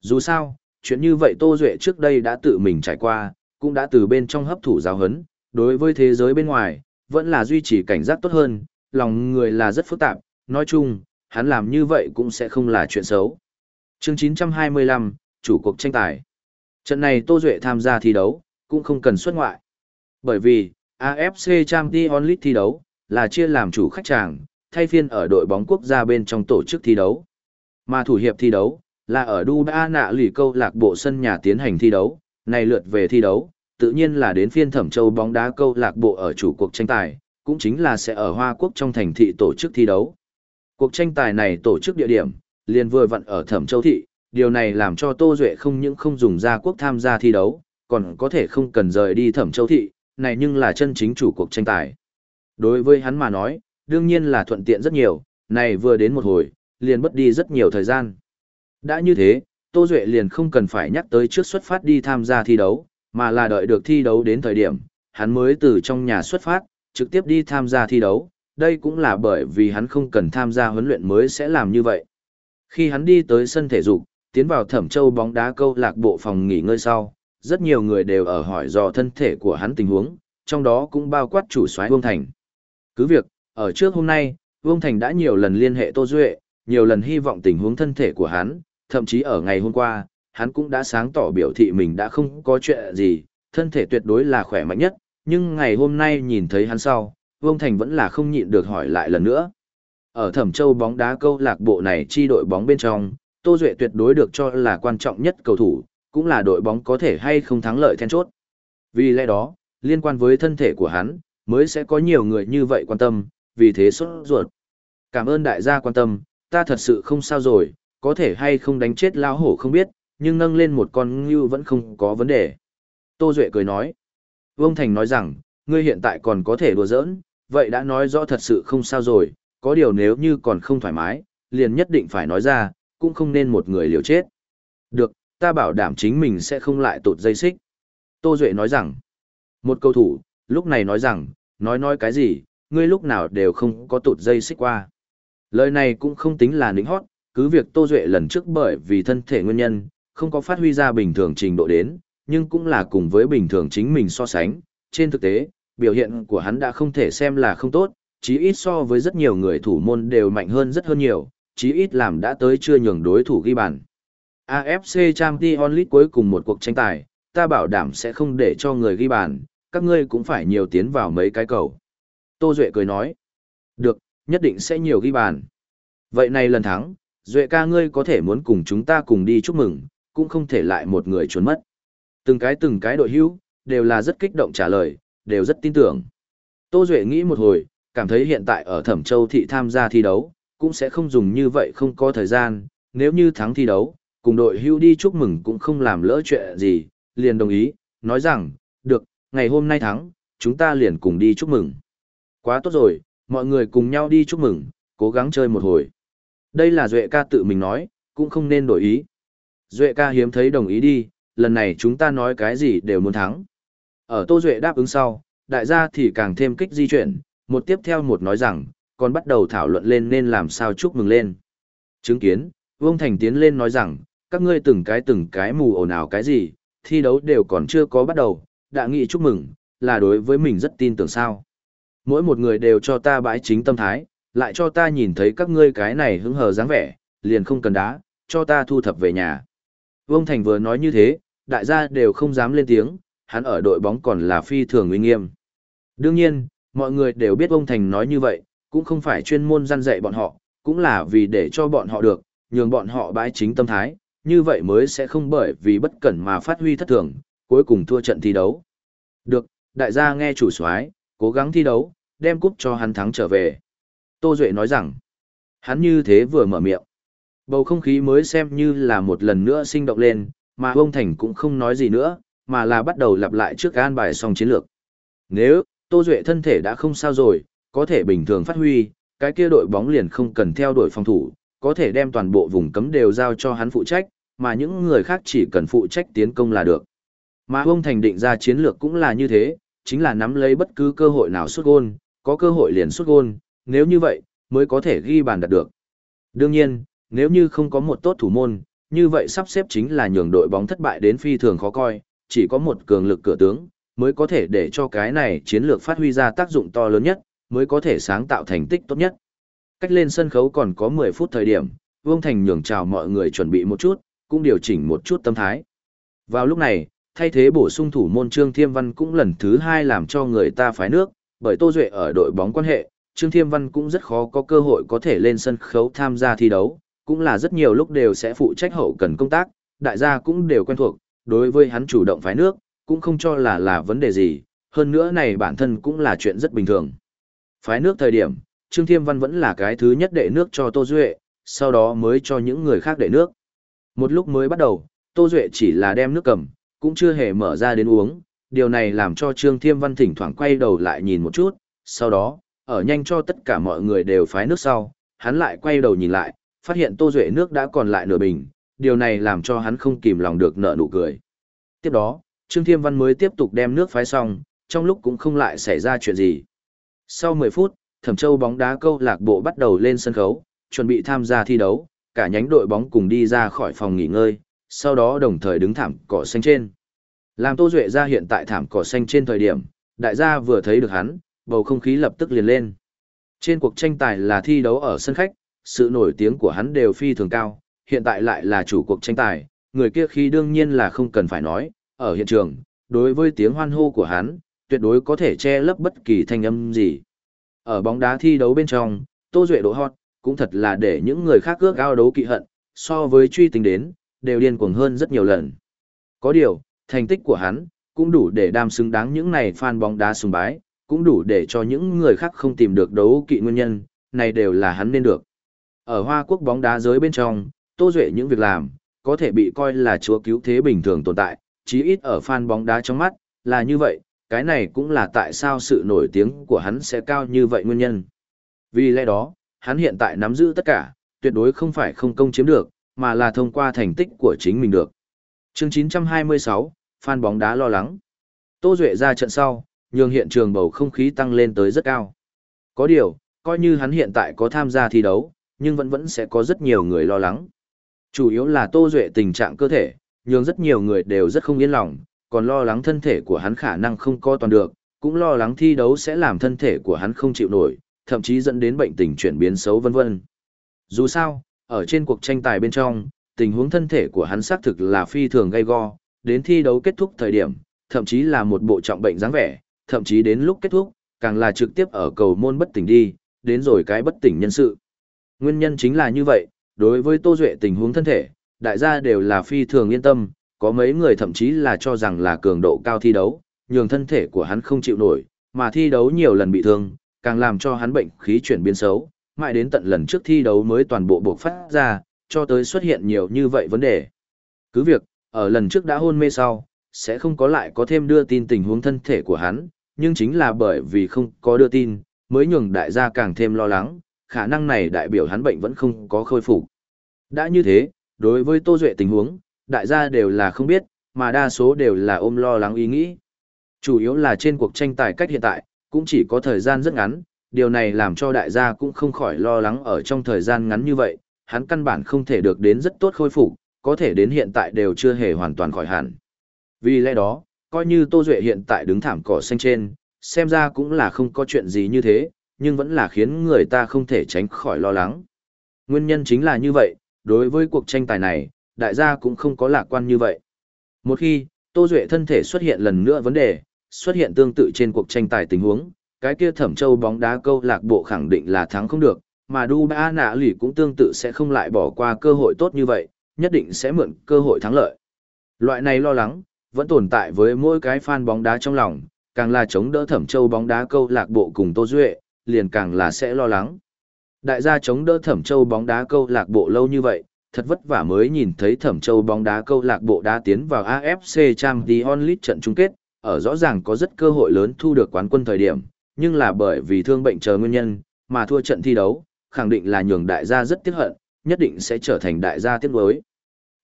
Dù sao, chuyện như vậy Tô Duệ trước đây đã tự mình trải qua, cũng đã từ bên trong hấp thụ giáo hấn, đối với thế giới bên ngoài, vẫn là duy trì cảnh giác tốt hơn, lòng người là rất phức tạp, nói chung, hắn làm như vậy cũng sẽ không là chuyện xấu. chương 925, chủ cuộc tranh tài. Trận này Tô Duệ tham gia thi đấu, cũng không cần xuất ngoại. Bởi vì, AFC Champions League thi đấu, là chia làm chủ khách tràng, thay phiên ở đội bóng quốc gia bên trong tổ chức thi đấu. Mà thủ hiệp thi đấu, là ở Dubai nạ lỷ câu lạc bộ sân nhà tiến hành thi đấu, này lượt về thi đấu, tự nhiên là đến phiên thẩm châu bóng đá câu lạc bộ ở chủ cuộc tranh tài, cũng chính là sẽ ở Hoa Quốc trong thành thị tổ chức thi đấu. Cuộc tranh tài này tổ chức địa điểm, liền vừa vặn ở thẩm châu thị, điều này làm cho Tô Duệ không những không dùng ra quốc tham gia thi đấu, còn có thể không cần rời đi thẩm châu thị, này nhưng là chân chính chủ cuộc tranh tài. Đối với hắn mà nói, đương nhiên là thuận tiện rất nhiều, này vừa đến một hồi, liền mất đi rất nhiều thời gian. Đã như thế, Tô Duệ liền không cần phải nhắc tới trước xuất phát đi tham gia thi đấu, mà là đợi được thi đấu đến thời điểm, hắn mới từ trong nhà xuất phát, trực tiếp đi tham gia thi đấu, đây cũng là bởi vì hắn không cần tham gia huấn luyện mới sẽ làm như vậy. Khi hắn đi tới sân thể dục, tiến vào thẩm châu bóng đá câu lạc bộ phòng nghỉ ngơi sau, rất nhiều người đều ở hỏi dò thân thể của hắn tình huống, trong đó cũng bao quát chủ soái Vương Thành. Cứ việc, ở trước hôm nay, Vương Thành đã nhiều lần liên hệ Tô Duệ, nhiều lần hy vọng tình huống thân thể của hắn, thậm chí ở ngày hôm qua, hắn cũng đã sáng tỏ biểu thị mình đã không có chuyện gì, thân thể tuyệt đối là khỏe mạnh nhất, nhưng ngày hôm nay nhìn thấy hắn sau, Vương Thành vẫn là không nhịn được hỏi lại lần nữa. Ở Thẩm Châu bóng đá câu lạc bộ này chi đội bóng bên trong, Tô Duệ tuyệt đối được cho là quan trọng nhất cầu thủ, cũng là đội bóng có thể hay không thắng lợi then chốt. Vì lẽ đó, liên quan với thân thể của hắn, mới sẽ có nhiều người như vậy quan tâm, vì thế sốt ruột. Cảm ơn đại gia quan tâm, ta thật sự không sao rồi, có thể hay không đánh chết lao hổ không biết, nhưng nâng lên một con ngưu vẫn không có vấn đề. Tô Duệ cười nói. Vương Thành nói rằng, ngươi hiện tại còn có thể đùa giỡn, vậy đã nói rõ thật sự không sao rồi, có điều nếu như còn không thoải mái, liền nhất định phải nói ra, cũng không nên một người liều chết. Được, ta bảo đảm chính mình sẽ không lại tụt dây xích. Tô Duệ nói rằng, một cầu thủ, lúc này nói rằng, nói nói cái gì, ngươi lúc nào đều không có tụt dây xích qua. Lời này cũng không tính là nịnh hót, cứ việc Tô Duệ lần trước bởi vì thân thể nguyên nhân, không có phát huy ra bình thường trình độ đến, nhưng cũng là cùng với bình thường chính mình so sánh. Trên thực tế, biểu hiện của hắn đã không thể xem là không tốt, chí ít so với rất nhiều người thủ môn đều mạnh hơn rất hơn nhiều, chí ít làm đã tới chưa nhường đối thủ ghi bàn. AFC Champions League cuối cùng một cuộc tranh tài, ta bảo đảm sẽ không để cho người ghi bàn, các ngươi cũng phải nhiều tiến vào mấy cái cầu. Tô Duệ cười nói, được, nhất định sẽ nhiều ghi bàn. Vậy này lần thắng, Duệ ca ngươi có thể muốn cùng chúng ta cùng đi chúc mừng, cũng không thể lại một người trốn mất. Từng cái từng cái đội hữu, đều là rất kích động trả lời, đều rất tin tưởng. Tô Duệ nghĩ một hồi, cảm thấy hiện tại ở Thẩm Châu thị tham gia thi đấu, cũng sẽ không dùng như vậy không có thời gian, nếu như thắng thi đấu, cùng đội hưu đi chúc mừng cũng không làm lỡ chuyện gì, liền đồng ý, nói rằng, được, ngày hôm nay thắng, chúng ta liền cùng đi chúc mừng. Quá tốt rồi, mọi người cùng nhau đi chúc mừng, cố gắng chơi một hồi. Đây là Duệ ca tự mình nói, cũng không nên đổi ý. Duệ ca hiếm thấy đồng ý đi, lần này chúng ta nói cái gì đều muốn thắng. Ở Tô Duệ đáp ứng sau, đại gia thì càng thêm kích di chuyển, một tiếp theo một nói rằng, còn bắt đầu thảo luận lên nên làm sao chúc mừng lên. Chứng kiến, Vương Thành tiến lên nói rằng, các ngươi từng cái từng cái mù ồn ào cái gì, thi đấu đều còn chưa có bắt đầu, đã nghị chúc mừng, là đối với mình rất tin tưởng sao. Mỗi một người đều cho ta bãi chính tâm thái, lại cho ta nhìn thấy các ngươi cái này hứng hờ dáng vẻ, liền không cần đá, cho ta thu thập về nhà. Vương Thành vừa nói như thế, đại gia đều không dám lên tiếng, hắn ở đội bóng còn là phi thường uy nghiêm. Đương nhiên, mọi người đều biết Vương Thành nói như vậy, cũng không phải chuyên môn gian dạy bọn họ, cũng là vì để cho bọn họ được, nhường bọn họ bãi chính tâm thái, như vậy mới sẽ không bởi vì bất cẩn mà phát huy thất thường, cuối cùng thua trận thi đấu. Được, đại gia nghe chủ soái, cố gắng thi đấu, đem cúp cho hắn thắng trở về. Tô Duệ nói rằng, hắn như thế vừa mở miệng. Bầu không khí mới xem như là một lần nữa sinh động lên, mà ông Thành cũng không nói gì nữa, mà là bắt đầu lặp lại trước an bài xong chiến lược. Nếu, Tô Duệ thân thể đã không sao rồi, có thể bình thường phát huy, cái kia đội bóng liền không cần theo đuổi phòng thủ, có thể đem toàn bộ vùng cấm đều giao cho hắn phụ trách, mà những người khác chỉ cần phụ trách tiến công là được. Mà ông Thành định ra chiến lược cũng là như thế, chính là nắm lấy bất cứ cơ hội nào xuất gôn, có cơ hội liền xuất gôn, nếu như vậy, mới có thể ghi bàn đạt được. Đương nhiên, nếu như không có một tốt thủ môn, như vậy sắp xếp chính là nhường đội bóng thất bại đến phi thường khó coi, chỉ có một cường lực cửa tướng, mới có thể để cho cái này chiến lược phát huy ra tác dụng to lớn nhất, mới có thể sáng tạo thành tích tốt nhất. Cách lên sân khấu còn có 10 phút thời điểm, Vương Thành nhường chào mọi người chuẩn bị một chút, cũng điều chỉnh một chút tâm thái. Vào lúc này, thay thế bổ sung thủ môn Trương Thiêm Văn cũng lần thứ hai làm cho người ta phái nước, bởi Tô Duệ ở đội bóng quan hệ, Trương Thiêm Văn cũng rất khó có cơ hội có thể lên sân khấu tham gia thi đấu, cũng là rất nhiều lúc đều sẽ phụ trách hậu cần công tác, đại gia cũng đều quen thuộc, đối với hắn chủ động phái nước, cũng không cho là là vấn đề gì, hơn nữa này bản thân cũng là chuyện rất bình thường. Phái nước thời điểm, Trương Thiêm Văn vẫn là cái thứ nhất đệ nước cho Tô Duệ, sau đó mới cho những người khác đệ nước. Một lúc mới bắt đầu, Tô Duệ chỉ là đem nước cầm, cũng chưa hề mở ra đến uống, điều này làm cho Trương Thiêm Văn thỉnh thoảng quay đầu lại nhìn một chút, sau đó, ở nhanh cho tất cả mọi người đều phái nước sau, hắn lại quay đầu nhìn lại, phát hiện Tô Duệ nước đã còn lại nửa bình, điều này làm cho hắn không kìm lòng được nở nụ cười. Tiếp đó, Trương Thiêm Văn mới tiếp tục đem nước phái xong, trong lúc cũng không lại xảy ra chuyện gì. Sau 10 phút, Thẩm Châu bóng đá câu lạc bộ bắt đầu lên sân khấu, chuẩn bị tham gia thi đấu, cả nhánh đội bóng cùng đi ra khỏi phòng nghỉ ngơi, sau đó đồng thời đứng thảm cỏ xanh trên. Làm Tô Duệ ra hiện tại thảm cỏ xanh trên thời điểm, đại gia vừa thấy được hắn, bầu không khí lập tức liền lên. Trên cuộc tranh tài là thi đấu ở sân khách, sự nổi tiếng của hắn đều phi thường cao, hiện tại lại là chủ cuộc tranh tài, người kia khi đương nhiên là không cần phải nói, ở hiện trường, đối với tiếng hoan hô của hắn, tuyệt đối có thể che lấp bất kỳ thanh âm gì. Ở bóng đá thi đấu bên trong, Tô Duệ độ hot, cũng thật là để những người khác ước ao đấu kỵ hận, so với truy tính đến, đều điên cuồng hơn rất nhiều lần. Có điều, thành tích của hắn, cũng đủ để đam xứng đáng những này fan bóng đá sùng bái, cũng đủ để cho những người khác không tìm được đấu kỵ nguyên nhân, này đều là hắn nên được. Ở Hoa Quốc bóng đá giới bên trong, Tô Duệ những việc làm, có thể bị coi là chúa cứu thế bình thường tồn tại, chí ít ở fan bóng đá trong mắt, là như vậy, cái này cũng là tại sao sự nổi tiếng của hắn sẽ cao như vậy nguyên nhân. Vì lẽ đó, hắn hiện tại nắm giữ tất cả, tuyệt đối không phải không công chiếm được, mà là thông qua thành tích của chính mình được. Chương 926, fan bóng đá lo lắng. Tô Duệ ra trận sau, nhường hiện trường bầu không khí tăng lên tới rất cao. Có điều, coi như hắn hiện tại có tham gia thi đấu, nhưng vẫn vẫn sẽ có rất nhiều người lo lắng. Chủ yếu là Tô Duệ tình trạng cơ thể, nhường rất nhiều người đều rất không yên lòng, còn lo lắng thân thể của hắn khả năng không co toàn được, cũng lo lắng thi đấu sẽ làm thân thể của hắn không chịu nổi, thậm chí dẫn đến bệnh tình chuyển biến xấu vân vân. Dù sao, ở trên cuộc tranh tài bên trong, tình huống thân thể của hắn xác thực là phi thường gay go, đến thi đấu kết thúc thời điểm, thậm chí là một bộ trọng bệnh dáng vẻ, thậm chí đến lúc kết thúc, càng là trực tiếp ở cầu môn bất tỉnh đi, đến rồi cái bất tỉnh nhân sự. Nguyên nhân chính là như vậy, đối với Tô Duệ tình huống thân thể, đại gia đều là phi thường yên tâm, có mấy người thậm chí là cho rằng là cường độ cao thi đấu, nhường thân thể của hắn không chịu nổi, mà thi đấu nhiều lần bị thương, càng làm cho hắn bệnh khí chuyển biến xấu, mãi đến tận lần trước thi đấu mới toàn bộ buộc phát ra, cho tới xuất hiện nhiều như vậy vấn đề. Cứ việc, ở lần trước đã hôn mê sau, sẽ không có lại có thêm đưa tin tình huống thân thể của hắn, nhưng chính là bởi vì không có đưa tin, mới nhường đại gia càng thêm lo lắng, khả năng này đại biểu hắn bệnh vẫn không có khôi phục. Đã như thế, đối với Tô Duệ tình huống, đại gia đều là không biết, mà đa số đều là ôm lo lắng ý nghĩ. Chủ yếu là trên cuộc tranh tài cách hiện tại, cũng chỉ có thời gian rất ngắn, điều này làm cho đại gia cũng không khỏi lo lắng ở trong thời gian ngắn như vậy, hắn căn bản không thể được đến rất tốt khôi phục, có thể đến hiện tại đều chưa hề hoàn toàn khỏi hẳn. Vì lẽ đó, coi như Tô Duệ hiện tại đứng thảm cỏ xanh trên, xem ra cũng là không có chuyện gì như thế, nhưng vẫn là khiến người ta không thể tránh khỏi lo lắng. Nguyên nhân chính là như vậy, đối với cuộc tranh tài này, đại gia cũng không có lạc quan như vậy. Một khi, Tô Duệ thân thể xuất hiện lần nữa vấn đề, xuất hiện tương tự trên cuộc tranh tài tình huống, cái kia thẩm châu bóng đá câu lạc bộ khẳng định là thắng không được, mà Duba nạ lì cũng tương tự sẽ không lại bỏ qua cơ hội tốt như vậy, nhất định sẽ mượn cơ hội thắng lợi. Loại này lo lắng, vẫn tồn tại với mỗi cái fan bóng đá trong lòng, càng là chống đỡ thẩm châu bóng đá câu lạc bộ cùng Tô Duệ, liền càng là sẽ lo lắng. Đại gia chống đỡ thẩm châu bóng đá câu lạc bộ lâu như vậy, thật vất vả mới nhìn thấy thẩm châu bóng đá câu lạc bộ đá tiến vào AFC Champions League trận chung kết, ở rõ ràng có rất cơ hội lớn thu được quán quân thời điểm, nhưng là bởi vì thương bệnh chờ nguyên nhân, mà thua trận thi đấu, khẳng định là nhường đại gia rất tiếc hận, nhất định sẽ trở thành đại gia tiếc nuối.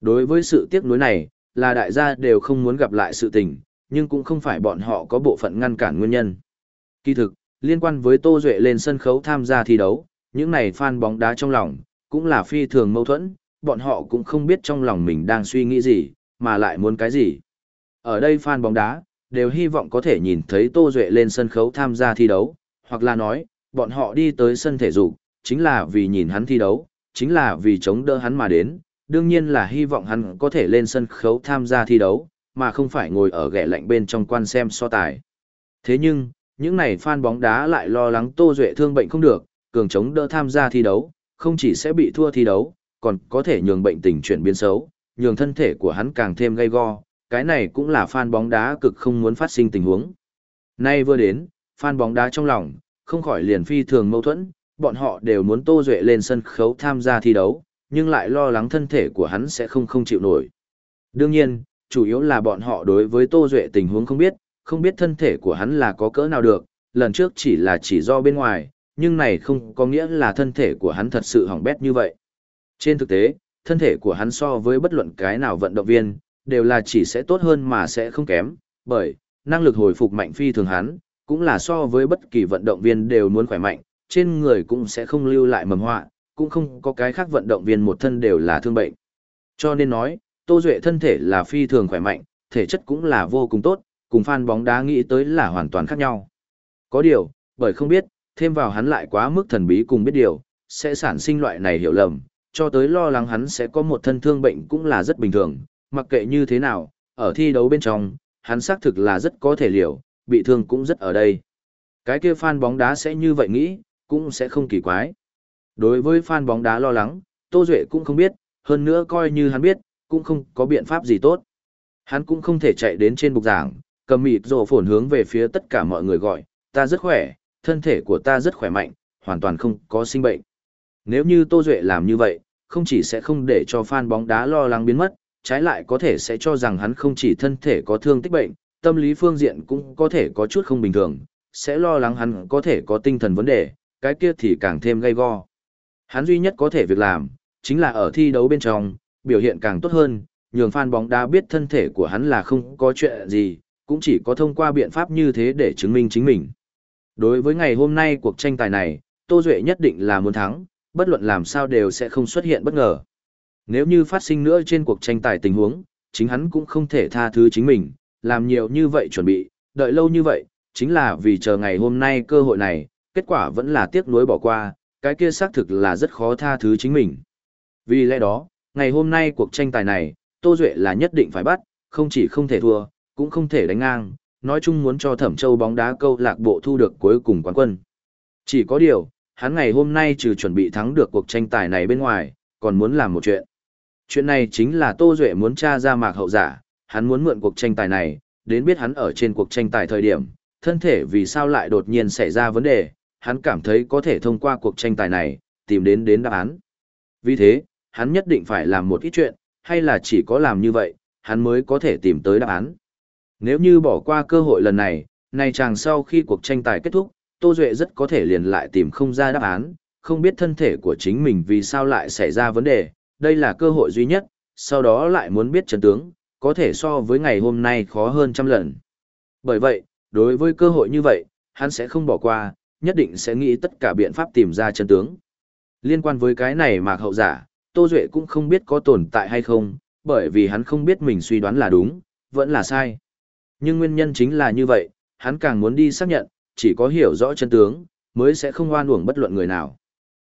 Đối với sự tiếc nuối này, là đại gia đều không muốn gặp lại sự tình, nhưng cũng không phải bọn họ có bộ phận ngăn cản nguyên nhân. Kỳ thực, liên quan với Tô Duệ lên sân khấu tham gia thi đấu, những này fan bóng đá trong lòng, cũng là phi thường mâu thuẫn, bọn họ cũng không biết trong lòng mình đang suy nghĩ gì, mà lại muốn cái gì. Ở đây fan bóng đá, đều hy vọng có thể nhìn thấy Tô Duệ lên sân khấu tham gia thi đấu, hoặc là nói, bọn họ đi tới sân thể dục, chính là vì nhìn hắn thi đấu, chính là vì chống đỡ hắn mà đến, đương nhiên là hy vọng hắn có thể lên sân khấu tham gia thi đấu, mà không phải ngồi ở ghẻ lạnh bên trong quan xem so tài. Thế nhưng, những này fan bóng đá lại lo lắng Tô Duệ thương bệnh không được, cường chống đỡ tham gia thi đấu, không chỉ sẽ bị thua thi đấu, còn có thể nhường bệnh tình chuyển biến xấu, nhường thân thể của hắn càng thêm gay go, cái này cũng là fan bóng đá cực không muốn phát sinh tình huống. Nay vừa đến, fan bóng đá trong lòng, không khỏi liền phi thường mâu thuẫn, bọn họ đều muốn Tô Duệ lên sân khấu tham gia thi đấu, nhưng lại lo lắng thân thể của hắn sẽ không không chịu nổi. Đương nhiên, chủ yếu là bọn họ đối với Tô Duệ tình huống không biết, không biết thân thể của hắn là có cỡ nào được, lần trước chỉ là chỉ do bên ngoài, nhưng này không có nghĩa là thân thể của hắn thật sự hỏng bét như vậy. Trên thực tế, thân thể của hắn so với bất luận cái nào vận động viên, đều là chỉ sẽ tốt hơn mà sẽ không kém, bởi, năng lực hồi phục mạnh phi thường hắn, cũng là so với bất kỳ vận động viên đều muốn khỏe mạnh, trên người cũng sẽ không lưu lại mầm họa, cũng không có cái khác vận động viên một thân đều là thương bệnh. Cho nên nói, Tô Duệ thân thể là phi thường khỏe mạnh, thể chất cũng là vô cùng tốt, cùng fan bóng đá nghĩ tới là hoàn toàn khác nhau. Có điều, bởi không biết, thêm vào hắn lại quá mức thần bí cùng biết điều, sẽ sản sinh loại này hiểu lầm, cho tới lo lắng hắn sẽ có một thân thương bệnh cũng là rất bình thường, mặc kệ như thế nào, ở thi đấu bên trong, hắn xác thực là rất có thể liệu, bị thương cũng rất ở đây. Cái kia fan bóng đá sẽ như vậy nghĩ, cũng sẽ không kỳ quái. Đối với fan bóng đá lo lắng, Tô Duệ cũng không biết, hơn nữa coi như hắn biết, cũng không có biện pháp gì tốt. Hắn cũng không thể chạy đến trên bục giảng, cầm mịt rồ phồn hướng về phía tất cả mọi người gọi, ta rất khỏe, thân thể của ta rất khỏe mạnh, hoàn toàn không có sinh bệnh. Nếu như Tô Duệ làm như vậy, không chỉ sẽ không để cho fan bóng đá lo lắng biến mất, trái lại có thể sẽ cho rằng hắn không chỉ thân thể có thương tích bệnh, tâm lý phương diện cũng có thể có chút không bình thường, sẽ lo lắng hắn có thể có tinh thần vấn đề, cái kia thì càng thêm gay go. Hắn duy nhất có thể việc làm, chính là ở thi đấu bên trong, biểu hiện càng tốt hơn, nhường fan bóng đá biết thân thể của hắn là không có chuyện gì, cũng chỉ có thông qua biện pháp như thế để chứng minh chính mình. Đối với ngày hôm nay cuộc tranh tài này, Tô Duệ nhất định là muốn thắng, bất luận làm sao đều sẽ không xuất hiện bất ngờ. Nếu như phát sinh nữa trên cuộc tranh tài tình huống, chính hắn cũng không thể tha thứ chính mình, làm nhiều như vậy chuẩn bị, đợi lâu như vậy, chính là vì chờ ngày hôm nay cơ hội này, kết quả vẫn là tiếc nuối bỏ qua, cái kia xác thực là rất khó tha thứ chính mình. Vì lẽ đó, ngày hôm nay cuộc tranh tài này, Tô Duệ là nhất định phải bắt, không chỉ không thể thua, cũng không thể đánh ngang, nói chung muốn cho Thẩm Châu bóng đá câu lạc bộ thu được cuối cùng quán quân. Chỉ có điều, hắn ngày hôm nay trừ chuẩn bị thắng được cuộc tranh tài này bên ngoài, còn muốn làm một chuyện. Chuyện này chính là Tô Duệ muốn tra ra mạc hậu giả, hắn muốn mượn cuộc tranh tài này, đến biết hắn ở trên cuộc tranh tài thời điểm, thân thể vì sao lại đột nhiên xảy ra vấn đề, hắn cảm thấy có thể thông qua cuộc tranh tài này, tìm đến đến đáp án. Vì thế, hắn nhất định phải làm một ít chuyện, hay là chỉ có làm như vậy, hắn mới có thể tìm tới đáp án. Nếu như bỏ qua cơ hội lần này, này chàng sau khi cuộc tranh tài kết thúc, Tô Duệ rất có thể liền lại tìm không ra đáp án, không biết thân thể của chính mình vì sao lại xảy ra vấn đề, đây là cơ hội duy nhất, sau đó lại muốn biết chân tướng, có thể so với ngày hôm nay khó hơn trăm lần. Bởi vậy, đối với cơ hội như vậy, hắn sẽ không bỏ qua, nhất định sẽ nghĩ tất cả biện pháp tìm ra chân tướng. Liên quan với cái này mà hậu giả, Tô Duệ cũng không biết có tồn tại hay không, bởi vì hắn không biết mình suy đoán là đúng, vẫn là sai. Nhưng nguyên nhân chính là như vậy, hắn càng muốn đi xác nhận, chỉ có hiểu rõ chân tướng, mới sẽ không oan uổng bất luận người nào.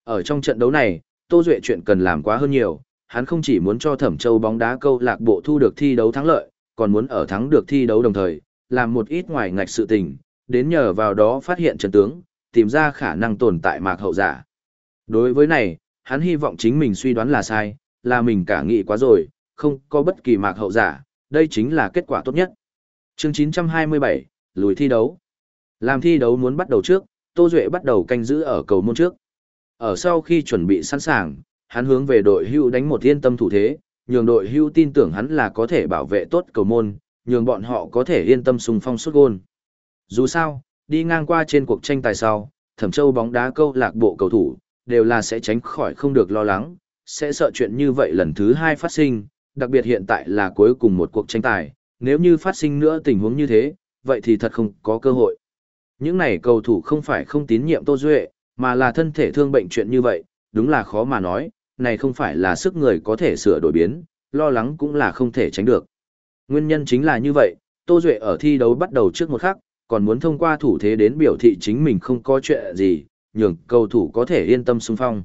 Ở trong trận đấu này, Tô Duệ chuyện cần làm quá hơn nhiều, hắn không chỉ muốn cho Thẩm Châu bóng đá câu lạc bộ thu được thi đấu thắng lợi, còn muốn ở thắng được thi đấu đồng thời, làm một ít ngoài ngạch sự tình, đến nhờ vào đó phát hiện chân tướng, tìm ra khả năng tồn tại mạc hậu giả. Đối với này, hắn hy vọng chính mình suy đoán là sai, là mình cả nghĩ quá rồi, không có bất kỳ mạc hậu giả, đây chính là kết quả tốt nhất. Chương 927, lùi thi đấu. Làm thi đấu muốn bắt đầu trước, Tô Duệ bắt đầu canh giữ ở cầu môn trước. Ở sau khi chuẩn bị sẵn sàng, hắn hướng về đội hưu đánh một yên tâm thủ thế, nhường đội hưu tin tưởng hắn là có thể bảo vệ tốt cầu môn, nhường bọn họ có thể yên tâm xung phong suốt gôn. Dù sao, đi ngang qua trên cuộc tranh tài sau, thẩm châu bóng đá câu lạc bộ cầu thủ, đều là sẽ tránh khỏi không được lo lắng, sẽ sợ chuyện như vậy lần thứ hai phát sinh, đặc biệt hiện tại là cuối cùng một cuộc tranh tài, nếu như phát sinh nữa tình huống như thế, vậy thì thật không có cơ hội. Những này cầu thủ không phải không tín nhiệm Tô Duệ, mà là thân thể thương bệnh chuyện như vậy, đúng là khó mà nói, này không phải là sức người có thể sửa đổi biến, lo lắng cũng là không thể tránh được. Nguyên nhân chính là như vậy, Tô Duệ ở thi đấu bắt đầu trước một khắc, còn muốn thông qua thủ thế đến biểu thị chính mình không có chuyện gì, nhường cầu thủ có thể yên tâm xung phong.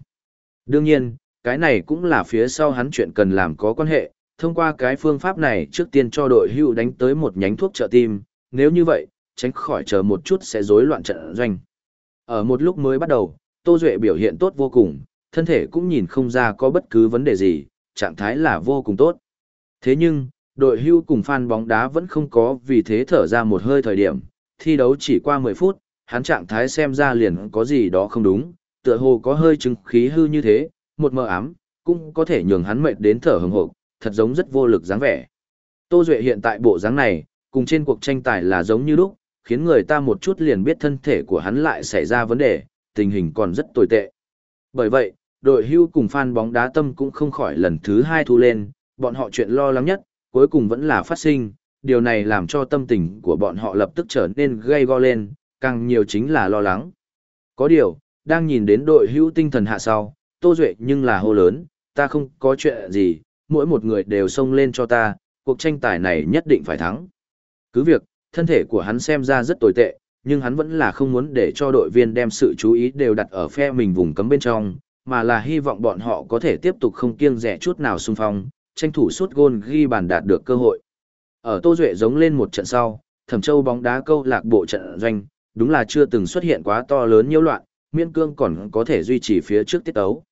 Đương nhiên, cái này cũng là phía sau hắn chuyện cần làm có quan hệ, thông qua cái phương pháp này trước tiên cho đội hưu đánh tới một nhánh thuốc trợ tim, nếu như vậy, tránh khỏi chờ một chút sẽ rối loạn trận doanh. Ở một lúc mới bắt đầu, Tô Duệ biểu hiện tốt vô cùng, thân thể cũng nhìn không ra có bất cứ vấn đề gì, trạng thái là vô cùng tốt. Thế nhưng, đội hưu cùng fan bóng đá vẫn không có vì thế thở ra một hơi thời điểm, thi đấu chỉ qua 10 phút, hắn trạng thái xem ra liền có gì đó không đúng, tựa hồ có hơi chứng khí hư như thế, một mờ ám, cũng có thể nhường hắn mệt đến thở hừng hộp, thật giống rất vô lực dáng vẻ. Tô Duệ hiện tại bộ dáng này, cùng trên cuộc tranh tài là giống như lúc, khiến người ta một chút liền biết thân thể của hắn lại xảy ra vấn đề, tình hình còn rất tồi tệ. Bởi vậy, đội hưu cùng fan bóng đá tâm cũng không khỏi lần thứ hai thu lên, bọn họ chuyện lo lắng nhất, cuối cùng vẫn là phát sinh, điều này làm cho tâm tình của bọn họ lập tức trở nên gây go lên, càng nhiều chính là lo lắng. Có điều, đang nhìn đến đội hưu tinh thần hạ sau, Tô Duệ nhưng là hô lớn, ta không có chuyện gì, mỗi một người đều xông lên cho ta, cuộc tranh tài này nhất định phải thắng. Cứ việc, thân thể của hắn xem ra rất tồi tệ, nhưng hắn vẫn là không muốn để cho đội viên đem sự chú ý đều đặt ở phe mình vùng cấm bên trong, mà là hy vọng bọn họ có thể tiếp tục không kiêng rẻ chút nào xung phong, tranh thủ suốt gôn ghi bàn đạt được cơ hội. Ở Tô Duệ giống lên một trận sau, Thẩm Châu bóng đá câu lạc bộ trận doanh, đúng là chưa từng xuất hiện quá to lớn nhiễu loạn, miên cương còn có thể duy trì phía trước tiết tấu.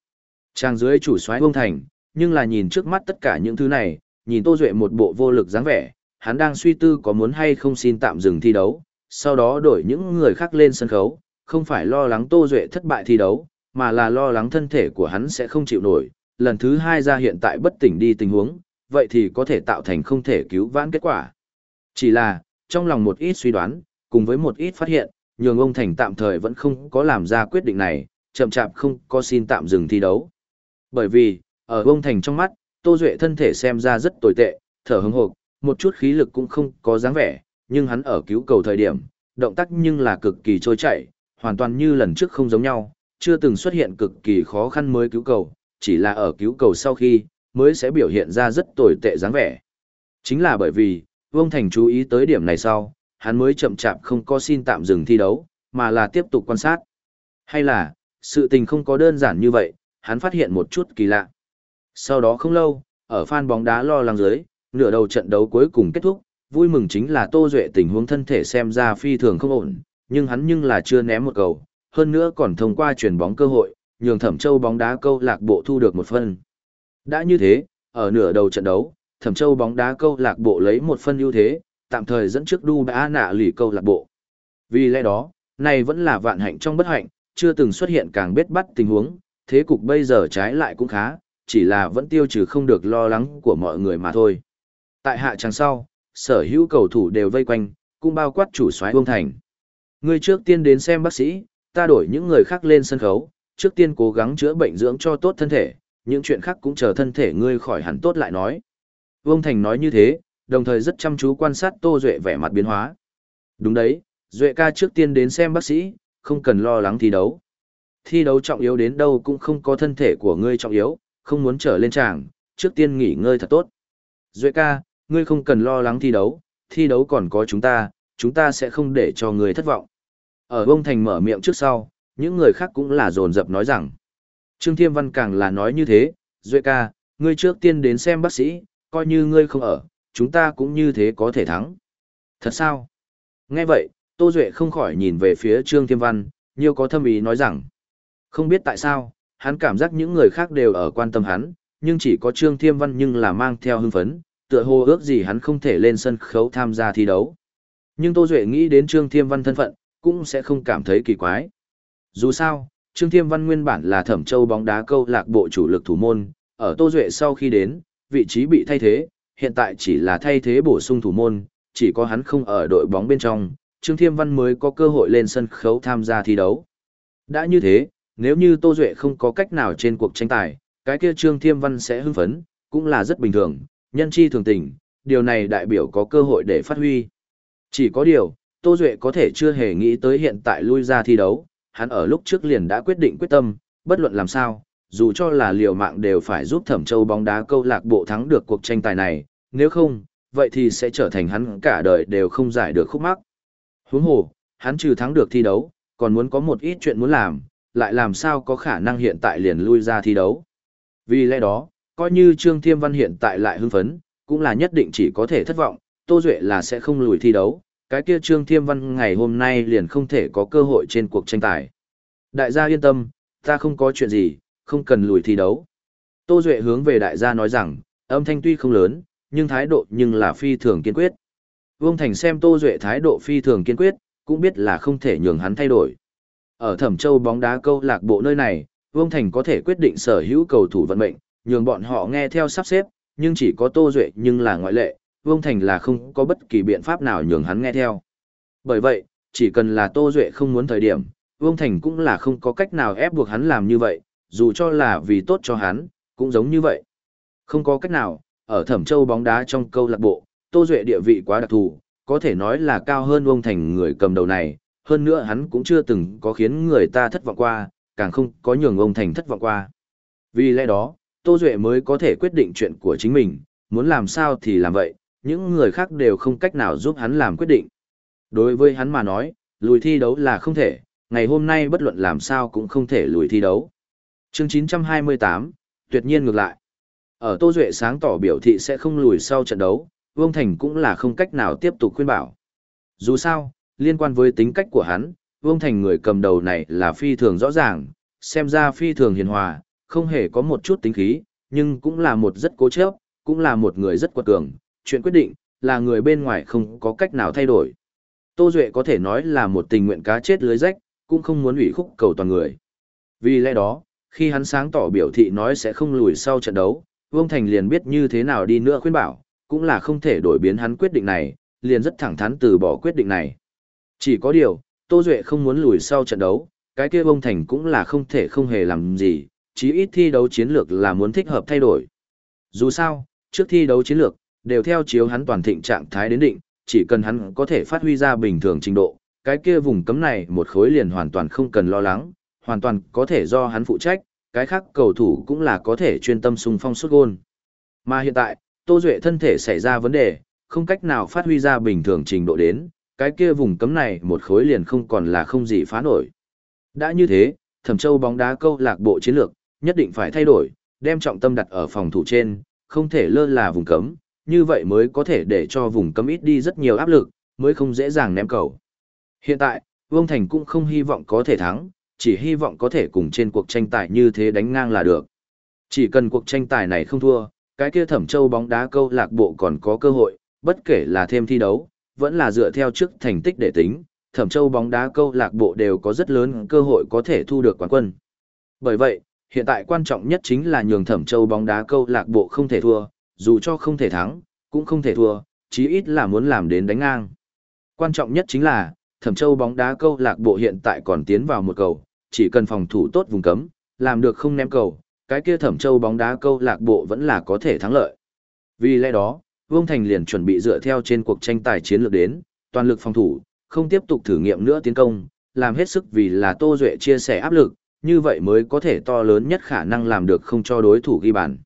Trang dưới chủ soái Vương Thành, nhưng là nhìn trước mắt tất cả những thứ này, nhìn Tô Duệ một bộ vô lực dáng vẻ, hắn đang suy tư có muốn hay không xin tạm dừng thi đấu, sau đó đổi những người khác lên sân khấu, không phải lo lắng Tô Duệ thất bại thi đấu, mà là lo lắng thân thể của hắn sẽ không chịu nổi, lần thứ hai ra hiện tại bất tỉnh đi tình huống, vậy thì có thể tạo thành không thể cứu vãn kết quả. Chỉ là, trong lòng một ít suy đoán, cùng với một ít phát hiện, nhường ông Thành tạm thời vẫn không có làm ra quyết định này, chậm chạp không có xin tạm dừng thi đấu. Bởi vì, ở ông Thành trong mắt, Tô Duệ thân thể xem ra rất tồi tệ, thở hứng hộp, một chút khí lực cũng không có dáng vẻ, nhưng hắn ở cứu cầu thời điểm, động tác nhưng là cực kỳ trôi chảy, hoàn toàn như lần trước không giống nhau, chưa từng xuất hiện cực kỳ khó khăn mới cứu cầu, chỉ là ở cứu cầu sau khi, mới sẽ biểu hiện ra rất tồi tệ dáng vẻ. Chính là bởi vì, Vương Thành chú ý tới điểm này sau, hắn mới chậm chạp không có xin tạm dừng thi đấu, mà là tiếp tục quan sát. Hay là, sự tình không có đơn giản như vậy, hắn phát hiện một chút kỳ lạ. Sau đó không lâu, ở fan bóng đá lo lắng dưới, nửa đầu trận đấu cuối cùng kết thúc, vui mừng chính là Tô Duệ tình huống thân thể xem ra phi thường không ổn, nhưng hắn nhưng là chưa ném một cầu, hơn nữa còn thông qua chuyển bóng cơ hội, nhường Thẩm Châu bóng đá câu lạc bộ thu được một phân. Đã như thế, ở nửa đầu trận đấu, Thẩm Châu bóng đá câu lạc bộ lấy một phân ưu thế, tạm thời dẫn trước đu bã nạ lì câu lạc bộ. Vì lẽ đó, này vẫn là vạn hạnh trong bất hạnh, chưa từng xuất hiện càng biết bắt tình huống, thế cục bây giờ trái lại cũng khá, chỉ là vẫn tiêu trừ không được lo lắng của mọi người mà thôi. Tại hạ tràng sau, sở hữu cầu thủ đều vây quanh, cũng bao quát chủ soái Vương Thành. Người trước tiên đến xem bác sĩ, ta đổi những người khác lên sân khấu, trước tiên cố gắng chữa bệnh dưỡng cho tốt thân thể, những chuyện khác cũng chờ thân thể ngươi khỏi hẳn tốt lại nói. Vương Thành nói như thế, đồng thời rất chăm chú quan sát Tô Duệ vẻ mặt biến hóa. Đúng đấy, Duệ ca trước tiên đến xem bác sĩ, không cần lo lắng thi đấu. Thi đấu trọng yếu đến đâu cũng không có thân thể của ngươi trọng yếu, không muốn trở lên tràng, trước tiên nghỉ ngơi thật tốt. Duệ ca, ngươi không cần lo lắng thi đấu, thi đấu còn có chúng ta, chúng ta sẽ không để cho ngươi thất vọng. Ở bông thành mở miệng trước sau, những người khác cũng là dồn dập nói rằng. Trương Thiêm Văn càng là nói như thế, Duệ ca, ngươi trước tiên đến xem bác sĩ, coi như ngươi không ở, chúng ta cũng như thế có thể thắng. Thật sao? Nghe vậy, Tô Duệ không khỏi nhìn về phía Trương Thiêm Văn, nhiều có thâm ý nói rằng. Không biết tại sao, hắn cảm giác những người khác đều ở quan tâm hắn, nhưng chỉ có Trương Thiêm Văn nhưng là mang theo hưng phấn, tựa hồ ước gì hắn không thể lên sân khấu tham gia thi đấu. Nhưng Tô Duệ nghĩ đến Trương Thiêm Văn thân phận, cũng sẽ không cảm thấy kỳ quái. Dù sao, Trương Thiêm Văn nguyên bản là Thẩm Châu bóng đá câu lạc bộ chủ lực thủ môn, ở Tô Duệ sau khi đến, vị trí bị thay thế, hiện tại chỉ là thay thế bổ sung thủ môn, chỉ có hắn không ở đội bóng bên trong, Trương Thiêm Văn mới có cơ hội lên sân khấu tham gia thi đấu. Đã như thế, nếu như Tô Duệ không có cách nào trên cuộc tranh tài, cái kia Trương Thiêm Văn sẽ hưng phấn, cũng là rất bình thường, nhân chi thường tình, điều này đại biểu có cơ hội để phát huy. Chỉ có điều, Tô Duệ có thể chưa hề nghĩ tới hiện tại lui ra thi đấu, hắn ở lúc trước liền đã quyết định quyết tâm, bất luận làm sao, dù cho là liều mạng đều phải giúp Thẩm Châu bóng đá câu lạc bộ thắng được cuộc tranh tài này, nếu không, vậy thì sẽ trở thành hắn cả đời đều không giải được khúc mắc. Huống hồ, hắn trừ thắng được thi đấu, còn muốn có một ít chuyện muốn làm, lại làm sao có khả năng hiện tại liền lui ra thi đấu. Vì lẽ đó, coi như Trương Thiêm Văn hiện tại lại hưng phấn, cũng là nhất định chỉ có thể thất vọng, Tô Duệ là sẽ không lùi thi đấu, cái kia Trương Thiêm Văn ngày hôm nay liền không thể có cơ hội trên cuộc tranh tài. Đại gia yên tâm, ta không có chuyện gì, không cần lùi thi đấu. Tô Duệ hướng về đại gia nói rằng, âm thanh tuy không lớn, nhưng thái độ nhưng là phi thường kiên quyết. Vương Thành xem Tô Duệ thái độ phi thường kiên quyết, cũng biết là không thể nhường hắn thay đổi. Ở Thẩm Châu bóng đá câu lạc bộ nơi này, Vương Thành có thể quyết định sở hữu cầu thủ vận mệnh, nhường bọn họ nghe theo sắp xếp, nhưng chỉ có Tô Duệ nhưng là ngoại lệ, Vương Thành là không có bất kỳ biện pháp nào nhường hắn nghe theo. Bởi vậy, chỉ cần là Tô Duệ không muốn thời điểm, Vương Thành cũng là không có cách nào ép buộc hắn làm như vậy, dù cho là vì tốt cho hắn, cũng giống như vậy. Không có cách nào, ở Thẩm Châu bóng đá trong câu lạc bộ, Tô Duệ địa vị quá đặc thù, có thể nói là cao hơn Vương Thành người cầm đầu này, hơn nữa hắn cũng chưa từng có khiến người ta thất vọng qua, càng không có nhường ông Thành thất vọng qua. Vì lẽ đó, Tô Duệ mới có thể quyết định chuyện của chính mình, muốn làm sao thì làm vậy, những người khác đều không cách nào giúp hắn làm quyết định. Đối với hắn mà nói, lùi thi đấu là không thể, ngày hôm nay bất luận làm sao cũng không thể lùi thi đấu. Chương 928, tuyệt nhiên ngược lại. Ở Tô Duệ sáng tỏ biểu thị sẽ không lùi sau trận đấu, Vương Thành cũng là không cách nào tiếp tục khuyên bảo. Dù sao, liên quan với tính cách của hắn, Vương Thành người cầm đầu này là phi thường rõ ràng, xem ra phi thường hiền hòa, không hề có một chút tính khí, nhưng cũng là một rất cố chấp, cũng là một người rất quật cường, chuyện quyết định, là người bên ngoài không có cách nào thay đổi. Tô Duệ có thể nói là một tình nguyện cá chết lưới rách, cũng không muốn ủy khúc cầu toàn người. Vì lẽ đó, khi hắn sáng tỏ biểu thị nói sẽ không lùi sau trận đấu, Vương Thành liền biết như thế nào đi nữa khuyên bảo, cũng là không thể đổi biến hắn quyết định này, liền rất thẳng thắn từ bỏ quyết định này. Chỉ có điều, Tô Duệ không muốn lùi sau trận đấu, cái kia Vương Thành cũng là không thể không hề làm gì, chí ít thi đấu chiến lược là muốn thích hợp thay đổi. Dù sao, trước thi đấu chiến lược, đều theo chiếu hắn toàn thịnh trạng thái đến định, chỉ cần hắn có thể phát huy ra bình thường trình độ, cái kia vùng cấm này một khối liền hoàn toàn không cần lo lắng, hoàn toàn có thể do hắn phụ trách, cái khác cầu thủ cũng là có thể chuyên tâm xung phong xuất gôn. Mà hiện tại, Tô Duệ thân thể xảy ra vấn đề, không cách nào phát huy ra bình thường trình độ đến, cái kia vùng cấm này một khối liền không còn là không gì phá nổi. Đã như thế, Thẩm Châu bóng đá câu lạc bộ chiến lược, nhất định phải thay đổi, đem trọng tâm đặt ở phòng thủ trên, không thể lơ là vùng cấm, như vậy mới có thể để cho vùng cấm ít đi rất nhiều áp lực, mới không dễ dàng ném cầu. Hiện tại, Vương Thành cũng không hy vọng có thể thắng, chỉ hy vọng có thể cùng trên cuộc tranh tài như thế đánh ngang là được. Chỉ cần cuộc tranh tài này không thua, cái kia thẩm châu bóng đá câu lạc bộ còn có cơ hội, bất kể là thêm thi đấu, vẫn là dựa theo trước thành tích để tính, thẩm châu bóng đá câu lạc bộ đều có rất lớn cơ hội có thể thu được quán quân. Bởi vậy, hiện tại quan trọng nhất chính là nhường thẩm châu bóng đá câu lạc bộ không thể thua, dù cho không thể thắng, cũng không thể thua, chí ít là muốn làm đến đánh ngang. Quan trọng nhất chính là, thẩm châu bóng đá câu lạc bộ hiện tại còn tiến vào một cầu, chỉ cần phòng thủ tốt vùng cấm, làm được không ném cầu, cái kia thẩm châu bóng đá câu lạc bộ vẫn là có thể thắng lợi. Vì lẽ đó, Vương Thành liền chuẩn bị dựa theo trên cuộc tranh tài chiến lược đến, toàn lực phòng thủ, không tiếp tục thử nghiệm nữa tiến công, làm hết sức vì là Tô Duệ chia sẻ áp lực, như vậy mới có thể to lớn nhất khả năng làm được không cho đối thủ ghi bàn.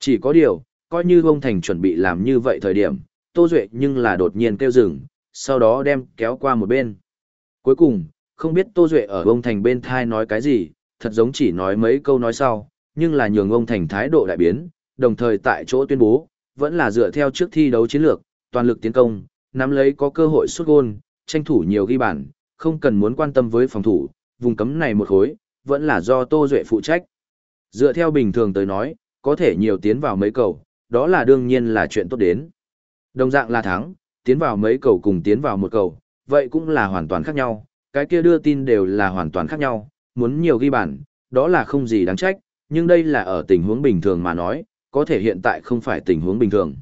Chỉ có điều, coi như Vương Thành chuẩn bị làm như vậy thời điểm, Tô Duệ nhưng là đột nhiên kêu dừng, sau đó đem kéo qua một bên. Cuối cùng, không biết Tô Duệ ở ông Thành bên thai nói cái gì, thật giống chỉ nói mấy câu nói sau, nhưng là nhường ông Thành thái độ đại biến, đồng thời tại chỗ tuyên bố, vẫn là dựa theo trước thi đấu chiến lược, toàn lực tiến công, nắm lấy có cơ hội xuất gôn, tranh thủ nhiều ghi bàn, không cần muốn quan tâm với phòng thủ, vùng cấm này một khối, vẫn là do Tô Duệ phụ trách. Dựa theo bình thường tới nói, có thể nhiều tiến vào mấy cầu, đó là đương nhiên là chuyện tốt đến. Đồng dạng là thắng, tiến vào mấy cầu cùng tiến vào một cầu, vậy cũng là hoàn toàn khác nhau, cái kia đưa tin đều là hoàn toàn khác nhau, muốn nhiều ghi bản, đó là không gì đáng trách, nhưng đây là ở tình huống bình thường mà nói, có thể hiện tại không phải tình huống bình thường.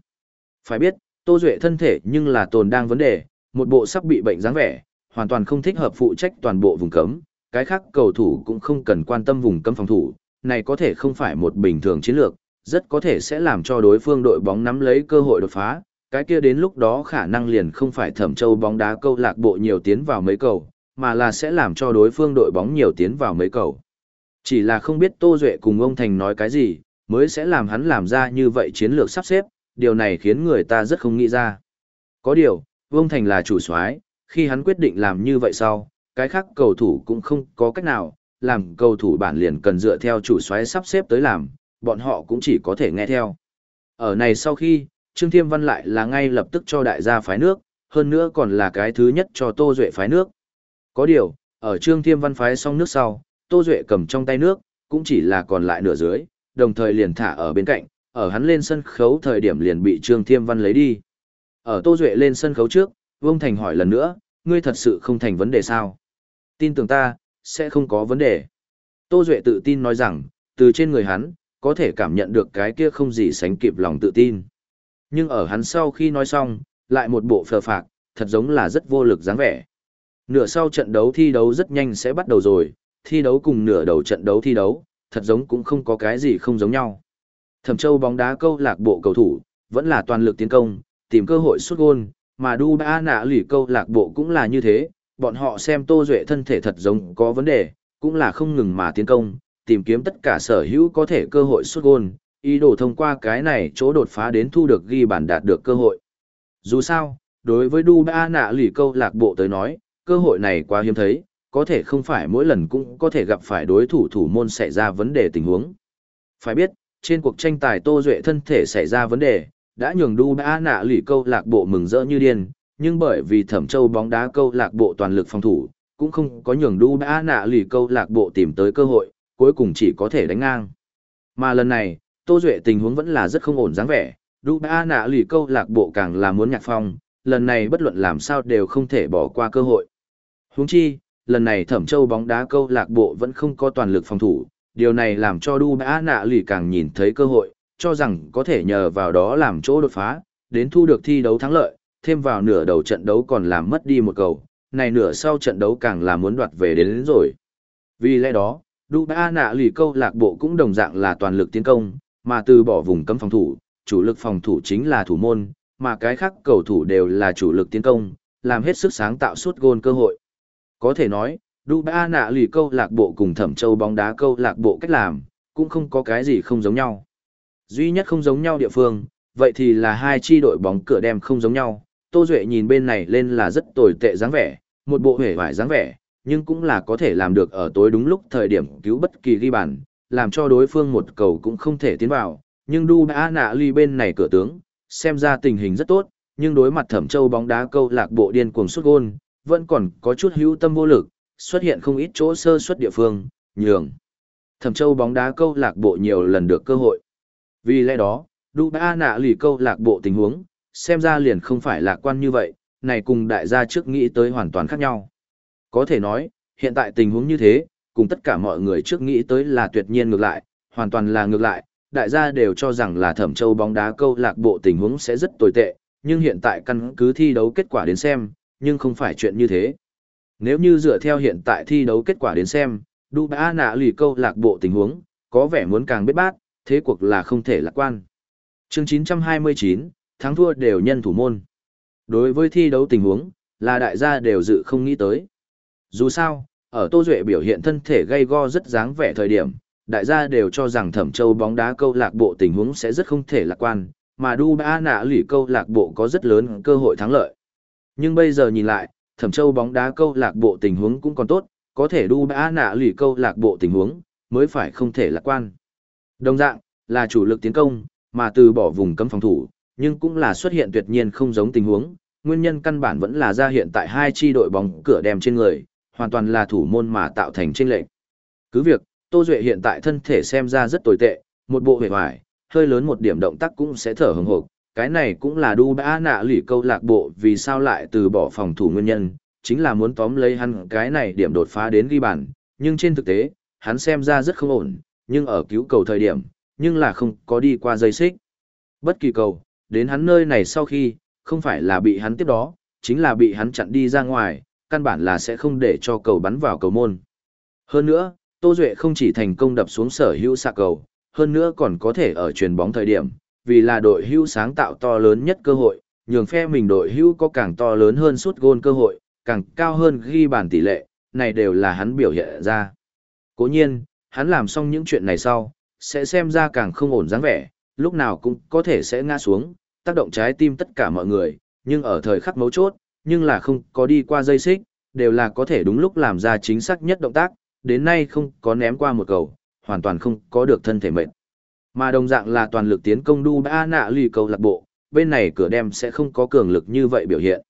Phải biết, Tô Duệ thân thể nhưng là tồn đang vấn đề, một bộ sắp bị bệnh dáng vẻ, hoàn toàn không thích hợp phụ trách toàn bộ vùng cấm, cái khác cầu thủ cũng không cần quan tâm vùng cấm phòng thủ, này có thể không phải một bình thường chiến lược, rất có thể sẽ làm cho đối phương đội bóng nắm lấy cơ hội đột phá, cái kia đến lúc đó khả năng liền không phải thẩm châu bóng đá câu lạc bộ nhiều tiến vào mấy cầu, mà là sẽ làm cho đối phương đội bóng nhiều tiến vào mấy cầu. Chỉ là không biết Tô Duệ cùng ông Thành nói cái gì, mới sẽ làm hắn làm ra như vậy chiến lược sắp xếp, điều này khiến người ta rất không nghĩ ra. Có điều, vương Thành là chủ soái khi hắn quyết định làm như vậy sau, cái khác cầu thủ cũng không có cách nào, làm cầu thủ bản liền cần dựa theo chủ xoáy sắp xếp tới làm, bọn họ cũng chỉ có thể nghe theo. Ở này sau khi, Trương Thiêm Văn lại là ngay lập tức cho đại gia phái nước, hơn nữa còn là cái thứ nhất cho Tô Duệ phái nước. Có điều, ở Trương Thiêm Văn phái xong nước sau, Tô Duệ cầm trong tay nước, cũng chỉ là còn lại nửa dưới, đồng thời liền thả ở bên cạnh, ở hắn lên sân khấu thời điểm liền bị Trương Thiêm Văn lấy đi. Ở Tô Duệ lên sân khấu trước, Vương Thành hỏi lần nữa, ngươi thật sự không thành vấn đề sao? Tin tưởng ta, sẽ không có vấn đề. Tô Duệ tự tin nói rằng, từ trên người hắn, có thể cảm nhận được cái kia không gì sánh kịp lòng tự tin. Nhưng ở hắn sau khi nói xong, lại một bộ phờ phạc, thật giống là rất vô lực dáng vẻ. Nửa sau trận đấu thi đấu rất nhanh sẽ bắt đầu rồi, thi đấu cùng nửa đầu trận đấu thi đấu, thật giống cũng không có cái gì không giống nhau. Thẩm Châu bóng đá câu lạc bộ cầu thủ, vẫn là toàn lực tiến công, tìm cơ hội sút gôn, mà Đu Ba Nạ lỷ câu lạc bộ cũng là như thế, bọn họ xem Tô Duệ thân thể thật giống có vấn đề, cũng là không ngừng mà tiến công, tìm kiếm tất cả sở hữu có thể cơ hội xuất gôn, ý đồ thông qua cái này chỗ đột phá đến thu được ghi bàn đạt được cơ hội. Dù sao, đối với du Ba Nạ lì câu lạc bộ tới nói, cơ hội này quá hiếm thấy, có thể không phải mỗi lần cũng có thể gặp phải đối thủ thủ môn xảy ra vấn đề tình huống. Phải biết, trên cuộc tranh tài Tô Duệ thân thể xảy ra vấn đề, đã nhường du ba nạ lì câu lạc bộ mừng rỡ như điên, nhưng bởi vì thẩm châu bóng đá câu lạc bộ toàn lực phòng thủ, cũng không có nhường đu bã nạ lì câu lạc bộ tìm tới cơ hội, cuối cùng chỉ có thể đánh ngang. Mà lần này, Tô Duệ tình huống vẫn là rất không ổn dáng vẻ, đu bã nạ lì câu lạc bộ càng là muốn nhạc phong, lần này bất luận làm sao đều không thể bỏ qua cơ hội. Huống chi, lần này thẩm châu bóng đá câu lạc bộ vẫn không có toàn lực phòng thủ, điều này làm cho đu bã nạ lì càng nhìn thấy cơ hội, cho rằng có thể nhờ vào đó làm chỗ đột phá, đến thu được thi đấu thắng lợi, thêm vào nửa đầu trận đấu còn làm mất đi một cầu, này nửa sau trận đấu càng là muốn đoạt về đến, đến rồi. Vì lẽ đó, đu bã nạ lì câu lạc bộ cũng đồng dạng là toàn lực tiến công, mà từ bỏ vùng cấm phòng thủ, chủ lực phòng thủ chính là thủ môn, mà cái khác cầu thủ đều là chủ lực tiến công, làm hết sức sáng tạo suốt gôn cơ hội. Có thể nói, Dubai nạ lì câu lạc bộ cùng thẩm châu bóng đá câu lạc bộ cách làm, cũng không có cái gì không giống nhau. Duy nhất không giống nhau địa phương, vậy thì là hai chi đội bóng cửa đem không giống nhau. Tô Duệ nhìn bên này lên là rất tồi tệ dáng vẻ, một bộ hể vải dáng vẻ, nhưng cũng là có thể làm được ở tối đúng lúc thời điểm cứu bất kỳ ghi bàn, làm cho đối phương một cầu cũng không thể tiến vào. Nhưng Dubai nạ lì bên này cửa tướng, xem ra tình hình rất tốt, nhưng đối mặt thẩm châu bóng đá câu lạc bộ điên cuồng sút gôn, vẫn còn có chút hữu tâm vô lực, xuất hiện không ít chỗ sơ suất địa phương, nhường. Thẩm châu bóng đá câu lạc bộ nhiều lần được cơ hội. Vì lẽ đó, đu ba nạ lì câu lạc bộ tình huống, xem ra liền không phải lạc quan như vậy, này cùng đại gia trước nghĩ tới hoàn toàn khác nhau. Có thể nói, hiện tại tình huống như thế, cùng tất cả mọi người trước nghĩ tới là tuyệt nhiên ngược lại, hoàn toàn là ngược lại, đại gia đều cho rằng là thẩm châu bóng đá câu lạc bộ tình huống sẽ rất tồi tệ, nhưng hiện tại căn cứ thi đấu kết quả đến xem, nhưng không phải chuyện như thế. Nếu như dựa theo hiện tại thi đấu kết quả đến xem, đu ba nạ lì câu lạc bộ tình huống, có vẻ muốn càng biết bát, thế cuộc là không thể lạc quan. Chương 929, thắng thua đều nhân thủ môn. Đối với thi đấu tình huống, là đại gia đều dự không nghĩ tới. Dù sao, ở Tô Duệ biểu hiện thân thể gây go rất dáng vẻ thời điểm, đại gia đều cho rằng Thẩm Châu bóng đá câu lạc bộ tình huống sẽ rất không thể lạc quan, mà Đu Ba Nạ lỷ câu lạc bộ có rất lớn cơ hội thắng lợi. Nhưng bây giờ nhìn lại, Thẩm Châu bóng đá câu lạc bộ tình huống cũng còn tốt, có thể Đu Ba Nạ lỷ câu lạc bộ tình huống, mới phải không thể lạc quan. Đồng dạng, là chủ lực tiến công, mà từ bỏ vùng cấm phòng thủ, nhưng cũng là xuất hiện tuyệt nhiên không giống tình huống, nguyên nhân căn bản vẫn là ra hiện tại hai chi đội bóng cửa đem trên người, hoàn toàn là thủ môn mà tạo thành chênh lệch. Cứ việc, Tô Duệ hiện tại thân thể xem ra rất tồi tệ, một bộ hề hoài, hơi lớn một điểm động tác cũng sẽ thở hừng hộp. Cái này cũng là đu bã nạ lỉ câu lạc bộ vì sao lại từ bỏ phòng thủ nguyên nhân, chính là muốn tóm lấy hắn cái này điểm đột phá đến ghi bàn, nhưng trên thực tế, hắn xem ra rất không ổn, nhưng ở cứu cầu thời điểm, nhưng là không có đi qua dây xích. Bất kỳ cầu, đến hắn nơi này sau khi, không phải là bị hắn tiếp đó, chính là bị hắn chặn đi ra ngoài, căn bản là sẽ không để cho cầu bắn vào cầu môn. Hơn nữa, Tô Duệ không chỉ thành công đập xuống sở hữu xạ cầu, hơn nữa còn có thể ở truyền bóng thời điểm, vì là đội hữu sáng tạo to lớn nhất cơ hội, nhường phe mình đội hữu có càng to lớn hơn suốt gôn cơ hội, càng cao hơn ghi bàn tỷ lệ, này đều là hắn biểu hiện ra. Cố nhiên, hắn làm xong những chuyện này sau, sẽ xem ra càng không ổn dáng vẻ, lúc nào cũng có thể sẽ ngã xuống, tác động trái tim tất cả mọi người, nhưng ở thời khắc mấu chốt, nhưng là không có đi qua dây xích, đều là có thể đúng lúc làm ra chính xác nhất động tác, đến nay không có ném qua một cầu, hoàn toàn không có được thân thể mệt. Mà đồng dạng là toàn lực tiến công đu ba nạ lì cầu lạc bộ, bên này cửa đem sẽ không có cường lực như vậy biểu hiện.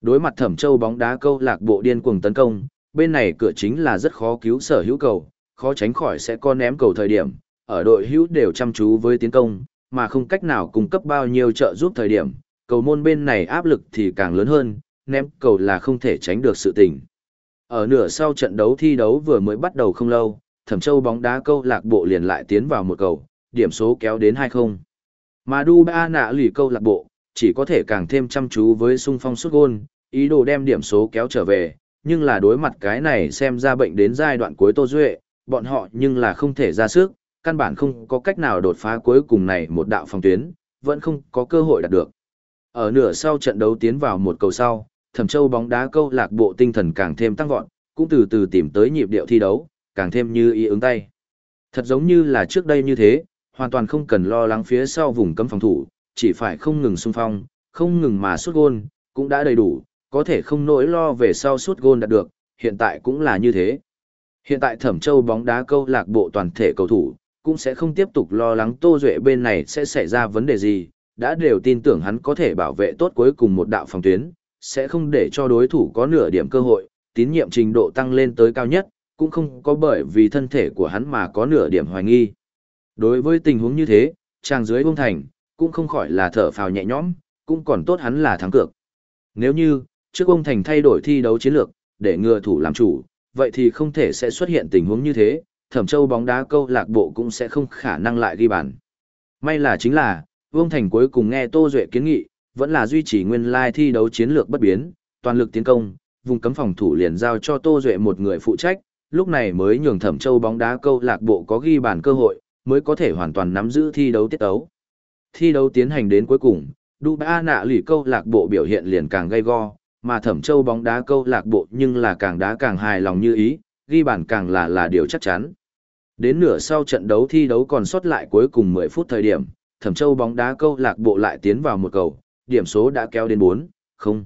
Đối mặt thẩm châu bóng đá câu lạc bộ điên cuồng tấn công, bên này cửa chính là rất khó cứu sở hữu cầu, khó tránh khỏi sẽ có ném cầu thời điểm, ở đội hữu đều chăm chú với tiến công, mà không cách nào cung cấp bao nhiêu trợ giúp thời điểm, cầu môn bên này áp lực thì càng lớn hơn, ném cầu là không thể tránh được sự tình. Ở nửa sau trận đấu thi đấu vừa mới bắt đầu không lâu, Thẩm Châu bóng đá câu lạc bộ liền lại tiến vào một cầu, điểm số kéo đến 2-0. Mà Du Ba nạ lì câu lạc bộ, chỉ có thể càng thêm chăm chú với sung phong xuất gôn, ý đồ đem điểm số kéo trở về, nhưng là đối mặt cái này xem ra bệnh đến giai đoạn cuối Tô Duệ, bọn họ nhưng là không thể ra sức, căn bản không có cách nào đột phá cuối cùng này một đạo phòng tuyến, vẫn không có cơ hội đạt được. Ở nửa sau trận đấu tiến vào một cầu sau, Thẩm Châu bóng đá câu lạc bộ tinh thần càng thêm tăng vọt, cũng từ từ tìm tới nhịp điệu thi đấu, càng thêm như ý ứng tay. Thật giống như là trước đây như thế, hoàn toàn không cần lo lắng phía sau vùng cấm phòng thủ, chỉ phải không ngừng xung phong, không ngừng mà sút gôn, cũng đã đầy đủ, Có thể không nỗi lo về sau sút gôn đạt được, hiện tại cũng là như thế. Hiện tại Thẩm Châu bóng đá câu lạc bộ toàn thể cầu thủ, cũng sẽ không tiếp tục lo lắng Tô Duệ bên này sẽ xảy ra vấn đề gì, đã đều tin tưởng hắn có thể bảo vệ tốt cuối cùng một đạo phòng tuyến, sẽ không để cho đối thủ có nửa điểm cơ hội, tín nhiệm trình độ tăng lên tới cao nhất, cũng không có bởi vì thân thể của hắn mà có nửa điểm hoài nghi. Đối với tình huống như thế, chàng dưới bông thành, cũng không khỏi là thở phào nhẹ nhõm, cũng còn tốt hắn là thắng cược. Nếu như, trước ông thành thay đổi thi đấu chiến lược, để ngừa thủ làm chủ, vậy thì không thể sẽ xuất hiện tình huống như thế, thẩm châu bóng đá câu lạc bộ cũng sẽ không khả năng lại ghi bàn. May là chính là, Vương Thành cuối cùng nghe Tô Duệ kiến nghị, vẫn là duy trì nguyên lai thi đấu chiến lược bất biến, toàn lực tiến công, vùng cấm phòng thủ liền giao cho Tô Duệ một người phụ trách, lúc này mới nhường Thẩm Châu bóng đá câu lạc bộ có ghi bàn cơ hội, mới có thể hoàn toàn nắm giữ thi đấu tiết tấu. Thi đấu tiến hành đến cuối cùng, Đu Ba nạ lì câu lạc bộ biểu hiện liền càng gay go, mà Thẩm Châu bóng đá câu lạc bộ nhưng là càng đá càng hài lòng như ý, ghi bàn càng là là điều chắc chắn. Đến nửa sau trận đấu thi đấu còn sót lại cuối cùng 10 phút thời điểm, Thẩm Châu bóng đá câu lạc bộ lại tiến vào một cầu, điểm số đã kéo đến 4, không.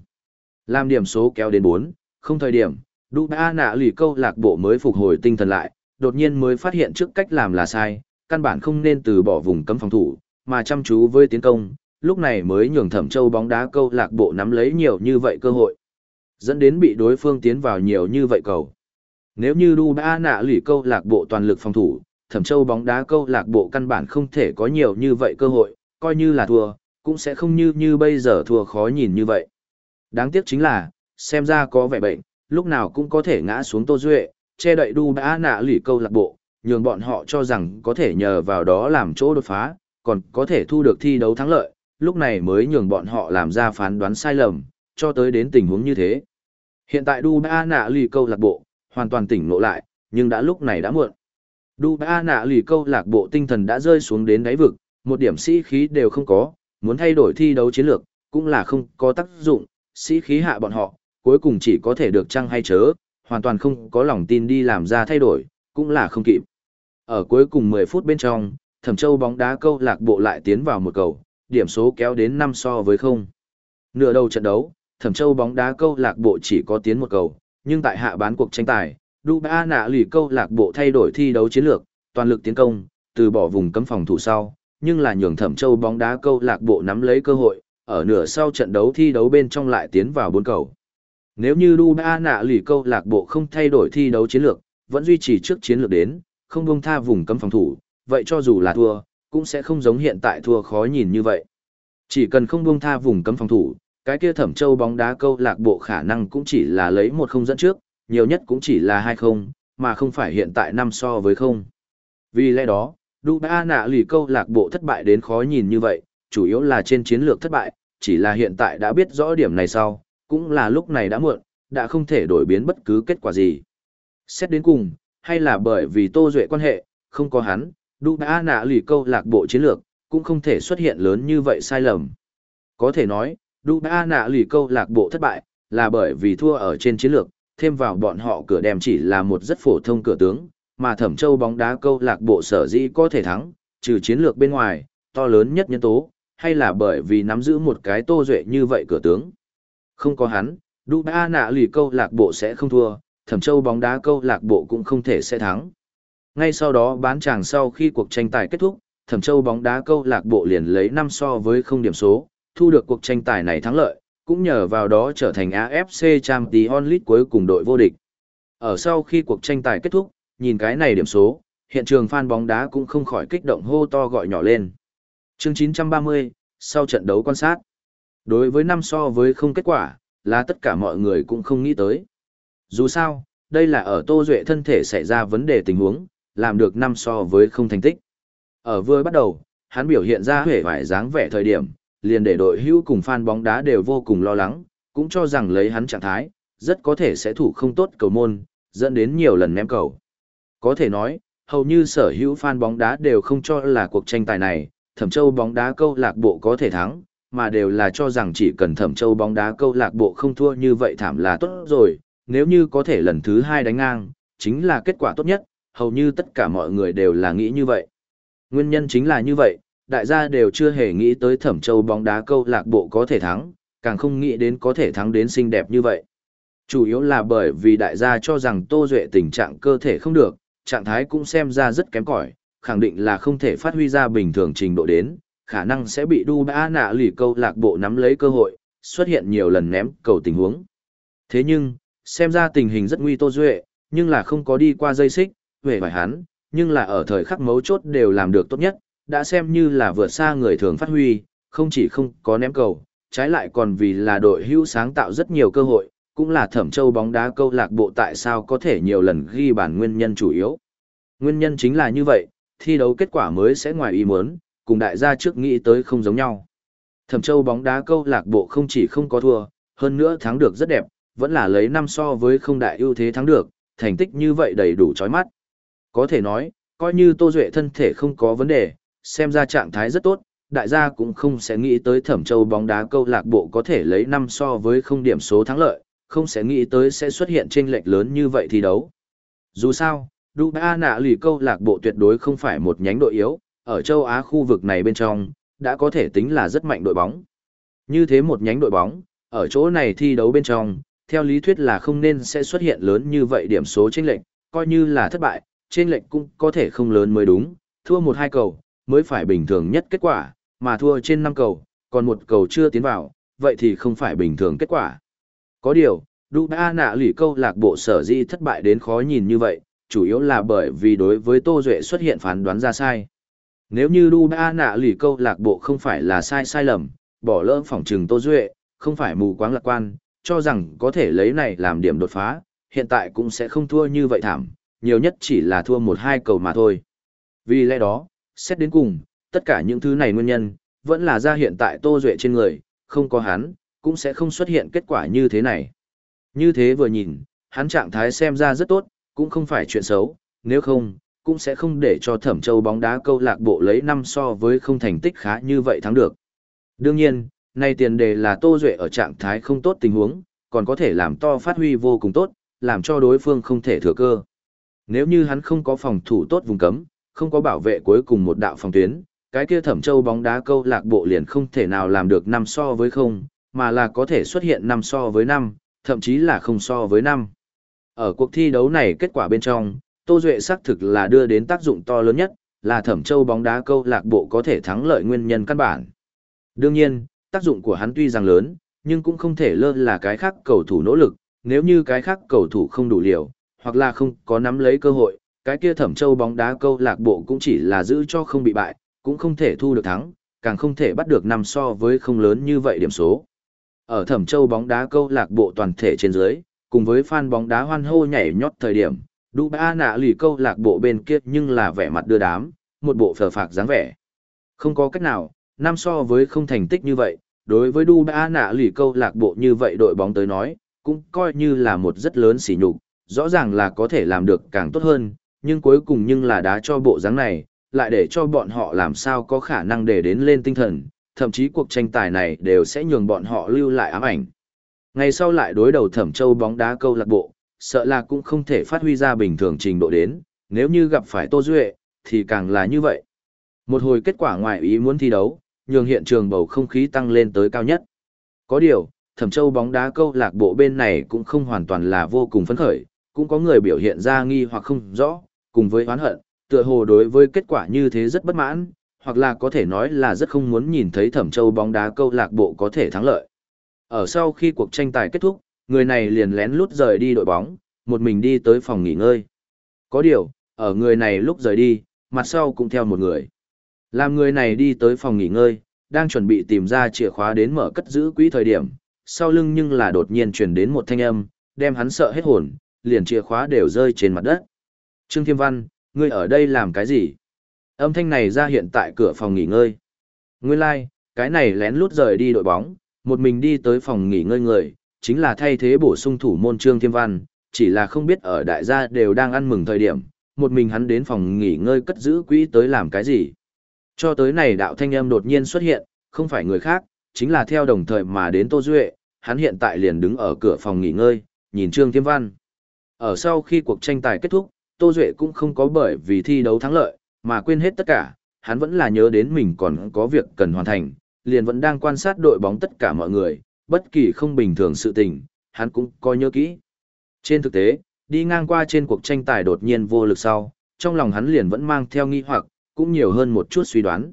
Làm điểm số kéo đến 4, không thời điểm, Đu Ba nạ lì câu lạc bộ mới phục hồi tinh thần lại, đột nhiên mới phát hiện trước cách làm là sai, căn bản không nên từ bỏ vùng cấm phòng thủ, mà chăm chú với tiến công, lúc này mới nhường Thẩm Châu bóng đá câu lạc bộ nắm lấy nhiều như vậy cơ hội, dẫn đến bị đối phương tiến vào nhiều như vậy cầu. Nếu như Đu Ba nạ lì câu lạc bộ toàn lực phòng thủ, Thẩm Châu bóng đá câu lạc bộ căn bản không thể có nhiều như vậy cơ hội, coi như là thua, cũng sẽ không như như bây giờ thua khó nhìn như vậy. Đáng tiếc chính là, xem ra có vẻ bệnh, lúc nào cũng có thể ngã xuống Tô Duệ, che đậy đu Ba nạ lỷ câu lạc bộ, nhường bọn họ cho rằng có thể nhờ vào đó làm chỗ đột phá, còn có thể thu được thi đấu thắng lợi, lúc này mới nhường bọn họ làm ra phán đoán sai lầm, cho tới đến tình huống như thế. Hiện tại đu Ba nạ lỉ câu lạc bộ, hoàn toàn tỉnh ngộ lại, nhưng đã lúc này đã muộn. Đu Ba nạ lì câu lạc bộ tinh thần đã rơi xuống đến đáy vực, một điểm sĩ khí đều không có, muốn thay đổi thi đấu chiến lược, cũng là không có tác dụng, sĩ khí hạ bọn họ, cuối cùng chỉ có thể được trăng hay chớ, hoàn toàn không có lòng tin đi làm ra thay đổi, cũng là không kịp. Ở cuối cùng 10 phút bên trong, Thẩm Châu bóng đá câu lạc bộ lại tiến vào một cầu, điểm số kéo đến 5 so với 0. Nửa đầu trận đấu, Thẩm Châu bóng đá câu lạc bộ chỉ có tiến một cầu, nhưng tại hạ bán cuộc tranh tài, Dubai nạ lì câu lạc bộ thay đổi thi đấu chiến lược, toàn lực tiến công, từ bỏ vùng cấm phòng thủ sau, nhưng là nhường Thẩm Châu bóng đá câu lạc bộ nắm lấy cơ hội, ở nửa sau trận đấu thi đấu bên trong lại tiến vào bốn cầu. Nếu như Dubai nạ lì câu lạc bộ không thay đổi thi đấu chiến lược, vẫn duy trì trước chiến lược đến, không buông tha vùng cấm phòng thủ, vậy cho dù là thua, cũng sẽ không giống hiện tại thua khó nhìn như vậy. Chỉ cần không buông tha vùng cấm phòng thủ, cái kia Thẩm Châu bóng đá câu lạc bộ khả năng cũng chỉ là lấy một không dẫn trước, nhiều nhất cũng chỉ là hai không, mà không phải hiện tại năm so với không. Vì lẽ đó, Đu Ba nạ lì câu lạc bộ thất bại đến khó nhìn như vậy, chủ yếu là trên chiến lược thất bại, chỉ là hiện tại đã biết rõ điểm này sau, cũng là lúc này đã muộn, đã không thể đổi biến bất cứ kết quả gì. Xét đến cùng, hay là bởi vì Tô Duệ quan hệ, không có hắn, Đu Ba nạ lì câu lạc bộ chiến lược, cũng không thể xuất hiện lớn như vậy sai lầm. Có thể nói, Duba nạ lì câu lạc bộ thất bại, là bởi vì thua ở trên chiến lược, thêm vào bọn họ cửa đem chỉ là một rất phổ thông cửa tướng, mà Thẩm Châu bóng đá câu lạc bộ sở dĩ có thể thắng, trừ chiến lược bên ngoài, to lớn nhất nhân tố, hay là bởi vì nắm giữ một cái Tô Duệ như vậy cửa tướng. Không có hắn, Duba nạ lì câu lạc bộ sẽ không thua, Thẩm Châu bóng đá câu lạc bộ cũng không thể sẽ thắng. Ngay sau đó bán chàng sau khi cuộc tranh tài kết thúc, Thẩm Châu bóng đá câu lạc bộ liền lấy 5 so với không điểm số, thu được cuộc tranh tài này thắng lợi, cũng nhờ vào đó trở thành AFC Champions League cuối cùng đội vô địch. Ở sau khi cuộc tranh tài kết thúc, nhìn cái này điểm số, hiện trường fan bóng đá cũng không khỏi kích động hô to gọi nhỏ lên. Chương 930, sau trận đấu quan sát. Đối với năm so với không kết quả, là tất cả mọi người cũng không nghĩ tới. Dù sao, đây là ở Tô Duệ thân thể xảy ra vấn đề tình huống, làm được năm so với không thành tích. Ở vừa bắt đầu, hắn biểu hiện ra vẻ vải dáng vẻ thời điểm, liền để đội hữu cùng fan bóng đá đều vô cùng lo lắng, cũng cho rằng lấy hắn trạng thái, rất có thể sẽ thủ không tốt cầu môn, dẫn đến nhiều lần ném cầu. Có thể nói, hầu như sở hữu fan bóng đá đều không cho là cuộc tranh tài này, Thẩm Châu bóng đá câu lạc bộ có thể thắng, mà đều là cho rằng chỉ cần Thẩm Châu bóng đá câu lạc bộ không thua như vậy thảm là tốt rồi, nếu như có thể lần thứ hai đánh ngang, chính là kết quả tốt nhất, hầu như tất cả mọi người đều là nghĩ như vậy. Nguyên nhân chính là như vậy, đại gia đều chưa hề nghĩ tới Thẩm Châu bóng đá câu lạc bộ có thể thắng, càng không nghĩ đến có thể thắng đến xinh đẹp như vậy. Chủ yếu là bởi vì đại gia cho rằng Tô Duệ tình trạng cơ thể không được, trạng thái cũng xem ra rất kém cỏi khẳng định là không thể phát huy ra bình thường trình độ đến, khả năng sẽ bị đu bã nạ lì câu lạc bộ nắm lấy cơ hội, xuất hiện nhiều lần ném cầu tình huống. Thế nhưng, xem ra tình hình rất nguy Tô Duệ, nhưng là không có đi qua dây xích, về phải hắn, nhưng là ở thời khắc mấu chốt đều làm được tốt nhất, đã xem như là vượt xa người thường phát huy, không chỉ không có ném cầu, trái lại còn vì là đội hữu sáng tạo rất nhiều cơ hội, cũng là thẩm châu bóng đá câu lạc bộ tại sao có thể nhiều lần ghi bản nguyên nhân chủ yếu. Nguyên nhân chính là như vậy, thi đấu kết quả mới sẽ ngoài ý muốn, cùng đại gia trước nghĩ tới không giống nhau. Thẩm châu bóng đá câu lạc bộ không chỉ không có thua, hơn nữa thắng được rất đẹp, vẫn là lấy năm so với không đại ưu thế thắng được, thành tích như vậy đầy đủ chói mắt. Có thể nói, coi như Tô Duệ thân thể không có vấn đề, xem ra trạng thái rất tốt, đại gia cũng không sẽ nghĩ tới thẩm châu bóng đá câu lạc bộ có thể lấy năm so với không điểm số thắng lợi, không sẽ nghĩ tới sẽ xuất hiện chênh lệch lớn như vậy thi đấu. Dù sao, Dubai nạ lì câu lạc bộ tuyệt đối không phải một nhánh đội yếu, ở châu Á khu vực này bên trong, đã có thể tính là rất mạnh đội bóng. Như thế một nhánh đội bóng, ở chỗ này thi đấu bên trong, theo lý thuyết là không nên sẽ xuất hiện lớn như vậy điểm số chênh lệch, coi như là thất bại, chênh lệch cũng có thể không lớn mới đúng, thua một hai cầu, mới phải bình thường nhất kết quả, mà thua trên năm cầu, còn một cầu chưa tiến vào, vậy thì không phải bình thường kết quả. Có điều, Dubai nạ lì câu lạc bộ sở di thất bại đến khó nhìn như vậy, chủ yếu là bởi vì đối với Tô Duệ xuất hiện phán đoán ra sai. Nếu như Dubai nạ lì câu lạc bộ không phải là sai sai lầm, bỏ lỡ phỏng trừng Tô Duệ, không phải mù quáng lạc quan, cho rằng có thể lấy này làm điểm đột phá, hiện tại cũng sẽ không thua như vậy thảm, nhiều nhất chỉ là thua một hai cầu mà thôi. Vì lẽ đó, xét đến cùng, tất cả những thứ này nguyên nhân, vẫn là ra hiện tại Tô Duệ trên người, không có hắn, cũng sẽ không xuất hiện kết quả như thế này. Như thế vừa nhìn, hắn trạng thái xem ra rất tốt, cũng không phải chuyện xấu, nếu không, cũng sẽ không để cho thẩm châu bóng đá câu lạc bộ lấy năm so với không thành tích khá như vậy thắng được. Đương nhiên, nay tiền đề là Tô Duệ ở trạng thái không tốt tình huống, còn có thể làm to phát huy vô cùng tốt, làm cho đối phương không thể thừa cơ. Nếu như hắn không có phòng thủ tốt vùng cấm, không có bảo vệ cuối cùng một đạo phòng tuyến, cái kia thẩm châu bóng đá câu lạc bộ liền không thể nào làm được năm so với không, mà là có thể xuất hiện năm so với năm, thậm chí là không so với năm. Ở cuộc thi đấu này kết quả bên trong, Tô Duệ xác thực là đưa đến tác dụng to lớn nhất, là thẩm châu bóng đá câu lạc bộ có thể thắng lợi nguyên nhân căn bản. Đương nhiên, tác dụng của hắn tuy rằng lớn, nhưng cũng không thể lơ là cái khác cầu thủ nỗ lực, nếu như cái khác cầu thủ không đủ liều, hoặc là không có nắm lấy cơ hội, cái kia thẩm châu bóng đá câu lạc bộ cũng chỉ là giữ cho không bị bại, cũng không thể thu được thắng, càng không thể bắt được năm so với không lớn như vậy điểm số. Ở thẩm châu bóng đá câu lạc bộ toàn thể trên dưới, cùng với fan bóng đá hoan hô nhảy nhót thời điểm, Đu Ba nạ lì câu lạc bộ bên kia nhưng là vẻ mặt đưa đám, một bộ phờ phạc dáng vẻ. Không có cách nào, năm so với không thành tích như vậy, đối với Đu Ba nạ lì câu lạc bộ như vậy đội bóng tới nói, cũng coi như là một rất lớn sỉ nhục, rõ ràng là có thể làm được càng tốt hơn, nhưng cuối cùng nhưng là đá cho bộ dáng này, lại để cho bọn họ làm sao có khả năng để đến lên tinh thần, thậm chí cuộc tranh tài này đều sẽ nhường bọn họ lưu lại ám ảnh. Ngày sau lại đối đầu thẩm châu bóng đá câu lạc bộ, sợ là cũng không thể phát huy ra bình thường trình độ đến, nếu như gặp phải Tô Duệ, thì càng là như vậy. Một hồi kết quả ngoài ý muốn thi đấu, nhường hiện trường bầu không khí tăng lên tới cao nhất. Có điều, thẩm châu bóng đá câu lạc bộ bên này cũng không hoàn toàn là vô cùng phấn khởi, cũng có người biểu hiện ra nghi hoặc không rõ, cùng với oán hận, tựa hồ đối với kết quả như thế rất bất mãn, hoặc là có thể nói là rất không muốn nhìn thấy thẩm châu bóng đá câu lạc bộ có thể thắng lợi. Ở sau khi cuộc tranh tài kết thúc, người này liền lén lút rời đi đội bóng, một mình đi tới phòng nghỉ ngơi. Có điều, ở người này lúc rời đi, mặt sau cũng theo một người. Làm người này đi tới phòng nghỉ ngơi, đang chuẩn bị tìm ra chìa khóa đến mở cất giữ quỹ thời điểm, sau lưng nhưng là đột nhiên truyền đến một thanh âm, đem hắn sợ hết hồn, liền chìa khóa đều rơi trên mặt đất. Trương Thiêm Văn, ngươi ở đây làm cái gì? Âm thanh này ra hiện tại cửa phòng nghỉ ngơi. Nguyên lai, like, cái này lén lút rời đi đội bóng, một mình đi tới phòng nghỉ ngơi người, chính là thay thế bổ sung thủ môn Trương Thiêm Văn, chỉ là không biết ở đại gia đều đang ăn mừng thời điểm, một mình hắn đến phòng nghỉ ngơi cất giữ quỹ tới làm cái gì. Cho tới này đạo thanh âm đột nhiên xuất hiện, không phải người khác, chính là theo đồng thời mà đến Tô Duệ, hắn hiện tại liền đứng ở cửa phòng nghỉ ngơi, nhìn Trương Thiêm Văn. Ở sau khi cuộc tranh tài kết thúc, Tô Duệ cũng không có bởi vì thi đấu thắng lợi, mà quên hết tất cả, hắn vẫn là nhớ đến mình còn có việc cần hoàn thành, liền vẫn đang quan sát đội bóng tất cả mọi người, bất kỳ không bình thường sự tình, hắn cũng coi nhớ kỹ. Trên thực tế, đi ngang qua trên cuộc tranh tài đột nhiên vô lực sau, trong lòng hắn liền vẫn mang theo nghi hoặc, cũng nhiều hơn một chút suy đoán.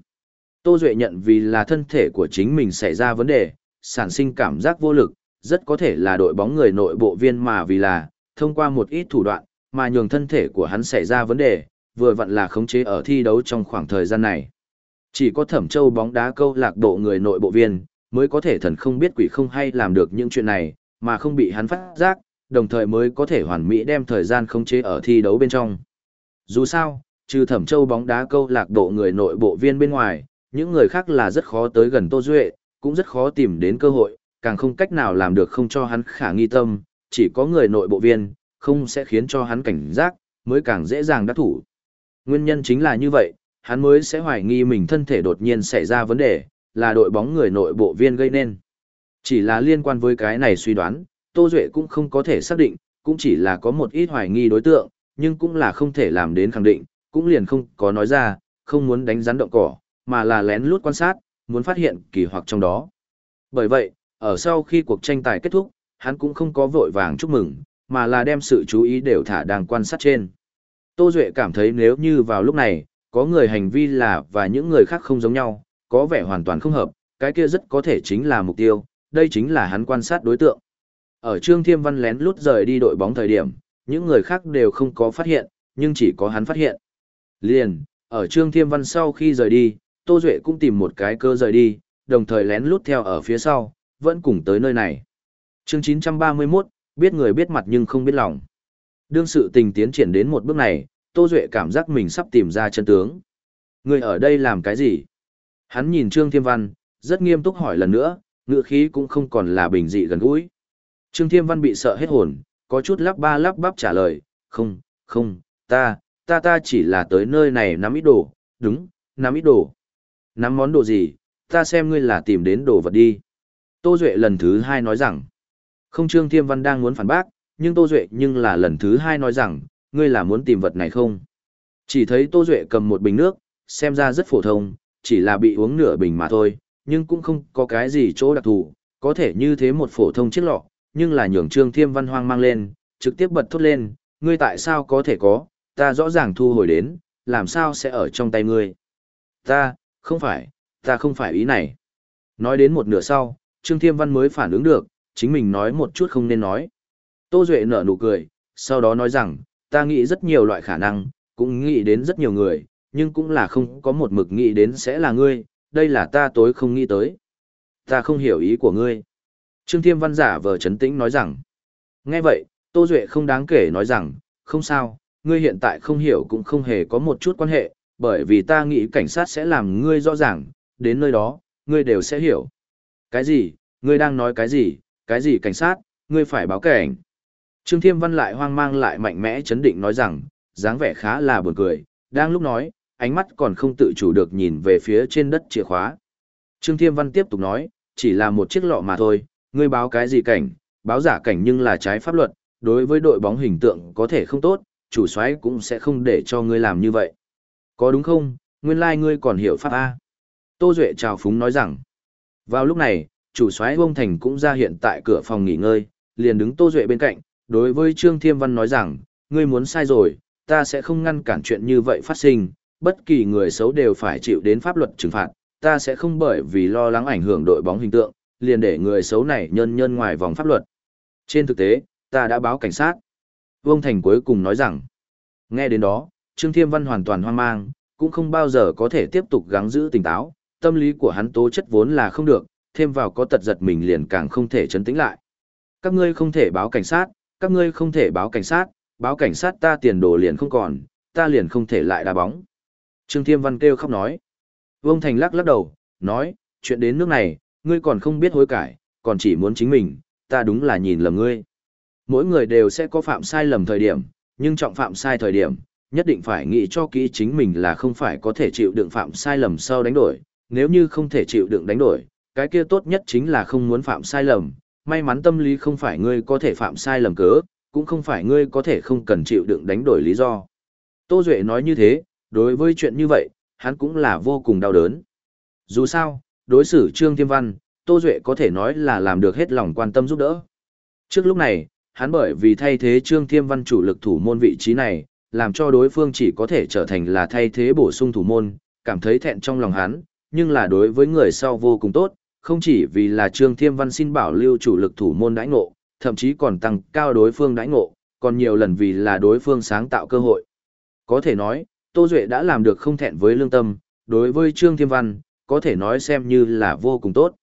Tô Duệ nhận vì là thân thể của chính mình xảy ra vấn đề, sản sinh cảm giác vô lực, rất có thể là đội bóng người nội bộ viên mà vì là, thông qua một ít thủ đoạn, mà nhường thân thể của hắn xảy ra vấn đề, vừa vặn là khống chế ở thi đấu trong khoảng thời gian này. Chỉ có thẩm châu bóng đá câu lạc bộ người nội bộ viên, mới có thể thần không biết quỷ không hay làm được những chuyện này, mà không bị hắn phát giác, đồng thời mới có thể hoàn mỹ đem thời gian khống chế ở thi đấu bên trong. Dù sao, trừ thẩm châu bóng đá câu lạc bộ người nội bộ viên bên ngoài, những người khác là rất khó tới gần Tô Duệ, cũng rất khó tìm đến cơ hội, càng không cách nào làm được không cho hắn khả nghi tâm, chỉ có người nội bộ viên, không sẽ khiến cho hắn cảnh giác, mới càng dễ dàng đắc thủ. Nguyên nhân chính là như vậy, hắn mới sẽ hoài nghi mình thân thể đột nhiên xảy ra vấn đề, là đội bóng người nội bộ viên gây nên. Chỉ là liên quan với cái này suy đoán, Tô Duệ cũng không có thể xác định, cũng chỉ là có một ít hoài nghi đối tượng, nhưng cũng là không thể làm đến khẳng định, cũng liền không có nói ra, không muốn đánh rắn động cỏ, mà là lén lút quan sát, muốn phát hiện kỳ hoặc trong đó. Bởi vậy, ở sau khi cuộc tranh tài kết thúc, hắn cũng không có vội vàng chúc mừng, mà là đem sự chú ý đều thả đang quan sát trên. Tô Duệ cảm thấy nếu như vào lúc này, có người hành vi là và những người khác không giống nhau, có vẻ hoàn toàn không hợp, cái kia rất có thể chính là mục tiêu, đây chính là hắn quan sát đối tượng. Ở Trương Thiêm Văn lén lút rời đi đội bóng thời điểm, những người khác đều không có phát hiện, nhưng chỉ có hắn phát hiện. Liền, ở Trương Thiêm Văn sau khi rời đi, Tô Duệ cũng tìm một cái cơ rời đi, đồng thời lén lút theo ở phía sau, vẫn cùng tới nơi này. chương 931, biết người biết mặt nhưng không biết lòng. Đương sự tình tiến triển đến một bước này, Tô Duệ cảm giác mình sắp tìm ra chân tướng. Người ở đây làm cái gì? Hắn nhìn Trương Thiêm Văn, rất nghiêm túc hỏi lần nữa, ngựa khí cũng không còn là bình dị gần gũi. Trương Thiêm Văn bị sợ hết hồn, có chút lắp ba lắp bắp trả lời, không, không, ta, ta ta chỉ là tới nơi này nắm ít đồ, đúng, nắm ít đồ. Nắm món đồ gì, ta xem ngươi là tìm đến đồ vật đi. Tô Duệ lần thứ hai nói rằng, không Trương Thiêm Văn đang muốn phản bác, nhưng Tô Duệ nhưng là lần thứ hai nói rằng, ngươi là muốn tìm vật này không? Chỉ thấy Tô Duệ cầm một bình nước, xem ra rất phổ thông, chỉ là bị uống nửa bình mà thôi, nhưng cũng không có cái gì chỗ đặc thù, có thể như thế một phổ thông chiếc lọ, nhưng là nhường Trương Thiêm Văn hoang mang lên, trực tiếp bật thốt lên, ngươi tại sao có thể có, ta rõ ràng thu hồi đến, làm sao sẽ ở trong tay ngươi? Ta, không phải, ta không phải ý này. Nói đến một nửa sau, Trương Thiêm Văn mới phản ứng được, chính mình nói một chút không nên nói. Tô Duệ nở nụ cười, sau đó nói rằng, ta nghĩ rất nhiều loại khả năng, cũng nghĩ đến rất nhiều người, nhưng cũng là không có một mực nghĩ đến sẽ là ngươi, đây là ta tối không nghĩ tới. Ta không hiểu ý của ngươi. Trương Thiêm Văn giả vờ chấn tĩnh nói rằng, nghe vậy, Tô Duệ không đáng kể nói rằng, không sao, ngươi hiện tại không hiểu cũng không hề có một chút quan hệ, bởi vì ta nghĩ cảnh sát sẽ làm ngươi rõ ràng, đến nơi đó, ngươi đều sẽ hiểu. Cái gì, ngươi đang nói cái gì, cái gì cảnh sát, ngươi phải báo cảnh. Trương Thiêm Văn lại hoang mang lại mạnh mẽ chấn định nói rằng, dáng vẻ khá là buồn cười, đang lúc nói, ánh mắt còn không tự chủ được nhìn về phía trên đất chìa khóa. Trương Thiêm Văn tiếp tục nói, chỉ là một chiếc lọ mà thôi, ngươi báo cái gì cảnh, báo giả cảnh nhưng là trái pháp luật, đối với đội bóng hình tượng có thể không tốt, chủ soái cũng sẽ không để cho ngươi làm như vậy. Có đúng không, nguyên lai like ngươi còn hiểu pháp A. Tô Duệ trào phúng nói rằng, vào lúc này, chủ soái Vương Thành cũng ra hiện tại cửa phòng nghỉ ngơi, liền đứng Tô Duệ bên cạnh, đối với Trương Thiêm Văn nói rằng, ngươi muốn sai rồi, ta sẽ không ngăn cản chuyện như vậy phát sinh, bất kỳ người xấu đều phải chịu đến pháp luật trừng phạt, ta sẽ không bởi vì lo lắng ảnh hưởng đội bóng hình tượng, liền để người xấu này nhân nhân ngoài vòng pháp luật. Trên thực tế, ta đã báo cảnh sát. Vương Thành cuối cùng nói rằng, nghe đến đó, Trương Thiêm Văn hoàn toàn hoang mang, cũng không bao giờ có thể tiếp tục gắng giữ tỉnh táo, tâm lý của hắn tố chất vốn là không được, thêm vào có tật giật mình liền càng không thể chấn tĩnh lại. Các ngươi không thể báo cảnh sát, các ngươi không thể báo cảnh sát, báo cảnh sát ta tiền đồ liền không còn, ta liền không thể lại đá bóng. Trương Thiêm Văn kêu khóc nói. Vương Thành lắc lắc đầu, nói, chuyện đến nước này, ngươi còn không biết hối cải, còn chỉ muốn chính mình, ta đúng là nhìn lầm ngươi. Mỗi người đều sẽ có phạm sai lầm thời điểm, nhưng trọng phạm sai thời điểm, nhất định phải nghĩ cho kỹ chính mình là không phải có thể chịu đựng phạm sai lầm sau đánh đổi, nếu như không thể chịu đựng đánh đổi, cái kia tốt nhất chính là không muốn phạm sai lầm, may mắn tâm lý không phải ngươi có thể phạm sai lầm cớ, cũng không phải ngươi có thể không cần chịu đựng đánh đổi lý do. Tô Duệ nói như thế, đối với chuyện như vậy, hắn cũng là vô cùng đau đớn. Dù sao, đối xử Trương Thiêm Văn, Tô Duệ có thể nói là làm được hết lòng quan tâm giúp đỡ. Trước lúc này, hắn bởi vì thay thế Trương Thiêm Văn chủ lực thủ môn vị trí này, làm cho đối phương chỉ có thể trở thành là thay thế bổ sung thủ môn, cảm thấy thẹn trong lòng hắn, nhưng là đối với người sau vô cùng tốt, không chỉ vì là Trương Thiêm Văn xin bảo lưu chủ lực thủ môn đãi ngộ, thậm chí còn tăng cao đối phương đãi ngộ, còn nhiều lần vì là đối phương sáng tạo cơ hội. Có thể nói, Tô Duệ đã làm được không thẹn với lương tâm, đối với Trương Thiêm Văn, có thể nói xem như là vô cùng tốt.